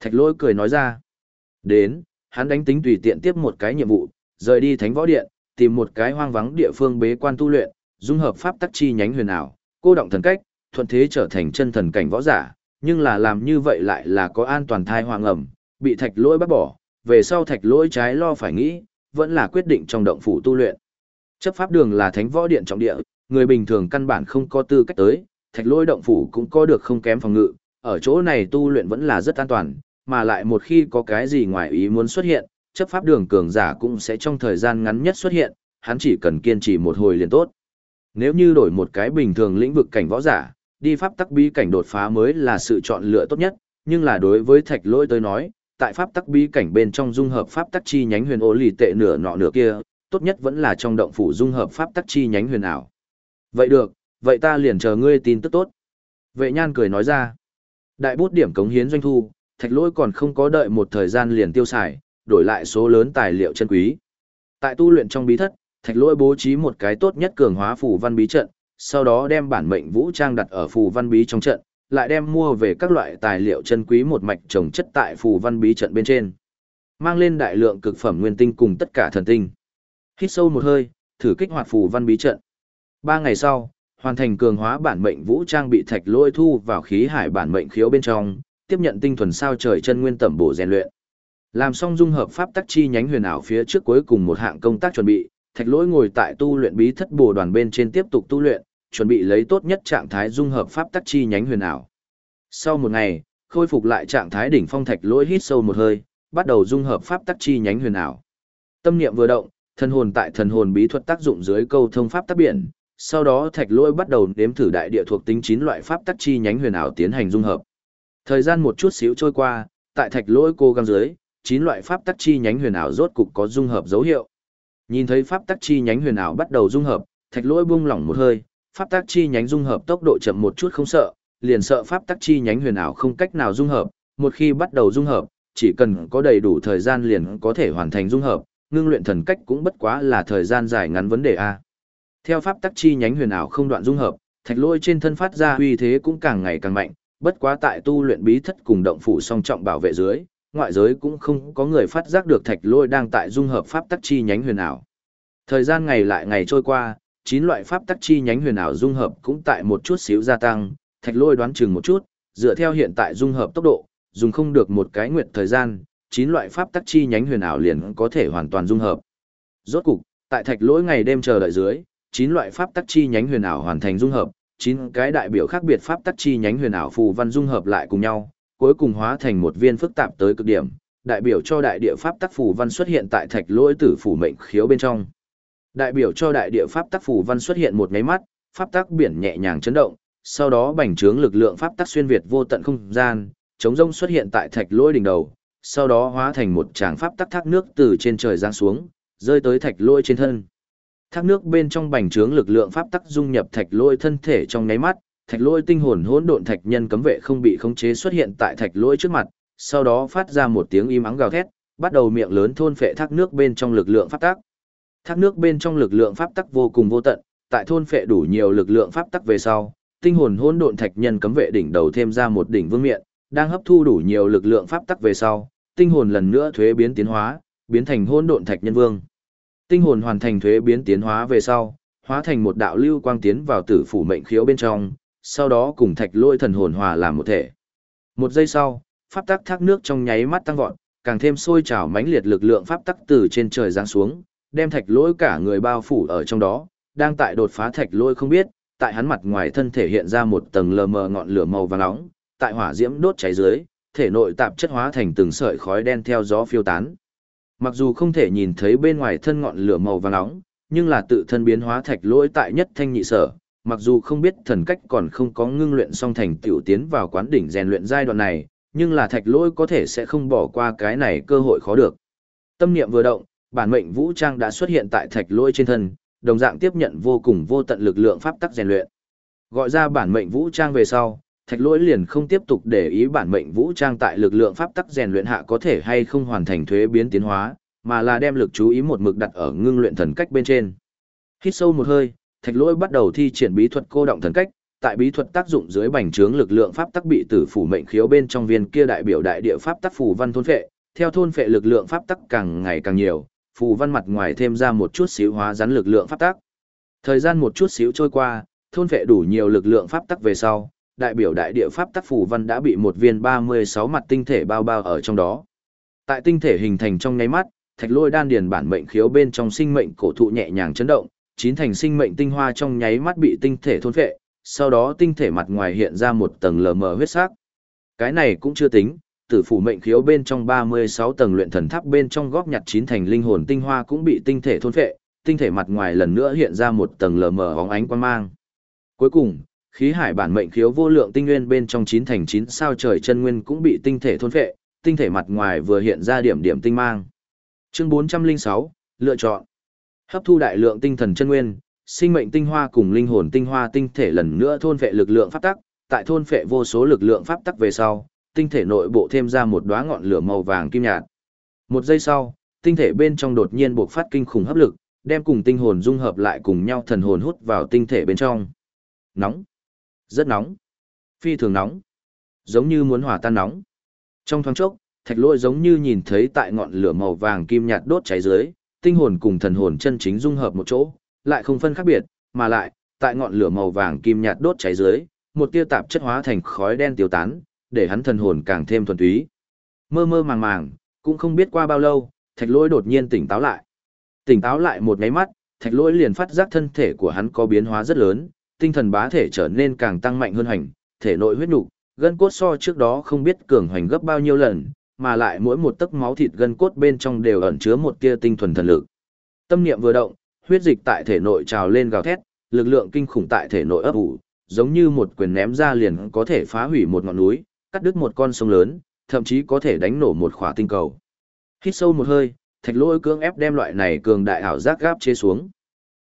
Thạch Lỗi cười nói ra. Đến, hắn đánh tính tùy tiện tiếp một cái nhiệm vụ, rời đi Thánh Võ Điện, tìm một cái hoang vắng địa phương bế quan tu luyện, dung hợp pháp tắc chi nhánh huyền ảo, cô động thần cách, thuận thế trở thành chân thần cảnh võ giả, nhưng là làm như vậy lại là có an toàn thai hoàng ẩm, bị thạch lỗi bắt bỏ, về sau thạch lỗi trái lo phải nghĩ, vẫn là quyết định trong động phủ tu luyện. Chấp pháp đường là thánh võ điện trọng địa, người bình thường căn bản không có tư cách tới, thạch lỗi động phủ cũng có được không kém phòng ngự, ở chỗ này tu luyện vẫn là rất an toàn, mà lại một khi có cái gì ngoài ý muốn xuất hiện, chấp pháp đường cường giả cũng sẽ trong thời gian ngắn nhất xuất hiện, hắn chỉ cần kiên trì một hồi liền tốt. Nếu như đổi một cái bình thường lĩnh vực cảnh võ giả, đi pháp tắc bí cảnh đột phá mới là sự chọn lựa tốt nhất, nhưng là đối với thạch lỗi tới nói, tại pháp tắc bí cảnh bên trong dung hợp pháp tắc chi nhánh huyền ô lì tệ nửa nọ nửa kia, tốt nhất vẫn là trong động phủ dung hợp pháp tắc chi nhánh huyền ảo. Vậy được, vậy ta liền chờ ngươi tin tức tốt. Vệ nhan cười nói ra, đại bút điểm cống hiến doanh thu, thạch lỗi còn không có đợi một thời gian liền tiêu xài, đổi lại số lớn tài liệu chân quý. Tại tu luyện trong bí thất, thạch lỗi bố trí một cái tốt nhất cường hóa phủ văn bí trận, sau đó đem bản mệnh vũ trang đặt ở phù văn bí trong trận, lại đem mua về các loại tài liệu chân quý một mạch trồng chất tại phù văn bí trận bên trên. Mang lên đại lượng cực phẩm nguyên tinh cùng tất cả thần tinh. Hít sâu một hơi, thử kích hoạt phù văn bí trận. Ba ngày sau, hoàn thành cường hóa bản mệnh vũ trang bị thạch lôi thu vào khí hải bản mệnh khiếu bên trong, tiếp nhận tinh thuần sao trời chân nguyên tẩm bổ rèn luyện. Làm xong dung hợp pháp tắc chi nhánh huyền ảo phía trước cuối cùng một hạng công tác chuẩn bị, thạch lỗi ngồi tại tu luyện bí thất bồ đoàn bên trên tiếp tục tu luyện, chuẩn bị lấy tốt nhất trạng thái dung hợp pháp tắc chi nhánh huyền ảo. Sau một ngày, khôi phục lại trạng thái đỉnh phong thạch lỗi hít sâu một hơi, bắt đầu dung hợp pháp tắc chi nhánh huyền ảo. Tâm niệm vừa động, thần hồn tại thần hồn bí thuật tác dụng dưới câu thông pháp tắc biển, sau đó thạch lỗi bắt đầu nếm thử đại địa thuộc tính chín loại pháp tắc chi nhánh huyền ảo tiến hành dung hợp. Thời gian một chút xíu trôi qua, tại thạch lỗi cô gắng dưới, chín loại pháp tắc chi nhánh huyền ảo rốt cục có dung hợp dấu hiệu. Nhìn thấy pháp tắc chi nhánh huyền ảo bắt đầu dung hợp, thạch lỗi buông lỏng một hơi, pháp tắc chi nhánh dung hợp tốc độ chậm một chút không sợ, liền sợ pháp tắc chi nhánh huyền ảo không cách nào dung hợp, một khi bắt đầu dung hợp, chỉ cần có đầy đủ thời gian liền có thể hoàn thành dung hợp, ngưng luyện thần cách cũng bất quá là thời gian dài ngắn vấn đề a. Theo pháp tắc chi nhánh huyền ảo không đoạn dung hợp, thạch lôi trên thân phát ra uy thế cũng càng ngày càng mạnh, bất quá tại tu luyện bí thất cùng động phủ song trọng bảo vệ dưới, ngoại giới cũng không có người phát giác được thạch lôi đang tại dung hợp pháp tắc chi nhánh huyền ảo. Thời gian ngày lại ngày trôi qua, chín loại pháp tắc chi nhánh huyền ảo dung hợp cũng tại một chút xíu gia tăng, thạch lôi đoán chừng một chút, dựa theo hiện tại dung hợp tốc độ, dùng không được một cái nguyện thời gian, chín loại pháp tắc chi nhánh huyền ảo liền có thể hoàn toàn dung hợp. Rốt cục, tại thạch lỗi ngày đêm chờ đợi dưới, chín loại pháp tắc chi nhánh huyền ảo hoàn thành dung hợp, chín cái đại biểu khác biệt pháp tắc chi nhánh huyền ảo phù văn dung hợp lại cùng nhau, cuối cùng hóa thành một viên phức tạp tới cực điểm, đại biểu cho đại địa pháp tắc phù văn xuất hiện tại thạch lỗi tử phủ mệnh khiếu bên trong. Đại biểu cho đại địa pháp tắc phù văn xuất hiện một nháy mắt, pháp tắc biển nhẹ nhàng chấn động, sau đó bành trướng lực lượng pháp tắc xuyên việt vô tận không gian, chống rông xuất hiện tại thạch lỗi đỉnh đầu, sau đó hóa thành một tràng pháp tắc thác nước từ trên trời giáng xuống, rơi tới thạch lỗi trên thân. Thác nước bên trong bành trướng lực lượng pháp tắc dung nhập thạch lỗi thân thể trong nháy mắt, thạch lỗi tinh hồn hỗn độn thạch nhân cấm vệ không bị khống chế xuất hiện tại thạch lỗi trước mặt, sau đó phát ra một tiếng im ắng gào thét, bắt đầu miệng lớn thôn phệ thác nước bên trong lực lượng pháp tắc. Thác nước bên trong lực lượng pháp tắc vô cùng vô tận, tại thôn phệ đủ nhiều lực lượng pháp tắc về sau, tinh hồn hỗn độn thạch nhân cấm vệ đỉnh đầu thêm ra một đỉnh vương miện, đang hấp thu đủ nhiều lực lượng pháp tắc về sau, tinh hồn lần nữa thuế biến tiến hóa, biến thành hỗn độn thạch nhân vương. Tinh hồn hoàn thành thuế biến tiến hóa về sau, hóa thành một đạo lưu quang tiến vào tử phủ mệnh khiếu bên trong, sau đó cùng thạch lôi thần hồn hòa làm một thể. Một giây sau, pháp tắc thác nước trong nháy mắt tăng vọt, càng thêm sôi trào mãnh liệt lực lượng pháp tắc từ trên trời giáng xuống, đem thạch lôi cả người bao phủ ở trong đó, đang tại đột phá thạch lôi không biết, tại hắn mặt ngoài thân thể hiện ra một tầng lờ mờ ngọn lửa màu vàng nóng, tại hỏa diễm đốt cháy dưới, thể nội tạp chất hóa thành từng sợi khói đen theo gió phiêu tán. Mặc dù không thể nhìn thấy bên ngoài thân ngọn lửa màu vàng nóng, nhưng là tự thân biến hóa thạch lỗi tại nhất thanh nhị sở, mặc dù không biết thần cách còn không có ngưng luyện song thành tiểu tiến vào quán đỉnh rèn luyện giai đoạn này, nhưng là thạch lỗi có thể sẽ không bỏ qua cái này cơ hội khó được. Tâm niệm vừa động, bản mệnh vũ trang đã xuất hiện tại thạch lỗi trên thân, đồng dạng tiếp nhận vô cùng vô tận lực lượng pháp tắc rèn luyện. Gọi ra bản mệnh vũ trang về sau, thạch lỗi liền không tiếp tục để ý bản mệnh vũ trang tại lực lượng pháp tắc rèn luyện hạ có thể hay không hoàn thành thuế biến tiến hóa, mà là đem lực chú ý một mực đặt ở ngưng luyện thần cách bên trên. Hít sâu một hơi, thạch lỗi bắt đầu thi triển bí thuật cô động thần cách, tại bí thuật tác dụng dưới bành trướng lực lượng pháp tắc bị tử phủ mệnh khiếu bên trong viên kia đại biểu đại địa pháp tắc phù văn thôn phệ, theo thôn phệ lực lượng pháp tắc càng ngày càng nhiều, phù văn mặt ngoài thêm ra một chút xíu hóa rắn lực lượng pháp tắc. Thời gian một chút xíu trôi qua, thôn phệ đủ nhiều lực lượng pháp tắc về sau, đại biểu đại địa pháp tắc phù văn đã bị một viên 36 mặt tinh thể bao bao ở trong đó. Tại tinh thể hình thành trong nháy mắt, thạch lôi đan điền bản mệnh khiếu bên trong sinh mệnh cổ thụ nhẹ nhàng chấn động, chín thành sinh mệnh tinh hoa trong nháy mắt bị tinh thể thôn phệ, sau đó tinh thể mặt ngoài hiện ra một tầng lờ mờ huyết sắc. Cái này cũng chưa tính, tử phủ mệnh khiếu bên trong 36 tầng luyện thần tháp bên trong góp nhặt chín thành linh hồn tinh hoa cũng bị tinh thể thôn phệ, tinh thể mặt ngoài lần nữa hiện ra một tầng lờ mờ bóng ánh quang mang. Cuối cùng, khí hải bản mệnh khiếu vô lượng tinh nguyên bên trong chín thành chín sao trời chân nguyên cũng bị tinh thể thôn phệ, tinh thể mặt ngoài vừa hiện ra điểm điểm tinh mang. Chương 406, lựa chọn. Hấp thu đại lượng tinh thần chân nguyên, sinh mệnh tinh hoa cùng linh hồn tinh hoa tinh thể lần nữa thôn phệ lực lượng pháp tắc, tại thôn phệ vô số lực lượng pháp tắc về sau, tinh thể nội bộ thêm ra một đóa ngọn lửa màu vàng kim nhạt. Một giây sau, tinh thể bên trong đột nhiên bộc phát kinh khủng hấp lực, đem cùng tinh hồn dung hợp lại cùng nhau thần hồn hút vào tinh thể bên trong. Nóng, rất nóng, phi thường nóng, giống như muốn hòa tan nóng. Trong thoáng chốc, thạch lôi giống như nhìn thấy tại ngọn lửa màu vàng kim nhạt đốt cháy dưới, tinh hồn cùng thần hồn chân chính dung hợp một chỗ, lại không phân khác biệt, mà lại, tại ngọn lửa màu vàng kim nhạt đốt cháy dưới, một tia tạp chất hóa thành khói đen tiêu tán, để hắn thần hồn càng thêm thuần túy. Mơ mơ màng màng, cũng không biết qua bao lâu, thạch lỗi đột nhiên tỉnh táo lại. Tỉnh táo lại một nháy mắt, thạch lỗi liền phát giác thân thể của hắn có biến hóa rất lớn, tinh thần bá thể trở nên càng tăng mạnh hơn hành, thể nội huyết nục, gân cốt so trước đó không biết cường hoành gấp bao nhiêu lần, mà lại mỗi một tấc máu thịt gân cốt bên trong đều ẩn chứa một tia tinh thuần thần lực. Tâm niệm vừa động, huyết dịch tại thể nội trào lên gào thét, lực lượng kinh khủng tại thể nội ấp ủ, giống như một quyền ném ra liền có thể phá hủy một ngọn núi, cắt đứt một con sông lớn, thậm chí có thể đánh nổ một khỏa tinh cầu. Hít sâu một hơi, thạch lỗi cưỡng ép đem loại này cường đại ảo giác gáp chế xuống.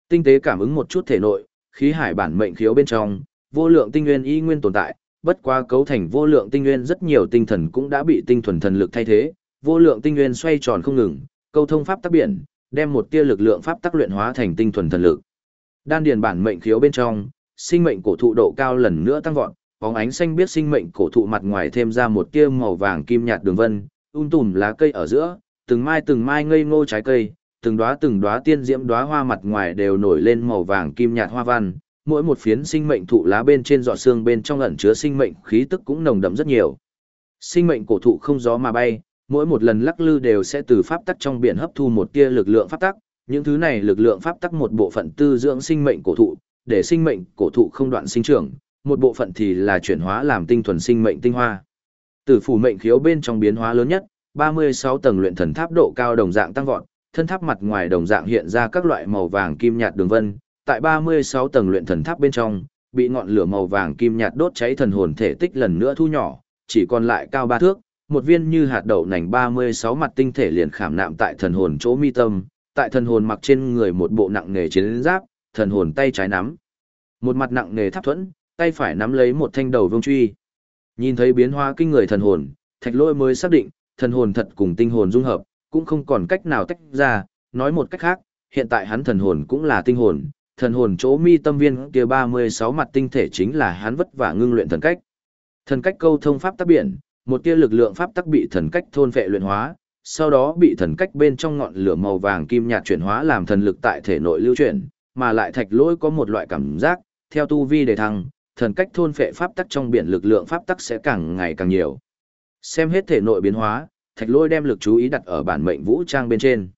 Tinh tế cảm ứng một chút thể nội, khí hải bản mệnh khiếu bên trong, vô lượng tinh nguyên y nguyên tồn tại, bất qua cấu thành vô lượng tinh nguyên rất nhiều tinh thần cũng đã bị tinh thuần thần lực thay thế, vô lượng tinh nguyên xoay tròn không ngừng, câu thông pháp tắc biển, đem một tia lực lượng pháp tắc luyện hóa thành tinh thuần thần lực. Đan điền bản mệnh khiếu bên trong, sinh mệnh cổ thụ độ cao lần nữa tăng vọt, bóng ánh xanh biết sinh mệnh cổ thụ mặt ngoài thêm ra một tia màu vàng kim nhạt đường vân, um tùm lá cây ở giữa, từng mai từng mai ngây ngô trái cây, từng đóa từng đóa tiên diễm đóa hoa mặt ngoài đều nổi lên màu vàng kim nhạt hoa văn, mỗi một phiến sinh mệnh thụ lá bên trên giọt xương bên trong ẩn chứa sinh mệnh khí tức cũng nồng đậm rất nhiều. Sinh mệnh cổ thụ không gió mà bay, mỗi một lần lắc lư đều sẽ từ pháp tắc trong biển hấp thu một tia lực lượng pháp tắc, những thứ này lực lượng pháp tắc một bộ phận tư dưỡng sinh mệnh cổ thụ, để sinh mệnh cổ thụ không đoạn sinh trưởng, một bộ phận thì là chuyển hóa làm tinh thuần sinh mệnh tinh hoa. Tử phủ mệnh khiếu bên trong biến hóa lớn nhất, 36 tầng luyện thần tháp độ cao đồng dạng tăng vọt, thân tháp mặt ngoài đồng dạng hiện ra các loại màu vàng kim nhạt đường vân, tại 36 tầng luyện thần tháp bên trong, bị ngọn lửa màu vàng kim nhạt đốt cháy thần hồn thể tích lần nữa thu nhỏ, chỉ còn lại cao ba thước, một viên như hạt đậu nành 36 mặt tinh thể liền khảm nạm tại thần hồn chỗ mi tâm, tại thần hồn mặc trên người một bộ nặng nghề chiến giáp, thần hồn tay trái nắm. Một mặt nặng nghề tháp thuẫn, tay phải nắm lấy một thanh đầu vương truy. Nhìn thấy biến hóa kinh người thần hồn, thạch lôi mới xác định, thần hồn thật cùng tinh hồn dung hợp, cũng không còn cách nào tách ra, nói một cách khác, hiện tại hắn thần hồn cũng là tinh hồn, thần hồn chỗ mi tâm viên kia 36 mặt tinh thể chính là hắn vất vả ngưng luyện thần cách. Thần cách câu thông pháp tắc biển, một tia lực lượng pháp tắc bị thần cách thôn vệ luyện hóa, sau đó bị thần cách bên trong ngọn lửa màu vàng kim nhạt chuyển hóa làm thần lực tại thể nội lưu chuyển, mà lại thạch lỗi có một loại cảm giác, theo tu vi đề thăng, thần cách thôn phệ pháp tắc trong biển lực lượng pháp tắc sẽ càng ngày càng nhiều. Xem hết thể nội biến hóa, thạch lỗi đem lực chú ý đặt ở bản mệnh vũ trang bên trên.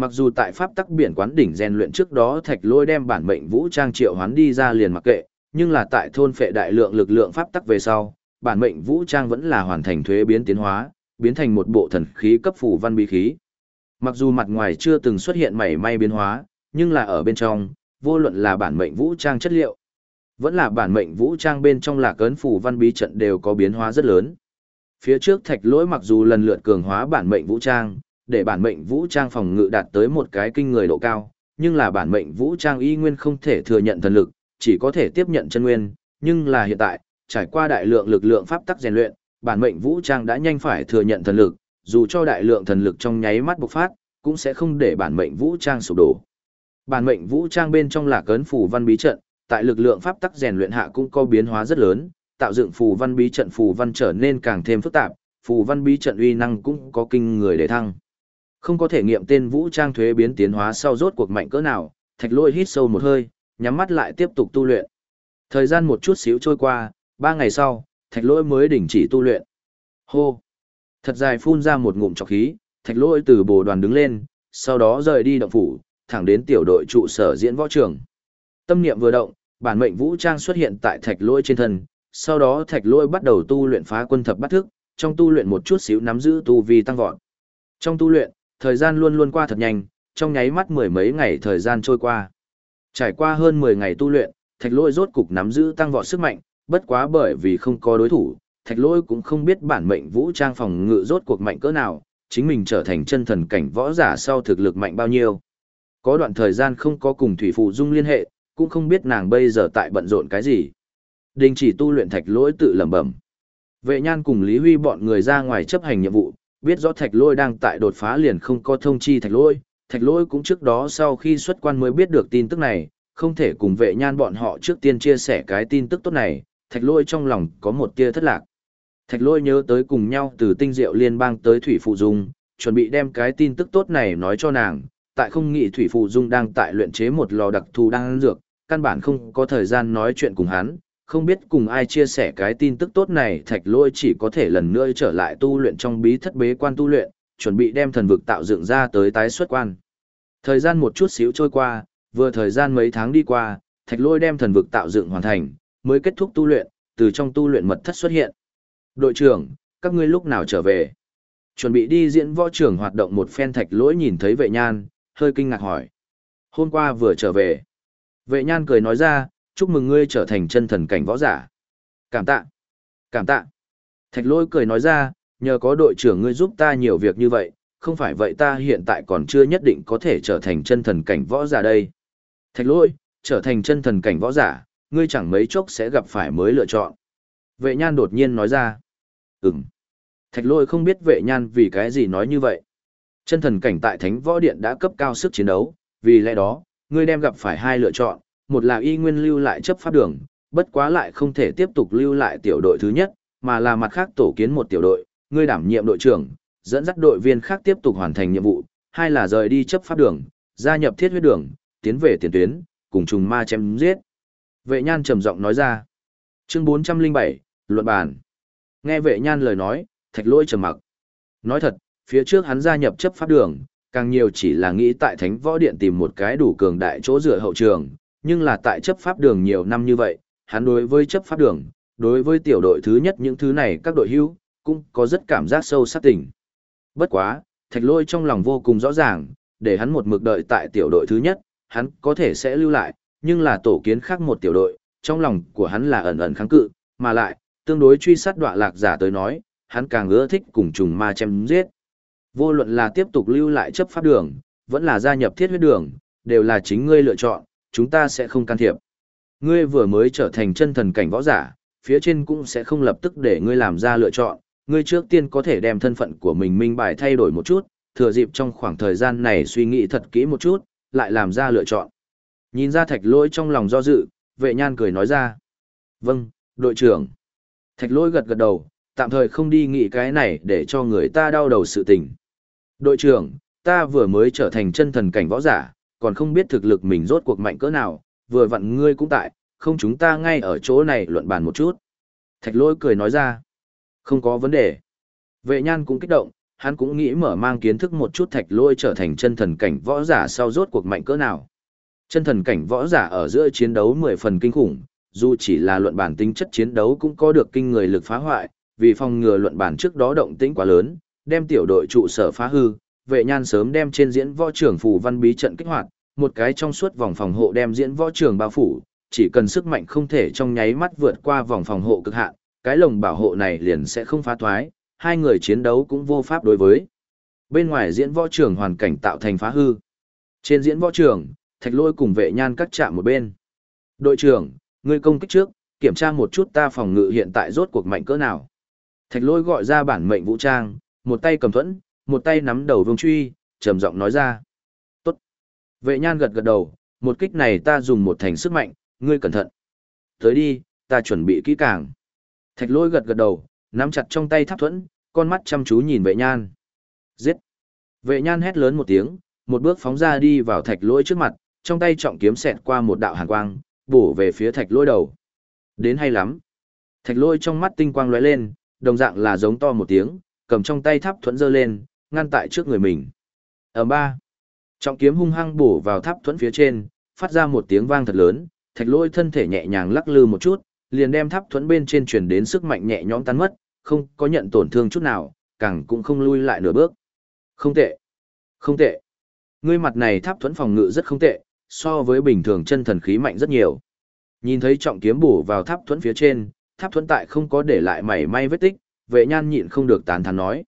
Mặc dù tại pháp tắc biển quán đỉnh rèn luyện trước đó thạch lôi đem bản mệnh vũ trang triệu hoán đi ra liền mặc kệ, nhưng là tại thôn phệ đại lượng lực lượng pháp tắc về sau, bản mệnh vũ trang vẫn là hoàn thành thuế biến tiến hóa, biến thành một bộ thần khí cấp phủ văn bí khí. Mặc dù mặt ngoài chưa từng xuất hiện mảy may biến hóa, nhưng là ở bên trong, vô luận là bản mệnh vũ trang chất liệu, vẫn là bản mệnh vũ trang bên trong lạc ấn phủ văn bí trận đều có biến hóa rất lớn. Phía trước thạch lỗi mặc dù lần lượt cường hóa bản mệnh vũ trang, để bản mệnh vũ trang phòng ngự đạt tới một cái kinh người độ cao, nhưng là bản mệnh vũ trang y nguyên không thể thừa nhận thần lực, chỉ có thể tiếp nhận chân nguyên, nhưng là hiện tại, trải qua đại lượng lực lượng pháp tắc rèn luyện, bản mệnh vũ trang đã nhanh phải thừa nhận thần lực, dù cho đại lượng thần lực trong nháy mắt bộc phát, cũng sẽ không để bản mệnh vũ trang sụp đổ. Bản mệnh vũ trang bên trong là cấn phù văn bí trận, tại lực lượng pháp tắc rèn luyện hạ cũng có biến hóa rất lớn, tạo dựng phù văn bí trận phù văn trở nên càng thêm phức tạp, phù văn bí trận uy năng cũng có kinh người để thăng. Không có thể nghiệm tên vũ trang thuế biến tiến hóa sau rốt cuộc mạnh cỡ nào, Thạch Lôi hít sâu một hơi, nhắm mắt lại tiếp tục tu luyện. Thời gian một chút xíu trôi qua, ba ngày sau, Thạch Lôi mới đình chỉ tu luyện. Hô! Thật dài phun ra một ngụm trọc khí, Thạch Lôi từ bồ đoàn đứng lên, sau đó rời đi động phủ, thẳng đến tiểu đội trụ sở diễn võ trường. Tâm niệm vừa động, bản mệnh vũ trang xuất hiện tại thạch lôi trên thân, sau đó thạch lôi bắt đầu tu luyện phá quân thập bắt thức, trong tu luyện một chút xíu nắm giữ tu vi tăng vọt. Trong tu luyện, thời gian luôn luôn qua thật nhanh, trong nháy mắt mười mấy ngày thời gian trôi qua. Trải qua hơn 10 ngày tu luyện, thạch Lỗi rốt cục nắm giữ tăng vọt sức mạnh, bất quá bởi vì không có đối thủ, thạch Lỗi cũng không biết bản mệnh vũ trang phòng ngự rốt cuộc mạnh cỡ nào, chính mình trở thành chân thần cảnh võ giả sau thực lực mạnh bao nhiêu. Có đoạn thời gian không có cùng Thủy Phụ Dung liên hệ, cũng không biết nàng bây giờ tại bận rộn cái gì. Đình chỉ tu luyện thạch lỗi tự lẩm bẩm. Vệ nhan cùng Lý Huy bọn người ra ngoài chấp hành nhiệm vụ, biết rõ thạch lôi đang tại đột phá liền không có thông chi thạch lôi Thạch lôi cũng trước đó sau khi xuất quan mới biết được tin tức này, không thể cùng vệ nhan bọn họ trước tiên chia sẻ cái tin tức tốt này, thạch lôi trong lòng có một tia thất lạc. Thạch lôi nhớ tới cùng nhau từ tinh diệu liên bang tới Thủy Phụ Dung, chuẩn bị đem cái tin tức tốt này nói cho nàng, tại không nghĩ Thủy Phụ Dung đang tại luyện chế một lò đặc thù đang dược, căn bản không có thời gian nói chuyện cùng hắn, không biết cùng ai chia sẻ cái tin tức tốt này thạch lôi chỉ có thể lần nữa trở lại tu luyện trong bí thất bế quan tu luyện, chuẩn bị đem thần vực tạo dựng ra tới tái xuất quan. Thời gian một chút xíu trôi qua, vừa thời gian mấy tháng đi qua, thạch lôi đem thần vực tạo dựng hoàn thành, mới kết thúc tu luyện, từ trong tu luyện mật thất xuất hiện. Đội trưởng, các ngươi lúc nào trở về? Chuẩn bị đi diễn võ trưởng hoạt động một phen thạch lỗi nhìn thấy vệ nhan, hơi kinh ngạc hỏi. Hôm qua vừa trở về. Vệ nhan cười nói ra, chúc mừng ngươi trở thành chân thần cảnh võ giả. Cảm tạ. Cảm tạ. Thạch lôi cười nói ra, nhờ có đội trưởng ngươi giúp ta nhiều việc như vậy, không phải vậy ta hiện tại còn chưa nhất định có thể trở thành chân thần cảnh võ giả đây. Thạch lôi, trở thành chân thần cảnh võ giả, ngươi chẳng mấy chốc sẽ gặp phải mới lựa chọn. Vệ nhan đột nhiên nói ra. Ừm. Thạch lôi không biết vệ nhan vì cái gì nói như vậy. Chân thần cảnh tại thánh võ điện đã cấp cao sức chiến đấu, vì lẽ đó, ngươi đem gặp phải hai lựa chọn, một là y nguyên lưu lại chấp pháp đường, bất quá lại không thể tiếp tục lưu lại tiểu đội thứ nhất, mà là mặt khác tổ kiến một tiểu đội, ngươi đảm nhiệm đội trưởng, dẫn dắt đội viên khác tiếp tục hoàn thành nhiệm vụ, hai là rời đi chấp pháp đường, gia nhập thiết huyết đường, tiến về tiền tuyến, cùng trùng ma chém giết. Vệ nhan trầm giọng nói ra. Chương 407, Luận bàn. Nghe vệ nhan lời nói, thạch lôi trầm mặc. Nói thật, phía trước hắn gia nhập chấp pháp đường, càng nhiều chỉ là nghĩ tại thánh võ điện tìm một cái đủ cường đại chỗ dựa hậu trường, nhưng là tại chấp pháp đường nhiều năm như vậy, hắn đối với chấp pháp đường, đối với tiểu đội thứ nhất những thứ này các đội hữu, cũng có rất cảm giác sâu sắc tình. Bất quá, thạch lôi trong lòng vô cùng rõ ràng, để hắn một mực đợi tại tiểu đội thứ nhất, hắn có thể sẽ lưu lại, nhưng là tổ kiến khác một tiểu đội, trong lòng của hắn là ẩn ẩn kháng cự, mà lại, tương đối truy sát đọa lạc giả tới nói, hắn càng ưa thích cùng trùng ma chém giết. Vô luận là tiếp tục lưu lại chấp pháp đường, vẫn là gia nhập thiết huyết đường, đều là chính ngươi lựa chọn, chúng ta sẽ không can thiệp. Ngươi vừa mới trở thành chân thần cảnh võ giả, phía trên cũng sẽ không lập tức để ngươi làm ra lựa chọn, ngươi trước tiên có thể đem thân phận của mình minh bài thay đổi một chút, thừa dịp trong khoảng thời gian này suy nghĩ thật kỹ một chút, lại làm ra lựa chọn. Nhìn ra thạch lỗi trong lòng do dự, vệ nhan cười nói ra. Vâng, đội trưởng. Thạch lỗi gật gật đầu, tạm thời không đi nghĩ cái này để cho người ta đau đầu sự tình. Đội trưởng, ta vừa mới trở thành chân thần cảnh võ giả, còn không biết thực lực mình rốt cuộc mạnh cỡ nào, vừa vặn ngươi cũng tại, không chúng ta ngay ở chỗ này luận bàn một chút. Thạch lỗi cười nói ra, không có vấn đề. Vệ nhan cũng kích động, hắn cũng nghĩ mở mang kiến thức một chút thạch Lôi trở thành chân thần cảnh võ giả sau rốt cuộc mạnh cỡ nào. Chân thần cảnh võ giả ở giữa chiến đấu 10 phần kinh khủng, dù chỉ là luận bản tính chất chiến đấu cũng có được kinh người lực phá hoại, vì phòng ngừa luận bản trước đó động tĩnh quá lớn, đem tiểu đội trụ sở phá hư, vệ nhan sớm đem trên diễn võ trưởng phủ văn bí trận kích hoạt, một cái trong suốt vòng phòng hộ đem diễn võ trường bao phủ, chỉ cần sức mạnh không thể trong nháy mắt vượt qua vòng phòng hộ cực hạn, cái lồng bảo hộ này liền sẽ không phá thoái, hai người chiến đấu cũng vô pháp đối với. Bên ngoài diễn võ trường hoàn cảnh tạo thành phá hư. Trên diễn võ trường, thạch lôi cùng vệ nhan cắt chạm một bên. Đội trưởng, ngươi công kích trước, kiểm tra một chút ta phòng ngự hiện tại rốt cuộc mạnh cỡ nào. Thạch lôi gọi ra bản mệnh vũ trang, một tay cầm thuẫn, một tay nắm đầu vương truy, trầm giọng nói ra. Tốt. Vệ nhan gật gật đầu, một kích này ta dùng một thành sức mạnh, ngươi cẩn thận. Tới đi, ta chuẩn bị kỹ càng. Thạch lôi gật gật đầu, nắm chặt trong tay tháp thuẫn, con mắt chăm chú nhìn vệ nhan. Giết. Vệ nhan hét lớn một tiếng, một bước phóng ra đi vào thạch lôi trước mặt, trong tay trọng kiếm xẹt qua một đạo hàn quang, bổ về phía thạch lôi đầu. Đến hay lắm. Thạch lôi trong mắt tinh quang lóe lên, đồng dạng là giống to một tiếng, cầm trong tay tháp thuẫn giơ lên, ngăn tại trước người mình. Ở ba, trọng kiếm hung hăng bổ vào tháp thuẫn phía trên, phát ra một tiếng vang thật lớn, thạch lôi thân thể nhẹ nhàng lắc lư một chút, liền đem tháp thuẫn bên trên truyền đến sức mạnh nhẹ nhõm tan mất, không có nhận tổn thương chút nào, càng cũng không lui lại nửa bước. Không tệ. Không tệ. Ngươi mặt này tháp thuẫn phòng ngự rất không tệ, so với bình thường chân thần khí mạnh rất nhiều. Nhìn thấy trọng kiếm bổ vào tháp thuẫn phía trên, tháp thuẫn tại không có để lại mảy may vết tích, vệ nhan nhịn không được tán thán nói.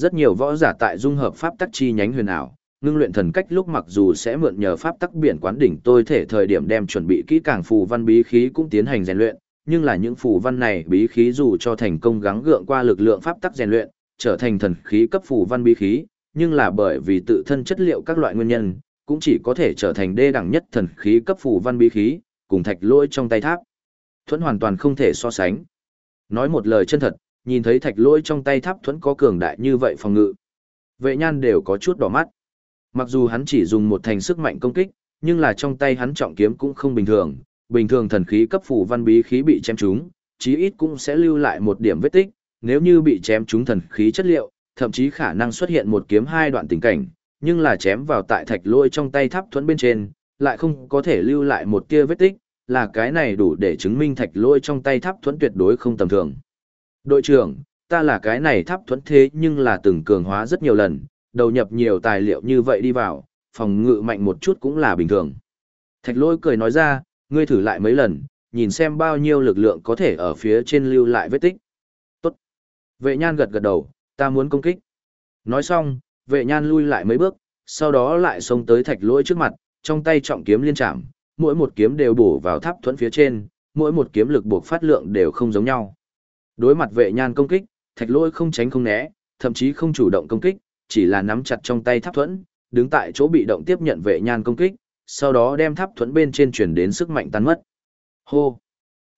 Rất nhiều võ giả tại dung hợp pháp tắc chi nhánh huyền ảo, ngưng luyện thần cách lúc mặc dù sẽ mượn nhờ pháp tắc biển quán đỉnh tôi thể thời điểm đem chuẩn bị kỹ càng phù văn bí khí cũng tiến hành rèn luyện, nhưng là những phù văn này bí khí dù cho thành công gắng gượng qua lực lượng pháp tắc rèn luyện, trở thành thần khí cấp phù văn bí khí, nhưng là bởi vì tự thân chất liệu các loại nguyên nhân, cũng chỉ có thể trở thành đê đẳng nhất thần khí cấp phù văn bí khí, cùng thạch lỗi trong tay tháp. Thuẫn hoàn toàn không thể so sánh. Nói một lời chân thật, nhìn thấy thạch lỗi trong tay tháp thuẫn có cường đại như vậy phòng ngự. Vệ nhan đều có chút đỏ mắt. Mặc dù hắn chỉ dùng một thành sức mạnh công kích, nhưng là trong tay hắn trọng kiếm cũng không bình thường. Bình thường thần khí cấp phủ văn bí khí bị chém trúng, chí ít cũng sẽ lưu lại một điểm vết tích. Nếu như bị chém trúng thần khí chất liệu, thậm chí khả năng xuất hiện một kiếm hai đoạn tình cảnh, nhưng là chém vào tại thạch lôi trong tay tháp thuẫn bên trên, lại không có thể lưu lại một tia vết tích, là cái này đủ để chứng minh thạch lôi trong tay tháp thuẫn tuyệt đối không tầm thường. Đội trưởng, ta là cái này tháp thuẫn thế nhưng là từng cường hóa rất nhiều lần, đầu nhập nhiều tài liệu như vậy đi vào, phòng ngự mạnh một chút cũng là bình thường. Thạch lôi cười nói ra, ngươi thử lại mấy lần, nhìn xem bao nhiêu lực lượng có thể ở phía trên lưu lại vết tích. Tốt. Vệ nhan gật gật đầu, ta muốn công kích. Nói xong, vệ nhan lui lại mấy bước, sau đó lại xông tới thạch lôi trước mặt, trong tay trọng kiếm liên chạm, mỗi một kiếm đều bổ vào tháp thuẫn phía trên, mỗi một kiếm lực buộc phát lượng đều không giống nhau. Đối mặt vệ nhan công kích, thạch lôi không tránh không né, thậm chí không chủ động công kích, chỉ là nắm chặt trong tay tháp thuẫn, đứng tại chỗ bị động tiếp nhận vệ nhan công kích, sau đó đem tháp thuẫn bên trên chuyển đến sức mạnh tan mất. Hô!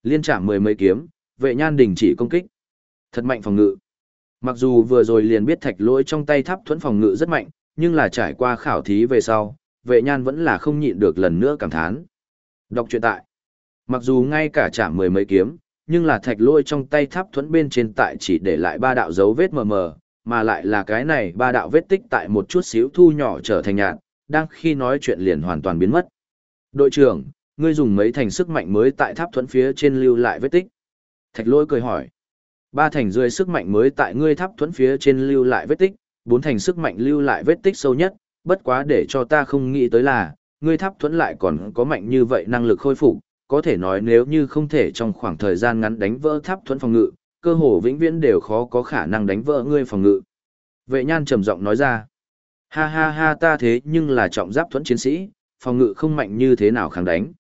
Liên trả mười mấy kiếm, vệ nhan đình chỉ công kích. Thật mạnh phòng ngự. Mặc dù vừa rồi liền biết thạch lôi trong tay tháp thuẫn phòng ngự rất mạnh, nhưng là trải qua khảo thí về sau, vệ nhan vẫn là không nhịn được lần nữa cảm thán. Đọc truyện tại. Mặc dù ngay cả trả mười mấy kiếm, nhưng là thạch lôi trong tay tháp thuẫn bên trên tại chỉ để lại ba đạo dấu vết mờ mờ, mà lại là cái này ba đạo vết tích tại một chút xíu thu nhỏ trở thành nhạt, đang khi nói chuyện liền hoàn toàn biến mất. Đội trưởng, ngươi dùng mấy thành sức mạnh mới tại tháp thuẫn phía trên lưu lại vết tích. Thạch lôi cười hỏi. Ba thành dưới sức mạnh mới tại ngươi tháp thuẫn phía trên lưu lại vết tích, bốn thành sức mạnh lưu lại vết tích sâu nhất, bất quá để cho ta không nghĩ tới là, ngươi tháp thuẫn lại còn có mạnh như vậy năng lực khôi phục, có thể nói nếu như không thể trong khoảng thời gian ngắn đánh vỡ tháp thuẫn phòng ngự, cơ hồ vĩnh viễn đều khó có khả năng đánh vỡ ngươi phòng ngự. Vệ nhan trầm giọng nói ra, ha ha ha ta thế nhưng là trọng giáp thuẫn chiến sĩ, phòng ngự không mạnh như thế nào kháng đánh.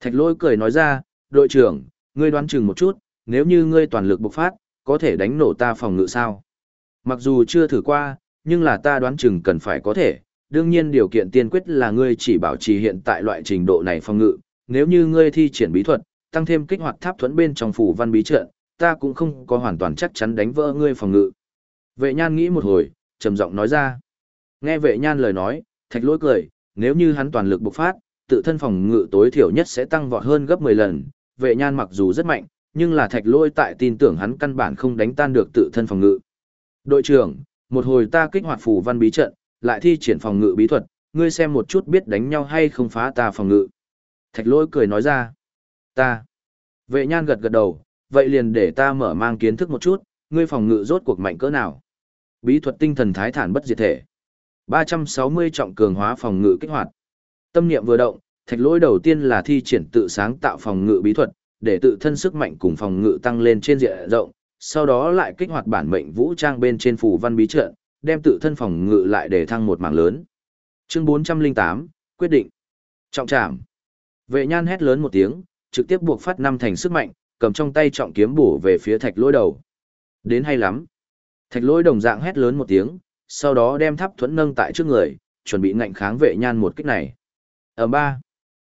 Thạch lôi cười nói ra, đội trưởng, ngươi đoán chừng một chút, nếu như ngươi toàn lực bộc phát, có thể đánh nổ ta phòng ngự sao? Mặc dù chưa thử qua, nhưng là ta đoán chừng cần phải có thể, đương nhiên điều kiện tiên quyết là ngươi chỉ bảo trì hiện tại loại trình độ này phòng ngự, nếu như ngươi thi triển bí thuật, tăng thêm kích hoạt tháp thuẫn bên trong phủ văn bí trận, ta cũng không có hoàn toàn chắc chắn đánh vỡ ngươi phòng ngự. Vệ nhan nghĩ một hồi, trầm giọng nói ra. Nghe vệ nhan lời nói, thạch lỗi cười, nếu như hắn toàn lực bộc phát, tự thân phòng ngự tối thiểu nhất sẽ tăng vọt hơn gấp 10 lần. Vệ nhan mặc dù rất mạnh, nhưng là thạch lỗi tại tin tưởng hắn căn bản không đánh tan được tự thân phòng ngự. Đội trưởng, một hồi ta kích hoạt phủ văn bí trận, lại thi triển phòng ngự bí thuật, ngươi xem một chút biết đánh nhau hay không phá ta phòng ngự. Thạch lỗi cười nói ra. Ta. Vệ nhan gật gật đầu, vậy liền để ta mở mang kiến thức một chút, ngươi phòng ngự rốt cuộc mạnh cỡ nào. Bí thuật tinh thần thái thản bất diệt thể. 360 trọng cường hóa phòng ngự kích hoạt. Tâm niệm vừa động, thạch lỗi đầu tiên là thi triển tự sáng tạo phòng ngự bí thuật, để tự thân sức mạnh cùng phòng ngự tăng lên trên diện rộng, sau đó lại kích hoạt bản mệnh vũ trang bên trên phù văn bí trận, đem tự thân phòng ngự lại để thăng một mảng lớn. Chương 408, quyết định. Trọng trảm. Vệ nhan hét lớn một tiếng, trực tiếp buộc phát năm thành sức mạnh, cầm trong tay trọng kiếm bổ về phía thạch lôi đầu. Đến hay lắm. Thạch lôi đồng dạng hét lớn một tiếng, sau đó đem tháp thuẫn nâng tại trước người, chuẩn bị ngạnh kháng vệ nhan một kích này. Ở ba,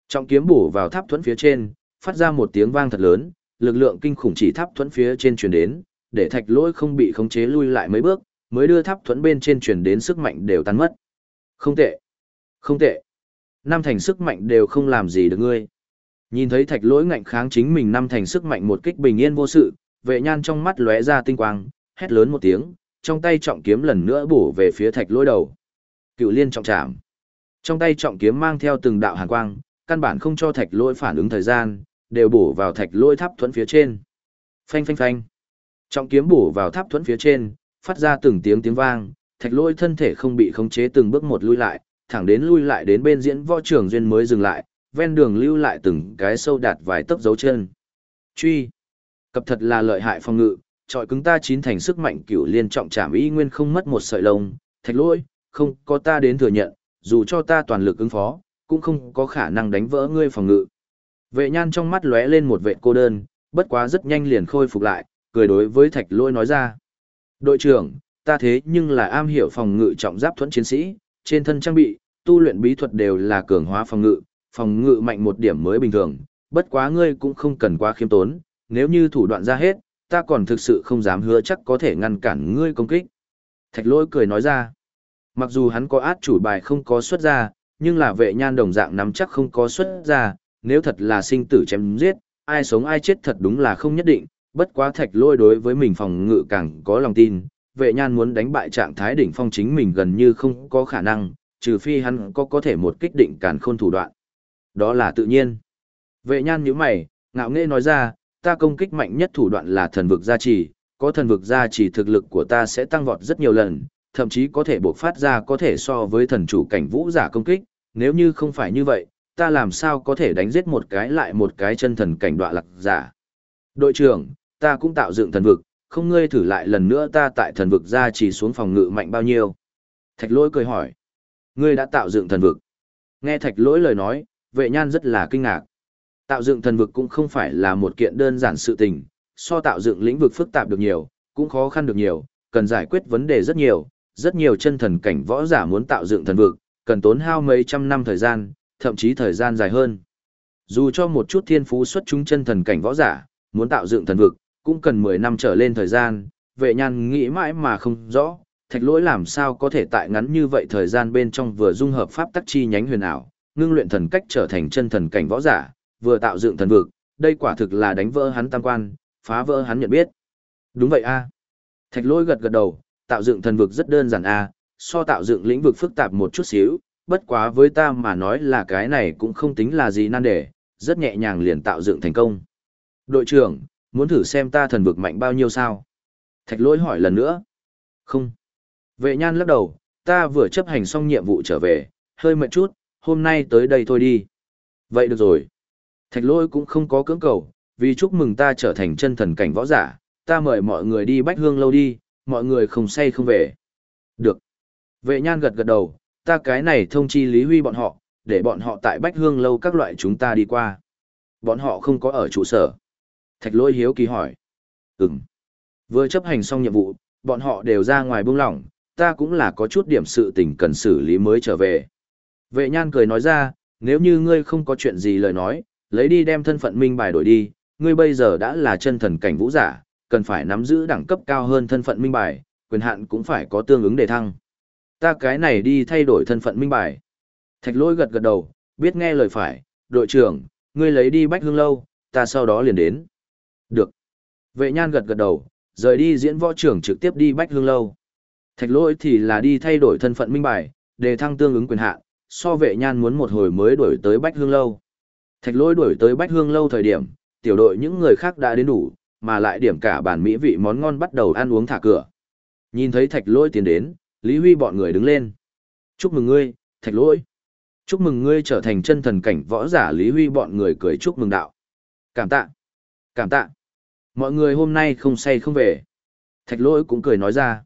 trọng kiếm bổ vào tháp thuẫn phía trên, phát ra một tiếng vang thật lớn, lực lượng kinh khủng chỉ tháp thuẫn phía trên truyền đến, để thạch lôi không bị khống chế lui lại mấy bước, mới đưa tháp thuẫn bên trên truyền đến sức mạnh đều tan mất. Không tệ. Không tệ. Năm thành sức mạnh đều không làm gì được ngươi. Nhìn thấy thạch lỗi ngạnh kháng chính mình năm thành sức mạnh một kích bình yên vô sự, vệ nhan trong mắt lóe ra tinh quang, hét lớn một tiếng, trong tay trọng kiếm lần nữa bổ về phía thạch lỗi đầu. Cựu liên trọng chạm. Trong tay trọng kiếm mang theo từng đạo hàn quang, căn bản không cho thạch lỗi phản ứng thời gian, đều bổ vào thạch lỗi tháp thuẫn phía trên. Phanh phanh phanh. Trọng kiếm bổ vào tháp thuẫn phía trên, phát ra từng tiếng tiếng vang, thạch lỗi thân thể không bị khống chế từng bước một lui lại, thẳng đến lui lại đến bên diễn võ trường duyên mới dừng lại, ven đường lưu lại từng cái sâu đạt vài tấc dấu chân. Truy. Cập thật là lợi hại phong ngự, trọi cứng ta chín thành sức mạnh cửu liên trọng trảm y nguyên không mất một sợi lông, thạch lỗi, không có ta đến thừa nhận, dù cho ta toàn lực ứng phó, cũng không có khả năng đánh vỡ ngươi phòng ngự. Vệ nhan trong mắt lóe lên một vệ cô đơn, bất quá rất nhanh liền khôi phục lại, cười đối với thạch lỗi nói ra. Đội trưởng, ta thế nhưng là am hiểu phòng ngự trọng giáp thuẫn chiến sĩ, trên thân trang bị, tu luyện bí thuật đều là cường hóa phòng ngự, phòng ngự mạnh một điểm mới bình thường, bất quá ngươi cũng không cần quá khiêm tốn, nếu như thủ đoạn ra hết, ta còn thực sự không dám hứa chắc có thể ngăn cản ngươi công kích. Thạch lỗi cười nói ra, mặc dù hắn có át chủ bài không có xuất ra, nhưng là vệ nhan đồng dạng nắm chắc không có xuất ra, nếu thật là sinh tử chém giết, ai sống ai chết thật đúng là không nhất định, bất quá thạch lôi đối với mình phòng ngự càng có lòng tin, vệ nhan muốn đánh bại trạng thái đỉnh phong chính mình gần như không có khả năng, trừ phi hắn có có thể một kích định càn khôn thủ đoạn. Đó là tự nhiên. Vệ nhan nhíu mày, ngạo nghễ nói ra, ta công kích mạnh nhất thủ đoạn là thần vực gia trì, có thần vực gia trì thực lực của ta sẽ tăng vọt rất nhiều lần, thậm chí có thể bộc phát ra có thể so với thần chủ cảnh vũ giả công kích, nếu như không phải như vậy, ta làm sao có thể đánh giết một cái lại một cái chân thần cảnh đoạn lạc giả. Đội trưởng, ta cũng tạo dựng thần vực, không ngươi thử lại lần nữa ta tại thần vực ra chỉ xuống phòng ngự mạnh bao nhiêu. Thạch lỗi cười hỏi. Ngươi đã tạo dựng thần vực. Nghe thạch lỗi lời nói, vệ nhan rất là kinh ngạc. Tạo dựng thần vực cũng không phải là một kiện đơn giản sự tình, so tạo dựng lĩnh vực phức tạp được nhiều, cũng khó khăn được nhiều, cần giải quyết vấn đề rất nhiều, rất nhiều chân thần cảnh võ giả muốn tạo dựng thần vực, cần tốn hao mấy trăm năm thời gian, thậm chí thời gian dài hơn. Dù cho một chút thiên phú xuất chúng chân thần cảnh võ giả, muốn tạo dựng thần vực, cũng cần 10 năm trở lên thời gian, vệ nhan nghĩ mãi mà không rõ, thạch lỗi làm sao có thể tại ngắn như vậy thời gian bên trong vừa dung hợp pháp tắc chi nhánh huyền ảo, ngưng luyện thần cách trở thành chân thần cảnh võ giả, vừa tạo dựng thần vực, đây quả thực là đánh vỡ hắn tam quan, phá vỡ hắn nhận biết. Đúng vậy a. Thạch lỗi gật gật đầu, tạo dựng thần vực rất đơn giản a, so tạo dựng lĩnh vực phức tạp một chút xíu, bất quá với ta mà nói là cái này cũng không tính là gì nan đề, rất nhẹ nhàng liền tạo dựng thành công. Đội trưởng, muốn thử xem ta thần vực mạnh bao nhiêu sao? Thạch lỗi hỏi lần nữa. Không. Vệ nhan lắc đầu, ta vừa chấp hành xong nhiệm vụ trở về, hơi mệt chút, hôm nay tới đây thôi đi. Vậy được rồi. Thạch lỗi cũng không có cưỡng cầu, vì chúc mừng ta trở thành chân thần cảnh võ giả, ta mời mọi người đi bách hương lâu đi, mọi người không say không về. Được. Vệ nhan gật gật đầu, ta cái này thông chi Lý Huy bọn họ, để bọn họ tại bách hương lâu các loại chúng ta đi qua. Bọn họ không có ở trụ sở. Thạch lỗi hiếu kỳ hỏi. Ừm. Vừa chấp hành xong nhiệm vụ, bọn họ đều ra ngoài buông lỏng, ta cũng là có chút điểm sự tình cần xử lý mới trở về. Vệ nhan cười nói ra, nếu như ngươi không có chuyện gì lời nói, lấy đi đem thân phận minh bài đổi đi, ngươi bây giờ đã là chân thần cảnh vũ giả, cần phải nắm giữ đẳng cấp cao hơn thân phận minh bài, quyền hạn cũng phải có tương ứng để thăng. Ta cái này đi thay đổi thân phận minh bài. Thạch lôi gật gật đầu, biết nghe lời phải, đội trưởng, ngươi lấy đi bách hương lâu, ta sau đó liền đến. Được. Vệ nhan gật gật đầu, rời đi diễn võ trưởng trực tiếp đi bách hương lâu. Thạch Lỗi thì là đi thay đổi thân phận minh bài, đề thăng tương ứng quyền hạn, so vệ nhan muốn một hồi mới đổi tới bách hương lâu. Thạch Lỗi đuổi tới Bách Hương lâu thời điểm, tiểu đội những người khác đã đến đủ, mà lại điểm cả bản mỹ vị món ngon bắt đầu ăn uống thả cửa. Nhìn thấy thạch Lỗi tiến đến, Lý Huy bọn người đứng lên. Chúc mừng ngươi, thạch Lỗi. Chúc mừng ngươi trở thành chân thần cảnh võ giả Lý Huy bọn người cười chúc mừng đạo. Cảm tạ. Cảm tạ. Mọi người hôm nay không say không về. Thạch lôi cũng cười nói ra.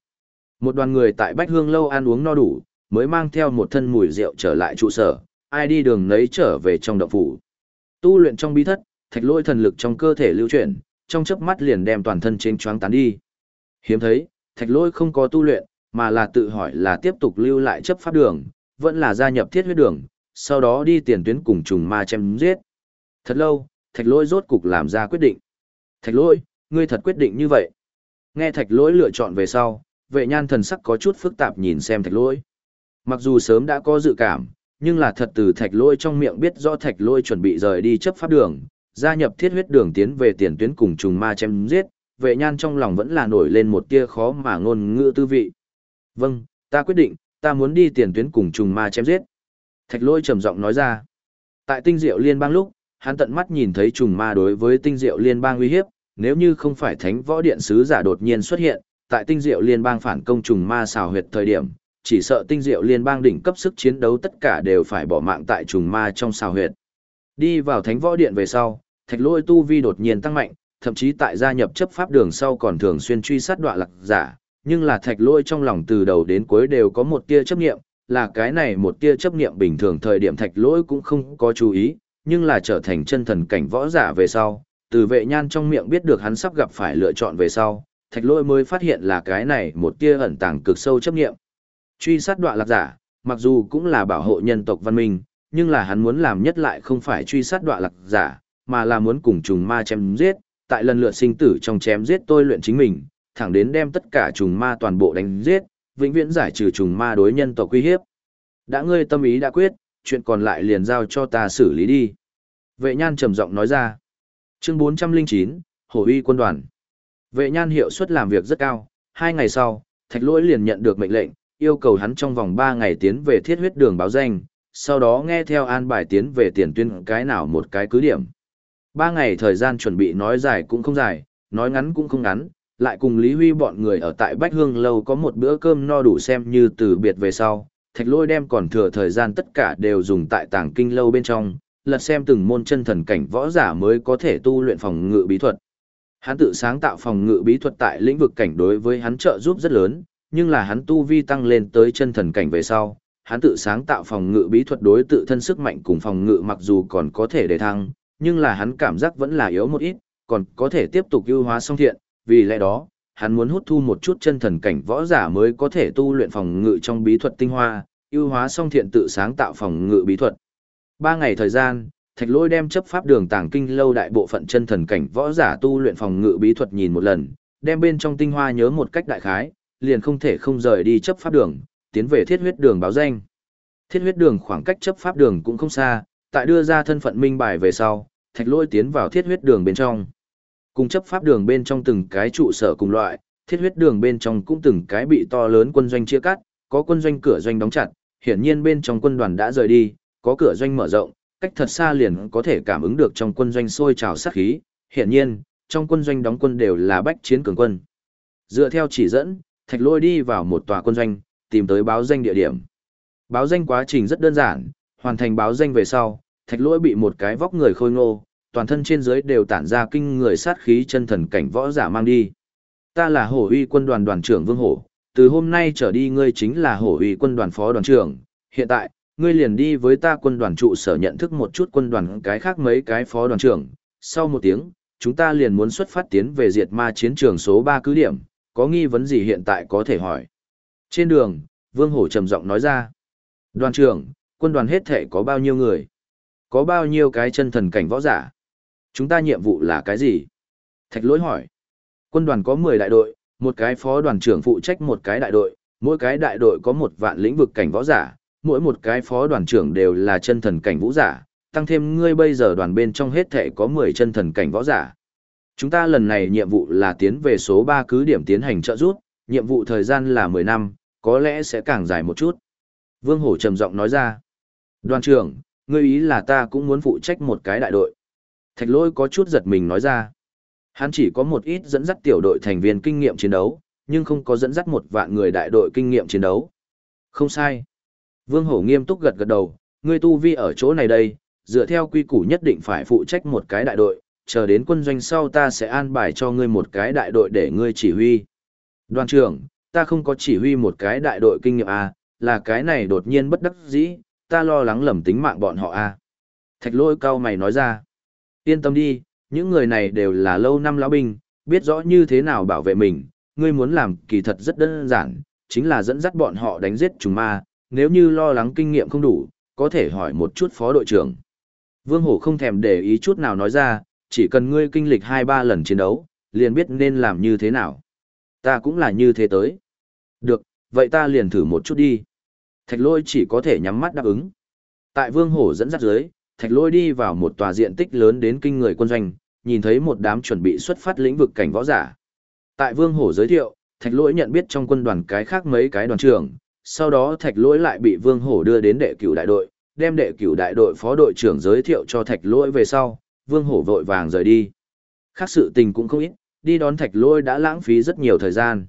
Một đoàn người tại Bách Hương lâu ăn uống no đủ, mới mang theo một thân mùi rượu trở lại trụ sở, ai đi đường nấy trở về trong động phủ. Tu luyện trong bí thất, thạch lôi thần lực trong cơ thể lưu chuyển, trong chớp mắt liền đem toàn thân trên choáng tán đi. Hiếm thấy, thạch lôi không có tu luyện, mà là tự hỏi là tiếp tục lưu lại chấp pháp đường, vẫn là gia nhập thiết huyết đường, sau đó đi tiền tuyến cùng trùng ma chém giết. Thật lâu, thạch Lỗi rốt cục làm ra quyết định. Thạch Lỗi, ngươi thật quyết định như vậy. Nghe thạch Lỗi lựa chọn về sau, vệ nhan thần sắc có chút phức tạp nhìn xem thạch Lỗi. Mặc dù sớm đã có dự cảm, nhưng là thật từ thạch Lỗi trong miệng biết do thạch Lỗi chuẩn bị rời đi chấp pháp đường, gia nhập thiết huyết đường tiến về tiền tuyến cùng trùng ma chém giết, vệ nhan trong lòng vẫn là nổi lên một tia khó mà ngôn ngữ tư vị. Vâng, ta quyết định, ta muốn đi tiền tuyến cùng trùng ma chém giết. Thạch lôi trầm giọng nói ra. Tại tinh diệu liên bang lúc, hắn tận mắt nhìn thấy trùng ma đối với tinh diệu liên bang uy hiếp, nếu như không phải thánh võ điện sứ giả đột nhiên xuất hiện, tại tinh diệu liên bang phản công trùng ma xào huyệt thời điểm, chỉ sợ tinh diệu liên bang đỉnh cấp sức chiến đấu tất cả đều phải bỏ mạng tại trùng ma trong xào huyệt. Đi vào thánh võ điện về sau, thạch lôi tu vi đột nhiên tăng mạnh, thậm chí tại gia nhập chấp pháp đường sau còn thường xuyên truy sát đoạn lạc giả, nhưng là thạch lôi trong lòng từ đầu đến cuối đều có một tia chấp nghiệm, là cái này một tia chấp nghiệm bình thường thời điểm thạch lôi cũng không có chú ý, nhưng là trở thành chân thần cảnh võ giả về sau, từ vệ nhan trong miệng biết được hắn sắp gặp phải lựa chọn về sau, thạch lôi mới phát hiện là cái này một tia ẩn tàng cực sâu chấp nghiệm truy sát đoạn lạc giả, mặc dù cũng là bảo hộ nhân tộc văn minh, nhưng là hắn muốn làm nhất lại không phải truy sát đoạn lạc giả, mà là muốn cùng trùng ma chém giết, tại lần lượt sinh tử trong chém giết tôi luyện chính mình, thẳng đến đem tất cả trùng ma toàn bộ đánh giết, vĩnh viễn giải trừ trùng ma đối nhân tộc uy hiếp. Đã ngươi tâm ý đã quyết, chuyện còn lại liền giao cho ta xử lý đi. Vệ nhan trầm giọng nói ra. Chương 409, Hổ uy quân đoàn. Vệ nhan hiệu suất làm việc rất cao, hai ngày sau, thạch lỗi liền nhận được mệnh lệnh, yêu cầu hắn trong vòng 3 ngày tiến về thiết huyết đường báo danh, sau đó nghe theo an bài tiến về tiền tuyên cái nào một cái cứ điểm. 3 ngày thời gian chuẩn bị nói dài cũng không dài, nói ngắn cũng không ngắn, lại cùng Lý Huy bọn người ở tại Bách Hương Lâu có một bữa cơm no đủ xem như từ biệt về sau, thạch lôi đem còn thừa thời gian tất cả đều dùng tại tàng kinh lâu bên trong, lật xem từng môn chân thần cảnh võ giả mới có thể tu luyện phòng ngự bí thuật. Hắn tự sáng tạo phòng ngự bí thuật tại lĩnh vực cảnh đối với hắn trợ giúp rất lớn, nhưng là hắn tu vi tăng lên tới chân thần cảnh về sau, hắn tự sáng tạo phòng ngự bí thuật đối tự thân sức mạnh cùng phòng ngự mặc dù còn có thể để thăng, nhưng là hắn cảm giác vẫn là yếu một ít, còn có thể tiếp tục ưu hóa song thiện, vì lẽ đó, hắn muốn hút thu một chút chân thần cảnh võ giả mới có thể tu luyện phòng ngự trong bí thuật tinh hoa, ưu hóa song thiện tự sáng tạo phòng ngự bí thuật. Ba ngày thời gian, Thạch Lôi đem chấp pháp đường tàng kinh lâu đại bộ phận chân thần cảnh võ giả tu luyện phòng ngự bí thuật nhìn một lần, đem bên trong tinh hoa nhớ một cách đại khái, liền không thể không rời đi chấp pháp đường, tiến về thiết huyết đường báo danh. Thiết huyết đường khoảng cách chấp pháp đường cũng không xa, tại đưa ra thân phận minh bài về sau, thạch lôi tiến vào thiết huyết đường bên trong. Cùng chấp pháp đường bên trong từng cái trụ sở cùng loại, thiết huyết đường bên trong cũng từng cái bị to lớn quân doanh chia cắt, có quân doanh cửa doanh đóng chặt, hiển nhiên bên trong quân đoàn đã rời đi, có cửa doanh mở rộng, cách thật xa liền có thể cảm ứng được trong quân doanh sôi trào sát khí, hiển nhiên, trong quân doanh đóng quân đều là bách chiến cường quân. Dựa theo chỉ dẫn, Thạch Lôi đi vào một tòa quân doanh, tìm tới báo danh địa điểm. Báo danh quá trình rất đơn giản, hoàn thành báo danh về sau, Thạch Lôi bị một cái vóc người khôi ngô, toàn thân trên dưới đều tản ra kinh người sát khí chân thần cảnh võ giả mang đi. Ta là Hổ Uy quân đoàn đoàn trưởng Vương Hổ, từ hôm nay trở đi ngươi chính là Hổ Uy quân đoàn phó đoàn trưởng, hiện tại, ngươi liền đi với ta quân đoàn trụ sở nhận thức một chút quân đoàn cái khác mấy cái phó đoàn trưởng. Sau một tiếng, chúng ta liền muốn xuất phát tiến về diệt ma chiến trường số 3 cứ điểm, có nghi vấn gì hiện tại có thể hỏi. Trên đường, Vương Hổ trầm giọng nói ra. Đoàn trưởng, quân đoàn hết thể có bao nhiêu người? Có bao nhiêu cái chân thần cảnh võ giả? Chúng ta nhiệm vụ là cái gì? Thạch lỗi hỏi. Quân đoàn có 10 đại đội, một cái phó đoàn trưởng phụ trách một cái đại đội, mỗi cái đại đội có một vạn lĩnh vực cảnh võ giả, mỗi một cái phó đoàn trưởng đều là chân thần cảnh vũ giả, tăng thêm ngươi bây giờ đoàn bên trong hết thể có 10 chân thần cảnh võ giả. Chúng ta lần này nhiệm vụ là tiến về số 3 cứ điểm tiến hành trợ giúp, nhiệm vụ thời gian là 10 năm, có lẽ sẽ càng dài một chút. Vương Hổ trầm giọng nói ra. Đoàn trưởng, ngươi ý là ta cũng muốn phụ trách một cái đại đội. Thạch lôi có chút giật mình nói ra. Hắn chỉ có một ít dẫn dắt tiểu đội thành viên kinh nghiệm chiến đấu, nhưng không có dẫn dắt một vạn người đại đội kinh nghiệm chiến đấu. Không sai. Vương Hổ nghiêm túc gật gật đầu, ngươi tu vi ở chỗ này đây, dựa theo quy củ nhất định phải phụ trách một cái đại đội, chờ đến quân doanh sau ta sẽ an bài cho ngươi một cái đại đội để ngươi chỉ huy. Đoàn trưởng, ta không có chỉ huy một cái đại đội kinh nghiệm A, là cái này đột nhiên bất đắc dĩ, ta lo lắng lầm tính mạng bọn họ A. Thạch lôi cao mày nói ra. Yên tâm đi, những người này đều là lâu năm lão binh, biết rõ như thế nào bảo vệ mình, ngươi muốn làm kỳ thật rất đơn giản, chính là dẫn dắt bọn họ đánh giết chúng ma, nếu như lo lắng kinh nghiệm không đủ, có thể hỏi một chút phó đội trưởng. Vương Hổ không thèm để ý chút nào nói ra, chỉ cần ngươi kinh lịch 2-3 lần chiến đấu, liền biết nên làm như thế nào. Ta cũng là như thế tới. Được, vậy ta liền thử một chút đi. Thạch lôi chỉ có thể nhắm mắt đáp ứng. Tại Vương Hổ dẫn dắt dưới, Thạch lôi đi vào một tòa diện tích lớn đến kinh người quân doanh, nhìn thấy một đám chuẩn bị xuất phát lĩnh vực cảnh võ giả. Tại Vương Hổ giới thiệu, Thạch lỗi nhận biết trong quân đoàn cái khác mấy cái đoàn trưởng, sau đó thạch lỗi lại bị vương hổ đưa đến đệ cửu đại đội đem đệ cửu đại đội phó đội trưởng giới thiệu cho thạch lỗi về sau vương hổ vội vàng rời đi. Khác sự tình cũng không ít đi đón thạch lỗi đã lãng phí rất nhiều thời gian.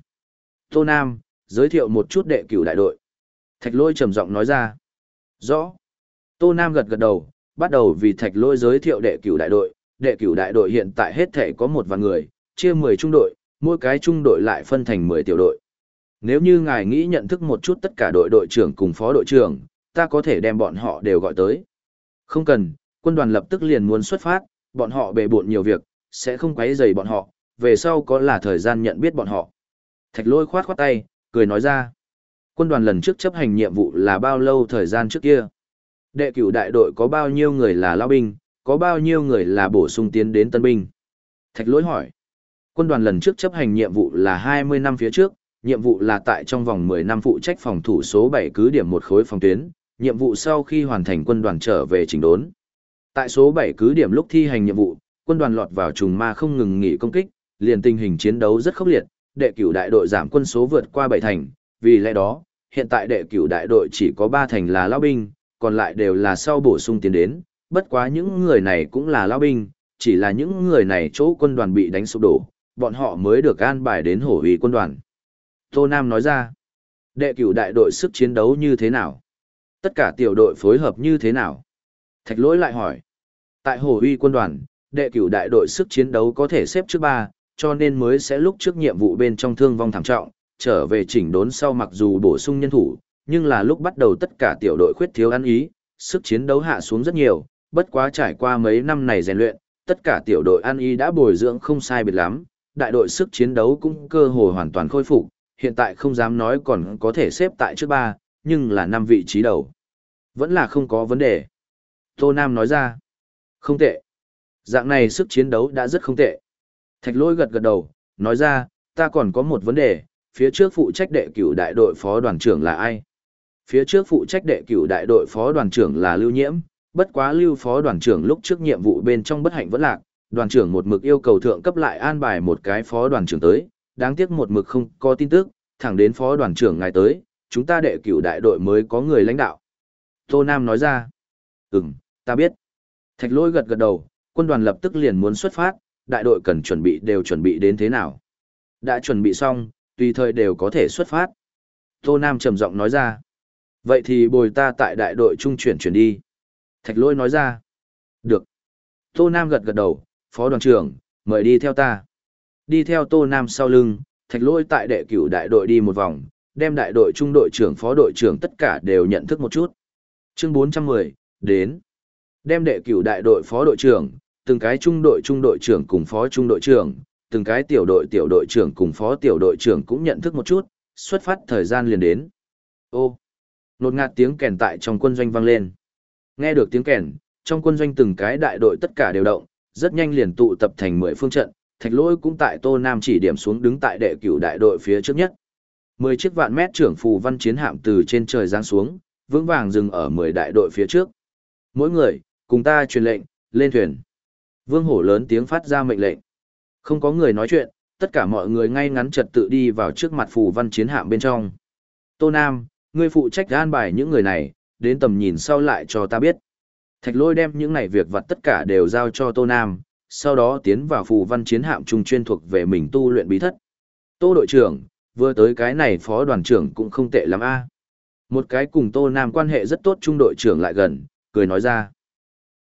Tô nam giới thiệu một chút đệ cửu đại đội. Thạch lỗi trầm giọng nói ra. Rõ. Tô nam gật gật đầu bắt đầu vì thạch Lôi giới thiệu đệ cửu đại đội đệ cửu đại đội hiện tại hết thể có một vạn người chia mười trung đội mỗi cái trung đội lại phân thành mười tiểu đội nếu như ngài nghĩ nhận thức một chút tất cả đội đội trưởng cùng phó đội trưởng, ta có thể đem bọn họ đều gọi tới. Không cần, quân đoàn lập tức liền muốn xuất phát, bọn họ bề bộn nhiều việc, sẽ không quấy rầy bọn họ, về sau có là thời gian nhận biết bọn họ. Thạch lôi khoát khoát tay, cười nói ra. Quân đoàn lần trước chấp hành nhiệm vụ là bao lâu thời gian trước kia? Đệ cửu đại đội có bao nhiêu người là lao binh, có bao nhiêu người là bổ sung tiến đến tân binh? Thạch lỗi hỏi. Quân đoàn lần trước chấp hành nhiệm vụ là 20 năm phía trước, nhiệm vụ là tại trong vòng 10 năm phụ trách phòng thủ số 7 cứ điểm một khối phòng tuyến, nhiệm vụ sau khi hoàn thành quân đoàn trở về chỉnh đốn. Tại số 7 cứ điểm lúc thi hành nhiệm vụ, quân đoàn lọt vào trùng ma không ngừng nghỉ công kích, liền tình hình chiến đấu rất khốc liệt, đệ cửu đại đội giảm quân số vượt qua 7 thành, vì lẽ đó, hiện tại đệ cửu đại đội chỉ có 3 thành là lao binh, còn lại đều là sau bổ sung tiến đến, bất quá những người này cũng là lao binh, chỉ là những người này chỗ quân đoàn bị đánh sụp đổ, bọn họ mới được an bài đến hổ ủy quân đoàn. Tô Nam nói ra, đệ cửu đại đội sức chiến đấu như thế nào? Tất cả tiểu đội phối hợp như thế nào? Thạch lỗi lại hỏi, tại hổ uy quân đoàn, đệ cửu đại đội sức chiến đấu có thể xếp trước ba, cho nên mới sẽ lúc trước nhiệm vụ bên trong thương vong thảm trọng, trở về chỉnh đốn sau mặc dù bổ sung nhân thủ, nhưng là lúc bắt đầu tất cả tiểu đội khuyết thiếu ăn ý, sức chiến đấu hạ xuống rất nhiều, bất quá trải qua mấy năm này rèn luyện, tất cả tiểu đội ăn ý đã bồi dưỡng không sai biệt lắm, đại đội sức chiến đấu cũng cơ hồ hoàn toàn khôi phục, hiện tại không dám nói còn có thể xếp tại trước ba, nhưng là năm vị trí đầu. Vẫn là không có vấn đề. Tô Nam nói ra. Không tệ. Dạng này sức chiến đấu đã rất không tệ. Thạch lôi gật gật đầu, nói ra, ta còn có một vấn đề, phía trước phụ trách đệ cửu đại đội phó đoàn trưởng là ai? Phía trước phụ trách đệ cửu đại đội phó đoàn trưởng là Lưu Nhiễm, bất quá Lưu phó đoàn trưởng lúc trước nhiệm vụ bên trong bất hạnh vẫn lạc, đoàn trưởng một mực yêu cầu thượng cấp lại an bài một cái phó đoàn trưởng tới, đáng tiếc một mực không có tin tức, thẳng đến phó đoàn trưởng ngài tới, chúng ta đệ cửu đại đội mới có người lãnh đạo. Tô Nam nói ra, ừm, ta biết. Thạch lôi gật gật đầu, quân đoàn lập tức liền muốn xuất phát, đại đội cần chuẩn bị đều chuẩn bị đến thế nào. Đã chuẩn bị xong, tùy thời đều có thể xuất phát. Tô Nam trầm giọng nói ra, vậy thì bồi ta tại đại đội trung chuyển chuyển đi. Thạch lôi nói ra, được. Tô Nam gật gật đầu, phó đoàn trưởng, mời đi theo ta. Đi theo Tô Nam sau lưng, thạch lôi tại đệ cửu đại đội đi một vòng, đem đại đội trung đội trưởng phó đội trưởng tất cả đều nhận thức một chút. Chương 410, đến. Đem đệ cửu đại đội phó đội trưởng, từng cái trung đội trung đội trưởng cùng phó trung đội trưởng, từng cái tiểu đội tiểu đội trưởng cùng phó tiểu đội trưởng cũng nhận thức một chút, xuất phát thời gian liền đến. Ô, nột ngạt tiếng kèn tại trong quân doanh vang lên. Nghe được tiếng kèn, trong quân doanh từng cái đại đội tất cả đều động, rất nhanh liền tụ tập thành mười phương trận, thạch lỗi cũng tại Tô Nam chỉ điểm xuống đứng tại đệ cửu đại đội phía trước nhất. Mười chiếc vạn mét trưởng phù văn chiến hạm từ trên trời giáng xuống, vững vàng dừng ở mười đại đội phía trước. Mỗi người, cùng ta truyền lệnh, lên thuyền. Vương hổ lớn tiếng phát ra mệnh lệnh. Không có người nói chuyện, tất cả mọi người ngay ngắn trật tự đi vào trước mặt phù văn chiến hạm bên trong. Tô Nam, ngươi phụ trách an bài những người này, đến tầm nhìn sau lại cho ta biết. Thạch lôi đem những này việc vặt tất cả đều giao cho Tô Nam, sau đó tiến vào phù văn chiến hạm trung chuyên thuộc về mình tu luyện bí thất. Tô đội trưởng, vừa tới cái này phó đoàn trưởng cũng không tệ lắm a. Một cái cùng Tô Nam quan hệ rất tốt trung đội trưởng lại gần, cười nói ra.